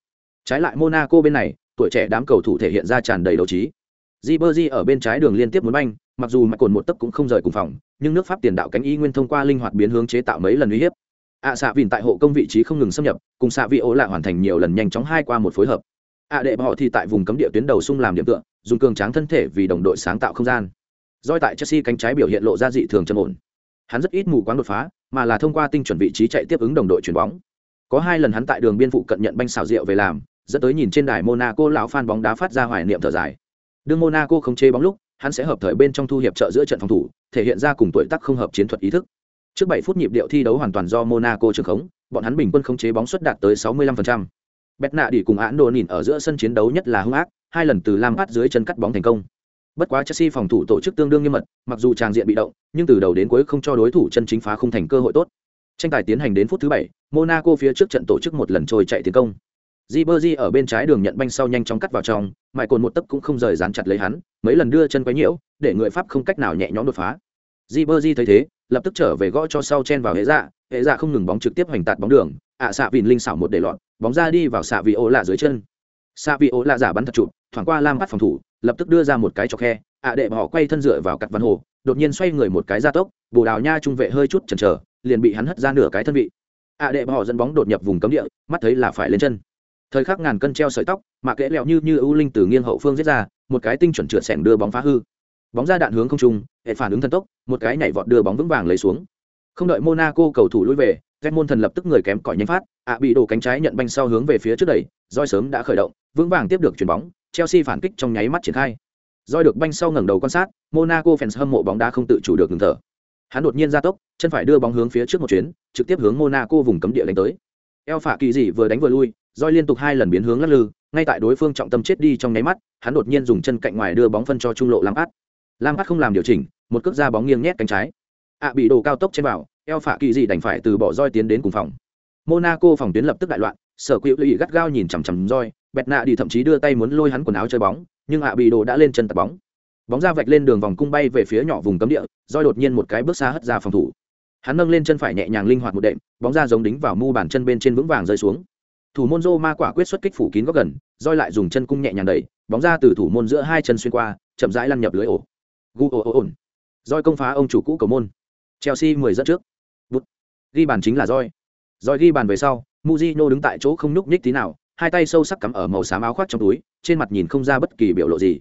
Speaker 1: Trái lại monaco bên này, tuổi trẻ đám cầu thủ thể hiện ra tràn đầy đấu trí. Ribery ở bên trái đường liên tiếp muốn banh, mặc dù mạch cồn một tấc cũng không rời cùng phòng, nhưng nước Pháp tiền đạo cánh y nguyên thông qua linh hoạt biến hướng chế tạo mấy lần uy hiếp. ạ xạ vìn tại hộ công vị trí không ngừng xâm nhập, cùng xạ vị ố lại hoàn thành nhiều lần nhanh chóng hai qua một phối hợp. ạ đệ họ thì tại vùng cấm địa tuyến đầu xung làm điểm tựa, dùng cường tráng thân thể vì đồng đội sáng tạo không gian doi tại chelsea cánh trái biểu hiện lộ ra dị thường trầm ổn hắn rất ít mù quáng đột phá mà là thông qua tinh chuẩn vị trí chạy tiếp ứng đồng đội chuyển bóng có hai lần hắn tại đường biên phụ cận nhận banh xào rượu về làm dẫn tới nhìn trên đài monaco lão fan bóng đá phát ra hoài niệm thở dài đương monaco không chế bóng lúc, hắn sẽ hợp thời bên trong thu hiệp trợ giữa trận phòng thủ, thể hiện ra cùng tuổi tác không hợp chiến thuật ý thức. Trước 7 phút nhịp điệu thi đấu hoàn toàn do monaco trưởng khống, bọn hắn bình quân không chế bóng suất đạt tới 65%. bét nạ đi cùng án đồ nhìn ở giữa sân chiến đấu nhất là hung ác, hai lần từ lam bắt dưới chân cắt bóng thành công. Bất quá chelsea phòng thủ tổ chức tương đương nghiêm mật, mặc dù tràng diện bị động, nhưng từ đầu đến cuối không cho đối thủ chân chính phá không thành cơ hội tốt. Tranh tài tiến hành đến phút thứ bảy, monaco phía trước trận tổ chức một lần trôi chạy tiến công. Ribery ở bên trái đường nhận banh sau nhanh chóng cắt vào trong, mại cồn một tấc cũng không rời dán chặt lấy hắn, mấy lần đưa chân quấy nhiễu, để người Pháp không cách nào nhẹ nhõm đột phá. Ribery thấy thế, lập tức trở về gõ cho sau chen vào hệ dạ, hệ dạ không ngừng bóng trực tiếp hoành tạt bóng đường, ạ xạ vịn linh xảo một để lọt, bóng ra đi vào xạ vị ố lạ dưới chân. Xạ vị ố lạ giả bắn thật trụ, thoảng qua lam bắt phòng thủ, lập tức đưa ra một cái cho khe, ạ đệ họ quay thân dựa vào cặt văn hồ, đột nhiên xoay người một cái ra tốc, Bồ Đào Nha trung vệ hơi chút chần chờ, liền bị hắn hất ra nửa cái thân vị. ạ đệ họ dẫn bóng đột nhập vùng cấm địa, mắt thấy là phải lên chân thời khắc ngàn cân treo sợi tóc, mà kẽ lẹo như như ưu linh từ nghiêng hậu phương giết ra, một cái tinh chuẩn trượt sẻng đưa bóng phá hư. Bóng ra đạn hướng không trung, hệ phản ứng thần tốc, một cái nhảy vọt đưa bóng vững vàng lấy xuống. Không đợi monaco cầu thủ lui về ghét môn thần lập tức người kém cỏi nhanh phát, ạ bị đổ cánh trái nhận banh sau hướng về phía trước đẩy roi sớm đã khởi động, vững vàng tiếp được chuyền bóng, chelsea phản kích trong nháy mắt triển khai. Roi được banh sau ngẩng đầu quan sát, monaco fans hâm mộ bóng đá không tự chủ được ngừng thở. Hắn đột nhiên ra tốc, chân phải đưa bóng hướng phía trước một chuyến, trực tiếp hướng monaco vùng cấm địa đánh tới. Eo phả kỳ dị vừa đánh vừa lui roi liên tục hai lần biến hướng lắc lư, ngay tại đối phương trọng tâm chết đi trong nháy mắt, hắn đột nhiên dùng chân cạnh ngoài đưa bóng phân cho trung lộ lam át lam át không làm điều chỉnh, một cước ra bóng nghiêng nhét cánh trái. Ạ bị đồ cao tốc trên vào, eo phả kỳ dị đành phải từ bỏ roi tiến đến cùng phòng. Monaco phòng tuyến lập tức đại loạn, sở quỹ lụy gắt gao nhìn chằm chằm roi, bẹt nạ đi thậm chí đưa tay muốn lôi hắn quần áo chơi bóng, nhưng ạ bị đồ đã lên chân tập bóng. Bóng ra vạch lên đường vòng cung bay về phía nhỏ vùng cấm địa, roi đột nhiên một cái bước xa hất ra phòng thủ. Hắn nâng lên chân phải nhẹ nhàng linh hoạt một đệm, bóng ra giống đính vào mu bàn chân bên trên vững vàng rơi xuống thủ môn rô ma quả quyết xuất kích phủ kín góc gần, roi lại dùng chân cung nhẹ nhàng đẩy, bóng ra từ thủ môn giữa hai chân xuyên qua, chậm rãi lăn nhập lưới ổ. Gu ồ ồ ồn roi công phá ông chủ cũ cầu môn. Chelsea mười dẫn trước. Bút. Ghi bàn chính là roi. Roi ghi bàn về sau muzino đứng tại chỗ không nhúc nhích tí nào, hai tay sâu sắc cắm ở màu xám áo khoác trong túi, trên mặt nhìn không ra bất kỳ biểu lộ gì.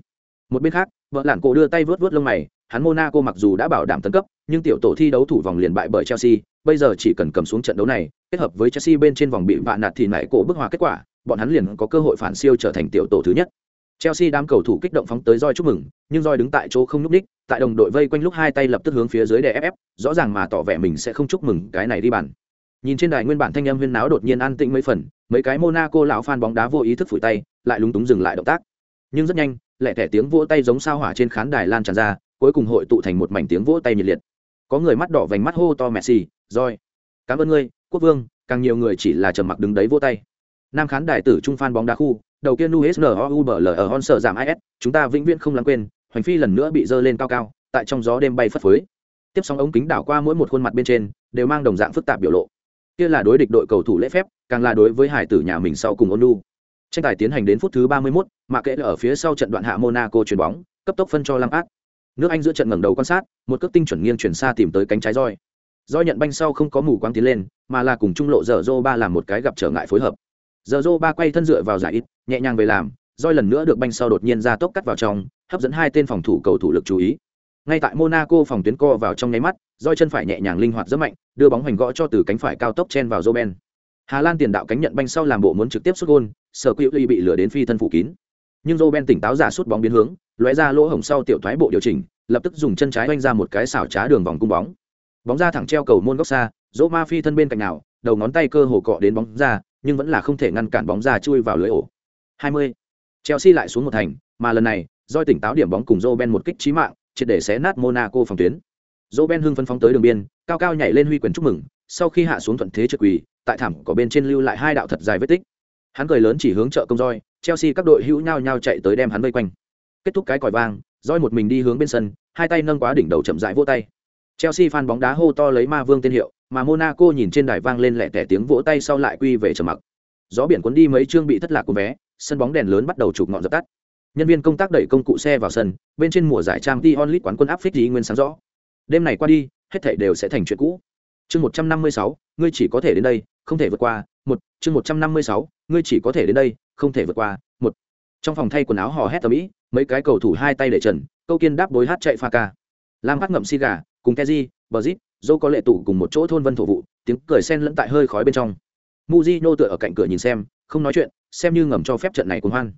Speaker 1: Một bên khác, vợ lản cổ đưa tay vớt vớt lông mày, hắn monaco mặc dù đã bảo đảm tấn cấp, nhưng tiểu tổ thi đấu thủ vòng liền bại bởi chelsea, bây giờ chỉ cần cầm xuống trận đấu này kết hợp với chelsea bên trên vòng bị vạ nạt thì lại cổ bức hòa kết quả bọn hắn liền có cơ hội phản siêu trở thành tiểu tổ thứ nhất. Chelsea đám cầu thủ kích động phóng tới roi chúc mừng nhưng roi đứng tại chỗ không nhúc đích, tại đồng đội vây quanh lúc hai tay lập tức hướng phía dưới để ép rõ ràng mà tỏ vẻ mình sẽ không chúc mừng cái này đi bàn. Nhìn trên đài nguyên bản thanh âm huyên náo đột nhiên an tĩnh mấy phần mấy cái monaco lão fan bóng đá vô ý thức phủi tay lại lúng túng dừng lại động tác. Nhưng rất nhanh lẹ tẻ tiếng vỗ tay giống sao hỏa trên khán đài lan tràn ra cuối cùng hội tụ thành một mảnh tiếng vỗ tay nhiệt liệt. Có người mắt đỏ vành mắt hô to messi rồi cảm ơn ngươi quốc vương càng nhiều người chỉ là trầm mặc đứng đấy vô tay. Nam khán đại tử trung phan bóng đá khu đầu kia nusnobl ở hon sợ giảm is chúng ta vĩnh viễn không lắng quên hoành phi lần nữa bị dơ lên cao cao tại trong gió đêm bay phất phới. Tiếp sóng ống kính đảo qua mỗi một khuôn mặt bên trên đều mang đồng dạng phức tạp biểu lộ. Kia là đối địch đội cầu thủ lễ phép càng là đối với hải tử nhà mình sau cùng ôn lu tranh tài tiến hành đến phút thứ 31, mà kệ ở phía sau trận đoạn hạ monaco chuyền bóng cấp tốc phân cho lam át nước anh giữa trận ngẩng đầu quan sát một cước tinh chuẩn nghiêng chuyển xa tìm tới cánh trái roi do nhận banh sau không có mù quáng tiến lên, mà là cùng trung lộ dở dô ba làm một cái gặp trở ngại phối hợp. Dở dô ba quay thân dựa vào giải ít, nhẹ nhàng về làm roi lần nữa được banh sau đột nhiên ra tốc cắt vào trong, hấp dẫn hai tên phòng thủ cầu thủ lực chú ý. Ngay tại monaco phòng tuyến co vào trong nháy mắt roi chân phải nhẹ nhàng linh hoạt rất mạnh, đưa bóng hoành gõ cho từ cánh phải cao tốc chen vào joben hà lan tiền đạo cánh nhận banh sau làm bộ muốn trực tiếp xuất gôn, sở quỹ ly bị lửa đến phi thân phủ kín. Nhưng joben tỉnh táo giả sút bóng biến hướng, lóe ra lỗ hổng sau tiểu thoái bộ điều chỉnh, lập tức dùng chân trái oanh ra một cái xảo trá đường vòng cung bóng bóng ra thẳng treo cầu môn góc xa, dỗ ma phi thân bên cạnh nào, đầu ngón tay cơ hồ cọ đến bóng ra, nhưng vẫn là không thể ngăn cản bóng ra chui vào lưới ổ. 20. Chelsea lại xuống một thành, mà lần này doi tỉnh táo điểm bóng cùng Joe Ben một kích chí mạng, triệt để xé nát Monaco phòng tuyến. Joe Ben hưng phấn phóng tới đường biên, cao cao nhảy lên huy quyền chúc mừng, sau khi hạ xuống thuận thế trượt quỳ, tại thảm có bên trên lưu lại hai đạo thật dài vết tích. Hắn cười lớn chỉ hướng chợ công roi Chelsea các đội hữu nhau nhau chạy tới đem hắn vây quanh. Kết thúc cái còi vang roi một mình đi hướng bên sân, hai tay nâng quá đỉnh đầu chậm rãi vỗ tay chelsea fan bóng đá hô to lấy ma vương tên hiệu, mà monaco nhìn trên đài vang lên lẻ tẻ tiếng vỗ tay sau lại quy về trầm mặc. Gió biển cuốn đi mấy chương bị thất lạc của vé, sân bóng đèn lớn bắt đầu chụp ngọn dập tắt. Nhân viên công tác đẩy công cụ xe vào sân, bên trên mùa giải trang Dion Lee quán quân áp phích gì nguyên sáng rõ. Đêm này qua đi, hết thảy đều sẽ thành chuyện cũ. Chương một trăm năm mươi sáu, ngươi chỉ có thể đến đây, không thể vượt qua. Một, chương một trăm năm mươi sáu, ngươi chỉ có thể đến đây, không thể vượt qua. Một, trong phòng thay quần áo hò hét ầm ĩ, mấy cái cầu thủ hai tay để trần, câu kiên đáp bối hát chạy pha ca. Lam hát ngậm xì gà cùng keji bờ zit có lệ tụ cùng một chỗ thôn vân thổ vụ, tiếng cười sen lẫn tại hơi khói bên trong. Muzino tựa ở cạnh cửa nhìn xem, không nói chuyện, xem như ngầm cho phép trận này cùng hoan.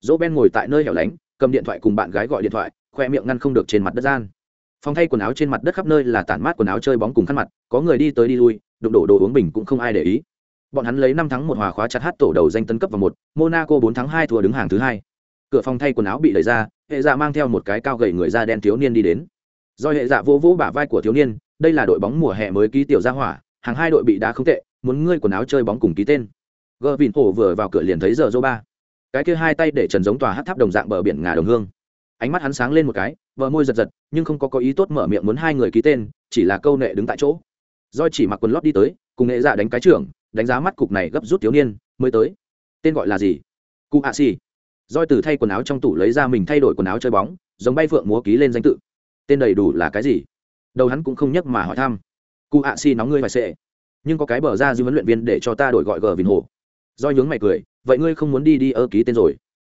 Speaker 1: Dỗ ben ngồi tại nơi hẻo lánh, cầm điện thoại cùng bạn gái gọi điện thoại, khoe miệng ngăn không được trên mặt đất gian. Phòng thay quần áo trên mặt đất khắp nơi là tản mát quần áo chơi bóng cùng khăn mặt, có người đi tới đi lui, đụng đổ đồ uống bình cũng không ai để ý. Bọn hắn lấy năm thắng một hòa khóa chặt hát tổ đầu danh tấn cấp vào một, monaco bốn thắng hai thua đứng hàng thứ hai. Cửa phòng thay quần áo bị đẩy ra, hệ dạ mang theo một cái cao gầy người da đen thiếu niên đi đến do hệ dạ vỗ vỗ bả vai của thiếu niên, đây là đội bóng mùa hè mới ký tiểu gia hỏa, hàng hai đội bị đá không tệ, muốn ngươi quần áo chơi bóng cùng ký tên. Gờ vịn hổ vừa vào cửa liền thấy giờ dô ba cái kia hai tay để trần giống tòa hát tháp đồng dạng bờ biển ngà đồng hương. Ánh mắt hắn sáng lên một cái vợ môi giật giật, nhưng không có có ý tốt mở miệng muốn hai người ký tên, chỉ là câu nệ đứng tại chỗ. Doi chỉ mặc quần lót đi tới, cùng nghệ dạ đánh cái trưởng, đánh giá mắt cục này gấp rút thiếu niên, mới tới. Tên gọi là gì? Cụ ạ xì doi từ thay quần áo trong tủ lấy ra mình thay đổi quần áo chơi bóng, giống bay phượng múa ký lên danh tự tên đầy đủ là cái gì? Đầu hắn cũng không nhắc mà hỏi thăm. Cụ ạ xì nóng ngươi phải sệ. Nhưng có cái bờ ra dư huấn luyện viên để cho ta đổi gọi gờ vìn hồ. Doi nhướng mày cười, vậy ngươi không muốn đi đi ơ ký tên rồi?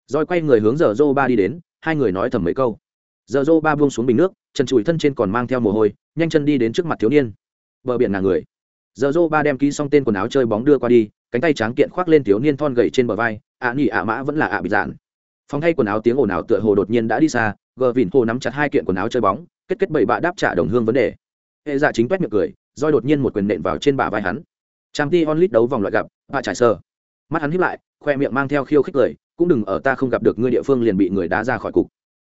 Speaker 1: Doi quay người hướng giờ dô ba đi đến, hai người nói thầm mấy câu. Giờ dô ba buông xuống bình nước, chân trụi thân trên còn mang theo mồ hôi, nhanh chân đi đến trước mặt thiếu niên. Bờ biển ngả người. Giờ dô ba đem ký xong tên quần áo chơi bóng đưa qua đi, cánh tay tráng kiện khoác lên thiếu niên thon gầy trên bờ vai, ạ nghỉ ạ mã vẫn là ạ bị dạn phòng thay quần áo tiếng ồn ào tựa hồ đột nhiên đã đi xa, gờ vỉn hồ nắm chặt hai kiện quần áo chơi bóng, kết kết bảy bạ đáp trả đồng hương vấn đề. Hệ dạ chính quét miệng cười, roi đột nhiên một quyền nện vào trên bả vai hắn. Trang t onlit đấu vòng loại gặp, bạ trải sơ mắt hắn hiếp lại, khoe miệng mang theo khiêu khích cười, cũng đừng ở ta không gặp được ngươi địa phương liền bị người đá ra khỏi cục.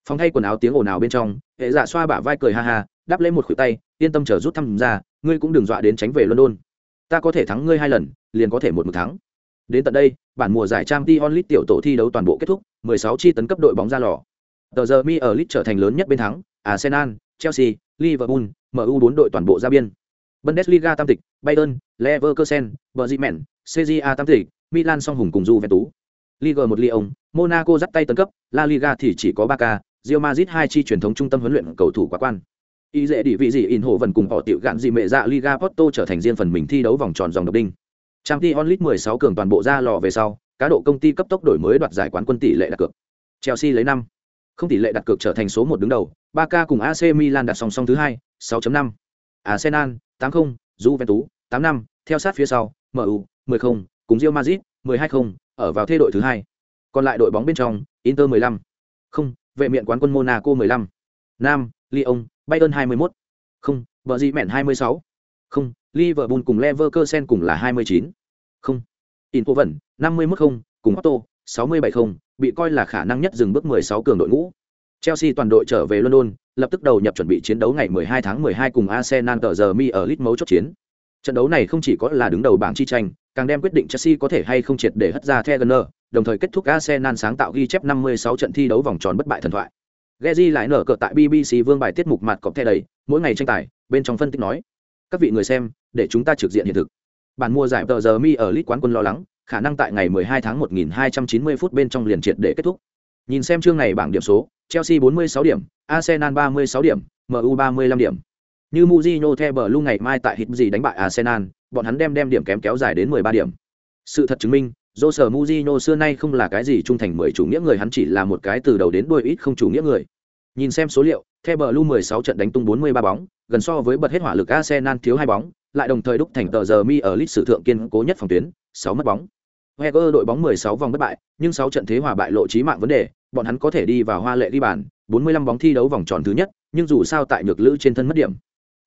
Speaker 1: Phòng thay quần áo tiếng ồn ào bên trong, hệ dạ xoa bả vai cười ha ha đáp lấy một khuỷu tay, yên tâm chờ rút thăm ra, ngươi cũng đừng dọa đến tránh về london. Ta có thể thắng ngươi hai lần, liền có thể một một thắng đến tận đây, bản mùa giải Champions League tiểu tổ thi đấu toàn bộ kết thúc 16 chi tấn cấp đội bóng ra lò. Tờ giờ mi ở League trở thành lớn nhất bên thắng, arsenal, chelsea, liverpool mu bốn đội toàn bộ ra biên. Bundesliga tam tịch, bayern, leverkusen, bergman cja tam tịch, milan song hùng cùng juventus. Liga một lyon, monaco dắt tay tấn cấp, la liga thì chỉ có ba k Real Madrid hai chi truyền thống trung tâm huấn luyện cầu thủ quá quan. Ý dễ địa vị gì in hộ vần cùng họ tiểu gạn gì mẹ dạ liga porto trở thành riêng phần mình thi đấu vòng tròn dòng độc đinh trang t onlit 16 cường toàn bộ ra lò về sau cá độ công ty cấp tốc đổi mới đoạt giải quán quân tỷ lệ đặt cược. Chelsea lấy năm. Không tỷ lệ đặt cược trở thành số một đứng đầu ba cùng ac milan đặt song song thứ hai 6.5. arsenal 80, juventus 85, theo sát phía sau mu 10-0, cùng Real Madrid 12-0, ở vào thế đội thứ hai. Còn lại đội bóng bên trong inter 15, không vệ miện quán quân monaco 15, nam lyon bayern 21, không vợ gì mẹn 26, không liverpool cùng leverkusen cùng là 29, không Eindhoven 51 không cùng Otto 67 không bị coi là khả năng nhất dừng bước 16 cường đội ngũ Chelsea toàn đội trở về London, lập tức đầu nhập chuẩn bị chiến đấu ngày 12 tháng 12 cùng Arsenal tờ giờ mi ở lít mấu chốt chiến. Trận đấu này không chỉ có là đứng đầu bảng chi tranh, càng đem quyết định Chelsea có thể hay không triệt để hất ra The Gunner, đồng thời kết thúc Arsenal sáng tạo ghi chép 56 trận thi đấu vòng tròn bất bại thần thoại. Gezi lại nở cờ tại BBC vương bài tiết mục mặt cọp the đầy, mỗi ngày tranh tài, bên trong phân tích nói: "Các vị người xem, để chúng ta trực diện hiện thực. Bản mua giải tờ giờ mi ở lit quán quân lo lắng, khả năng tại ngày 12 tháng 1290 phút bên trong liền triệt để kết thúc." Nhìn xem chương này bảng điểm số, Chelsea 46 điểm, Arsenal 36 điểm, MU 35 điểm. Như Mourinho theo bờ lu ngày mai tại hit gì đánh bại Arsenal, bọn hắn đem đem điểm kém kéo dài đến 13 điểm. Sự thật chứng minh, Jose Mourinho xưa nay không là cái gì trung thành mười chủ nghĩa người hắn chỉ là một cái từ đầu đến đuôi ít không chủ nghĩa người. Nhìn xem số liệu, theo bờ lu 16 trận đánh tung 43 bóng, gần so với bật hết hỏa lực Arsenal thiếu hai bóng, lại đồng thời đúc thành tờ giờ mi ở lịch sử thượng kiên cố nhất phòng tuyến, 6 mất bóng. Wenger đội bóng 16 vòng bất bại, nhưng 6 trận thế hòa bại lộ chí mạng vấn đề, bọn hắn có thể đi vào hoa lệ đi bàn, 45 bóng thi đấu vòng tròn thứ nhất, nhưng dù sao tại nhược lữ trên thân mất điểm.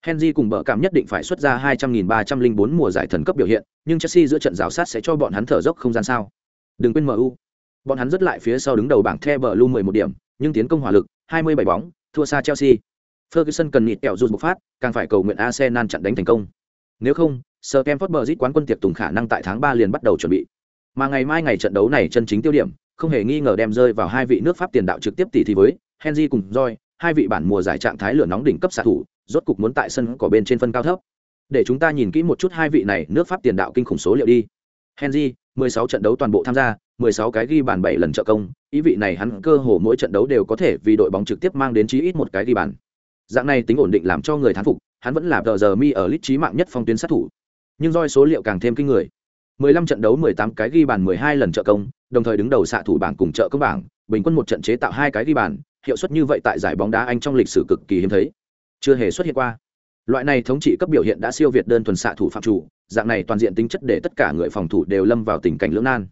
Speaker 1: Henry cùng bợ cảm nhất định phải xuất ra 200.304 mùa giải thần cấp biểu hiện, nhưng Chelsea giữa trận rào sát sẽ cho bọn hắn thở dốc không gian sao. Đừng quên MU. Bọn hắn rất lại phía sau đứng đầu bảng The Blue 11 điểm, nhưng tiến công hỏa lực, 27 bóng, thua xa Chelsea. Ferguson cần nịt kẹo rụt bộc phát, càng phải cầu nguyện Arsenal chặn đánh thành công. Nếu không, Stamford Bridge quán quân tiệc tùng khả năng tại tháng 3 liền bắt đầu chuẩn bị. Mà ngày mai ngày trận đấu này chân chính tiêu điểm, không hề nghi ngờ đem rơi vào hai vị nước Pháp tiền đạo trực tiếp tỷ thì với Henry cùng Roy, hai vị bản mùa giải trạng thái lửa nóng đỉnh cấp xạ thủ, rốt cục muốn tại sân cỏ bên trên phân cao thấp. Để chúng ta nhìn kỹ một chút hai vị này nước Pháp tiền đạo kinh khủng số liệu đi. Henry, 16 trận đấu toàn bộ tham gia, 16 cái ghi bàn 7 lần trợ công, ý vị này hắn cơ hồ mỗi trận đấu đều có thể vì đội bóng trực tiếp mang đến chí ít một cái ghi bàn. Dạng này tính ổn định làm cho người thán phục, hắn vẫn là giờ mi ở lít trí mạng nhất phong tuyến sát thủ. Nhưng roi số liệu càng thêm kinh người. 15 trận đấu 18 cái ghi bàn 12 lần trợ công, đồng thời đứng đầu xạ thủ bảng cùng trợ công bảng, bình quân một trận chế tạo hai cái ghi bàn hiệu suất như vậy tại giải bóng đá anh trong lịch sử cực kỳ hiếm thấy chưa hề xuất hiện qua loại này thống trị cấp biểu hiện đã siêu việt đơn thuần xạ thủ phạm chủ dạng này toàn diện tính chất để tất cả người phòng thủ đều lâm vào tình cảnh lưỡng nan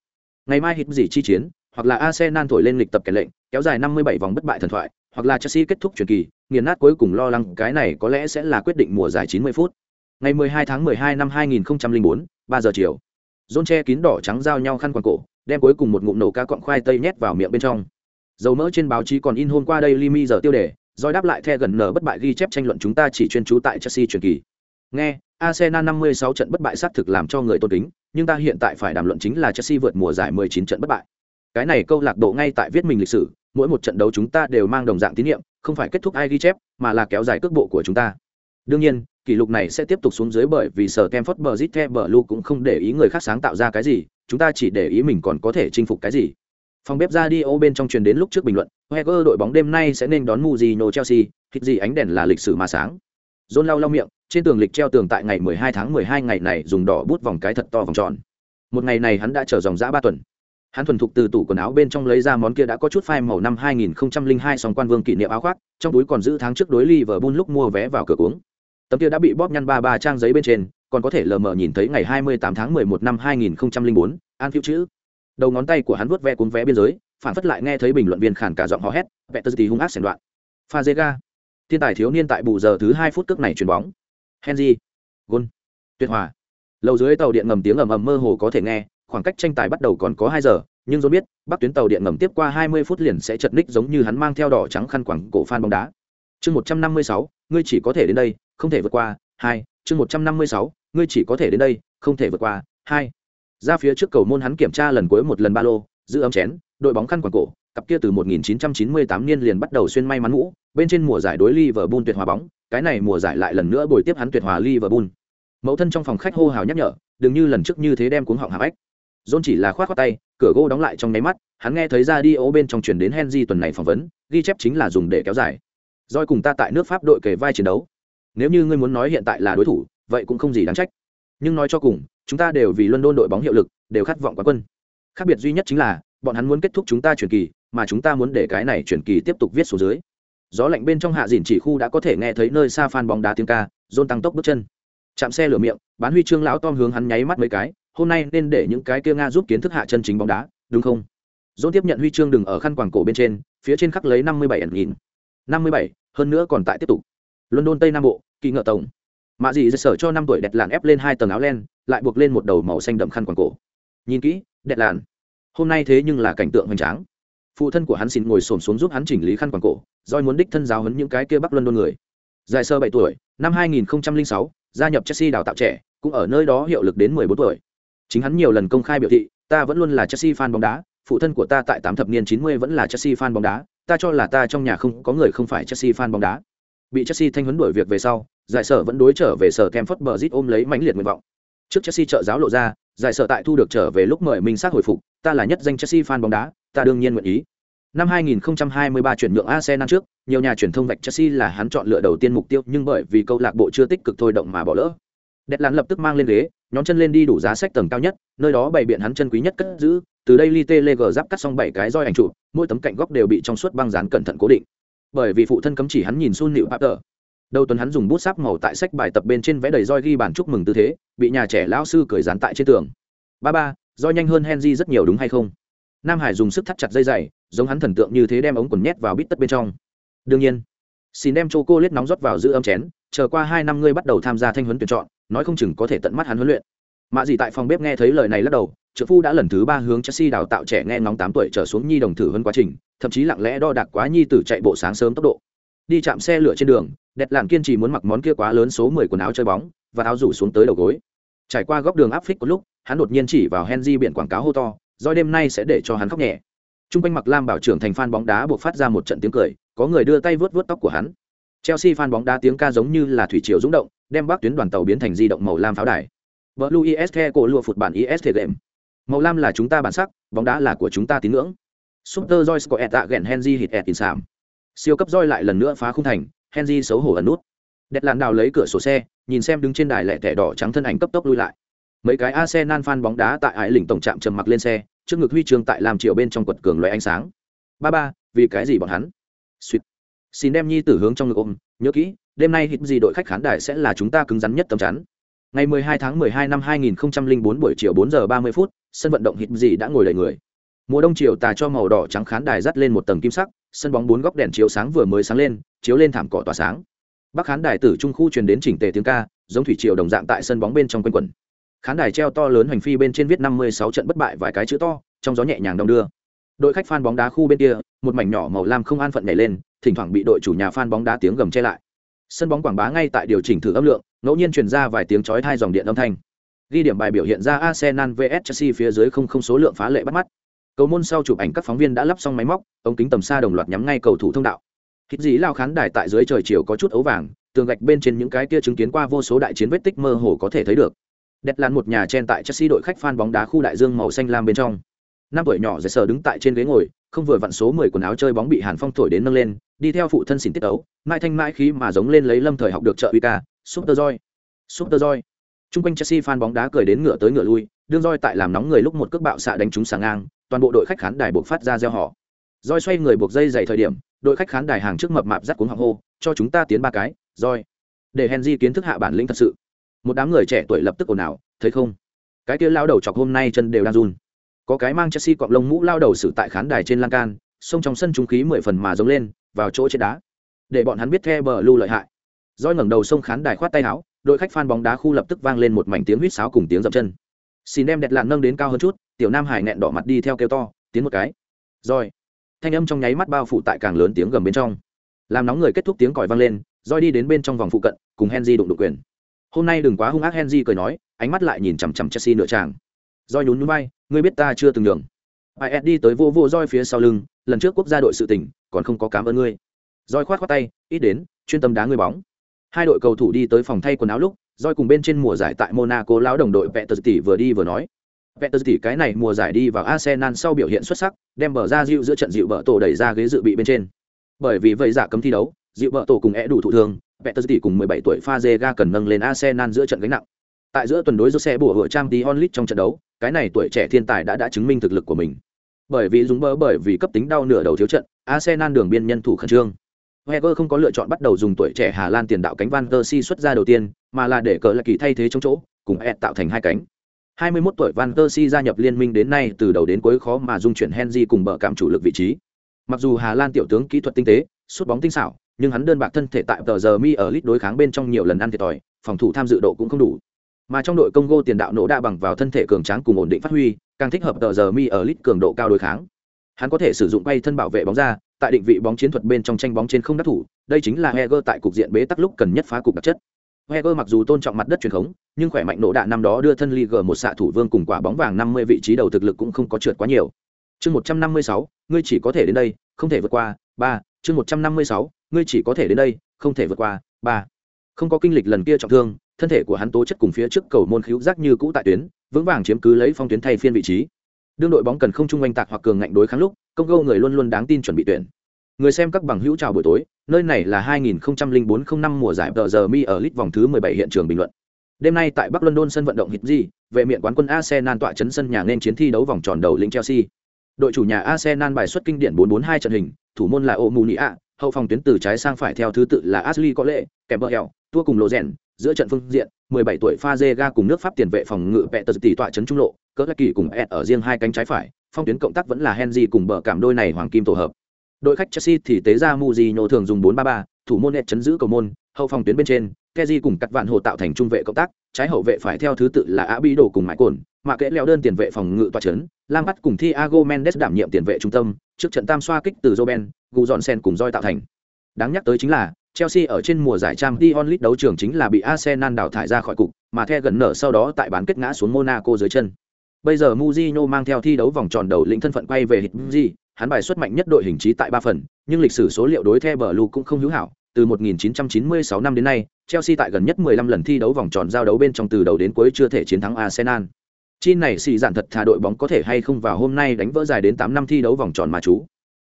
Speaker 1: ngày mai hít gì chi chiến hoặc là arsenal thổi lên lịch tập kẻ lệnh kéo dài 57 vòng bất bại thần thoại hoặc là chelsea kết thúc chuyển kỳ nghiền nát cuối cùng lo lắng cái này có lẽ sẽ là quyết định mùa giải 90 phút. Ngày 12 tháng 12 năm 2004, 3 giờ chiều. John che kín đỏ trắng giao nhau khăn quàng cổ đem cuối cùng một ngụm nổ cá cọng khoai tây nhét vào miệng bên trong. Dầu mỡ trên báo chí còn in hôm qua đây limi giờ tiêu đề rồi đáp lại the gần nở bất bại ghi chép tranh luận chúng ta chỉ chuyên trú tại chelsea truyền kỳ. Nghe arsenal 56 trận bất bại sát thực làm cho người tôn kính nhưng ta hiện tại phải đàm luận chính là chelsea vượt mùa giải 19 trận bất bại. Cái này câu lạc bộ ngay tại viết mình lịch sử mỗi một trận đấu chúng ta đều mang đồng dạng tín nhiệm không phải kết thúc ai ghi chép mà là kéo dài cước bộ của chúng ta đương nhiên kỷ lục này sẽ tiếp tục xuống dưới bởi vì sở Kemford Bridge Blue cũng không để ý người khác sáng tạo ra cái gì, chúng ta chỉ để ý mình còn có thể chinh phục cái gì. Phòng bếp ra đi ô bên trong truyền đến lúc trước bình luận, heger đội bóng đêm nay sẽ nên đón Mourinho Chelsea, thịt gì ánh đèn là lịch sử mà sáng. John lau lau miệng, trên tường lịch treo tường tại ngày 12 tháng 12 ngày này dùng đỏ bút vòng cái thật to vòng tròn. Một ngày này hắn đã chờ dòng dã ba tuần. Hắn thuần thục từ tủ quần áo bên trong lấy ra món kia đã có chút phai màu năm 2002 song quan vương kỷ niệm áo khoác, trong túi còn giữ tháng trước đối Liverpool lúc mua vé vào cửa uống tấm kia đã bị bóp nhăn ba ba trang giấy bên trên còn có thể lờ mờ nhìn thấy ngày 28 tháng 11 năm 2004, an phiêu chữ. Đầu ngón tay của hắn vuốt ve cuốn vé biên giới phản phất lại nghe thấy bình luận viên khản cả giọng hò hét vẹt tơ hung ác xẻn đoạn. Pha dê ga thiên tài thiếu niên tại bù giờ thứ hai phút cước này chuyền bóng. Henry. Gôn tuyệt hòa. Lầu dưới tàu điện ngầm tiếng ầm ầm mơ hồ có thể nghe khoảng cách tranh tài bắt đầu còn có hai giờ nhưng do biết bắc tuyến tàu điện ngầm tiếp qua 20 phút liền sẽ chật ních giống như hắn mang theo đỏ trắng khăn quẳng cổ phan bóng đá. Chương 156, ngươi chỉ có thể đến đây không thể vượt qua hai chương một trăm năm mươi sáu ngươi chỉ có thể đến đây không thể vượt qua hai. Ra phía trước cầu môn hắn kiểm tra lần cuối một lần ba lô giữ ấm chén đội bóng khăn quàng cổ cặp kia từ 1998 niên liền bắt đầu xuyên may mắn ngũ bên trên mùa giải đối Liverpool tuyệt hòa bóng cái này mùa giải lại lần nữa bồi tiếp hắn tuyệt hòa Liverpool. Mẫu thân trong phòng khách hô hào nhắc nhở đừng như lần trước như thế đem cuống họng hạ ếch. John chỉ là khoát khoát tay, cửa gỗ đóng lại trong nháy mắt, hắn nghe thấy ra đi ố bên trong truyền đến Henry tuần này phỏng vấn, ghi chép chính là dùng để kéo dài. Rồi cùng ta tại nước Pháp đội kề vai chiến đấu. Nếu như ngươi muốn nói hiện tại là đối thủ, vậy cũng không gì đáng trách. Nhưng nói cho cùng, chúng ta đều vì london đội bóng hiệu lực, đều khát vọng quán quân. Khác biệt duy nhất chính là, bọn hắn muốn kết thúc chúng ta chuyển kỳ, mà chúng ta muốn để cái này chuyển kỳ tiếp tục viết xuống dưới. Gió lạnh bên trong hạ dỉn chỉ khu đã có thể nghe thấy nơi xa fan bóng đá tiếng ca, John tăng tốc bước chân. Chạm xe lửa miệng, bán huy chương lão tom hướng hắn nháy mắt mấy cái hôm nay nên để những cái kia nga giúp kiến thức hạ chân chính bóng đá đúng không? Dôn tiếp nhận huy chương đừng ở khăn quàng cổ bên trên phía trên khắc lấy năm mươi bảy ẩn nghìn năm mươi bảy hơn nữa còn tại tiếp tục. London tây nam bộ kỳ ngợ tổng. Mạ dị sở cho năm tuổi đẹp làn ép lên hai tầng áo len lại buộc lên một đầu màu xanh đậm khăn quàng cổ. Nhìn kỹ đẹp làn. Hôm nay thế nhưng là cảnh tượng hoành tráng. Phụ thân của hắn xin ngồi xổm xuống giúp hắn chỉnh lý khăn quàng cổ doi muốn đích thân giáo hấn những cái kia bắc London người. Dài sơ bảy tuổi năm 2006, gia nhập chelsea đào tạo trẻ cũng ở nơi đó hiệu lực đến 14 tuổi chính hắn nhiều lần công khai biểu thị ta vẫn luôn là chelsea fan bóng đá phụ thân của ta tại tám thập niên 90 vẫn là chelsea fan bóng đá ta cho là ta trong nhà không có người không phải chelsea fan bóng đá Bị Chelsea thanh huấn đuổi việc về sau, giải sở vẫn đối trở về sở Kemford Bridge ôm lấy mãnh liệt nguyện vọng. Trước Chelsea trợ giáo lộ ra, giải sở tại thu được trở về lúc mời mình xác hồi phục, ta là nhất danh Chelsea fan bóng đá, ta đương nhiên nguyện ý. Năm 2023 chuyển nhượng Arsenal trước, nhiều nhà truyền thông vạch Chelsea là hắn chọn lựa đầu tiên mục tiêu, nhưng bởi vì câu lạc bộ chưa tích cực thôi động mà bỏ lỡ. Đẹt lán lập tức mang lên ghế, nhón chân lên đi đủ giá sách tầng cao nhất, nơi đó bày biện hắn chân quý nhất cất giữ, từ đây ly tê lê Leger giáp cắt xong bảy cái roi ảnh chụp, mỗi tấm cạnh góc đều bị trong suốt băng dán cẩn thận cố định. Bởi vì phụ thân cấm chỉ hắn nhìn sun nịu papter. Đầu tuần hắn dùng bút sáp màu tại sách bài tập bên trên vẽ đầy roi ghi bản chúc mừng tư thế bị nhà trẻ lão sư cười dán tại trên tường. Ba ba roi nhanh hơn henry rất nhiều đúng hay không? Nam hải dùng sức thắt chặt dây dày giống hắn thần tượng như thế đem ống quần nhét vào bít tất bên trong. Đương nhiên xin đem chô cô lết nóng rót vào giữ ấm chén chờ qua hai năm ngươi bắt đầu tham gia thanh huấn tuyển chọn nói không chừng có thể tận mắt hắn huấn luyện. Mạ gì tại phòng bếp nghe thấy lời này lắc đầu trợ phu đã lần thứ ba hướng chelsea đào tạo trẻ nghe ngóng tám tuổi trở xuống nhi đồng thử hơn quá trình, thậm chí lặng lẽ đo đạc quá nhi tử chạy bộ sáng sớm tốc độ. Đi chạm xe lửa trên đường đẹp làn kiên trì muốn mặc món kia quá lớn số mười quần áo chơi bóng, và áo rủ xuống tới đầu gối. Trải qua góc đường áp phích một lúc, hắn đột nhiên chỉ vào henry biển quảng cáo hô to doi đêm nay sẽ để cho hắn khóc nhẹ. T r u n g quanh mặc lam bảo trưởng thành fan bóng đá buộc phát ra một trận tiếng cười, có người đưa tay vớt vớt tóc của hắn chelsea fan bóng đá tiếng ca giống như là thủy triều dũng động, đem bắc tuyến đoàn tàu biến thành di động màu lam pháo đài. Blue is the cổ lụa phụt bản is thể game. Màu lam là chúng ta bản sắc, bóng đá là của chúng ta tín ngưỡng. Super Joyce có ẹt gẹn henry hit ẹt in sàm siêu cấp Joy lại lần nữa phá khung thành, henry xấu hổ ẩn nút. Đẹt làn đào lấy cửa sổ xe, nhìn xem đứng trên đài lẻ tẻ đỏ trắng thân ảnh cấp tốc lui lại. Mấy cái arsenal fan bóng đá tại ải lĩnh tổng trạm trầm mặc lên xe, trước ngực huy chương tại làm triệu bên trong quật cường loại ánh sáng. Ba ba, vì cái gì bọn hắn? Suýt xin đem nhi tử hướng trong ngực ôm, nhớ kỹ, đêm nay hít gì đội khách khán đài sẽ là chúng ta cứng rắn nhất tầm chắn. Ngày 12 tháng 12 năm 2004 buổi chiều 4 giờ 30 phút, sân vận động hít gì đã ngồi đầy người. Mùa đông chiều tà cho màu đỏ trắng khán đài dắt lên một tầng kim sắc, sân bóng bốn góc đèn chiếu sáng vừa mới sáng lên, chiếu lên thảm cỏ tỏa sáng. Bắc khán đài tử trung khu truyền đến chỉnh tề tiếng ca, giống thủy triều đồng dạng tại sân bóng bên trong quanh quẩn. Khán đài treo to lớn hành phi bên trên viết 56 trận bất bại vài cái chữ to, trong gió nhẹ nhàng đông đưa. Đội khách fan bóng đá khu bên kia, một mảnh nhỏ màu lam không an phận nhảy lên thỉnh thoảng bị đội chủ nhà fan bóng đá tiếng gầm che lại. Sân bóng quảng bá ngay tại điều chỉnh thử âm lượng, ngẫu nhiên truyền ra vài tiếng chói thai dòng điện âm thanh. Ghi điểm bài biểu hiện ra arsenal vs chelsea phía dưới không không số lượng phá lệ bắt mắt. Cầu môn sau chụp ảnh các phóng viên đã lắp xong máy móc, ống kính tầm xa đồng loạt nhắm ngay cầu thủ thông đạo. Hít dí lao khán đài tại dưới trời chiều có chút ấu vàng, tường gạch bên trên những cái kia chứng kiến qua vô số đại chiến vết tích mơ hồ có thể thấy được. Đẹp lan một nhà chen tại chelsea đội khách fan bóng đá khu đại dương màu xanh lam bên trong. Năm tuổi nhỏ dễ sờ đứng tại trên ghế ngồi không vừa vặn số mười quần áo chơi bóng bị hàn phong thổi đến nâng lên, đi theo phụ thân xỉn tiết ấu mãi thanh mãi khí mà giống lên lấy lâm thời học được trợ uy ca, super roi super roi chung quanh chelsea fan bóng đá cười đến ngựa tới ngựa lui, đương roi tại làm nóng người lúc một cước bạo xạ đánh trúng sáng ngang, toàn bộ đội khách khán đài buộc phát ra gieo họ roi xoay người buộc dây dày thời điểm, đội khách khán đài hàng trước mập mạp dắt cuống hoàng hô, cho chúng ta tiến ba cái roi để henry kiến thức hạ bản lĩnh thật sự. Một đám người trẻ tuổi lập tức ồn ào, thấy không? Cái kia lao đầu chọc hôm nay chân đều đang run có cái mang chelsea cọng lông mũ lao đầu xử tại khán đài trên lan can xông trong sân trung khí mười phần mà giống lên, vào chỗ trên đá. Để bọn hắn biết the bờ lưu lợi hại. Roi ngẩng đầu xông khán đài khoát tay áo, đội khách fan bóng đá khu lập tức vang lên một mảnh tiếng huýt sáo cùng tiếng dậm chân. Xin đem đẹp lạn nâng đến cao hơn chút, tiểu nam hải nẹn đỏ mặt đi theo kêu to, tiến một cái. Rồi thanh âm trong nháy mắt bao phủ tại càng lớn tiếng gầm bên trong. Làm nóng người kết thúc tiếng còi vang lên, roi đi đến bên trong vòng phụ cận, cùng henry đụng đụng quyền. Hôm nay đừng quá hung ác, henry cười nói, ánh mắt lại nhìn chằm chằm chelsea nửa tràng roi nhún nhún bay ngươi biết ta chưa từng đường ai đi tới vô vô roi phía sau lưng, lần trước quốc gia đội sự tỉnh còn không có cảm ơn ngươi. Roi khoát khoát tay, ít đến, chuyên tâm đá ngươi bóng. Hai đội cầu thủ đi tới phòng thay quần áo lúc, roi cùng bên trên mùa giải tại monaco lão đồng đội peter tỷ vừa đi vừa nói peter tỷ cái này mùa giải đi vào arsenal sau biểu hiện xuất sắc, đem bờ ra dịu giữa trận dịu bờ tổ đẩy ra ghế dự bị bên trên. Bởi vì vậy giả cấm thi đấu, dịu bờ tổ cùng é đủ thụ thương peter tỷ cùng 17 tuổi pha ga cần nâng lên arsenal giữa trận gánh nặng tại giữa tuần đối giữa xe bùa hựa trang tí onlit trong trận đấu cái này tuổi trẻ thiên tài đã đã chứng minh thực lực của mình bởi vì dùng bơ bởi vì cấp tính đau nửa đầu thiếu trận arsenal đường biên nhân thủ khẩn trương Wenger không có lựa chọn bắt đầu dùng tuổi trẻ Hà Lan tiền đạo cánh Van der Si xuất ra đầu tiên, mà là để cờ là kỳ thay thế trong chỗ, cùng Ed tạo thành hai cánh. 21 tuổi Van der Si gia nhập liên minh đến nay từ đầu đến cuối khó mà dung chuyển Henry cùng bờ cảm chủ lực vị trí. Mặc dù Hà Lan tiểu tướng kỹ thuật tinh tế, sút bóng tinh xảo, nhưng hắn đơn bạc thân thể tại tờ giờ mi ở lit đối kháng bên trong nhiều lần ăn thiệt thòi, phòng thủ tham dự độ cũng không đủ. Mà trong đội Congo tiền đạo nổ đa bằng vào thân thể cường tráng cùng ổn định phát huy, càng thích hợp tờ giờ mi ở lit cường độ cao đối kháng. Hắn có thể sử dụng quay thân bảo vệ bóng ra, tại định vị bóng chiến thuật bên trong tranh bóng trên không đắc thủ, đây chính là Heger tại cục diện bế tắc lúc cần nhất phá cục đặc chất. Heger mặc dù tôn trọng mặt đất truyền thống, nhưng khỏe mạnh nổ đạn năm đó đưa thân Liga một xạ thủ vương cùng quả bóng vàng 50 vị trí đầu thực lực cũng không có trượt quá nhiều. Chương 156, ngươi chỉ có thể đến đây, không thể vượt qua. 3, chương 156, ngươi chỉ có thể đến đây, không thể vượt qua. 3. Không có kinh lịch lần kia trọng thương, thân thể của hắn tố chất cùng phía trước cầu môn khiếu giác như cũ tại tuyến, vững vàng chiếm cứ lấy phong tuyến thay phiên vị trí. Đương đội bóng cần không trung oanh tạc hoặc cường ngạnh đối kháng lúc, công gâu người luôn luôn đáng tin chuẩn bị tuyển. Người xem các bằng hữu chào buổi tối nơi này là 2004-05 mùa giải tờ giờ mi ở lit vòng thứ 17 hiện trường bình luận. Đêm nay tại bắc london sân vận động hit di vệ miện quán quân arsenal tọa chấn sân nhà nên chiến thi đấu vòng tròn đầu lĩnh chelsea. Đội chủ nhà arsenal bài xuất kinh điển 442 trận hình thủ môn là ô mù nị hậu phòng tuyến từ trái sang phải theo thứ tự là ashley có lệ kèm bờ hẹo tua cùng lộ rèn giữa trận phương diện 17 tuổi pha ga cùng nước pháp tiền vệ phòng ngự vệ tờ tỷ tọa chấn trung lộ cỡ kỳ cùng ed ở riêng hai cánh trái phải phong tuyến cộng tác vẫn là henry cùng bờ cảm đôi này hoàng kim tổ hợp. Đội khách chelsea thì tế ra muzino thường dùng 4-3-3, thủ môn net chấn giữ cầu môn hậu phòng tuyến bên trên Kezi cùng cắt vạn hồ tạo thành trung vệ cộng tác, trái hậu vệ phải theo thứ tự là Abido cùng Mãi Cồn, mà kẽ leo đơn tiền vệ phòng ngự tòa chấn, Lam Bắt cùng Thiago Mendes đảm nhiệm tiền vệ trung tâm, trước trận tam xoa kích từ Roben, Guzonsen cùng roi tạo thành. Đáng nhắc tới chính là Chelsea ở trên mùa giải Champions League đấu trường chính là bị Arsenal đào thải ra khỏi cục, mà The gần nở sau đó tại bán kết ngã xuống Monaco dưới chân. Bây giờ muzino mang theo thi đấu vòng tròn đầu lĩnh thân phận quay về Hitji, hắn bài xuất mạnh nhất đội hình trí tại ba phần, nhưng lịch sử số liệu đối The Blue cũng không hữu hảo. Từ 1996 năm đến nay, Chelsea tại gần nhất 15 lần thi đấu vòng tròn giao đấu bên trong từ đầu đến cuối chưa thể chiến thắng Arsenal. Chi này xì dạn thật thà đội bóng có thể hay không vào hôm nay đánh vỡ dài đến 8 năm thi đấu vòng tròn mà chú.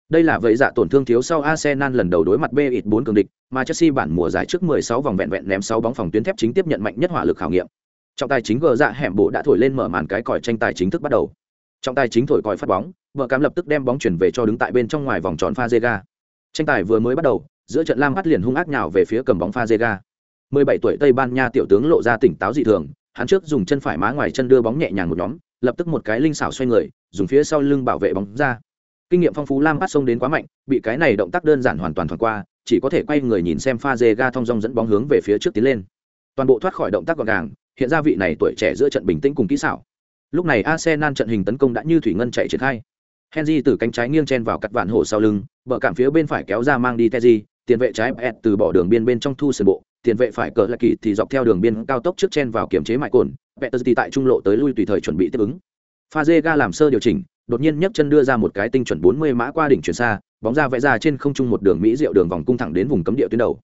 Speaker 1: Đây là vậy dạ tổn thương thiếu sau Arsenal lần đầu đối mặt B4 cường địch, mà Chelsea bản mùa giải trước 16 vòng vẹn vẹn ném 6 bóng phòng tuyến thép chính tiếp nhận mạnh nhất hỏa lực khảo nghiệm trọng tài chính gờ dạ hẻm bộ đã thổi lên mở màn cái còi tranh tài chính thức bắt đầu trọng tài chính thổi còi phát bóng vợ cám lập tức đem bóng chuyển về cho đứng tại bên trong ngoài vòng tròn pha Zega. tranh tài vừa mới bắt đầu giữa trận lam bắt liền hung ác nhào về phía cầm bóng pha Zega. 17 tuổi tây ban nha tiểu tướng lộ ra tỉnh táo dị thường hắn trước dùng chân phải má ngoài chân đưa bóng nhẹ nhàng một nhóm lập tức một cái linh xảo xoay người dùng phía sau lưng bảo vệ bóng ra. Kinh nghiệm phong phú lam bắt sông đến quá mạnh bị cái này động tác đơn giản hoàn toàn thoảng qua chỉ có thể quay người nhìn xem pha dê ga thong dong dẫn bóng hướng về phía trước tiến lên. Toàn bộ thoát khỏi động tác gọn gàng hiện ra vị này tuổi trẻ giữa trận bình tĩnh cùng kỹ xảo. Lúc này arsenal trận hình tấn công đã như thủy ngân chạy triển khai. Henry từ cánh trái nghiêng chen vào cắt vạn hổ sau lưng vợ cảm phía bên phải kéo ra mang đi teji tiền vệ trái Pet từ bỏ đường biên bên trong thu sườn bộ, tiền vệ phải cờ lại kỳ thì dọc theo đường biên cao tốc trước chen vào kiểm chế mại cồn, Peter thì tại trung lộ tới lui tùy thời chuẩn bị tiếp ứng. Fazega làm sơ điều chỉnh, đột nhiên nhấc chân đưa ra một cái tinh chuẩn 40 mã qua đỉnh chuyển xa, bóng ra vẽ ra trên không trung một đường mỹ diệu đường vòng cung thẳng đến vùng cấm địa tuyến đầu.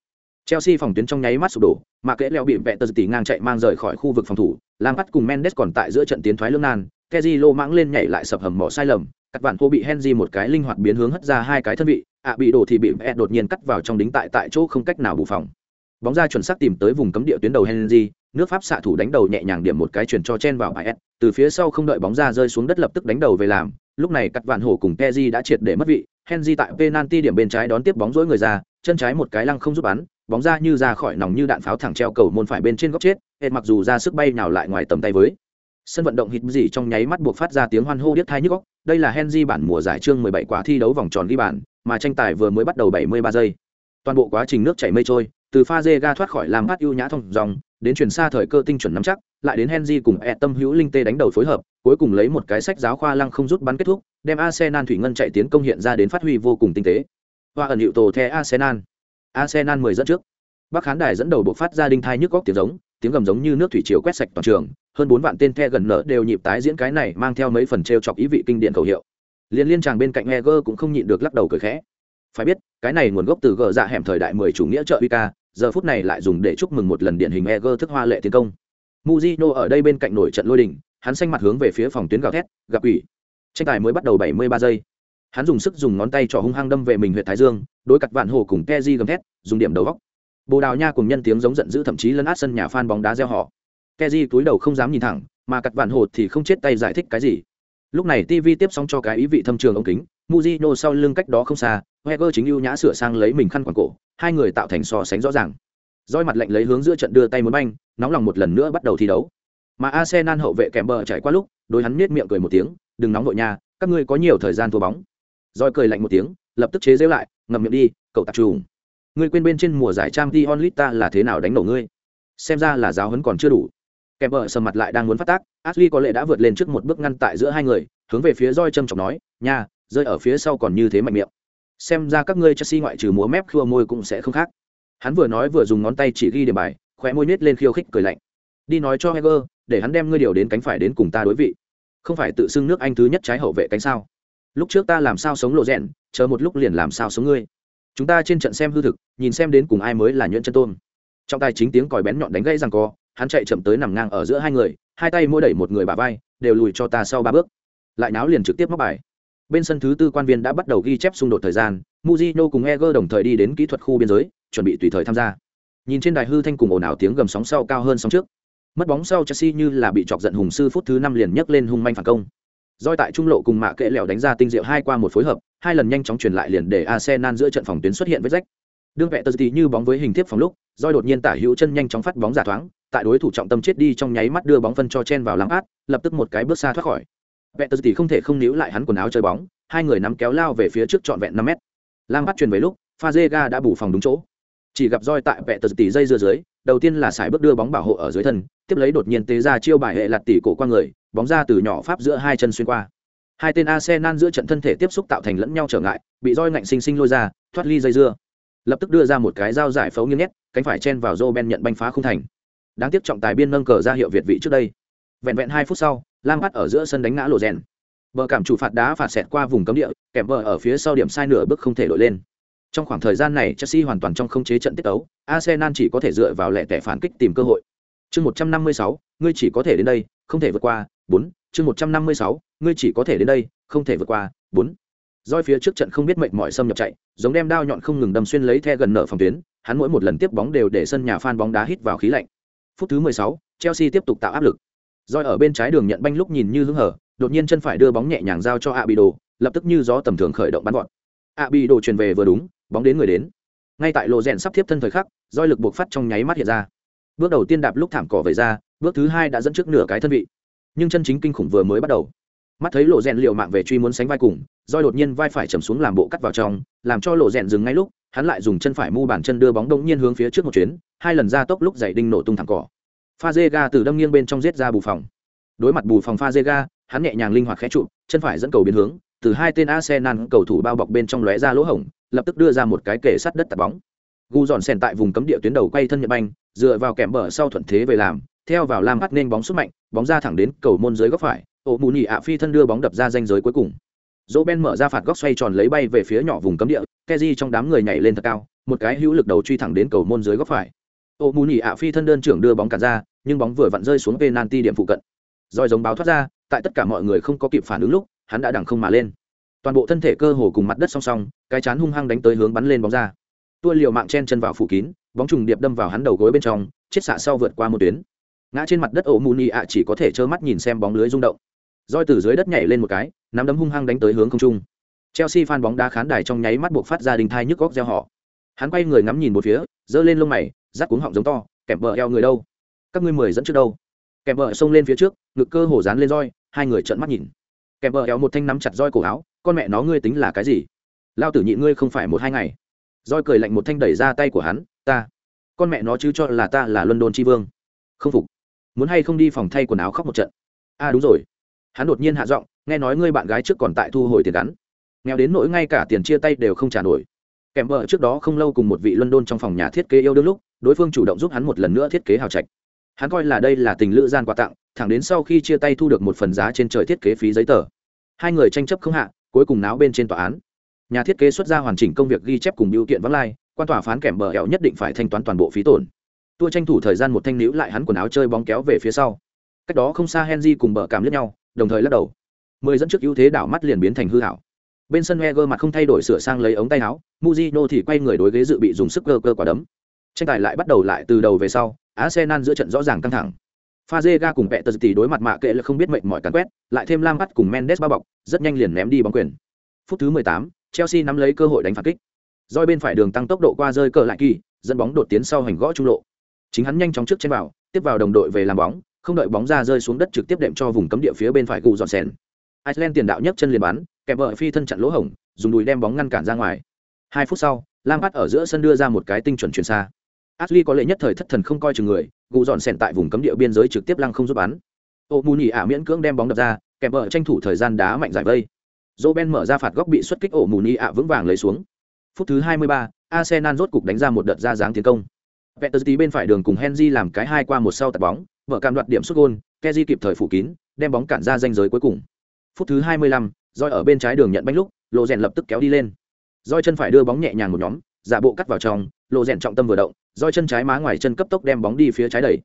Speaker 1: Chelsea phòng tuyến trong nháy mắt sụp đổ, mà kẽ leo bị Peter tỷ ngang chạy mang rời khỏi khu vực phòng thủ, Lampard cùng Mendes còn tại giữa trận tiến thoái lưỡng nan, Kezi lô mãng lên nhảy lại sập hầm mỏ sai lầm, cắt vạn cô bị Henry một cái linh hoạt biến hướng hất ra hai cái thân vị, ạ bị đổ thì bị Pet đột nhiên cắt vào trong đính tại tại chỗ không cách nào bù phòng. Bóng ra chuẩn xác tìm tới vùng cấm địa tuyến đầu Henry, nước Pháp xạ thủ đánh đầu nhẹ nhàng điểm một cái chuyển cho chen vào IS, từ phía sau không đợi bóng ra rơi xuống đất lập tức đánh đầu về làm, lúc này cắt vạn hổ cùng Kezi đã triệt để mất vị, Henry tại penalty điểm bên trái đón tiếp bóng rỗi người ra, chân trái một cái lăng không giúp bắn, bóng ra như ra khỏi nòng như đạn pháo thẳng treo cầu môn phải bên trên góc chết, hệt mặc dù ra sức bay nào lại ngoài tầm tay với. Sân vận động hít gì trong nháy mắt buộc phát ra tiếng hoan hô điếc tai nhức óc, đây là Henry bản mùa giải chương 17 quả thi đấu vòng tròn ghi bàn, mà tranh tài vừa mới bắt đầu 73 giây. Toàn bộ quá trình nước chảy mây trôi, từ pha ga thoát khỏi làm phát ưu nhã thông dòng, đến chuyển xa thời cơ tinh chuẩn nắm chắc, lại đến Henry cùng E tâm hữu linh tê đánh đầu phối hợp, cuối cùng lấy một cái sách giáo khoa lăng không rút bắn kết thúc, đem Arsenal thủy ngân chạy tiến công hiện ra đến phát huy vô cùng tinh tế. Hoa ẩn hiệu tổ the Arsenal. Arsenal 10 dẫn trước. Bắc khán đài dẫn đầu buộc phát ra đinh thai nhức góc tiếng giống, tiếng gầm giống như nước thủy triều quét sạch toàn trường, hơn bốn vạn tên the gần nở đều nhịp tái diễn cái này mang theo mấy phần trêu chọc ý vị kinh điển khẩu hiệu. Liên liên chàng bên cạnh Eger cũng không nhịn được lắc đầu cười khẽ. Phải biết, cái này nguồn gốc từ gờ dạ hẻm thời đại 10 chủ nghĩa trợ Uika, giờ phút này lại dùng để chúc mừng một lần điển hình Eger thức hoa lệ tiến công. Mujino ở đây bên cạnh nổi trận lôi đình, hắn xanh mặt hướng về phía phòng tuyến gào thét, gặp ủy. Tranh tài mới bắt đầu 73 giây. Hắn dùng sức dùng ngón tay trỏ hung hăng đâm về mình huyệt thái dương, đối cặt vạn hồ cùng Keji gầm thét, dùng điểm đầu góc. Bồ Đào Nha cùng nhân tiếng giống giận dữ thậm chí lấn át sân nhà fan bóng đá reo họ. Keji cúi đầu không dám nhìn thẳng, mà cặt vạn hồ thì không chết tay giải thích cái gì. Lúc này TV tiếp xong cho cái ý vị thâm trường ống kính, Mujino sau lưng cách đó không xa, Wenger chính ưu nhã sửa sang lấy mình khăn quàng cổ, hai người tạo thành so sánh rõ ràng. Roi mặt lạnh lấy hướng giữa trận đưa tay muốn banh, nóng lòng một lần nữa bắt đầu thi đấu. Mà Arsenal hậu vệ kèm bờ chạy qua lúc, đối hắn nhếch miệng cười một tiếng, đừng nóng nội nha, các ngươi có nhiều thời gian thua bóng. Roi cười lạnh một tiếng, lập tức chế giễu lại, ngậm miệng đi, cậu tạp trùng. Ngươi quên bên trên mùa giải Champions League ta là thế nào đánh nổ ngươi? Xem ra là giáo huấn còn chưa đủ. Kèm bờ sầm mặt lại đang muốn phát tác, Ashley có lẽ đã vượt lên trước một bước ngăn tại giữa hai người, hướng về phía roi châm trọng nói, nha, rơi ở phía sau còn như thế mạnh miệng. Xem ra các ngươi Chelsea ngoại trừ múa mép khua môi cũng sẽ không khác. Hắn vừa nói vừa dùng ngón tay chỉ ghi điểm bài, khóe môi nết lên khiêu khích cười lạnh. Đi nói cho Heger, để hắn đem ngươi điều đến cánh phải đến cùng ta đối vị. Không phải tự xưng nước Anh thứ nhất trái hậu vệ cánh sao? Lúc trước ta làm sao sống lộ rèn, chờ một lúc liền làm sao sống ngươi. Chúng ta trên trận xem hư thực, nhìn xem đến cùng ai mới là nhuyễn chân tôn Trong tay chính tiếng còi bén nhọn đánh gãy rằng co, hắn chạy chậm tới nằm ngang ở giữa hai người, hai tay mỗi đẩy một người bả vai, đều lùi cho ta sau ba bước. Lại náo liền trực tiếp móc bài. Bên sân thứ tư quan viên đã bắt đầu ghi chép xung đột thời gian, muzino cùng Eger đồng thời đi đến kỹ thuật khu biên giới, chuẩn bị tùy thời tham gia. Nhìn trên đài hư thanh cùng ồn ào tiếng gầm sóng sau cao hơn sóng trước. Mất bóng sau Chelsea như là bị chọc giận hùng sư phút thứ năm liền nhấc lên hung manh phản công. Doi tại trung lộ cùng mạ kệ lẹo đánh ra tinh diệu hai qua một phối hợp, hai lần nhanh chóng truyền lại liền để Arsenal giữa trận phòng tuyến xuất hiện vết rách. Đương vẽ tờ như bóng với hình tiếp phòng lúc, Doi đột nhiên tả hữu chân nhanh chóng phát bóng giả thoáng, tại đối thủ trọng tâm chết đi trong nháy mắt đưa bóng phân cho chen vào lăng át, lập tức một cái bước xa thoát khỏi vẹn tờ không thể không níu lại hắn quần áo chơi bóng, hai người nắm kéo lao về phía trước trọn vẹn năm mét. Lam bắt truyền về lúc, Pha Zéga đã bù phòng đúng chỗ. Chỉ gặp roi tại vẹn tờ tỷ dây dưa dưới, đầu tiên là xài bước đưa bóng bảo hộ ở dưới thân, tiếp lấy đột nhiên tế ra chiêu bài hệ lật tỷ cổ qua người, bóng ra từ nhỏ pháp giữa hai chân xuyên qua. Hai tên Arsenal giữa trận thân thể tiếp xúc tạo thành lẫn nhau trở ngại, bị roi ngạnh sinh sinh lôi ra, thoát ly dây dưa. Lập tức đưa ra một cái dao giải phẫu nghiêng nhét, cánh phải chen vào Roben nhận banh phá không thành. Đáng tiếc trọng tài biên nâng cờ ra hiệu Việt vị trước đây. Vẹn vẹn hai phút sau, Lam bắt ở giữa sân đánh ngã lộ rèn. Bờ cảm chủ phạt đá phạt xẹt qua vùng cấm địa, kèm bờ ở phía sau điểm sai nửa bước không thể đổi lên. Trong khoảng thời gian này, Chelsea hoàn toàn trong không chế trận tiết tấu, Arsenal chỉ có thể dựa vào lẻ tẻ phản kích tìm cơ hội. Chương 156, ngươi chỉ có thể đến đây, không thể vượt qua. 4, chương 156, ngươi chỉ có thể đến đây, không thể vượt qua. 4. Doi phía trước trận không biết mệnh mỏi xâm nhập chạy, giống đem đao nhọn không ngừng đâm xuyên lấy the gần nở phòng tuyến, hắn mỗi một lần tiếp bóng đều để sân nhà fan bóng đá hít vào khí lạnh. Phút thứ 16, Chelsea tiếp tục tạo áp lực. Doi ở bên trái đường nhận banh lúc nhìn như hứng hở, đột nhiên chân phải đưa bóng nhẹ nhàng giao cho ạ bị đồ lập tức như gió tầm thường khởi động bắn gọn. Ạ bị đồ truyền về vừa đúng bóng đến người đến. Ngay tại lộ rèn sắp tiếp thân thời khắc doi lực buộc phát trong nháy mắt hiện ra. Bước đầu tiên đạp lúc thảm cỏ về ra bước thứ hai đã dẫn trước nửa cái thân vị. Nhưng chân chính kinh khủng vừa mới bắt đầu. Mắt thấy lộ rèn liệu mạng về truy muốn sánh vai cùng roi đột nhiên vai phải chầm xuống làm bộ cắt vào trong làm cho lộ rèn dừng ngay lúc hắn lại dùng chân phải mu bàn chân đưa bóng đông nhiên hướng phía trước một chuyến hai lần ra tốc lúc giày đinh nổ tung thẳng cỏ pha dê ga từ đâm nghiêng bên trong giết ra bù phòng. Đối mặt bù phòng pha dê ga, hắn nhẹ nhàng linh hoạt khẽ trụ, chân phải dẫn cầu biến hướng, từ hai tên arsenal cầu thủ bao bọc bên trong lóe ra lỗ hổng, lập tức đưa ra một cái kể sắt đất tạt bóng. Gu dọn sèn tại vùng cấm địa tuyến đầu quay thân nhật banh, dựa vào kèm bờ sau thuận thế về làm, theo vào lam bắt nên bóng xuất mạnh, bóng ra thẳng đến cầu môn dưới góc phải ổ mù nhị ạ phi thân đưa bóng đập ra danh giới cuối cùng. Dỗ ben mở ra phạt góc xoay tròn lấy bay về phía nhỏ vùng cấm địa keji trong đám người nhảy lên thật cao, một cái hữu lực đầu truy thẳng đến cầu môn dưới góc phải ô mù nhị ạ phi thân đơn trưởng đưa bóng cản ra, nhưng bóng vừa vặn rơi xuống penalty điểm phụ cận. Roi giống báo thoát ra, tại tất cả mọi người không có kịp phản ứng lúc, hắn đã đằng không mà lên. Toàn bộ thân thể cơ hồ cùng mặt đất song song, cái chán hung hăng đánh tới hướng bắn lên bóng ra. Tua liều mạng chen chân vào phủ kín, bóng trùng điệp đâm vào hắn đầu gối bên trong, chết xạ sau vượt qua một tuyến. Ngã trên mặt đất ổ mù nhị ạ chỉ có thể trơ mắt nhìn xem bóng lưới rung động. Roi từ dưới đất nhảy lên một cái, nắm đấm hung hăng đánh tới hướng không trung. Chelsea phan bóng đá khán đài trong nháy mắt buộc phát ra đình thai nhức góc gieo họ hắn quay người ngắm nhìn một phía giơ lên lông mày rát cuống họng giống to kẹp vợ eo người đâu? Các ngươi mười dẫn trước đâu? Kẹp vợ xông lên phía trước ngực cơ hổ dán lên roi hai người trợn mắt nhìn. Kẹp vợ eo một thanh nắm chặt roi cổ áo con mẹ nó ngươi tính là cái gì? Lao tử nhịn ngươi không phải một hai ngày. Roi cười lạnh một thanh đẩy ra tay của hắn ta con mẹ nó chứ cho là ta là luân đôn tri vương. Không phục. Muốn hay không đi phòng thay quần áo khóc một trận? A à, đúng rồi. Hắn đột nhiên hạ giọng nghe nói ngươi bạn gái trước còn tại thu hồi tiền gắn. Nghèo đến nỗi ngay cả tiền chia tay đều không trả nổi kèm vợ trước đó không lâu cùng một vị london trong phòng nhà thiết kế yêu đương lúc, đối phương chủ động giúp hắn một lần nữa thiết kế hào trạch. Hắn coi là đây là tình lữ gian quà tặng, thẳng đến sau khi chia tay thu được một phần giá trên trời thiết kế phí giấy tờ. Hai người tranh chấp không hạ, cuối cùng náo bên trên tòa án. Nhà thiết kế xuất ra hoàn chỉnh công việc ghi chép cùng biểu kiện vắng lai, quan tòa phán kèm bờ hẹo nhất định phải thanh toán toàn bộ phí tổn. Tua tranh thủ thời gian một thanh níu lại hắn quần áo chơi bóng kéo về phía sau. Cách đó không xa henry cùng bờ cảm lướt nhau, đồng thời lắc đầu. Mười dẫn trước ưu thế đảo mắt liền biến thành hư hảo bên sân Heger mặt không thay đổi sửa sang lấy ống tay áo muzino thì quay người đối ghế dự bị dùng sức cơ cơ quả đấm. Tranh tài lại bắt đầu lại từ đầu về sau Arsenal giữa trận rõ ràng căng thẳng. Fazega cùng Peter tỷ đối mặt mạ kệ là không biết mệnh mỏi cắn quét lại thêm Lam bắt cùng Mendes bao bọc rất nhanh liền ném đi bóng quyền. Phút thứ 18, Chelsea nắm lấy cơ hội đánh phản kích. Doi bên phải đường tăng tốc độ qua rơi cờ lại kỳ dẫn bóng đột tiến sau hành gõ trung lộ. Chính hắn nhanh chóng trước trên vào tiếp vào đồng đội về làm bóng không đợi bóng ra rơi xuống đất trực tiếp đệm cho vùng cấm địa phía bên phải cụ dọn sèn iceland tiền đạo nhấc chân liền bắn kèm vợ phi thân chặn lỗ hổng dùng đùi đem bóng ngăn cản ra ngoài. Hai phút sau Lampard bắt ở giữa sân đưa ra một cái tinh chuẩn chuyển xa. Ashley có lệ nhất thời thất thần không coi chừng người gù dọn sèn tại vùng cấm địa biên giới trực tiếp lăng không giúp bắn. Ô mù ả miễn cưỡng đem bóng đập ra kèm vợ tranh thủ thời gian đá mạnh giải vây. Dô mở ra phạt góc bị xuất kích ổ mù ả vững vàng lấy xuống. Phút thứ 23, Arsenal rốt cục đánh ra một đợt ra dáng tiến công. Peterzi bên phải đường cùng Henry làm cái hai qua một sau tạt bóng, vợ cam đoạt điểm sút gôn, Kezi kịp thời phủ kín, đem bóng cản ra danh giới cuối cùng. Phút thứ 25, roi ở bên trái đường nhận bánh lúc, Lộ Rèn lập tức kéo đi lên. Roi chân phải đưa bóng nhẹ nhàng một nhóm, giả bộ cắt vào trong, Lộ Rèn trọng tâm vừa động, roi chân trái má ngoài chân cấp tốc đem bóng đi phía trái đẩy.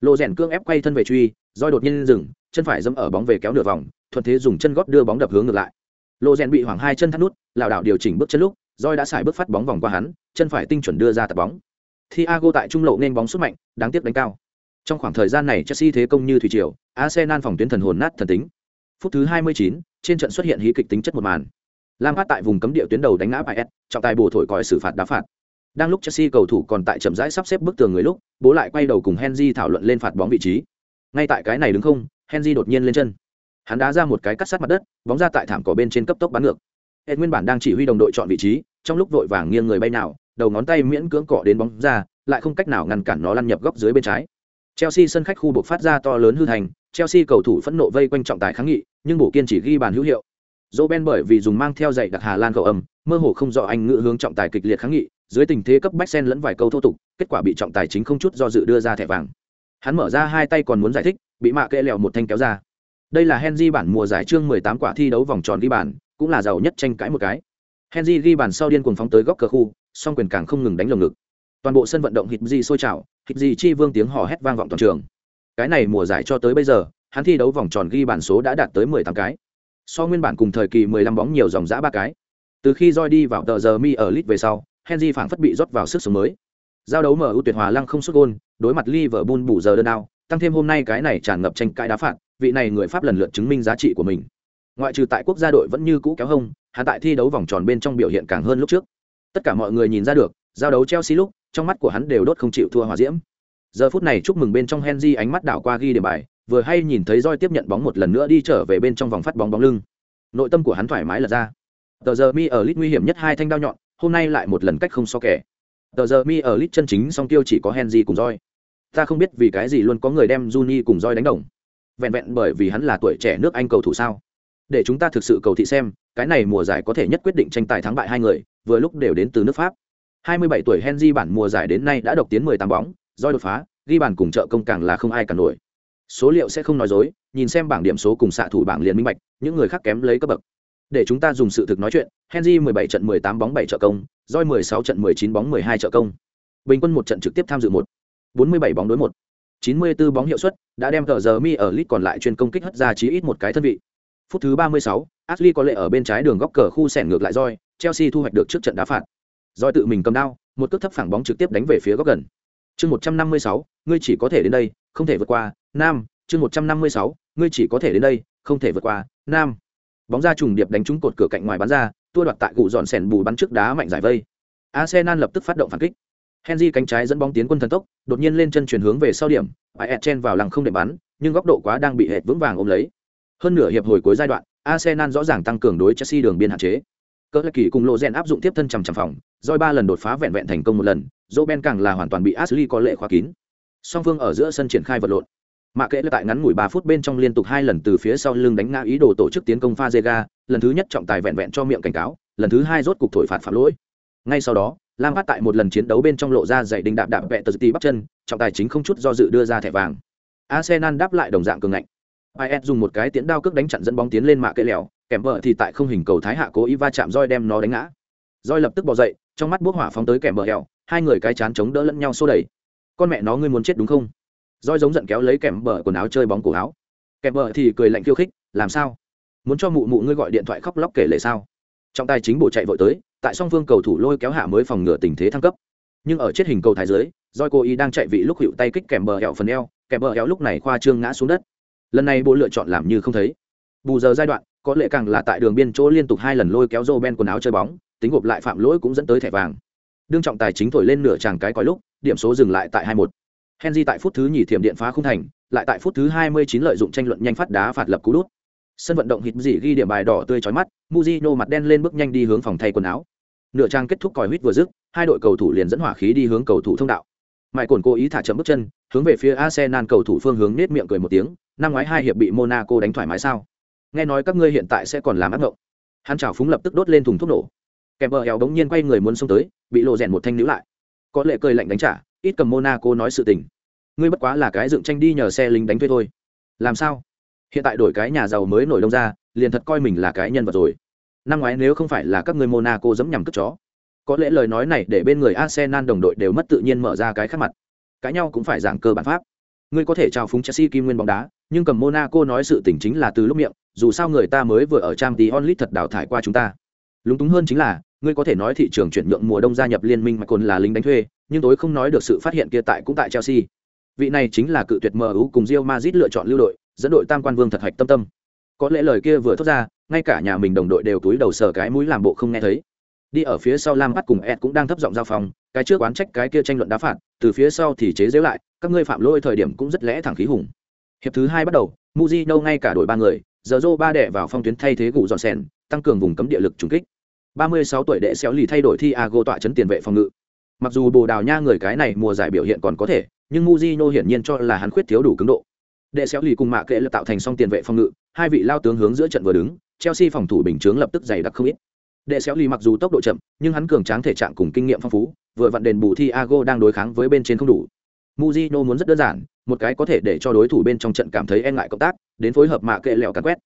Speaker 1: Lộ Rèn cương ép quay thân về truy, roi đột nhiên dừng, chân phải dẫm ở bóng về kéo nửa vòng, thuận thế dùng chân gót đưa bóng đập hướng ngược lại. Lộ Rèn bị hoảng hai chân thắt nút, lảo đảo điều chỉnh bước chân lúc, roi đã xài bước phát bóng vòng qua hắn, chân phải tinh chuẩn đưa ra tạt bóng. Thiago tại trung lộ nên bóng xuất mạnh, đáng tiếc đánh cao. Trong khoảng thời gian này Chelsea thế công như thủy triều, Arsenal phòng tuyến thần hồn nát thần tính. Phút thứ 29, trên trận xuất hiện hí kịch tính chất một màn. Lam phát tại vùng cấm địa tuyến đầu đánh ngã Paes, trọng tài bổ thổi còi xử phạt đá phạt. Đang lúc Chelsea cầu thủ còn tại chậm rãi sắp xếp bức tường người lúc, bố lại quay đầu cùng Henry thảo luận lên phạt bóng vị trí. Ngay tại cái này đứng không, Henry đột nhiên lên chân. Hắn đá ra một cái cắt sát mặt đất, bóng ra tại thảm cỏ bên trên cấp tốc bắn ngược. Ed nguyên bản đang chỉ huy đồng đội chọn vị trí, trong lúc vội vàng nghiêng người bay nào, đầu ngón tay miễn cưỡng cọ đến bóng ra, lại không cách nào ngăn cản nó lăn nhập góc dưới bên trái. Chelsea sân khách khu buộc phát ra to lớn hư thành, Chelsea cầu thủ phẫn nộ vây quanh trọng tài kháng nghị, nhưng bổ kiên chỉ ghi bàn hữu hiệu. Roben bởi vì dùng mang theo giày đặc Hà Lan cầu âm, mơ hồ không rõ anh ngữ hướng trọng tài kịch liệt kháng nghị, dưới tình thế cấp bách sen lẫn vài câu thô tục, kết quả bị trọng tài chính không chút do dự đưa ra thẻ vàng. Hắn mở ra hai tay còn muốn giải thích, bị mạ kệ lèo một thanh kéo ra. Đây là Henry bản mùa giải chương 18 quả thi đấu vòng tròn ghi bàn, cũng là giàu nhất tranh cãi một cái. Henry ghi bàn sau điên cuồng phóng tới góc cờ khu, song quyền càng không ngừng đánh lồng ngực toàn bộ sân vận động hít gì sôi trào hít gì chi vương tiếng hò hét vang vọng toàn trường cái này mùa giải cho tới bây giờ hắn thi đấu vòng tròn ghi bản số đã đạt tới mười tám cái so nguyên bản cùng thời kỳ mười lăm bóng nhiều dòng giã ba cái từ khi roi đi vào tờ giờ mi ở lit về sau henry phảng phất bị rót vào sức sống mới giao đấu mở ưu tuyệt hòa lăng không xuất gôn đối mặt liverpool bù giờ đơn ao tăng thêm hôm nay cái này tràn ngập tranh cãi đá phạt vị này người Pháp lần lượt chứng minh giá trị của mình. Ngoại trừ tại quốc gia đội vẫn như cũ kéo hông, hắn tại thi đấu vòng tròn bên trong biểu hiện càng hơn lúc trước. Tất cả mọi người nhìn ra được, giao đấu Chelsea lúc, trong mắt của hắn đều đốt không chịu thua hòa diễm. Giờ phút này chúc mừng bên trong Henry ánh mắt đảo qua ghi điểm bài, vừa hay nhìn thấy roi tiếp nhận bóng một lần nữa đi trở về bên trong vòng phát bóng bóng lưng. Nội tâm của hắn thoải mái là ra. Tờ giờ mi ở lit nguy hiểm nhất hai thanh đao nhọn, hôm nay lại một lần cách không so kẻ. Tờ giờ mi ở lit chân chính song tiêu chỉ có Henry cùng roi. Ta không biết vì cái gì luôn có người đem Juni cùng roi đánh đồng. Vẹn vẹn bởi vì hắn là tuổi trẻ nước Anh cầu thủ sao? Để chúng ta thực sự cầu thị xem, cái này mùa giải có thể nhất quyết định tranh tài thắng bại hai người, vừa lúc đều đến từ nước Pháp. 27 tuổi Henry bản mùa giải đến nay đã độc tiến 18 bóng, roi đột phá, ghi bàn cùng trợ công càng là không ai cả nổi. Số liệu sẽ không nói dối, nhìn xem bảng điểm số cùng xạ thủ bảng liền minh bạch, những người khác kém lấy cấp bậc. Để chúng ta dùng sự thực nói chuyện, Henry 17 trận 18 bóng 7 trợ công, Doi 16 trận 19 bóng 12 trợ công. Bình quân một trận trực tiếp tham dự một 47 bóng đối một 94 bóng hiệu suất, đã đem tờ giờ mi ở lit còn lại chuyên công kích hất ra chí ít một cái thân vị. Phút thứ 36, Ashley có lệ ở bên trái đường góc cờ khu sẹn ngược lại roi Chelsea thu hoạch được trước trận đá phạt. roi tự mình cầm đao, một cước thấp phẳng bóng trực tiếp đánh về phía góc gần. Chương 156, ngươi chỉ có thể đến đây, không thể vượt qua. Nam, chương 156, ngươi chỉ có thể đến đây, không thể vượt qua. Nam. Bóng ra trùng điệp đánh trúng cột cửa cạnh ngoài bắn ra, tua đoạt tại cụ dọn sèn bù bắn trước đá mạnh giải vây. Arsenal lập tức phát động phản kích. Henry cánh trái dẫn bóng tiến quân thần tốc, đột nhiên lên chân chuyển hướng về sau điểm, Payet chen vào lăng không để bắn, nhưng góc độ quá đang bị hệt vững vàng ôm lấy. Hơn nửa hiệp hồi cuối giai đoạn, Arsenal rõ ràng tăng cường đối Chelsea đường biên hạn chế. Cỡ kỳ cùng lộ rèn áp dụng tiếp thân chằm chằm phòng, roi ba lần đột phá vẹn vẹn thành công một lần, Ben càng là hoàn toàn bị Ashley có lệ khóa kín. Song phương ở giữa sân triển khai vật lộn. Mạ kệ tại ngắn ngủi ba phút bên trong liên tục hai lần từ phía sau lưng đánh ngã ý đồ tổ chức tiến công Fazega, lần thứ nhất trọng tài vẹn vẹn cho miệng cảnh cáo, lần thứ hai rốt cục thổi phạt phạm lỗi. Ngay sau đó, Lam phát tại một lần chiến đấu bên trong lộ ra dày đinh đạp đạp vẹ tờ tí bắt chân, trọng tài chính không chút do dự đưa ra thẻ vàng. Arsenal đáp lại đồng dạng cường ngạnh. IS dùng một cái tiến đao cước đánh chặn dẫn bóng tiến lên mạ kệ lẻo, kèm vợ thì tại không hình cầu thái hạ cố ý va chạm roi đem nó đánh ngã. Roi lập tức bò dậy, trong mắt bốc hỏa phóng tới kẻ bờ hẹo hai người cái chán chống đỡ lẫn nhau xô đẩy. Con mẹ nó ngươi muốn chết đúng không? Roi giống giận kéo lấy kèm bờ quần áo chơi bóng cổ áo. Kèm bờ thì cười lạnh khiêu khích, làm sao? Muốn cho mụ mụ ngươi gọi điện thoại khóc lóc kể lệ sao? Trọng tài chính bổ chạy vội tới, tại song phương cầu thủ lôi kéo hạ mới phòng ngừa tình thế thăng cấp. Nhưng ở chết hình cầu thái dưới, Roi cố ý đang chạy vị lúc hữu tay kích kèm bờ hẹo phần eo, kèm bờ hẹo lúc này khoa trương ngã xuống đất. Lần này bộ lựa chọn làm như không thấy. Bù giờ giai đoạn, có lẽ càng là tại đường biên chỗ liên tục hai lần lôi kéo rô Ben quần áo chơi bóng, tính gộp lại phạm lỗi cũng dẫn tới thẻ vàng. Đương trọng tài chính thổi lên nửa tràng cái còi lúc, điểm số dừng lại tại 2-1. Henry tại phút thứ nhì thiểm điện phá không thành, lại tại phút thứ 29 lợi dụng tranh luận nhanh phát đá phạt lập cú đút. Sân vận động hít dị ghi điểm bài đỏ tươi chói mắt, muzino mặt đen lên bước nhanh đi hướng phòng thay quần áo. Nửa trang kết thúc còi huýt vừa dứt, hai đội cầu thủ liền dẫn hỏa khí đi hướng cầu thủ thông đạo. mãi cồn cố ý thả chậm bước chân, hướng về phía Arsenal cầu thủ phương hướng nết miệng cười một tiếng, năm ngoái hai hiệp bị Monaco đánh thoải mái sao? Nghe nói các ngươi hiện tại sẽ còn làm ác ngộng. Hắn chào phúng lập tức đốt lên thùng thuốc nổ. Kèm bờ eo đống nhiên quay người muốn xông tới, bị lộ rèn một thanh níu lại. Có lệ cười lạnh đánh trả, ít cầm Monaco nói sự tình. Ngươi bất quá là cái dựng tranh đi nhờ xe lính đánh thuê thôi. Làm sao? Hiện tại đổi cái nhà giàu mới nổi đông ra, liền thật coi mình là cái nhân vật rồi. Năm ngoái nếu không phải là các ngươi Monaco dẫm nhằm cất chó, có lẽ lời nói này để bên người Arsenal đồng đội đều mất tự nhiên mở ra cái khác mặt. Cái nhau cũng phải giảng cơ bản pháp. Ngươi có thể trao phúng Chelsea kim nguyên bóng đá, nhưng cầm Monaco nói sự tình chính là từ lúc miệng, dù sao người ta mới vừa ở trang tí onlit thật đào thải qua chúng ta. Lúng túng hơn chính là, ngươi có thể nói thị trường chuyển nhượng mùa đông gia nhập liên minh mà còn là lính đánh thuê, nhưng tối không nói được sự phát hiện kia tại cũng tại Chelsea. Vị này chính là cự tuyệt MU cùng rio Madrid lựa chọn lưu đội, dẫn đội tam quan vương thật hạch tâm tâm. Có lẽ lời kia vừa thốt ra, ngay cả nhà mình đồng đội đều túi đầu sờ cái mũi làm bộ không nghe thấy đi ở phía sau lam bắt cùng ed cũng đang thấp giọng giao phòng cái trước oán trách cái kia tranh luận đá phạt từ phía sau thì chế giễu lại các ngươi phạm lỗi thời điểm cũng rất lẽ thẳng khí hùng hiệp thứ hai bắt đầu Mujino ngay cả đội ba người giờ Zoro ba đệ vào phong tuyến thay thế gù dọn sèn tăng cường vùng cấm địa lực trùng kích 36 tuổi đệ xéo lì thay đổi Thiago tọa chấn tiền vệ phòng ngự. Mặc dù bồ đào nha người cái này mùa giải biểu hiện còn có thể, nhưng Mujino hiển nhiên cho là hắn khuyết thiếu đủ cứng độ. Đệ xéo lì cùng mạ kệ lập tạo thành song tiền vệ phòng ngự, hai vị lao tướng hướng giữa trận vừa đứng, Chelsea phòng thủ bình chướng lập tức dày đặc không ít. Đệ xéo lì mặc dù tốc độ chậm, nhưng hắn cường tráng thể trạng cùng kinh nghiệm phong phú, vừa vặn đền bù Thiago đang đối kháng với bên trên không đủ. Mujinho muốn rất đơn giản, một cái có thể để cho đối thủ bên trong trận cảm thấy e ngại cộng tác, đến phối hợp mạ kệ lẹo cắt quét.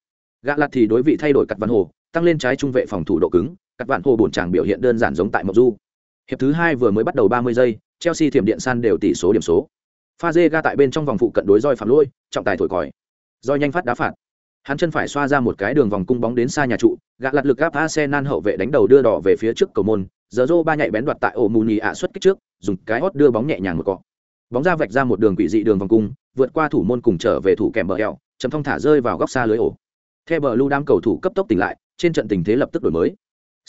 Speaker 1: Gạ lạt thì đối vị thay đổi cặt văn hồ, tăng lên trái trung vệ phòng thủ độ cứng các vạn hồ bổn chàng biểu hiện đơn giản giống tại mộc du. Hiệp thứ hai vừa mới bắt đầu ba mươi giây, chelsea thiểm điện san đều tỷ số điểm số. Pha dê ga tại bên trong vòng phụ cận đối roi phạm lỗi trọng tài thổi còi. Roi nhanh phát đá phạt. Hắn chân phải xoa ra một cái đường vòng cung bóng đến xa nhà trụ gạ lặt lực gáp arsenal hậu vệ đánh đầu đưa đỏ về phía trước cầu môn, giờ rô ba nhạy bén đoạt tại ổ mù nhì ạ xuất kích trước, dùng cái hót đưa bóng nhẹ nhàng một cọ. Bóng ra vạch ra một đường quỷ dị đường vòng cung, vượt qua thủ môn cùng trở về thủ kèm bờ eo, chấm thong thả rơi vào góc xa lưới ổ. Theo bờ lưu đam cầu thủ cấp tốc tỉnh lại, trên trận tình thế lập tức đổi mới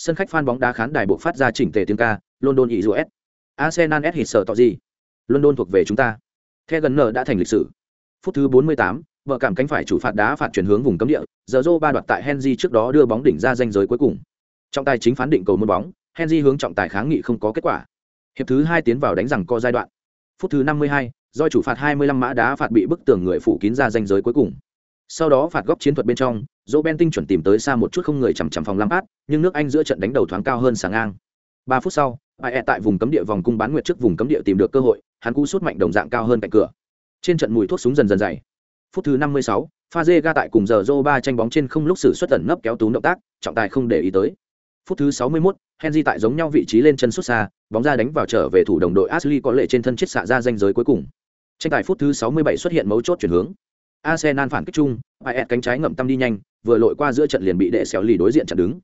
Speaker 1: sân khách phan bóng đá khán đài buộc phát ra chỉnh tề tiếng ca london ý s. Arsenal s hít sợ tỏ gì? London thuộc về chúng ta. The gần nở đã thành lịch sử. Phút thứ 48, vợ cảm cánh phải chủ phạt đá phạt chuyển hướng vùng cấm địa giờ ba đoạt tại henry trước đó đưa bóng đỉnh ra danh giới cuối cùng. Trọng tài chính phán định cầu môn bóng henry hướng trọng tài kháng nghị không có kết quả. Hiệp thứ hai tiến vào đánh rằng co giai đoạn. Phút thứ 52, do chủ phạt 25 mã đá phạt bị bức tường người phủ kín ra danh giới cuối cùng sau đó phạt góc chiến thuật bên trong dỗ ben tinh chuẩn tìm tới xa một chút không người chằm chằm phòng lam át nhưng nước anh giữa trận đánh đầu thoáng cao hơn sáng ngang. Ba phút sau ai tại vùng cấm địa vòng cung bán nguyệt trước vùng cấm địa tìm được cơ hội hắn cú sút mạnh đồng dạng cao hơn cạnh cửa. Trên trận mùi thuốc súng dần dần dày. Phút thứ 56, pha dê ga tại cùng giờ dô ba tranh bóng trên không lúc xử xuất tẩn nấp kéo túm động tác trọng tài không để ý tới. Phút thứ 61, henry tại giống nhau vị trí lên chân xuất xa bóng ra đánh vào trở về thủ đồng đội ashley có lệ trên thân chết xạ ra danh giới cuối cùng. Tranh tài phút thứ 67 xuất hiện mấu chốt chuyển hướng arsenal phản kích chung ai cánh trái ngậm tâm đi nhanh vừa lội qua giữa trận liền bị đệ xéo lì đối diện chặn đứng.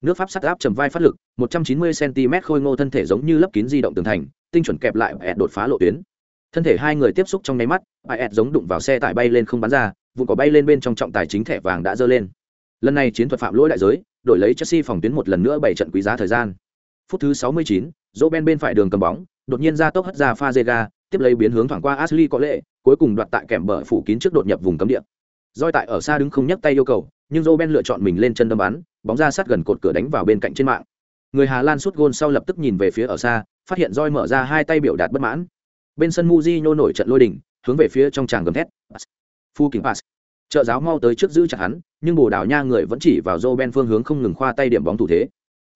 Speaker 1: Nước pháp sắt áp trầm vai phát lực 190 cm khôi ngô thân thể giống như lấp kín di động tường thành tinh chuẩn kẹp lại ẹt đột phá lộ tuyến. Thân thể hai người tiếp xúc trong nháy mắt ẹt giống đụng vào xe tải bay lên không bắn ra vụ có bay lên bên trong trọng tài chính thẻ vàng đã dơ lên. Lần này chiến thuật phạm lỗi đại giới đổi lấy chelsea phòng tuyến một lần nữa bảy trận quý giá thời gian. Phút thứ 69, dỗ ben bên phải đường cầm bóng đột nhiên ra tốc hất ra pha Zega, tiếp lấy biến hướng thoảng qua Ashley có lệ, cuối cùng đoạt tại kèm bờ phủ kín trước đột nhập vùng cấm địa. Doi tại ở xa đứng không nhấc tay yêu cầu, nhưng Roben lựa chọn mình lên chân đâm bắn, bóng ra sát gần cột cửa đánh vào bên cạnh trên mạng. Người Hà Lan sút gôn sau lập tức nhìn về phía ở xa, phát hiện Doi mở ra hai tay biểu đạt bất mãn. Bên sân Mujinho nổi trận lôi đình, hướng về phía trong tràng gầm thét. Phu kính pass. Trợ giáo mau tới trước giữ chặt hắn, nhưng Bồ Đào Nha người vẫn chỉ vào Roben phương hướng không ngừng khoa tay điểm bóng thủ thế.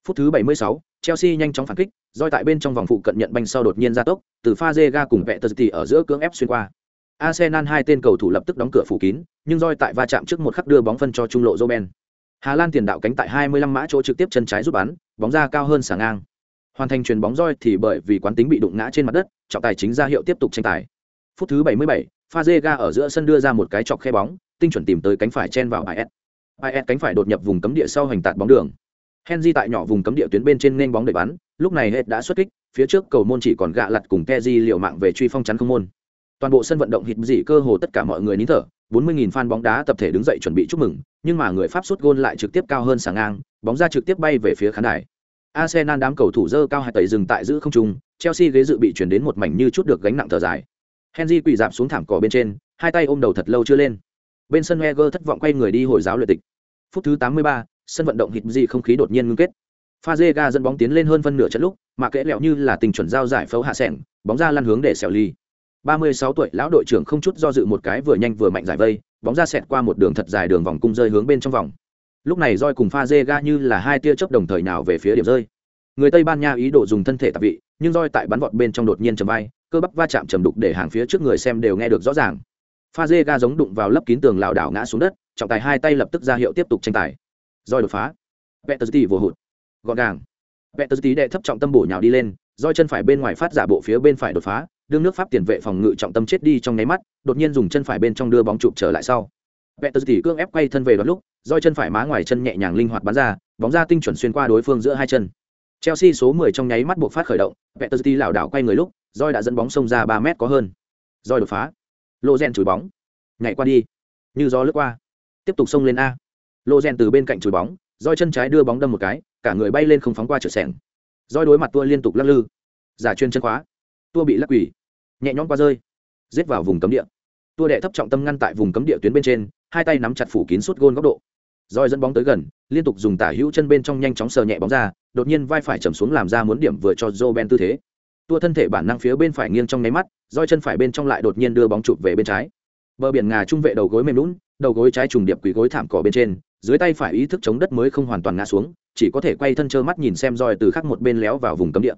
Speaker 1: Phút thứ 76, Chelsea nhanh chóng phản kích, roi tại bên trong vòng phụ cận nhận banh sau đột nhiên ra tốc, từ pha Zega cùng Peterzi ở giữa cưỡng ép xuyên qua. Arsenal hai tên cầu thủ lập tức đóng cửa phủ kín, nhưng roi tại va chạm trước một khắc đưa bóng phân cho trung lộ Roben. Hà Lan tiền đạo cánh tại 25 mã chỗ trực tiếp chân trái rút bắn, bóng ra cao hơn sàng ngang. Hoàn thành chuyền bóng roi thì bởi vì quán tính bị đụng ngã trên mặt đất, trọng tài chính ra hiệu tiếp tục tranh tài. Phút thứ 77, Fazega ở giữa sân đưa ra một cái chọc khe bóng, tinh chuẩn tìm tới cánh phải chen vào IS. IS cánh phải đột nhập vùng cấm địa sau hành tạt bóng đường. Henry tại nhỏ vùng cấm địa tuyến bên trên nên bóng để bắn, lúc này hết đã xuất kích, phía trước cầu môn chỉ còn gạ lật cùng Kezi liều mạng về truy phong chắn không môn. Toàn bộ sân vận động hít dị cơ hồ tất cả mọi người nín thở 40.000 fan bóng đá tập thể đứng dậy chuẩn bị chúc mừng nhưng mà người pháp sút gôn lại trực tiếp cao hơn sàng ngang bóng ra trực tiếp bay về phía khán đài. Arsenal đám cầu thủ dơ cao hai tẩy dừng tại giữ không trung chelsea ghế dự bị chuyển đến một mảnh như chút được gánh nặng thở dài. Henry quỳ dạp xuống thảm cỏ bên trên hai tay ôm đầu thật lâu chưa lên. Bên sân Wenger thất vọng quay người đi hồi giáo luyện tịch phút thứ 83, sân vận động hít gì không khí đột nhiên ngưng kết pha dẫn bóng tiến lên hơn phân nửa trận lúc mà kẽ lẹo như là tình chuẩn giao giải phẫu hạ sẻng bóng ra lăn hướng để xẻo ly 36 tuổi lão đội trưởng không chút do dự một cái vừa nhanh vừa mạnh giải vây, bóng ra xẹt qua một đường thật dài đường vòng cung rơi hướng bên trong vòng. Lúc này roi cùng pha ga như là hai tia chớp đồng thời nào về phía điểm rơi. Người Tây Ban Nha ý đồ dùng thân thể tạp vị, nhưng roi tại bắn vọt bên trong đột nhiên chầm vai, cơ bắp va chạm trầm đục để hàng phía trước người xem đều nghe được rõ ràng. Pha ga giống đụng vào lớp kín tường lão đảo ngã xuống đất, trọng tài hai tay lập tức ra hiệu tiếp tục tranh tài. Roi đột phá. Peterzi vô hụt. Gọn gàng. Peterzi đệ thấp trọng tâm bổ nhào đi lên, roi chân phải bên ngoài phát giả bộ phía bên phải đột phá, đương nước pháp tiền vệ phòng ngự trọng tâm chết đi trong nháy mắt đột nhiên dùng chân phải bên trong đưa bóng chụp trở lại sau. Vẹ tờ tỉ cương ép quay thân về đoạt lúc roi chân phải má ngoài chân nhẹ nhàng linh hoạt bắn ra bóng ra tinh chuẩn xuyên qua đối phương giữa hai chân. Chelsea số 10 trong nháy mắt buộc phát khởi động vẹ tờ tỉ lảo đảo quay người lúc roi đã dẫn bóng xông ra ba mét có hơn. Roi đột phá. Lô rèn chùi bóng. Nhảy qua đi. Như gió lướt qua. Tiếp tục xông lên a lô rèn từ bên cạnh chùi bóng, roi chân trái đưa bóng đâm một cái, cả người bay lên không phóng qua trở sẻng. Roi đối mặt tua liên tục lắc lư. Giả chuyên chân khóa. Tua bị lắc quỷ. Nhẹ nhõm qua rơi. Giết vào vùng cấm địa. Tua đệ thấp trọng tâm ngăn tại vùng cấm địa tuyến bên trên, hai tay nắm chặt phủ kín suốt gôn góc độ. Roi dẫn bóng tới gần, liên tục dùng tả hữu chân bên trong nhanh chóng sờ nhẹ bóng ra, đột nhiên vai phải chầm xuống làm ra muốn điểm vừa cho joe ben tư thế. Tua thân thể bản năng phía bên phải nghiêng trong nháy mắt, roi chân phải bên trong lại đột nhiên đưa bóng chụp về bên trái. Bờ biển ngà trung vệ đầu gối mềm lún, đầu gối trái trùng điệp quỳ gối thảm cỏ bên trên dưới tay phải ý thức chống đất mới không hoàn toàn ngã xuống, chỉ có thể quay thân trơ mắt nhìn xem roi từ khắc một bên léo vào vùng cấm địa.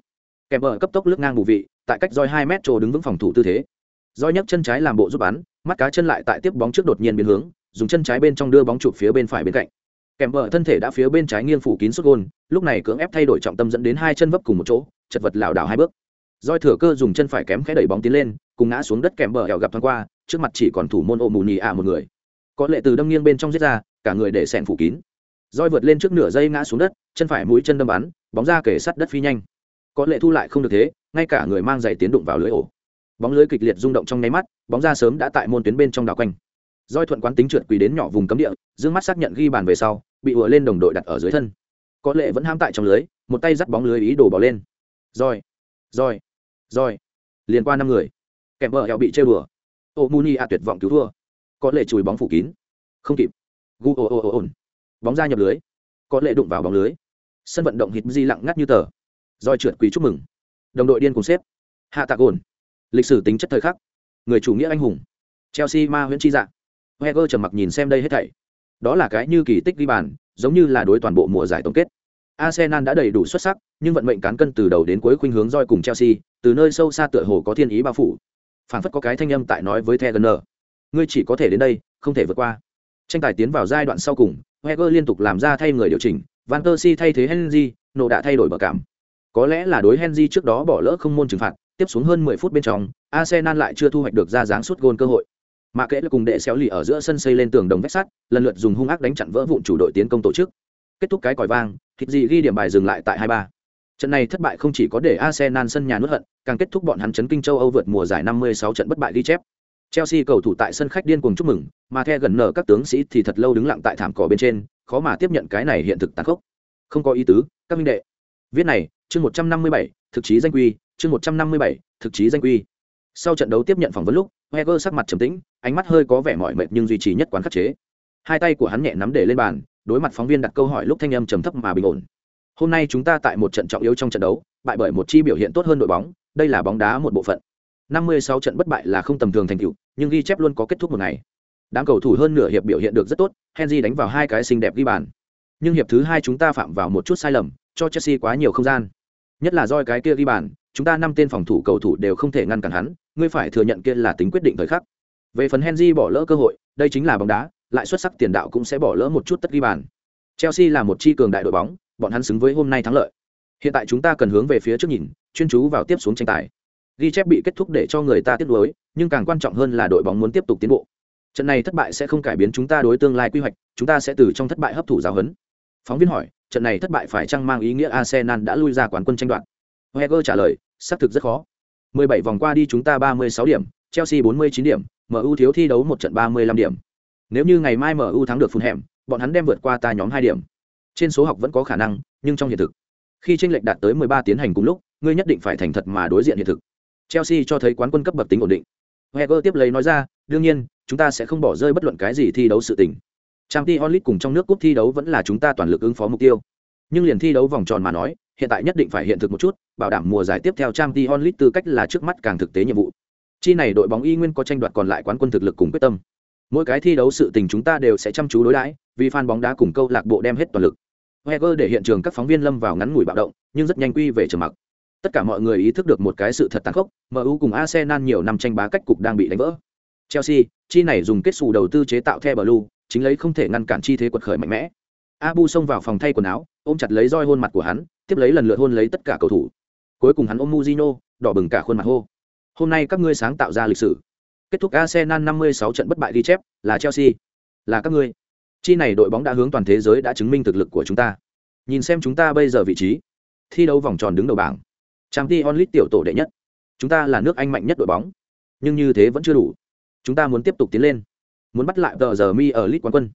Speaker 1: Kèm vợ cấp tốc lướt ngang bù vị, tại cách roi hai mét trồ đứng vững phòng thủ tư thế. Roi nhấc chân trái làm bộ giúp bắn, mắt cá chân lại tại tiếp bóng trước đột nhiên biến hướng, dùng chân trái bên trong đưa bóng chụp phía bên phải bên cạnh. Kèm vợ thân thể đã phía bên trái nghiêng phủ kín xuất gôn, lúc này cưỡng ép thay đổi trọng tâm dẫn đến hai chân vấp cùng một chỗ, chật vật lảo đảo hai bước. Roi thừa cơ dùng chân phải kém khẽ đẩy bóng tiến lên, cùng ngã xuống đất kèm bờ hẻo gặp thoáng qua, trước mặt chỉ còn thủ môn ổ mù nhì ạ một người. Có lệ từ đâm nghiêng bên trong giết ra cả người để sẹn phủ kín roi vượt lên trước nửa giây ngã xuống đất chân phải mũi chân đâm bắn bóng ra kể sắt đất phi nhanh có lệ thu lại không được thế ngay cả người mang giày tiến đụng vào lưới ổ bóng lưới kịch liệt rung động trong nháy mắt bóng ra sớm đã tại môn tuyến bên trong đảo quanh roi thuận quán tính trượt quỳ đến nhỏ vùng cấm địa, dương mắt xác nhận ghi bàn về sau, bị ùa lên đồng đội đặt ở dưới thân. Có lệ vẫn ham tại trong lưới, một tay dắt bóng lưới ý đồ bỏ lên. roi, roi, roi, liền qua năm người. Kèm vợ hẹo bị chơi bừa Ô Muni a tuyệt vọng cứu thua. Có lệ chùi bóng phủ kín. Không kịp. Gu ồ ồ ồn. Bóng ra nhập lưới. Có lệ đụng vào bóng lưới. Sân vận động hít di lặng ngắt như tờ. roi trượt quỳ chúc mừng. Đồng đội điên cùng xếp. Hạ tạ ồn Lịch sử tính chất thời khắc. Người chủ nghĩa anh hùng. Chelsea ma huyễn chi dạng Heger trầm mặc nhìn xem đây hết thảy. Đó là cái như kỳ tích ghi bàn, giống như là đối toàn bộ mùa giải tổng kết. Arsenal đã đầy đủ xuất sắc, nhưng vận mệnh cán cân từ đầu đến cuối khuynh hướng roi cùng Chelsea, từ nơi sâu xa tựa hồ có thiên ý bao phủ. Phản phất có cái thanh âm tại nói với Thegener, ngươi chỉ có thể đến đây, không thể vượt qua. Tranh tài tiến vào giai đoạn sau cùng, Heger liên tục làm ra thay người điều chỉnh, Van Persie Si thay thế Henry, nổ đã thay đổi bờ cảm. Có lẽ là đối Henry trước đó bỏ lỡ không môn trừng phạt, tiếp xuống hơn 10 phút bên trong, Arsenal lại chưa thu hoạch được ra dáng suốt gôn cơ hội. Mà kệ là cùng đệ xéo lì ở giữa sân xây lên tường đồng vách sắt lần lượt dùng hung ác đánh chặn vỡ vụn chủ đội tiến công tổ chức. Kết thúc cái còi vang thịt gì ghi điểm bài dừng lại tại hai ba. Trận này thất bại không chỉ có để arsenal sân nhà nuốt hận càng kết thúc bọn hắn chấn kinh châu âu vượt mùa giải 56 trận bất bại ghi chép chelsea cầu thủ tại sân khách điên cuồng chúc mừng mà theo gần nở các tướng sĩ thì thật lâu đứng lặng tại thảm cỏ bên trên khó mà tiếp nhận cái này hiện thực tàn khốc. Không có ý tứ các minh đệ. Viết này chương 157, thực chí danh quy chương 157, thực chí danh quy. Sau trận đấu tiếp nhận phỏng vấn lúc Wenger sắc mặt trầm tĩnh ánh mắt hơi có vẻ mỏi mệt nhưng duy trì nhất quán khắc chế. Hai tay của hắn nhẹ nắm để lên bàn đối mặt phóng viên đặt câu hỏi lúc thanh âm trầm thấp mà bình ổn. Hôm nay chúng ta tại một trận trọng yếu trong trận đấu bại bởi một chi biểu hiện tốt hơn đội bóng đây là bóng đá một bộ phận. 56 trận bất bại là không tầm thường thành tựu, nhưng ghi chép luôn có kết thúc một ngày. Đám cầu thủ hơn nửa hiệp biểu hiện được rất tốt, henry đánh vào hai cái xinh đẹp ghi bàn. Nhưng hiệp thứ hai chúng ta phạm vào một chút sai lầm, cho chelsea quá nhiều không gian. Nhất là do cái kia ghi bàn, chúng ta năm tên phòng thủ cầu thủ đều không thể ngăn cản hắn, ngươi phải thừa nhận kia là tính quyết định thời khắc. Về phần henry bỏ lỡ cơ hội, đây chính là bóng đá, lại xuất sắc tiền đạo cũng sẽ bỏ lỡ một chút tất ghi bàn. Chelsea là một chi cường đại đội bóng, bọn hắn xứng với hôm nay thắng lợi. Hiện tại chúng ta cần hướng về phía trước nhìn, chuyên chú vào tiếp xuống tranh tài ghi chép bị kết thúc để cho người ta tiếp nối nhưng càng quan trọng hơn là đội bóng muốn tiếp tục tiến bộ trận này thất bại sẽ không cải biến chúng ta đối tương lai quy hoạch chúng ta sẽ từ trong thất bại hấp thụ giáo huấn phóng viên hỏi trận này thất bại phải chăng mang ý nghĩa arsenal đã lui ra quán quân tranh đoạt heger trả lời xác thực rất khó 17 vòng qua đi chúng ta 36 điểm, Chelsea 49 điểm, MU thiếu thi đấu một trận 35 điểm. Nếu như ngày mai MU thắng được hẻm, bọn hắn đem vượt qua ta nhóm 2 điểm. Trên số học vẫn có khả năng, nhưng trong hiện thực, khi tranh lệch đạt tới 13 tiến hành cùng lúc, ngươi nhất định phải thành thật mà đối diện hiện thực. Chelsea cho thấy quán quân cấp bậc tính ổn định. Wenger tiếp lấy nói ra, đương nhiên, chúng ta sẽ không bỏ rơi bất luận cái gì thi đấu sự tình. Champions League cùng trong nước cúp thi đấu vẫn là chúng ta toàn lực ứng phó mục tiêu. Nhưng liền thi đấu vòng tròn mà nói, hiện tại nhất định phải hiện thực một chút, bảo đảm mùa giải tiếp theo Champions League tư cách là trước mắt càng thực tế nhiệm vụ. Chi này đội bóng y nguyên có tranh đoạt còn lại quán quân thực lực cùng quyết tâm. Mỗi cái thi đấu sự tình chúng ta đều sẽ chăm chú đối đãi, vì fan bóng đá cùng câu lạc bộ đem hết toàn lực. Wenger để hiện trường các phóng viên lâm vào ngắn ngủi bạo động, nhưng rất nhanh quy về trầm mặc. Tất cả mọi người ý thức được một cái sự thật tàn khốc, MU cùng Arsenal nhiều năm tranh bá cách cục đang bị đánh vỡ. Chelsea, chi này dùng kết xù đầu tư chế tạo The Blue, chính lấy không thể ngăn cản chi thế quật khởi mạnh mẽ. Abu xông vào phòng thay quần áo, ôm chặt lấy roi hôn mặt của hắn, tiếp lấy lần lượt hôn lấy tất cả cầu thủ. Cuối cùng hắn ôm Mujino, đỏ bừng cả khuôn mặt hô. Hôm nay các ngươi sáng tạo ra lịch sử. Kết thúc Arsenal 56 trận bất bại ghi chép là Chelsea. Là các ngươi. Chi này đội bóng đã hướng toàn thế giới đã chứng minh thực lực của chúng ta. Nhìn xem chúng ta bây giờ vị trí. Thi đấu vòng tròn đứng đầu bảng trang t onlit tiểu tổ đệ nhất. Chúng ta là nước anh mạnh nhất đội bóng. Nhưng như thế vẫn chưa đủ. Chúng ta muốn tiếp tục tiến lên. Muốn bắt lại tờ giờ mi ở lit quán quân.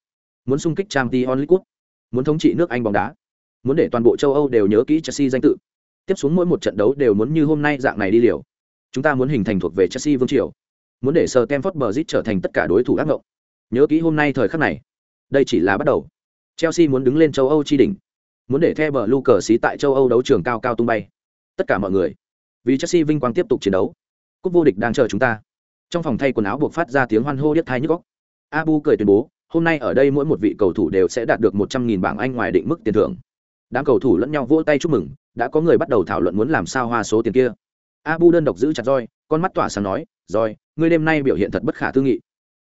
Speaker 1: Muốn xung kích trang t onlit quốc. Muốn thống trị nước anh bóng đá. Muốn để toàn bộ châu âu đều nhớ kỹ chelsea danh tự. Tiếp xuống mỗi một trận đấu đều muốn như hôm nay dạng này đi liều. Chúng ta muốn hình thành thuộc về chelsea vương triều. Muốn để sờ kem bờ trở thành tất cả đối thủ ác ngộng. Nhớ kỹ hôm nay thời khắc này. Đây chỉ là bắt đầu. Chelsea muốn đứng lên châu âu chi đỉnh. Muốn để the bờ lu cờ xí tại châu âu đấu trường cao cao tung bay tất cả mọi người. Vì chelsea vinh quang tiếp tục chiến đấu, cúp vô địch đang chờ chúng ta. Trong phòng thay quần áo buộc phát ra tiếng hoan hô điếc thai nhức góc abu cười tuyên bố, hôm nay ở đây mỗi một vị cầu thủ đều sẽ đạt được một trăm nghìn bảng anh ngoài định mức tiền thưởng. Đám cầu thủ lẫn nhau vỗ tay chúc mừng, đã có người bắt đầu thảo luận muốn làm sao hoa số tiền kia. Abu đơn độc giữ chặt roi, con mắt tỏa sáng nói, roi, ngươi đêm nay biểu hiện thật bất khả tư nghị.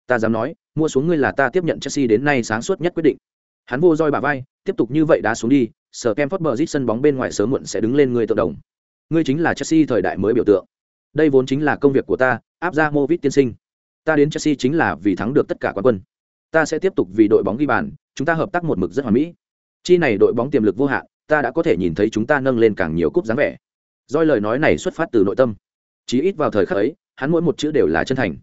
Speaker 1: Ta dám nói, mua xuống ngươi là ta tiếp nhận chelsea đến nay sáng suốt nhất quyết định. Hắn vô roi bà vai, tiếp tục như vậy đá xuống đi sở kem phớt bờ rít sân bóng bên ngoài sớm muộn sẽ đứng lên người tự đồng ngươi chính là chelsea thời đại mới biểu tượng. Đây vốn chính là công việc của ta áp ra tiên sinh. Ta đến chelsea chính là vì thắng được tất cả quán quân. Ta sẽ tiếp tục vì đội bóng ghi bàn chúng ta hợp tác một mực rất hoàn mỹ. Chi này đội bóng tiềm lực vô hạn ta đã có thể nhìn thấy chúng ta nâng lên càng nhiều cúp dáng vẻ. Doi lời nói này xuất phát từ nội tâm. Chí ít vào thời khắc ấy hắn mỗi một chữ đều là chân thành.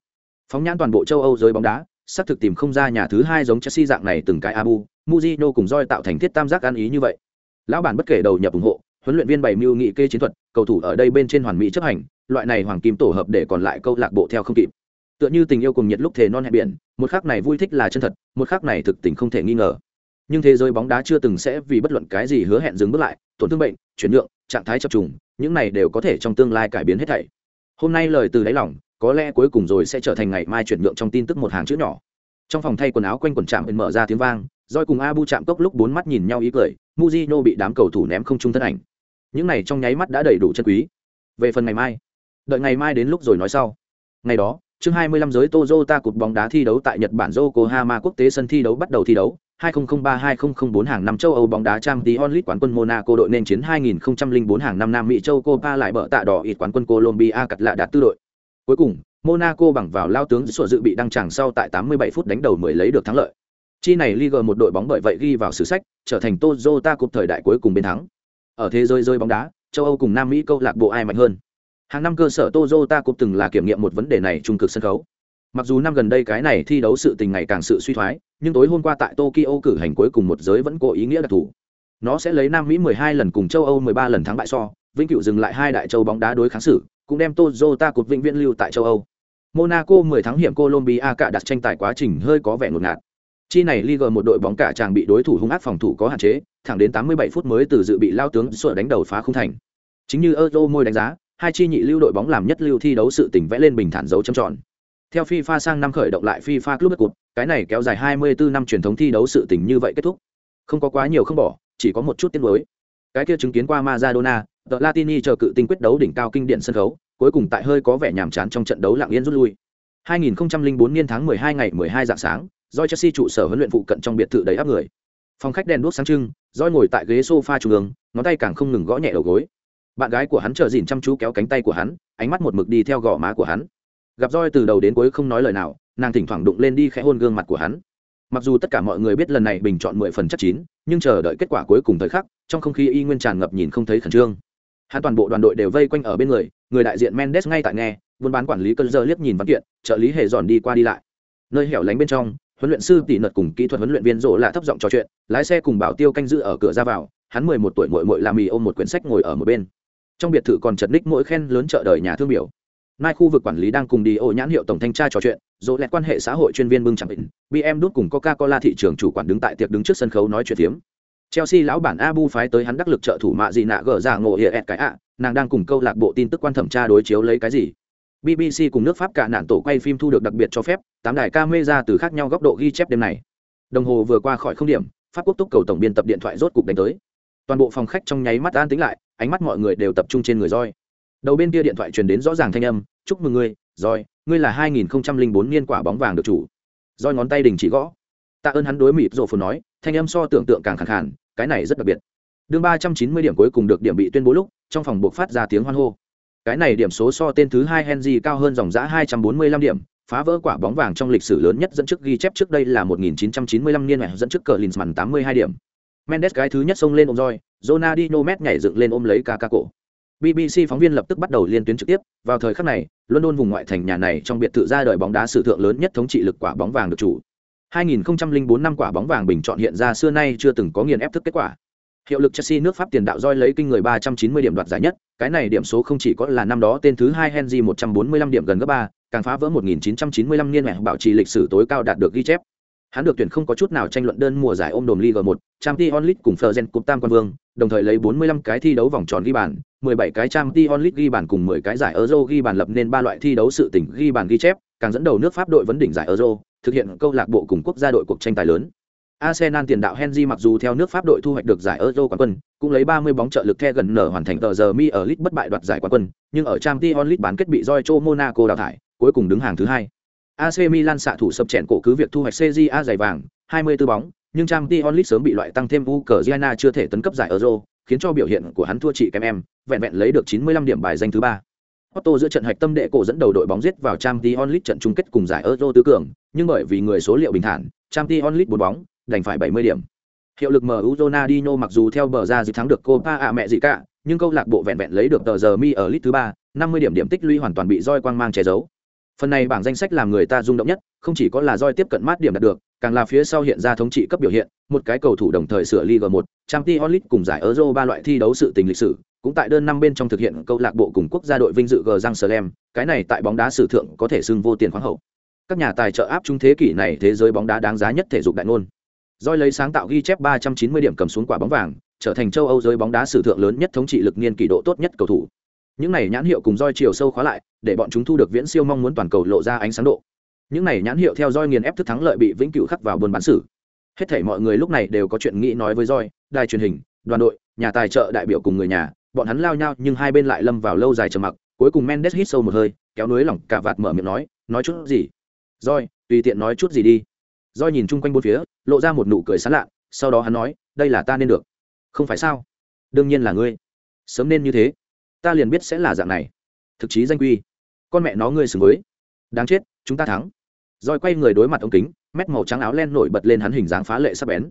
Speaker 1: Phóng nhãn toàn bộ châu âu giới bóng đá xác thực tìm không ra nhà thứ hai giống Chelsea dạng này từng cái Abu, Mujino cùng roi tạo thành thiết tam giác ăn ý như vậy. Lão bản bất kể đầu nhập ủng hộ, huấn luyện viên bày mưu nghị kê chiến thuật, cầu thủ ở đây bên trên hoàn mỹ chấp hành, loại này hoàng kim tổ hợp để còn lại câu lạc bộ theo không kịp. Tựa như tình yêu cùng nhiệt lúc thề non hẹn biển, một khắc này vui thích là chân thật, một khắc này thực tình không thể nghi ngờ. Nhưng thế giới bóng đá chưa từng sẽ vì bất luận cái gì hứa hẹn dừng bước lại, tổn thương bệnh, chuyển nhượng, trạng thái chập trùng, những này đều có thể trong tương lai cải biến hết thảy. Hôm nay lời từ đáy lòng, có lẽ cuối cùng rồi sẽ trở thành ngày mai chuyển nhượng trong tin tức một hàng chữ nhỏ trong phòng thay quần áo quanh quần trạm mở ra tiếng vang roi cùng abu chạm cốc lúc bốn mắt nhìn nhau ý cười muzino bị đám cầu thủ ném không trung thân ảnh những này trong nháy mắt đã đầy đủ chân quý về phần ngày mai đợi ngày mai đến lúc rồi nói sau ngày đó chương 25 giới Toyota cột bóng đá thi đấu tại Nhật Bản Yokohama quốc tế sân thi đấu bắt đầu thi đấu 2003-2004 hàng năm châu Âu bóng đá Champions League quán quân Monaco đội nên chiến 2004 hàng năm Nam Mỹ châu Copa lại bở tạ đỏ ít quán quân Colombia cặt lạ đạt tư đội cuối cùng Monaco bằng vào lao tướng sủa dự bị đăng tràng sau tại 87 phút đánh đầu mới lấy được thắng lợi. Chi này Liga một đội bóng bởi vậy ghi vào sử sách, trở thành Toyota Cup thời đại cuối cùng bên thắng. Ở thế giới rơi bóng đá, châu Âu cùng Nam Mỹ câu lạc bộ ai mạnh hơn. Hàng năm cơ sở Toyota cũng từng là kiểm nghiệm một vấn đề này trung cực sân khấu. Mặc dù năm gần đây cái này thi đấu sự tình ngày càng sự suy thoái, nhưng tối hôm qua tại Tokyo cử hành cuối cùng một giới vẫn có ý nghĩa đặc thù. Nó sẽ lấy Nam Mỹ 12 lần cùng châu Âu 13 lần thắng bại so, vĩnh cửu dừng lại hai đại châu bóng đá đối kháng xử, cũng đem Toyota cột vĩnh viễn lưu tại châu Âu. Monaco 10 tháng hiểm Colombia cả đặt tranh tài quá trình hơi có vẻ ngột ngạt. Chi này Liga một đội bóng cả chàng bị đối thủ hung ác phòng thủ có hạn chế, thẳng đến 87 phút mới từ dự bị lao tướng sửa đánh đầu phá không thành. Chính như Euro môi đánh giá, hai chi nhị lưu đội bóng làm nhất lưu thi đấu sự tình vẽ lên bình thản dấu chấm tròn. Theo FIFA sang năm khởi động lại FIFA Club Cup, cái này kéo dài 24 năm truyền thống thi đấu sự tình như vậy kết thúc. Không có quá nhiều không bỏ, chỉ có một chút tiếc nuối. Cái kia chứng kiến qua Maradona, The Latini chờ cự tinh quyết đấu đỉnh cao kinh điển sân khấu, cuối cùng tại hơi có vẻ nhàm chán trong trận đấu lặng yên rút lui. 2004 niên tháng 12 ngày 12 dạng sáng, Joy Chelsea trụ sở huấn luyện phụ cận trong biệt thự đầy áp người. Phòng khách đèn đuốc sáng trưng, Joy ngồi tại ghế sofa trung ương, ngón tay càng không ngừng gõ nhẹ đầu gối. Bạn gái của hắn chờ dỉn chăm chú kéo cánh tay của hắn, ánh mắt một mực đi theo gò má của hắn. Gặp Joy từ đầu đến cuối không nói lời nào, nàng thỉnh thoảng đụng lên đi khẽ hôn gương mặt của hắn. Mặc dù tất cả mọi người biết lần này bình chọn 10 phần chắc chín, nhưng chờ đợi kết quả cuối cùng thời khắc, trong không khí y nguyên tràn ngập nhìn không thấy khẩn trương. Hắn toàn bộ đoàn đội đều vây quanh ở bên người, người đại diện Mendes ngay tại nghe, buôn bán quản lý cơn giờ liếc nhìn văn kiện trợ lý hề dọn đi qua đi lại nơi hẻo lánh bên trong huấn luyện sư tỷ nật cùng kỹ thuật huấn luyện viên rộ là thấp giọng trò chuyện, lái xe cùng bảo tiêu canh giữ ở cửa ra vào, hắn mười một tuổi mội mội làm mì ôm một quyển sách ngồi ở một bên. Trong biệt thự còn chật ních mỗi khen lớn chợ đời nhà thương biểu. Nai khu vực quản lý đang cùng đi ô nhãn hiệu tổng thanh tra trò chuyện dỗ lẹt quan hệ xã hội chuyên viên bưng chẳng định bm đút cùng coca cola thị trường chủ quản đứng tại tiệc đứng trước sân khấu nói chuyện phiếm. Chelsea lão bản abu phái tới hắn đắc lực trợ thủ mạ gì nạ gỡ ra ngộ hiệa ẹt cái ạ, nàng đang cùng câu lạc bộ tin tức quan thẩm tra đối chiếu lấy cái gì. BBC cùng nước Pháp cả nạn tổ quay phim thu được đặc biệt cho phép, tám đài camera từ khác nhau góc độ ghi chép đêm này. Đồng hồ vừa qua khỏi không điểm, Pháp quốc túc cầu tổng biên tập điện thoại rốt cục đánh tới. Toàn bộ phòng khách trong nháy mắt an tĩnh lại, ánh mắt mọi người đều tập trung trên người roi. Đầu bên kia điện thoại truyền đến rõ ràng thanh âm, "Chúc mừng ngươi, roi, ngươi là 2004 niên quả bóng vàng được chủ." Roi ngón tay đình chỉ gõ. Tạ ơn hắn đối mịt rồ phồn nói, thanh âm so tưởng tượng càng khàn khàn, cái này rất đặc biệt. Đường 390 điểm cuối cùng được điểm bị tuyên bố lúc, trong phòng buộc phát ra tiếng hoan hô. Cái này điểm số so tên thứ hai Henry cao hơn dòng giá 245 điểm, phá vỡ quả bóng vàng trong lịch sử lớn nhất dẫn trước ghi chép trước đây là 1995 niên dẫn trước cờ Linsman 82 điểm. Mendes cái thứ nhất xông lên ôm roi, Ronaldinho mét nhảy dựng lên ôm lấy Kaká cổ. BBC phóng viên lập tức bắt đầu liên tuyến trực tiếp, vào thời khắc này, London vùng ngoại thành nhà này trong biệt thự ra đời bóng đá sử thượng lớn nhất thống trị lực quả bóng vàng được chủ. 2004 năm quả bóng vàng bình chọn hiện ra xưa nay chưa từng có nghiền ép thức kết quả. Hiệu lực Chelsea nước Pháp tiền đạo roi lấy kinh người 390 điểm đoạt giải nhất, cái này điểm số không chỉ có là năm đó tên thứ hai Henry 145 điểm gần gấp ba, càng phá vỡ 1995 niên mẹ bảo trì lịch sử tối cao đạt được ghi chép. Hắn được tuyển không có chút nào tranh luận đơn mùa giải ôm đồm Liga 1, Champions League cùng Fergen Cup Tam Quan Vương, đồng thời lấy 45 cái thi đấu vòng tròn ghi bàn, 17 cái Champions League ghi bàn cùng 10 cái giải Euro ghi bàn lập nên ba loại thi đấu sự tỉnh ghi bàn ghi chép, càng dẫn đầu nước Pháp đội vấn đỉnh giải Euro, thực hiện câu lạc bộ cùng quốc gia đội cuộc tranh tài lớn. Arsenal tiền đạo Henry mặc dù theo nước Pháp đội thu hoạch được giải Euro quán quân, cũng lấy 30 bóng trợ lực the gần nở hoàn thành tờ giờ mi ở League bất bại đoạt giải quán quân, nhưng ở Champions League bán kết bị Joy Monaco đào thải, cuối cùng đứng hàng thứ hai. AC Milan xạ thủ sập chèn cổ cứ việc thu hoạch CJA giày vàng, 24 bóng, nhưng Champions League sớm bị loại tăng thêm Ukraine chưa thể tấn cấp giải Euro, khiến cho biểu hiện của hắn thua chị kém em, vẹn vẹn lấy được 95 điểm bài danh thứ ba. Otto giữa trận hạch tâm đệ cổ dẫn đầu đội bóng giết vào Champions League trận chung kết cùng giải Euro tứ cường, nhưng bởi vì người số liệu bình thản, Champions League bốn bóng, đành phải 70 điểm. Hiệu lực MU Ronaldinho mặc dù theo bờ ra dự thắng được Copa à mẹ gì cả, nhưng câu lạc bộ vẹn vẹn lấy được tờ giờ mi ở lit thứ ba, 50 điểm điểm tích lũy hoàn toàn bị roi quang mang che giấu. Phần này bảng danh sách làm người ta rung động nhất, không chỉ có là roi tiếp cận mát điểm đạt được, càng là phía sau hiện ra thống trị cấp biểu hiện, một cái cầu thủ đồng thời sửa Liga 1, Champions League cùng giải Euro ba loại thi đấu sự tình lịch sử, cũng tại đơn năm bên trong thực hiện câu lạc bộ cùng quốc gia đội vinh dự G Giang cái này tại bóng đá sử thượng có thể xưng vô tiền khoáng hậu. Các nhà tài trợ áp trung thế kỷ này thế giới bóng đá đáng giá nhất thể dục đại ngôn. Doi lấy sáng tạo ghi chép 390 điểm cầm xuống quả bóng vàng, trở thành châu Âu giới bóng đá sử thượng lớn nhất thống trị lực niên kỷ độ tốt nhất cầu thủ. Những này nhãn hiệu cùng Doi chiều sâu khóa lại, để bọn chúng thu được viễn siêu mong muốn toàn cầu lộ ra ánh sáng độ. Những này nhãn hiệu theo Doi nghiền ép thức thắng lợi bị vĩnh cửu khắc vào buôn bán sử. Hết thảy mọi người lúc này đều có chuyện nghĩ nói với Doi, đài truyền hình, đoàn đội, nhà tài trợ đại biểu cùng người nhà, bọn hắn lao nhau nhưng hai bên lại lâm vào lâu dài trầm mặc, cuối cùng Mendes hít sâu một hơi, kéo núi lỏng cả vạt mở miệng nói, nói chút gì? Doi, tùy tiện nói chút gì đi do nhìn chung quanh bốn phía, lộ ra một nụ cười sán lạ, sau đó hắn nói, đây là ta nên được. Không phải sao? Đương nhiên là ngươi. Sớm nên như thế. Ta liền biết sẽ là dạng này. Thực chí danh quy. Con mẹ nó ngươi xứng với. Đáng chết, chúng ta thắng. Roi quay người đối mặt ống kính, mét màu trắng áo len nổi bật lên hắn hình dáng phá lệ sắc bén.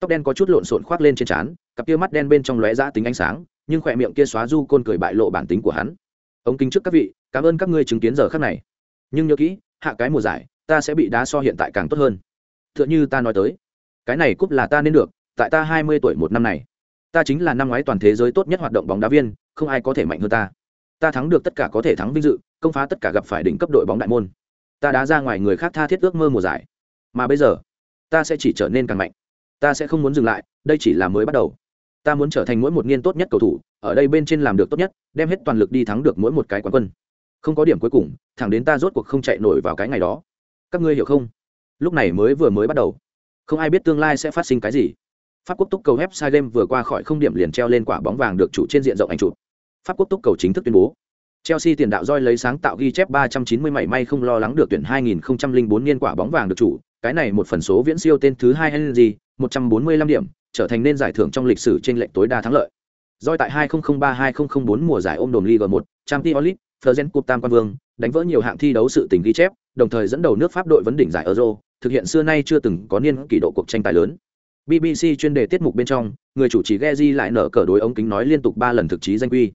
Speaker 1: Tóc đen có chút lộn xộn khoác lên trên trán, cặp kia mắt đen bên trong lóe ra tính ánh sáng, nhưng khỏe miệng kia xóa du côn cười bại lộ bản tính của hắn ống kính trước các vị cảm ơn các ngươi chứng kiến giờ khắc này nhưng nhớ kỹ hạ cái mùa giải ta sẽ bị đá so hiện tại càng tốt hơn Tựa như ta nói tới. Cái này cúp là ta nên được, tại ta hai mươi tuổi một năm này. Ta chính là năm ngoái toàn thế giới tốt nhất hoạt động bóng đá viên, không ai có thể mạnh hơn ta. Ta thắng được tất cả có thể thắng vinh dự, công phá tất cả gặp phải đỉnh cấp đội bóng đại môn. Ta đá ra ngoài người khác tha thiết ước mơ mùa giải. Mà bây giờ, ta sẽ chỉ trở nên càng mạnh. Ta sẽ không muốn dừng lại, đây chỉ là mới bắt đầu. Ta muốn trở thành mỗi một niên tốt nhất cầu thủ, ở đây bên trên làm được tốt nhất, đem hết toàn lực đi thắng được mỗi một cái quán quân. Không có điểm cuối cùng, thẳng đến ta rốt cuộc không chạy nổi vào cái ngày đó. Các ngươi hiểu không? Lúc này mới vừa mới bắt đầu. Không ai biết tương lai sẽ phát sinh cái gì. Pháp quốc túc cầu website game vừa qua khỏi không điểm liền treo lên quả bóng vàng được chủ trên diện rộng ảnh chụp. Pháp quốc túc cầu chính thức tuyên bố. Chelsea tiền đạo roi lấy sáng tạo ghi chép 390 mảy may không lo lắng được tuyển 2004 niên quả bóng vàng được chủ. Cái này một phần số viễn siêu tên thứ hai henry 145 điểm trở thành nên giải thưởng trong lịch sử trên lệnh tối đa thắng lợi. roi tại 2003-2004 mùa giải ôm đồn Ligue 1, Champions League, Fergen Cup Tam Quan Vương, đánh vỡ nhiều hạng thi đấu sự tình ghi chép, đồng thời dẫn đầu nước Pháp đội vấn đỉnh giải Euro, thực hiện xưa nay chưa từng có niên kỷ độ cuộc tranh tài lớn. BBC chuyên đề tiết mục bên trong, người chủ trì Geji lại nở cờ đối ống kính nói liên tục 3 lần thực chí danh quy.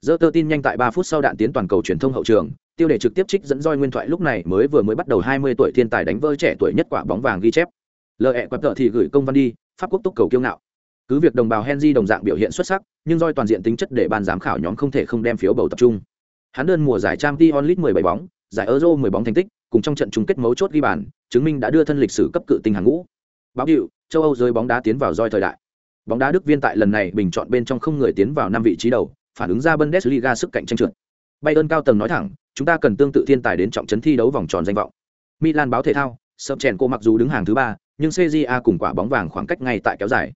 Speaker 1: Dơ tơ tin nhanh tại 3 phút sau đạn tiến toàn cầu truyền thông hậu trường, tiêu đề trực tiếp trích dẫn roi nguyên thoại lúc này mới vừa mới bắt đầu 20 tuổi thiên tài đánh vỡ trẻ tuổi nhất quả bóng vàng ghi chép. Lợi ẹ quạt tợ thì gửi công văn đi, pháp quốc túc cầu kiêu ngạo cứ việc đồng bào henry đồng dạng biểu hiện xuất sắc nhưng roi toàn diện tính chất để ban giám khảo nhóm không thể không đem phiếu bầu tập trung hắn đơn mùa giải trang t onlit 17 bóng giải euro 10 bóng thành tích cùng trong trận chung kết mấu chốt ghi bàn chứng minh đã đưa thân lịch sử cấp cự tinh hàng ngũ. Báo hiệu châu âu rơi bóng đá tiến vào roi thời đại. Bóng đá đức viên tại lần này bình chọn bên trong không người tiến vào năm vị trí đầu phản ứng ra bundesliga sức cạnh tranh trượt. Bayern cao tầng nói thẳng chúng ta cần tương tự thiên tài đến trọng trấn thi đấu vòng tròn danh vọng. Milan báo thể thao sập chèn cô mặc dù đứng hàng thứ ba nhưng cja cùng quả bóng vàng khoảng cách ngay tại kéo dài.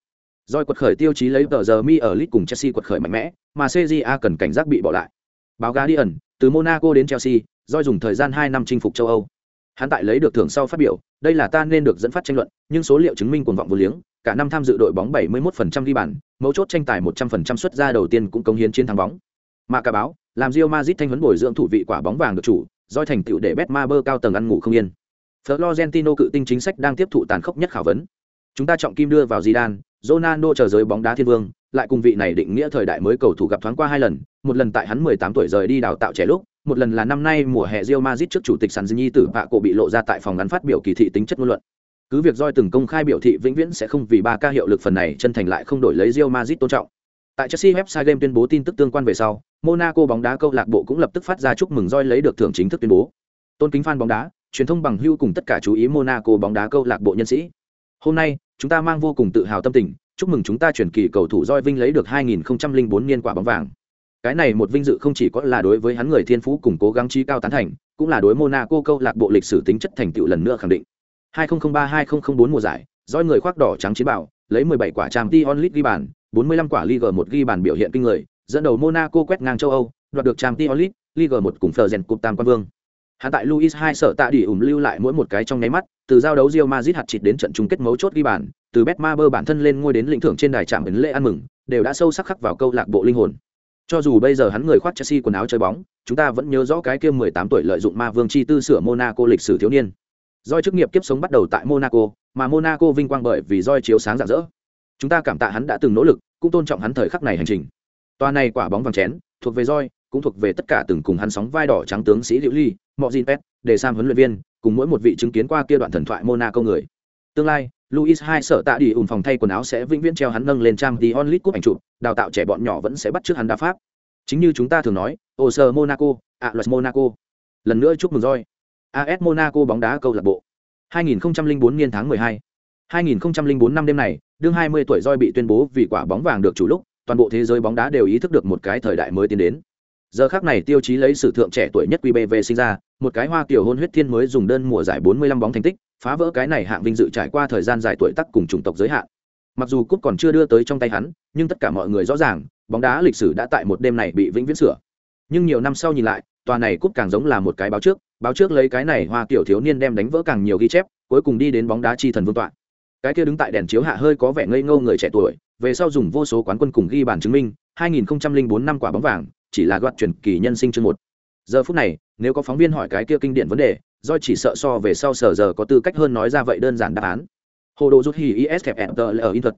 Speaker 1: Roi quật khởi tiêu chí lấy tờ giờ mi ở Lit cùng Chelsea quật khởi mạnh mẽ, mà CJA cần cảnh giác bị bỏ lại. Báo Guardian, từ Monaco đến Chelsea, Doi dùng thời gian hai năm chinh phục châu Âu. Hắn tại lấy được thưởng sau phát biểu, đây là ta nên được dẫn phát tranh luận, nhưng số liệu chứng minh cuồng vọng vô liếng, cả năm tham dự đội bóng 71% ghi bàn, mấu chốt tranh tài 100% xuất ra đầu tiên cũng cống hiến chiến thắng bóng. Mà cả báo, làm Real Madrid thanh huấn bồi dưỡng thủ vị quả bóng vàng được chủ, Doi thành tựu để Betmaber cao tầng ăn ngủ không yên. Florentino cự tinh chính sách đang tiếp thụ tàn khốc nhất khảo vấn. Chúng ta trọng kim đưa vào Zidane, Ronaldo chờ giới bóng đá thiên vương, lại cùng vị này định nghĩa thời đại mới cầu thủ gặp thoáng qua hai lần, một lần tại hắn 18 tuổi rời đi đào tạo trẻ lúc, một lần là năm nay mùa hè Real Madrid trước chủ tịch Sanzini tử vạ cổ bị lộ ra tại phòng ngắn phát biểu kỳ thị tính chất ngôn luận. Cứ việc Joy từng công khai biểu thị vĩnh viễn sẽ không vì ba ca hiệu lực phần này chân thành lại không đổi lấy Real Madrid tôn trọng. Tại Chelsea website game tuyên bố tin tức tương quan về sau, Monaco bóng đá câu lạc bộ cũng lập tức phát ra chúc mừng Joy lấy được thưởng chính thức tuyên bố. Tôn kính fan bóng đá, truyền thông bằng hưu cùng tất cả chú ý Monaco bóng đá câu lạc bộ nhân sĩ. Hôm nay, chúng ta mang vô cùng tự hào tâm tình, chúc mừng chúng ta chuyển kỳ cầu thủ roi Vinh lấy được 2004 niên quả bóng vàng. Cái này một vinh dự không chỉ có là đối với hắn người thiên phú cùng cố gắng trí cao tán thành, cũng là đối Monaco câu lạc bộ lịch sử tính chất thành tựu lần nữa khẳng định. 2003-2004 mùa giải, roi người khoác đỏ trắng chiến bảo lấy 17 quả trang Champions onlit ghi bàn, 45 quả league 1 ghi bàn biểu hiện kinh người, dẫn đầu Monaco quét ngang châu Âu, đoạt được trang Champions League, Ligue 1 cùng Fergen Cup tam quan vương. Hạ tại Luis hai sợ tạ đi ủng lưu lại mỗi một cái trong nháy mắt, từ giao đấu Real Madrid hạt chịt đến trận chung kết mấu chốt ghi bàn, từ Betmaber bản thân lên ngôi đến lĩnh thưởng trên đài trạm ấn lễ ăn mừng, đều đã sâu sắc khắc vào câu lạc bộ linh hồn. Cho dù bây giờ hắn người khoác Chelsea quần áo chơi bóng, chúng ta vẫn nhớ rõ cái kia 18 tuổi lợi dụng ma vương chi tư sửa Monaco lịch sử thiếu niên. Doi chức nghiệp kiếp sống bắt đầu tại Monaco, mà Monaco vinh quang bởi vì Doi chiếu sáng rạng rỡ. Chúng ta cảm tạ hắn đã từng nỗ lực, cũng tôn trọng hắn thời khắc này hành trình. Toàn này quả bóng vàng chén, thuộc về Doi, cũng thuộc về tất cả từng cùng hắn sóng vai đỏ trắng tướng sĩ liễu Ly, mọi gì pet, để sam huấn luyện viên, cùng mỗi một vị chứng kiến qua kia đoạn thần thoại monaco người. Tương lai, luis hai sợ tạ đi ùn phòng thay quần áo sẽ vĩnh viễn treo hắn nâng lên trang đi onlit cúp ảnh chụp, đào tạo trẻ bọn nhỏ vẫn sẽ bắt trước hắn đá pháp. Chính như chúng ta thường nói, ô sơ monaco a luật monaco. Lần nữa chúc mừng roi as monaco bóng đá câu lạc bộ. 2004 niên tháng 12 2004 năm đêm này, đương 20 tuổi roi bị tuyên bố vì quả bóng vàng được chủ lúc, toàn bộ thế giới bóng đá đều ý thức được một cái thời đại mới tiến đến giờ khác này tiêu chí lấy sử thượng trẻ tuổi nhất qbv sinh ra, một cái hoa kiểu hôn huyết thiên mới dùng đơn mùa giải 45 bóng thành tích, phá vỡ cái này hạng vinh dự trải qua thời gian dài tuổi tắc cùng chủng tộc giới hạn. Mặc dù cúp còn chưa đưa tới trong tay hắn, nhưng tất cả mọi người rõ ràng, bóng đá lịch sử đã tại một đêm này bị vĩnh viễn sửa. Nhưng nhiều năm sau nhìn lại, tòa này cúp càng giống là một cái báo trước báo trước lấy cái này hoa kiểu thiếu niên đem đánh vỡ càng nhiều ghi chép, cuối cùng đi đến bóng đá chi thần vương tọa. Cái kia đứng tại đèn chiếu hạ hơi có vẻ ngây ngô người trẻ tuổi, về sau dùng vô số quán quân cùng ghi bàn chứng minh 2004 năm quả bóng vàng chỉ là đoạt truyền kỳ nhân sinh chương một. Giờ phút này nếu có phóng viên hỏi cái kia kinh điển vấn đề do chỉ sợ so về sau sở giờ có tư cách hơn nói ra vậy đơn giản đáp án. Hồ đồ rút hì is kẹp ở in thuật.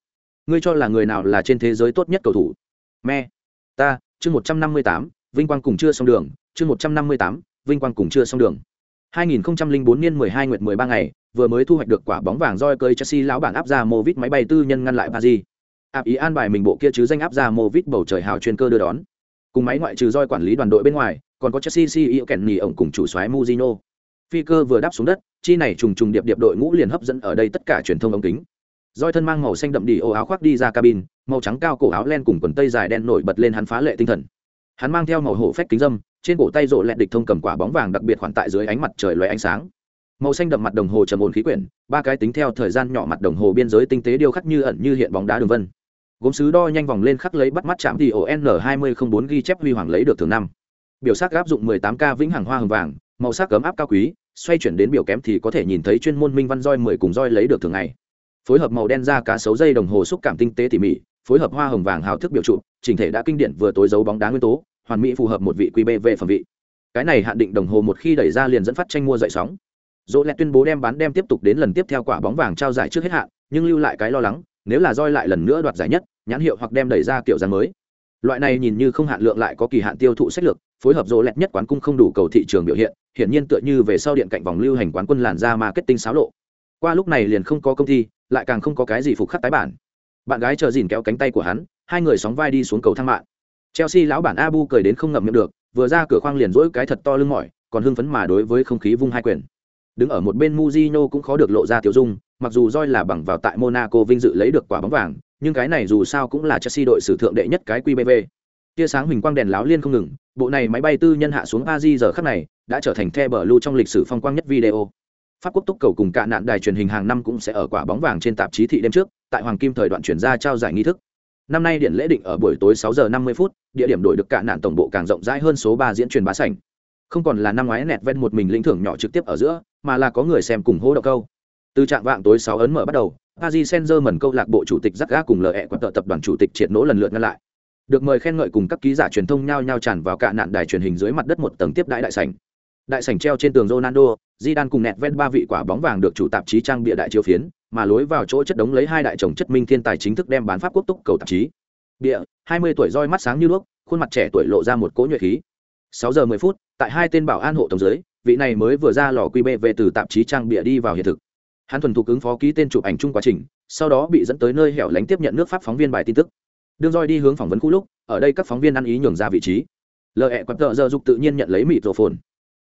Speaker 1: Ngươi cho là người nào là trên thế giới tốt nhất cầu thủ? Me. Ta chương một trăm năm mươi tám vinh quang cùng chưa xong đường chương một trăm năm mươi tám vinh quang cùng chưa xong đường. 2004 niên 12 nguyệt 13 ngày, vừa mới thu hoạch được quả bóng vàng roi cơi Chelsea lão bản áp ra Movit máy bay tư nhân ngăn lại Paris. Áp ý an bài mình bộ kia chứ danh áp ra Movit bầu trời hào chuyên cơ đưa đón. Cùng máy ngoại trừ roi quản lý đoàn đội bên ngoài, còn có Chelsea CEO nhì ổng cùng chủ soái muzino Phi cơ vừa đáp xuống đất, chi này trùng trùng điệp điệp đội ngũ liền hấp dẫn ở đây tất cả truyền thông ống kính. Roi thân mang màu xanh đậm đi ô áo khoác đi ra cabin, màu trắng cao cổ áo len cùng quần tây dài đen nổi bật lên hắn phá lệ tinh thần. Hắn mang theo màu hổ phách kính dâm, trên cổ tay rộ lẹt địch thông cầm quả bóng vàng đặc biệt khoản tại dưới ánh mặt trời loé ánh sáng màu xanh đậm mặt đồng hồ trầm ổn khí quyển ba cái tính theo thời gian nhỏ mặt đồng hồ biên giới tinh tế điêu khắc như ẩn như hiện bóng đá đường vân gốm sứ đo nhanh vòng lên khắc lấy bắt mắt chạm thì ổ n hai mươi không bốn ghi chép huy hoàng lấy được thường năm. Biểu sắc áp dụng mười tám k vĩnh hằng hoa hồng vàng, màu sắc cấm áp cao quý, xoay chuyển đến biểu kém thì có thể nhìn thấy chuyên môn minh văn roi mười cùng roi lấy được thường ngày. Phối hợp màu đen da cá sấu dây đồng hồ xúc cảm tinh tế tỉ mỉ, phối hợp hoa hồng vàng hào thức biểu trụ, chỉnh thể đã kinh điển vừa tối dấu bóng đá nguyên tố, hoàn mỹ phù hợp một vị qb về phẩm vị. Cái này hạn định đồng hồ một khi đẩy ra liền dẫn phát tranh mua dậy sóng. Dỗ lẹ tuyên bố đem bán đem tiếp tục đến lần tiếp theo quả bóng vàng trao giải trước hết hạn, nhưng lưu lại cái lo lắng, nếu là roi lại lần nữa đoạt giải nhất nhãn hiệu hoặc đem đẩy ra kiểu dáng mới. Loại này nhìn như không hạn lượng lại có kỳ hạn tiêu thụ sách lược, phối hợp dỗ lẹt nhất quán cung không đủ cầu thị trường biểu hiện, hiển nhiên tựa như về sau điện cạnh vòng lưu hành quán quân làn ra marketing xáo lộ. Qua lúc này liền không có công ty, lại càng không có cái gì phục khắc tái bản. Bạn gái chờ dìn kéo cánh tay của hắn, hai người sóng vai đi xuống cầu thang mạng. Chelsea lão bản abu cười đến không ngậm miệng được, vừa ra cửa khoang liền rỗi cái thật to lưng mỏi, còn hưng phấn mà đối với không khí vung hai quyền. Đứng ở một bên Mujino cũng khó được lộ ra tiểu dung, mặc dù roi là bằng vào tại monaco vinh dự lấy được quả bóng vàng nhưng cái này dù sao cũng là chelsea đội sử thượng đệ nhất cái qbv tia sáng huỳnh quang đèn láo liên không ngừng, bộ này máy bay tư nhân hạ xuống paris giờ khắc này, đã trở thành the bờ lưu trong lịch sử phong quang nhất video. Pháp quốc túc cầu cùng cả nạn đài truyền hình hàng năm cũng sẽ ở quả bóng vàng trên tạp chí thị đêm trước, tại hoàng kim thời đoạn chuyển ra trao giải nghi thức. Năm nay điện lễ định ở buổi tối 6 giờ 50 phút, địa điểm đổi được cả nạn tổng bộ càng rộng rãi hơn số ba diễn truyền bá sảnh. Không còn là năm ngoái nẹt ven một mình lĩnh thưởng nhỏ trực tiếp ở giữa, mà là có người xem cùng hô động câu. Từ trạng vạng tối 6 ấn mở bắt đầu Paris Saint-Germain câu lạc bộ chủ tịch Zaga Ga cùng LE quán tập đoàn chủ tịch triệt nỗ lần lượt ngăn lại. Được mời khen ngợi cùng các ký giả truyền thông nhao nhao tràn vào cả nạn đài truyền hình dưới mặt đất một tầng tiếp đại đại sảnh. Đại sảnh treo trên tường Ronaldo, Zidane cùng nẹt ven ba vị quả bóng vàng được chủ tạp chí trang bịa đại chiếu phiến, mà lối vào chỗ chất đống lấy hai đại chồng chất minh thiên tài chính thức đem bán pháp quốc túc cầu tạp chí. Bịa hai mươi tuổi roi mắt sáng như đuốc khuôn mặt trẻ tuổi lộ ra một cỗ nhuệ khí. Sáu giờ mười phút tại hai tên bảo an hộ tổng dưới vị này mới vừa ra lò quy bê về từ tạp chí trang bịa đi vào hiện thực hắn thuần thục ứng phó ký tên chụp ảnh chung quá trình, sau đó bị dẫn tới nơi hẻo lánh tiếp nhận nước pháp phóng viên bài tin tức. Đương roi đi hướng phỏng vấn khu lúc, ở đây các phóng viên ăn ý nhường ra vị trí. Lợi ẹ quặp tợ giờ dục tự nhiên nhận lấy mịt rổ phồn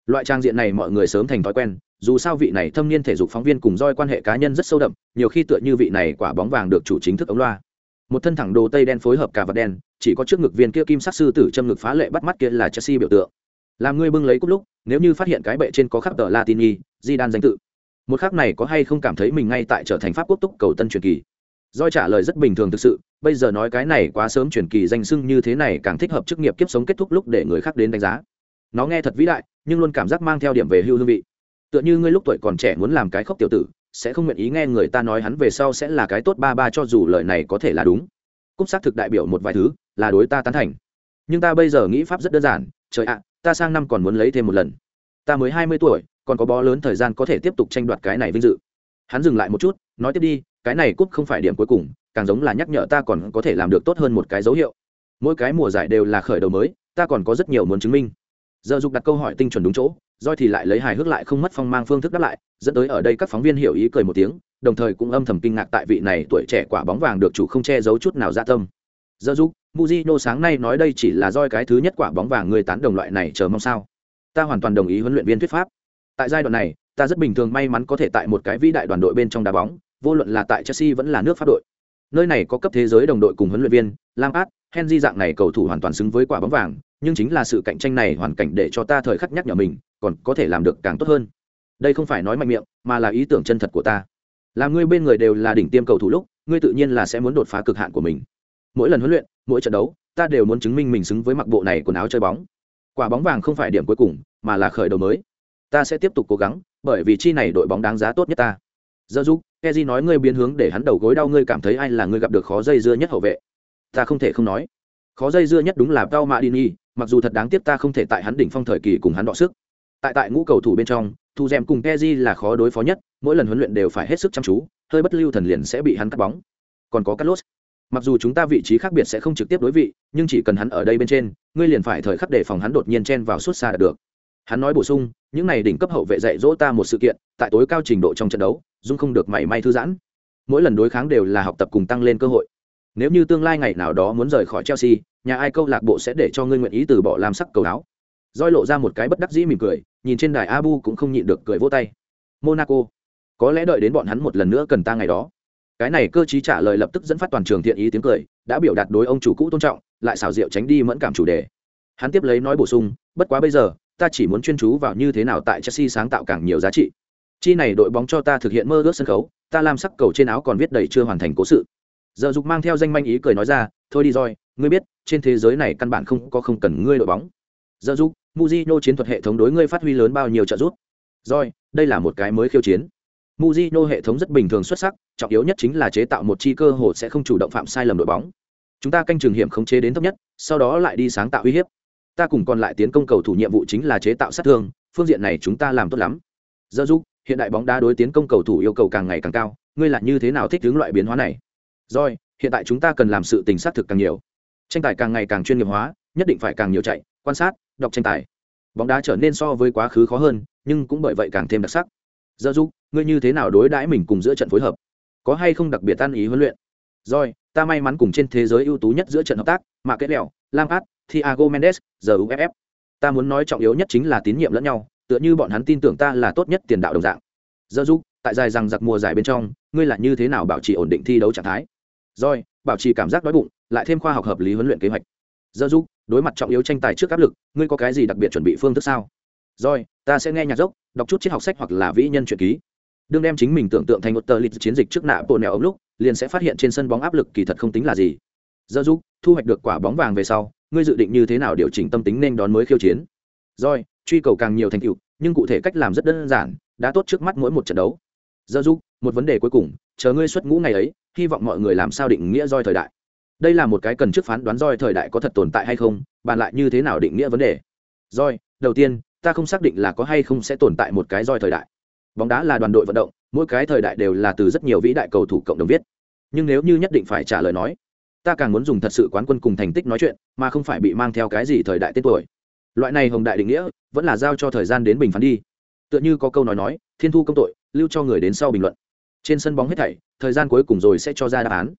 Speaker 1: loại trang diện này mọi người sớm thành thói quen, dù sao vị này thâm niên thể dục phóng viên cùng roi quan hệ cá nhân rất sâu đậm, nhiều khi tựa như vị này quả bóng vàng được chủ chính thức ống loa. Một thân thẳng đồ tây đen phối hợp cà vật đen, chỉ có trước ngực viên kia kim sắc sư tử châm ngực phá lệ bắt mắt kia là chelsea biểu tượng. Làm ngươi bưng lấy cúp lúc, nếu như phát hiện cái bệ trên có khắc tờ latini di đan danh tự một khắc này có hay không cảm thấy mình ngay tại trở thành pháp quốc túc cầu tân truyền kỳ? Doi trả lời rất bình thường thực sự, bây giờ nói cái này quá sớm truyền kỳ danh sưng như thế này càng thích hợp chức nghiệp kiếp sống kết thúc lúc để người khác đến đánh giá. Nó nghe thật vĩ đại, nhưng luôn cảm giác mang theo điểm về hưu hương vị. Tựa như ngươi lúc tuổi còn trẻ muốn làm cái khóc tiểu tử, sẽ không nguyện ý nghe người ta nói hắn về sau sẽ là cái tốt ba ba cho dù lời này có thể là đúng. Cúc xác thực đại biểu một vài thứ, là đối ta tán thành. Nhưng ta bây giờ nghĩ pháp rất đơn giản, trời ạ, ta sang năm còn muốn lấy thêm một lần. Ta mới hai mươi tuổi còn có bó lớn thời gian có thể tiếp tục tranh đoạt cái này vinh dự. Hắn dừng lại một chút, nói tiếp đi, cái này cúp không phải điểm cuối cùng, càng giống là nhắc nhở ta còn có thể làm được tốt hơn một cái dấu hiệu. Mỗi cái mùa giải đều là khởi đầu mới, ta còn có rất nhiều muốn chứng minh. Giờ dục đặt câu hỏi tinh chuẩn đúng chỗ roi thì lại lấy hài hước lại không mất phong mang phương thức đáp lại, dẫn tới ở đây các phóng viên hiểu ý cười một tiếng, đồng thời cũng âm thầm kinh ngạc tại vị này tuổi trẻ quả bóng vàng được chủ không che giấu chút nào dạ tâm. Giờ dục muzino sáng nay nói đây chỉ là roi cái thứ nhất quả bóng vàng người tán đồng loại này chờ mong sao. Ta hoàn toàn đồng ý huấn luyện viên thuyết pháp tại giai đoạn này ta rất bình thường may mắn có thể tại một cái vĩ đại đoàn đội bên trong đá bóng vô luận là tại chelsea vẫn là nước pháp đội. Nơi này có cấp thế giới đồng đội cùng huấn luyện viên Lampard, Henry dạng này cầu thủ hoàn toàn xứng với quả bóng vàng nhưng chính là sự cạnh tranh này hoàn cảnh để cho ta thời khắc nhắc nhở mình còn có thể làm được càng tốt hơn. Đây không phải nói mạnh miệng mà là ý tưởng chân thật của ta. Là ngươi bên người đều là đỉnh tiêm cầu thủ lúc ngươi tự nhiên là sẽ muốn đột phá cực hạn của mình. Mỗi lần huấn luyện mỗi trận đấu ta đều muốn chứng minh mình xứng với mặc bộ này quần áo chơi bóng. Quả bóng vàng không phải điểm cuối cùng mà là khởi đầu mới ta sẽ tiếp tục cố gắng, bởi vì chi này đội bóng đáng giá tốt nhất ta. Giờ giúp, keji nói ngươi biến hướng để hắn đầu gối đau, ngươi cảm thấy ai là ngươi gặp được khó dây dưa nhất hậu vệ? Ta không thể không nói. Khó dây dưa nhất đúng là tao mạ đi mặc dù thật đáng tiếc ta không thể tại hắn đỉnh phong thời kỳ cùng hắn đọ sức. Tại tại ngũ cầu thủ bên trong, thu rèm cùng keji là khó đối phó nhất, mỗi lần huấn luyện đều phải hết sức chăm chú, hơi bất lưu thần liền sẽ bị hắn cắt bóng. Còn có Carlos. Mặc dù chúng ta vị trí khác biệt sẽ không trực tiếp đối vị, nhưng chỉ cần hắn ở đây bên trên, ngươi liền phải thời khắc để phòng hắn đột nhiên chen vào suốt xa được hắn nói bổ sung, những này đỉnh cấp hậu vệ dạy dỗ ta một sự kiện, tại tối cao trình độ trong trận đấu, dung không được mảy may thư giãn. Mỗi lần đối kháng đều là học tập cùng tăng lên cơ hội. Nếu như tương lai ngày nào đó muốn rời khỏi chelsea, nhà ai câu lạc bộ sẽ để cho ngươi nguyện ý từ bỏ làm sắc cầu áo. Roi lộ ra một cái bất đắc dĩ mỉm cười, nhìn trên đài abu cũng không nhịn được cười vỗ tay. Monaco, có lẽ đợi đến bọn hắn một lần nữa cần ta ngày đó. Cái này cơ chí trả lời lập tức dẫn phát toàn trường thiện ý tiếng cười, đã biểu đạt đối ông chủ cũ tôn trọng, lại xảo diệu tránh đi mẫn cảm chủ đề. Hắn tiếp lấy nói bổ sung, bất quá bây giờ ta chỉ muốn chuyên chú vào như thế nào tại chelsea sáng tạo càng nhiều giá trị. Chi này đội bóng cho ta thực hiện mơ ước sân khấu ta làm sắc cầu trên áo còn viết đầy chưa hoàn thành cố sự. Giờ dục mang theo danh manh ý cười nói ra thôi đi rồi ngươi biết trên thế giới này căn bản không có không cần ngươi đội bóng. Giờ dục Mujinho chiến thuật hệ thống đối ngươi phát huy lớn bao nhiêu trợ giúp? Rồi đây là một cái mới khiêu chiến. Mujinho hệ thống rất bình thường xuất sắc, trọng yếu nhất chính là chế tạo một chi cơ hội sẽ không chủ động phạm sai lầm đội bóng. Chúng ta canh trường hiểm khống chế đến thấp nhất, sau đó lại đi sáng tạo uy hiếp. Ta cùng còn lại tiến công cầu thủ nhiệm vụ chính là chế tạo sát thương, phương diện này chúng ta làm tốt lắm. Giờ giúp, hiện đại bóng đá đối tiến công cầu thủ yêu cầu càng ngày càng cao, ngươi là như thế nào thích ứng loại biến hóa này? Rồi, hiện tại chúng ta cần làm sự tình sát thực càng nhiều. Tranh tài càng ngày càng chuyên nghiệp hóa, nhất định phải càng nhiều chạy, quan sát, đọc tranh tài. Bóng đá trở nên so với quá khứ khó hơn, nhưng cũng bởi vậy càng thêm đặc sắc giờ giúp ngươi như thế nào đối đãi mình cùng giữa trận phối hợp có hay không đặc biệt tan ý huấn luyện rồi ta may mắn cùng trên thế giới ưu tú nhất giữa trận hợp tác mà kết lẹo át thiago mendes, giờ uff ta muốn nói trọng yếu nhất chính là tín nhiệm lẫn nhau, tựa như bọn hắn tin tưởng ta là tốt nhất tiền đạo đồng dạng. Giờ giúp, tại dài rằng giặc mùa giải bên trong, ngươi là như thế nào bảo trì ổn định thi đấu trạng thái? Rồi, bảo trì cảm giác đói bụng, lại thêm khoa học hợp lý huấn luyện kế hoạch. Giờ giúp, đối mặt trọng yếu tranh tài trước áp lực, ngươi có cái gì đặc biệt chuẩn bị phương thức sao? Rồi, ta sẽ nghe nhạc dốc, đọc chút triết học sách hoặc là vĩ nhân truyện ký. Đương đem chính mình tưởng tượng thành một tờ lịch chiến dịch trước nạ bộ nẻo ống lúc, liền sẽ phát hiện trên sân bóng áp lực kỳ thật không tính là gì. Giờ giúp, thu hoạch được quả bóng vàng về sau ngươi dự định như thế nào điều chỉnh tâm tính nên đón mới khiêu chiến? Rồi, truy cầu càng nhiều thành tựu, nhưng cụ thể cách làm rất đơn giản, đã tốt trước mắt mỗi một trận đấu. Giờ giúp, một vấn đề cuối cùng, chờ ngươi xuất ngũ ngày ấy, hy vọng mọi người làm sao định nghĩa roi thời đại. Đây là một cái cần trước phán đoán roi thời đại có thật tồn tại hay không, bàn lại như thế nào định nghĩa vấn đề. Roi đầu tiên, ta không xác định là có hay không sẽ tồn tại một cái roi thời đại. Bóng đá là đoàn đội vận động, mỗi cái thời đại đều là từ rất nhiều vĩ đại cầu thủ cộng đồng viết. Nhưng nếu như nhất định phải trả lời nói ta càng muốn dùng thật sự quán quân cùng thành tích nói chuyện, mà không phải bị mang theo cái gì thời đại tên tuổi. Loại này hồng đại định nghĩa, vẫn là giao cho thời gian đến bình phán đi. Tựa như có câu nói nói, thiên thu công tội, lưu cho người đến sau bình luận. Trên sân bóng hết thảy, thời gian cuối cùng rồi sẽ cho ra đáp án.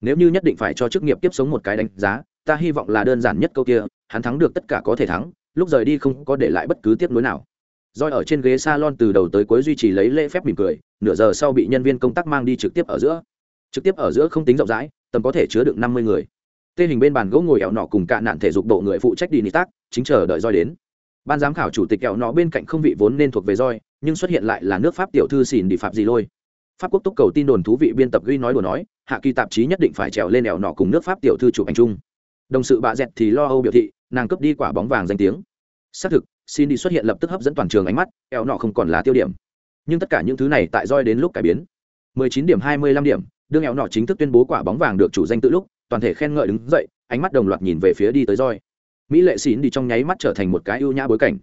Speaker 1: Nếu như nhất định phải cho chức nghiệp tiếp sống một cái đánh giá, ta hy vọng là đơn giản nhất câu kia, hắn thắng được tất cả có thể thắng, lúc rời đi không có để lại bất cứ tiếp nối nào. Roi ở trên ghế salon từ đầu tới cuối duy trì lấy lễ phép mỉm cười, nửa giờ sau bị nhân viên công tác mang đi trực tiếp ở giữa. Trực tiếp ở giữa không tính rộng rãi tầm có thể chứa được năm mươi người. Tê hình bên bàn gỗ ngồi ẻo nọ cùng cạ nạn thể dục bộ người phụ trách đi nị tác, chính chờ đợi roi đến. Ban giám khảo chủ tịch ẻo nọ bên cạnh không vị vốn nên thuộc về roi, nhưng xuất hiện lại là nước pháp tiểu thư xỉn đi phạm gì lôi. Pháp quốc túc cầu tin đồn thú vị biên tập ghi nói đùa nói, hạ kỳ tạp chí nhất định phải trèo lên ẻo nọ cùng nước pháp tiểu thư chụp ảnh chung. Đồng sự bà dẹt thì lo âu biểu thị, nàng cướp đi quả bóng vàng danh tiếng. Xác thực, xin đi xuất hiện lập tức hấp dẫn toàn trường ánh mắt, ẻo nọ không còn là tiêu điểm. Nhưng tất cả những thứ này tại roi đến lúc cải biến. 19 điểm 25 điểm đương eo nọ chính thức tuyên bố quả bóng vàng được chủ danh tự lúc, toàn thể khen ngợi đứng dậy, ánh mắt đồng loạt nhìn về phía đi tới roi mỹ lệ xín đi trong nháy mắt trở thành một cái ưu nhã bối cảnh.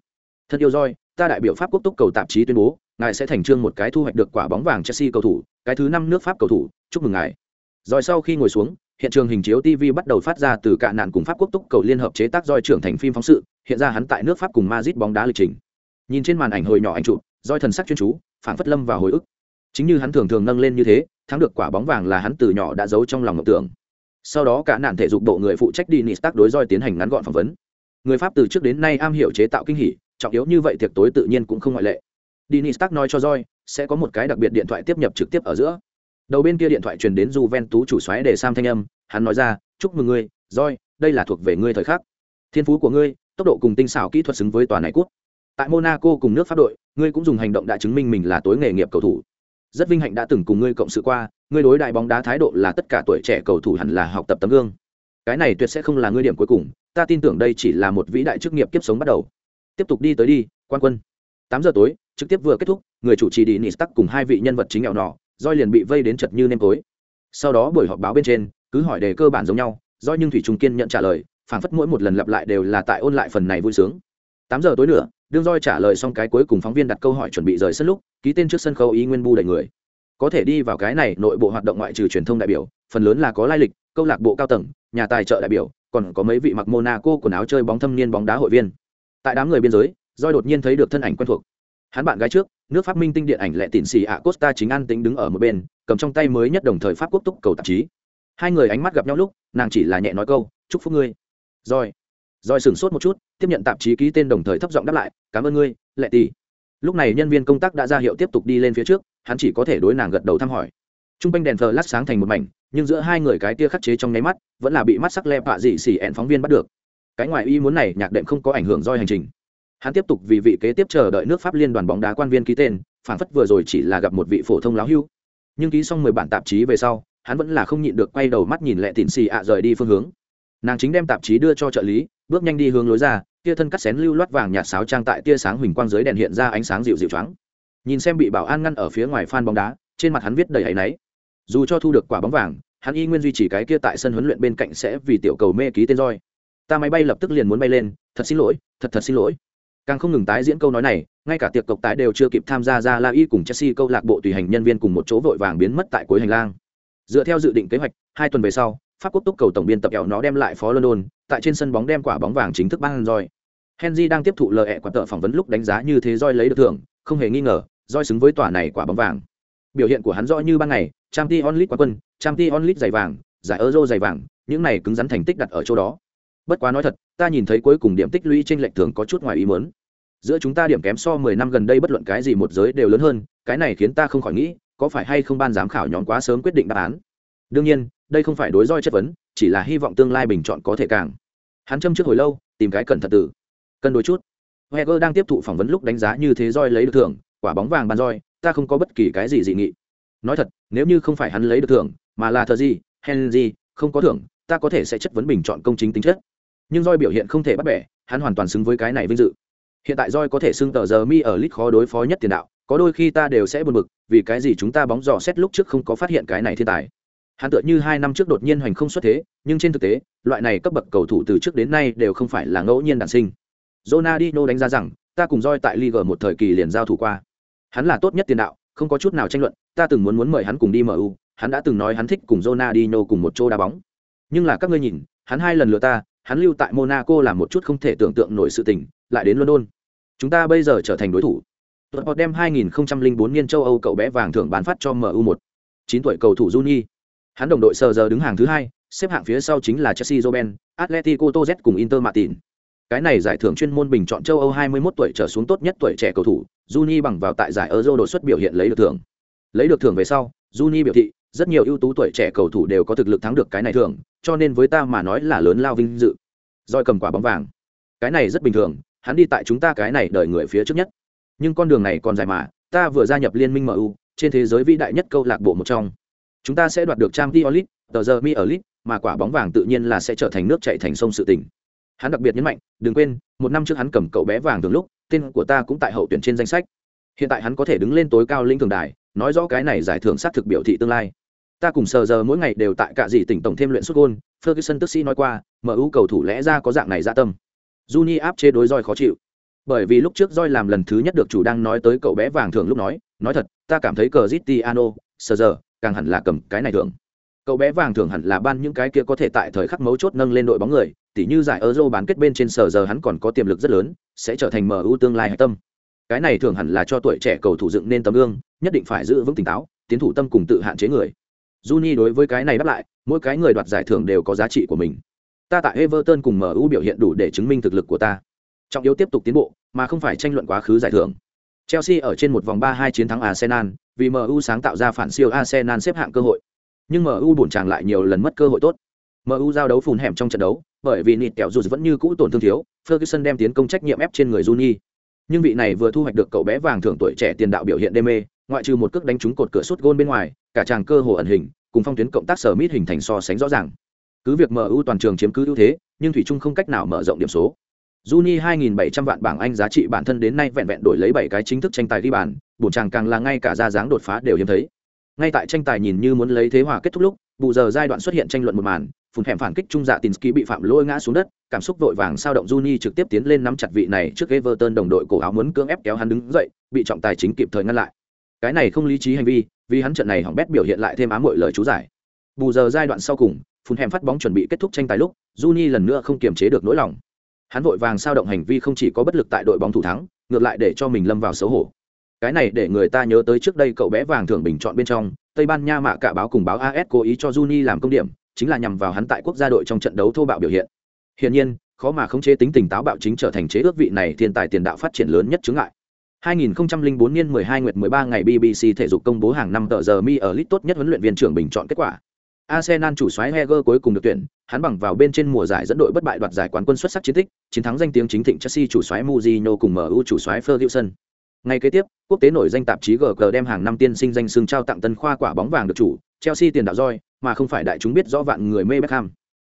Speaker 1: Thân yêu roi ta đại biểu pháp quốc túc cầu tạp chí tuyên bố, ngài sẽ thành trương một cái thu hoạch được quả bóng vàng chelsea cầu thủ, cái thứ năm nước pháp cầu thủ, chúc mừng ngài. Rồi sau khi ngồi xuống, hiện trường hình chiếu tv bắt đầu phát ra từ cả nạn cùng pháp quốc túc cầu liên hợp chế tác roi trưởng thành phim phóng sự, hiện ra hắn tại nước pháp cùng Madrid bóng đá lịch trình. Nhìn trên màn ảnh hồi nhỏ anh chụp roi thần sắc chuyên chú phản phất lâm và hồi ức. Chính như hắn thường thường nâng lên như thế thắng được quả bóng vàng là hắn từ nhỏ đã giấu trong lòng ngọc tưởng sau đó cả nạn thể dục bộ người phụ trách đi nị đối roi tiến hành ngắn gọn phỏng vấn người pháp từ trước đến nay am hiểu chế tạo kinh hỉ trọng yếu như vậy tiệc tối tự nhiên cũng không ngoại lệ đi nị nói cho roi sẽ có một cái đặc biệt điện thoại tiếp nhập trực tiếp ở giữa đầu bên kia điện thoại truyền đến Juventus chủ xoáy để Sam thanh âm, hắn nói ra, "Chúc mừng ngươi, roi đây là thuộc về ngươi thời khắc. Thiên phú của ngươi, tốc độ cùng tinh xảo kỹ thuật xứng với tòa này cút. Tại Monaco cùng nước Pháp đội, ngươi cũng dùng hành động đã chứng minh mình là tối nghề nghiệp cầu thủ. Rất vinh hạnh đã từng cùng ngươi cộng sự qua, ngươi đối đại bóng đá thái độ là tất cả tuổi trẻ cầu thủ hẳn là học tập tấm gương. Cái này tuyệt sẽ không là ngươi điểm cuối cùng, ta tin tưởng đây chỉ là một vĩ đại chức nghiệp kiếp sống bắt đầu. Tiếp tục đi tới đi, quan quân. Tám giờ tối, trực tiếp vừa kết thúc, người chủ trì đi Nistak cùng hai vị nhân vật chính nghèo nọ, Doi liền bị vây đến chật như nêm tối. Sau đó buổi họp báo bên trên, cứ hỏi đề cơ bản giống nhau, Doi nhưng thủy trung kiên nhận trả lời, phảng phất mỗi một lần lặp lại đều là tại ôn lại phần này vui sướng. Tám giờ tối nữa, đương Doi trả lời xong cái cuối cùng phóng viên đặt câu hỏi chuẩn bị rời sân lúc, ký tên trước sân khấu ý nguyên bu đầy người. Có thể đi vào cái này nội bộ hoạt động ngoại trừ truyền thông đại biểu, phần lớn là có lai lịch, câu lạc bộ cao tầng, nhà tài trợ đại biểu, còn có mấy vị mặc Monaco quần áo chơi bóng thâm niên bóng đá hội viên. Tại đám người biên giới, Doi đột nhiên thấy được thân ảnh quen thuộc. Hắn bạn gái trước, nước Pháp Minh tinh điện ảnh lệ tịn xì ạ Costa chính an tính đứng ở một bên, cầm trong tay mới nhất đồng thời Pháp quốc túc cầu tạp chí. Hai người ánh mắt gặp nhau lúc, nàng chỉ là nhẹ nói câu, "Chúc phúc ngươi." Rồi. Rồi sửng sốt một chút, tiếp nhận tạp chí ký tên đồng thời thấp giọng đáp lại, "Cảm ơn ngươi, lệ tỷ." Lúc này nhân viên công tác đã ra hiệu tiếp tục đi lên phía trước, hắn chỉ có thể đối nàng gật đầu thăm hỏi. Trung quanh đèn flash sáng thành một mảnh, nhưng giữa hai người cái kia khắc chế trong nháy mắt, vẫn là bị mắt sắc lẹp vạ dị xỉ ẹn phóng viên bắt được. Cái ngoài ý muốn này nhạc đệm không có ảnh hưởng roi hành trình hắn tiếp tục vì vị kế tiếp chờ đợi nước pháp liên đoàn bóng đá quan viên ký tên phản phất vừa rồi chỉ là gặp một vị phổ thông láo hưu nhưng ký xong mười bản tạp chí về sau hắn vẫn là không nhịn được quay đầu mắt nhìn lẹ tịn xì ạ rời đi phương hướng nàng chính đem tạp chí đưa cho trợ lý, bước nhanh đi hướng lối ra tia thân cắt xén lưu loát vàng nhạt sáo trang tại tia sáng huỳnh quang dưới đèn hiện ra ánh sáng dịu dịu trắng nhìn xem bị bảo an ngăn ở phía ngoài phan bóng đá, trên mặt hắn viết đầy áy náy. Dù cho thu được quả bóng vàng, hắn y nguyên duy trì cái kia tại sân huấn luyện bên cạnh sẽ vì tiểu cầu mê ký tên roi. Ta máy bay lập tức liền muốn bay lên, thật xin lỗi, thật thật xin lỗi. Càng không ngừng tái diễn câu nói này, ngay cả tiệc cộc tái đều chưa kịp tham gia ra la y cùng chelsea câu lạc bộ tùy hành nhân viên cùng một chỗ vội vàng biến mất tại cuối hành lang. Dựa theo dự định kế hoạch, hai tuần về sau pháp quốc túc cầu tổng biên tập kẹo nó đem lại phó london, tại trên sân bóng đem quả bóng vàng chính thức ban roi. Henry đang tiếp thụ lời ẹ quả tợ phỏng vấn lúc đánh giá như thế roi lấy được thưởng, không hề nghi ngờ, roi xứng với tòa này quả bóng vàng. Biểu hiện của hắn rõ như ban ngày, Champions League onlit quân, Champions League giày vàng, giải euro giày vàng, những này cứng rắn thành tích đặt ở chỗ đó. Bất quá nói thật, ta nhìn thấy cuối cùng điểm tích lũy trên lệch thường có chút ngoài ý muốn. Giữa chúng ta điểm kém so mười năm gần đây bất luận cái gì một giới đều lớn hơn, cái này khiến ta không khỏi nghĩ, có phải hay không ban giám khảo nhóm quá sớm quyết định đáp án đương nhiên đây không phải đối roi chất vấn chỉ là hy vọng tương lai bình chọn có thể càng. Hắn châm trước hồi lâu tìm cái cẩn thận tử. Cân đối chút. Heger đang tiếp thụ phỏng vấn lúc đánh giá như thế roi lấy được thưởng quả bóng vàng bàn roi ta không có bất kỳ cái gì dị nghị. Nói thật nếu như không phải hắn lấy được thưởng mà là thờ gì hen gì, không có thưởng ta có thể sẽ chất vấn bình chọn công chính tính chất. Nhưng roi biểu hiện không thể bắt bẻ hắn hoàn toàn xứng với cái này vinh dự. Hiện tại roi có thể xưng tờ giờ mi ở lit khó đối phó nhất tiền đạo có đôi khi ta đều sẽ buồn bực vì cái gì chúng ta bóng dò xét lúc trước không có phát hiện cái này thiên tài hắn tựa như hai năm trước đột nhiên hoành không xuất thế nhưng trên thực tế loại này cấp bậc cầu thủ từ trước đến nay đều không phải là ngẫu nhiên đản sinh Ronaldinho đánh giá rằng ta cùng roi tại Liga một thời kỳ liền giao thủ qua hắn là tốt nhất tiền đạo không có chút nào tranh luận ta từng muốn muốn mời hắn cùng đi MU hắn đã từng nói hắn thích cùng Ronaldinho cùng một chỗ đá bóng nhưng là các ngươi nhìn hắn hai lần lừa ta hắn lưu tại Monaco làm một chút không thể tưởng tượng nổi sự tình, lại đến London. Chúng ta bây giờ trở thành đối thủ. Dortmund đem 2004 niên châu Âu cậu bé vàng thưởng bán phát cho MU1. 9 tuổi cầu thủ Juni. Hắn đồng đội sờ giờ đứng hàng thứ hai, xếp hạng phía sau chính là Chelsea Roben, Atletico Toz cùng Inter Martin. Cái này giải thưởng chuyên môn bình chọn châu Âu 21 tuổi trở xuống tốt nhất tuổi trẻ cầu thủ, Juni bằng vào tại giải Euro đột xuất biểu hiện lấy được thưởng. Lấy được thưởng về sau, Juni biểu thị, rất nhiều ưu tú tuổi trẻ cầu thủ đều có thực lực thắng được cái này thưởng, cho nên với ta mà nói là lớn lao vinh dự Rồi cầm quả bóng vàng cái này rất bình thường hắn đi tại chúng ta cái này đợi người phía trước nhất nhưng con đường này còn dài mà ta vừa gia nhập liên minh mu trên thế giới vĩ đại nhất câu lạc bộ một trong chúng ta sẽ đoạt được trang diolit, tờ giờ mi ở lit mà quả bóng vàng tự nhiên là sẽ trở thành nước chạy thành sông sự tình. Hắn đặc biệt nhấn mạnh đừng quên một năm trước hắn cầm cậu bé vàng thường lúc tên của ta cũng tại hậu tuyển trên danh sách. Hiện tại hắn có thể đứng lên tối cao linh thường đài nói rõ cái này giải thưởng xác thực biểu thị tương lai. Ta cùng sờ giờ mỗi ngày đều tại cả dì tỉnh tổng thêm luyện xuất gôn ferguson tức sĩ nói qua mu cầu thủ lẽ ra có dạng này dạ tâm. Juni áp chế đối roi khó chịu. Bởi vì lúc trước roi làm lần thứ nhất được chủ đang nói tới cậu bé vàng thường lúc nói nói thật ta cảm thấy cờ zitiano sờ giờ càng hẳn là cầm cái này thưởng. cậu bé vàng thường hẳn là ban những cái kia có thể tại thời khắc mấu chốt nâng lên đội bóng người, tỉ như giải euro bán kết bên trên sở giờ hắn còn có tiềm lực rất lớn, sẽ trở thành mu tương lai hạch tâm. Cái này thường hẳn là cho tuổi trẻ cầu thủ dựng nên tấm gương, nhất định phải giữ vững tỉnh táo, tiến thủ tâm cùng tự hạn chế người. Juni đối với cái này đáp lại, mỗi cái người đoạt giải thưởng đều có giá trị của mình. Ta tại Everton cùng MU biểu hiện đủ để chứng minh thực lực của ta. Trọng yếu tiếp tục tiến bộ, mà không phải tranh luận quá khứ giải thưởng. Chelsea ở trên một vòng 3-2 chiến thắng Arsenal vì MU sáng tạo ra phản siêu Arsenal xếp hạng cơ hội. Nhưng MU buồn chàng lại nhiều lần mất cơ hội tốt. MU giao đấu phùn hẻm trong trận đấu, bởi vì nịt kẹo dù vẫn như cũ tổn thương thiếu, Ferguson đem tiến công trách nhiệm ép trên người Juni. Nhưng vị này vừa thu hoạch được cậu bé vàng thưởng tuổi trẻ tiền đạo biểu hiện đê mê, ngoại trừ một cước đánh trúng cột cửa sút gôn bên ngoài, cả chàng cơ hồ ẩn hình, cùng phong tuyến cộng tác sở mít hình thành so sánh rõ ràng. Cứ việc MU toàn trường chiếm cứ ưu thế, nhưng thủy chung không cách nào mở rộng điểm số. Juni 2.700 vạn bảng Anh giá trị bản thân đến nay vẹn vẹn đổi lấy 7 cái chính thức tranh tài ghi bàn, bổn chàng càng là ngay cả ra dáng đột phá đều hiếm thấy. Ngay tại tranh tài nhìn như muốn lấy thế hòa kết thúc lúc, bù giờ giai đoạn xuất hiện tranh luận một màn, phun hẻm phản kích trung dạ Tinsky bị phạm lôi ngã xuống đất, cảm xúc vội vàng sao động Juni trực tiếp tiến lên nắm chặt vị này trước Everton đồng đội cổ áo muốn cưỡng ép kéo hắn đứng dậy, bị trọng tài chính kịp thời ngăn lại. Cái này không lý trí hành vi, vì hắn trận này hỏng bét biểu hiện lại thêm ám muội lời chú giải. Bù giờ giai đoạn sau cùng, phun hẻm phát bóng chuẩn bị kết thúc tranh tài lúc, Juni lần nữa không kiềm chế được nỗi lòng. Hắn vội vàng sao động hành vi không chỉ có bất lực tại đội bóng thủ thắng, ngược lại để cho mình lâm vào xấu hổ. Cái này để người ta nhớ tới trước đây cậu bé vàng thưởng bình chọn bên trong, Tây Ban Nha mạ cả báo cùng báo AS cố ý cho Juni làm công điểm, chính là nhằm vào hắn tại quốc gia đội trong trận đấu thô bạo biểu hiện. Hiển nhiên, khó mà khống chế tính tình táo bạo chính trở thành chế ước vị này thiên tài tiền đạo phát triển lớn nhất chứng ngại. 2004 niên 12 nguyệt 13 ngày BBC thể dục công bố hàng năm tờ giờ mi ở lit tốt nhất huấn luyện viên trưởng bình chọn kết quả. Arsenal chủ soái Heger cuối cùng được tuyển, hắn bằng vào bên trên mùa giải dẫn đội bất bại đoạt giải quán quân xuất sắc chiến tích, chiến thắng danh tiếng chính thịnh Chelsea chủ soái Mourinho cùng MU chủ soái Ferguson. Ngày kế tiếp, quốc tế nổi danh tạp chí GG đem hàng năm tiên sinh danh xưng trao tặng tân khoa quả bóng vàng được chủ, Chelsea tiền đạo roi, mà không phải đại chúng biết rõ vạn người mê Beckham.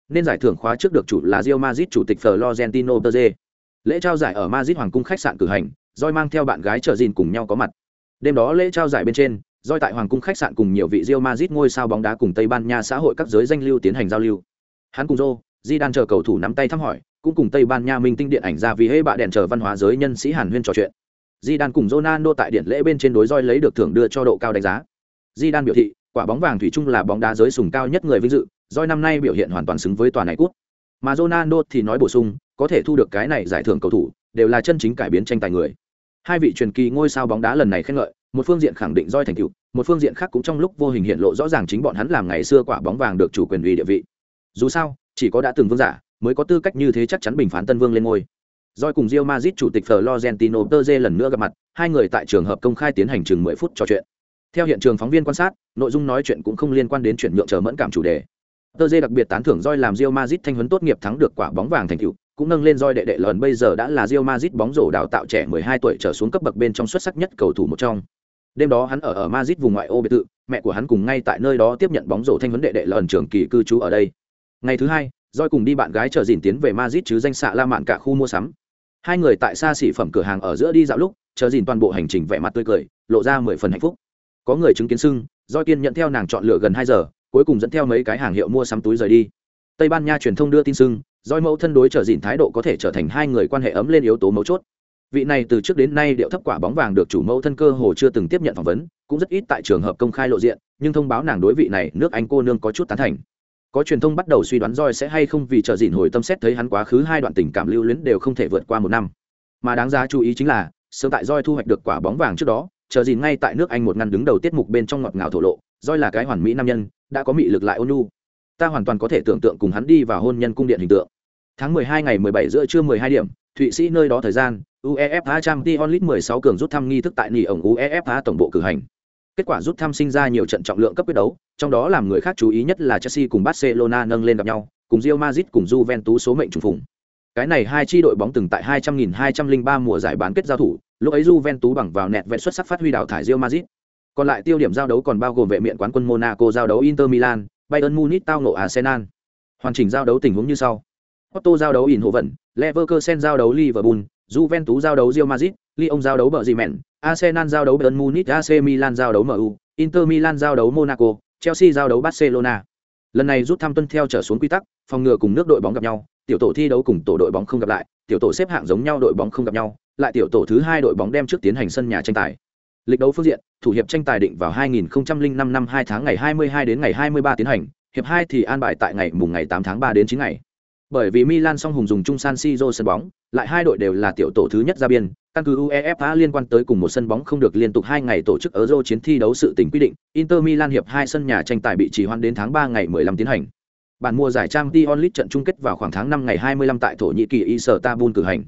Speaker 1: Nên giải thưởng khóa trước được chủ là Real Madrid chủ tịch Florentino Perez. Lễ trao giải ở Madrid hoàng cung khách sạn cử hành, roi mang theo bạn gái trợ gìn cùng nhau có mặt. Đêm đó lễ trao giải bên trên, roi tại hoàng cung khách sạn cùng nhiều vị Real Madrid ngôi sao bóng đá cùng Tây Ban Nha xã hội các giới danh lưu tiến hành giao lưu. Hắn cùng rô Di Đan chờ cầu thủ nắm tay thăm hỏi, cũng cùng Tây Ban Nha minh tinh điện ảnh ra vì hễ bạ đèn chờ văn hóa giới nhân sĩ Hàn Huyên trò chuyện. Di Đan cùng Ronaldo tại điện lễ bên trên đối roi lấy được thưởng đưa cho độ cao đánh giá. Di Đan biểu thị, quả bóng vàng thủy chung là bóng đá giới sùng cao nhất người vinh dự, roi năm nay biểu hiện hoàn toàn xứng với toàn này cút. Mà Ronaldo thì nói bổ sung, có thể thu được cái này giải thưởng cầu thủ, đều là chân chính cải biến tranh tài người. Hai vị truyền kỳ ngôi sao bóng đá lần này khen ngợi, một phương diện khẳng định roi thành tựu, một phương diện khác cũng trong lúc vô hình hiện lộ rõ ràng chính bọn hắn làm ngày xưa quả bóng vàng được chủ quyền vì địa vị. Dù sao, chỉ có đã từng vương giả mới có tư cách như thế chắc chắn bình phán tân vương lên ngôi. Doi cùng Real Madrid chủ tịch Florentino Perez lần nữa gặp mặt, hai người tại trường hợp công khai tiến hành chừng 10 phút trò chuyện. Theo hiện trường phóng viên quan sát, nội dung nói chuyện cũng không liên quan đến chuyển nhượng chờ mẫn cảm chủ đề. Perez đặc biệt tán thưởng Doi làm Real Madrid thanh huấn tốt nghiệp thắng được quả bóng vàng thành tựu, cũng nâng lên Doi đệ đệ lần bây giờ đã là Real Madrid bóng rổ đào tạo trẻ 12 tuổi trở xuống cấp bậc bên trong xuất sắc nhất cầu thủ một trong. Đêm đó hắn ở ở Madrid vùng ngoại ô biệt thự, mẹ của hắn cùng ngay tại nơi đó tiếp nhận bóng rổ thanh huấn đệ đệ lần trường kỳ cư trú ở đây. Ngày thứ hai, Doi cùng đi bạn gái chờ dìn tiến về Madrid chứ danh xạ La Mạn cả khu mua sắm, hai người tại xa xỉ phẩm cửa hàng ở giữa đi dạo lúc chờ dìn toàn bộ hành trình vẻ mặt tươi cười lộ ra mười phần hạnh phúc. Có người chứng kiến sưng Doi kiên nhận theo nàng chọn lựa gần hai giờ cuối cùng dẫn theo mấy cái hàng hiệu mua sắm túi rời đi. Tây ban nha truyền thông đưa tin sưng doi mẫu thân đối chờ dìn thái độ có thể trở thành hai người quan hệ ấm lên yếu tố mấu chốt. Vị này từ trước đến nay điệu thấp quả bóng vàng được chủ mẫu thân cơ hồ chưa từng tiếp nhận phỏng vấn cũng rất ít tại trường hợp công khai lộ diện nhưng thông báo nàng đối vị này nước anh cô nương có chút tán thành có truyền thông bắt đầu suy đoán roi sẽ hay không vì chờ dìn hồi tâm xét thấy hắn quá khứ hai đoạn tình cảm lưu luyến đều không thể vượt qua một năm. Mà đáng giá chú ý chính là, sớm tại roi thu hoạch được quả bóng vàng trước đó chờ dìn ngay tại nước anh một ngăn đứng đầu tiết mục bên trong ngọt ngào thổ lộ roi là cái hoàn mỹ nam nhân, đã có mị lực lại ôn nhu. Ta hoàn toàn có thể tưởng tượng cùng hắn đi vào hôn nhân cung điện hình tượng. Tháng 12 ngày 17 giữa trưa 12 điểm, thụy sĩ nơi đó thời gian, uefa champions league 16 cường rút thăm nghi thức tại nỉ ổng uefa tổng bộ cử hành kết quả rút thăm sinh ra nhiều trận trọng lượng cấp quyết đấu trong đó làm người khác chú ý nhất là Chelsea cùng Barcelona nâng lên gặp nhau, cùng Real Madrid cùng Juventus số mệnh trùng phùng. Cái này hai chi đội bóng từng tại 200.203 mùa giải bán kết giao thủ, lúc ấy Juventus bằng vào nẹt vẹn xuất sắc phát huy đào thải Real Madrid. Còn lại tiêu điểm giao đấu còn bao gồm vệ miện quán quân Monaco giao đấu Inter Milan, Bayern Munich tao ngộ Arsenal. Hoàn chỉnh giao đấu tình huống như sau: Otto giao đấu Eindhoven, Leverkusen giao đấu Liverpool, Juventus giao đấu Real Madrid, Lyon giao đấu Bremen, Arsenal giao đấu Bayern Munich, AC Milan giao đấu MU, Inter Milan giao đấu Monaco, Chelsea giao đấu Barcelona. Lần này rút thăm tuân theo trở xuống quy tắc, phòng ngừa cùng nước đội bóng gặp nhau, tiểu tổ thi đấu cùng tổ đội bóng không gặp lại, tiểu tổ xếp hạng giống nhau đội bóng không gặp nhau, lại tiểu tổ thứ hai đội bóng đem trước tiến hành sân nhà tranh tài. Lịch đấu phương diện, thủ hiệp tranh tài định vào 2005 năm 2 tháng ngày 22 đến ngày 23 tiến hành, hiệp 2 thì an bài tại ngày mùng ngày 8 tháng 3 đến 9 ngày. Bởi vì Milan song hùng dùng Trung San Siro sân bóng, lại hai đội đều là tiểu tổ thứ nhất ra biên, Căn cứ UEFA liên quan tới cùng một sân bóng không được liên tục 2 ngày tổ chức Euro chiến thi đấu sự tình quy định, Inter Milan hiệp 2 sân nhà tranh tài bị trì hoãn đến tháng 3 ngày 15 tiến hành. Bản mua giải Champions League trận chung kết vào khoảng tháng 5 ngày 25 tại Thổ Nhĩ Kỳ Istanbul cử hành.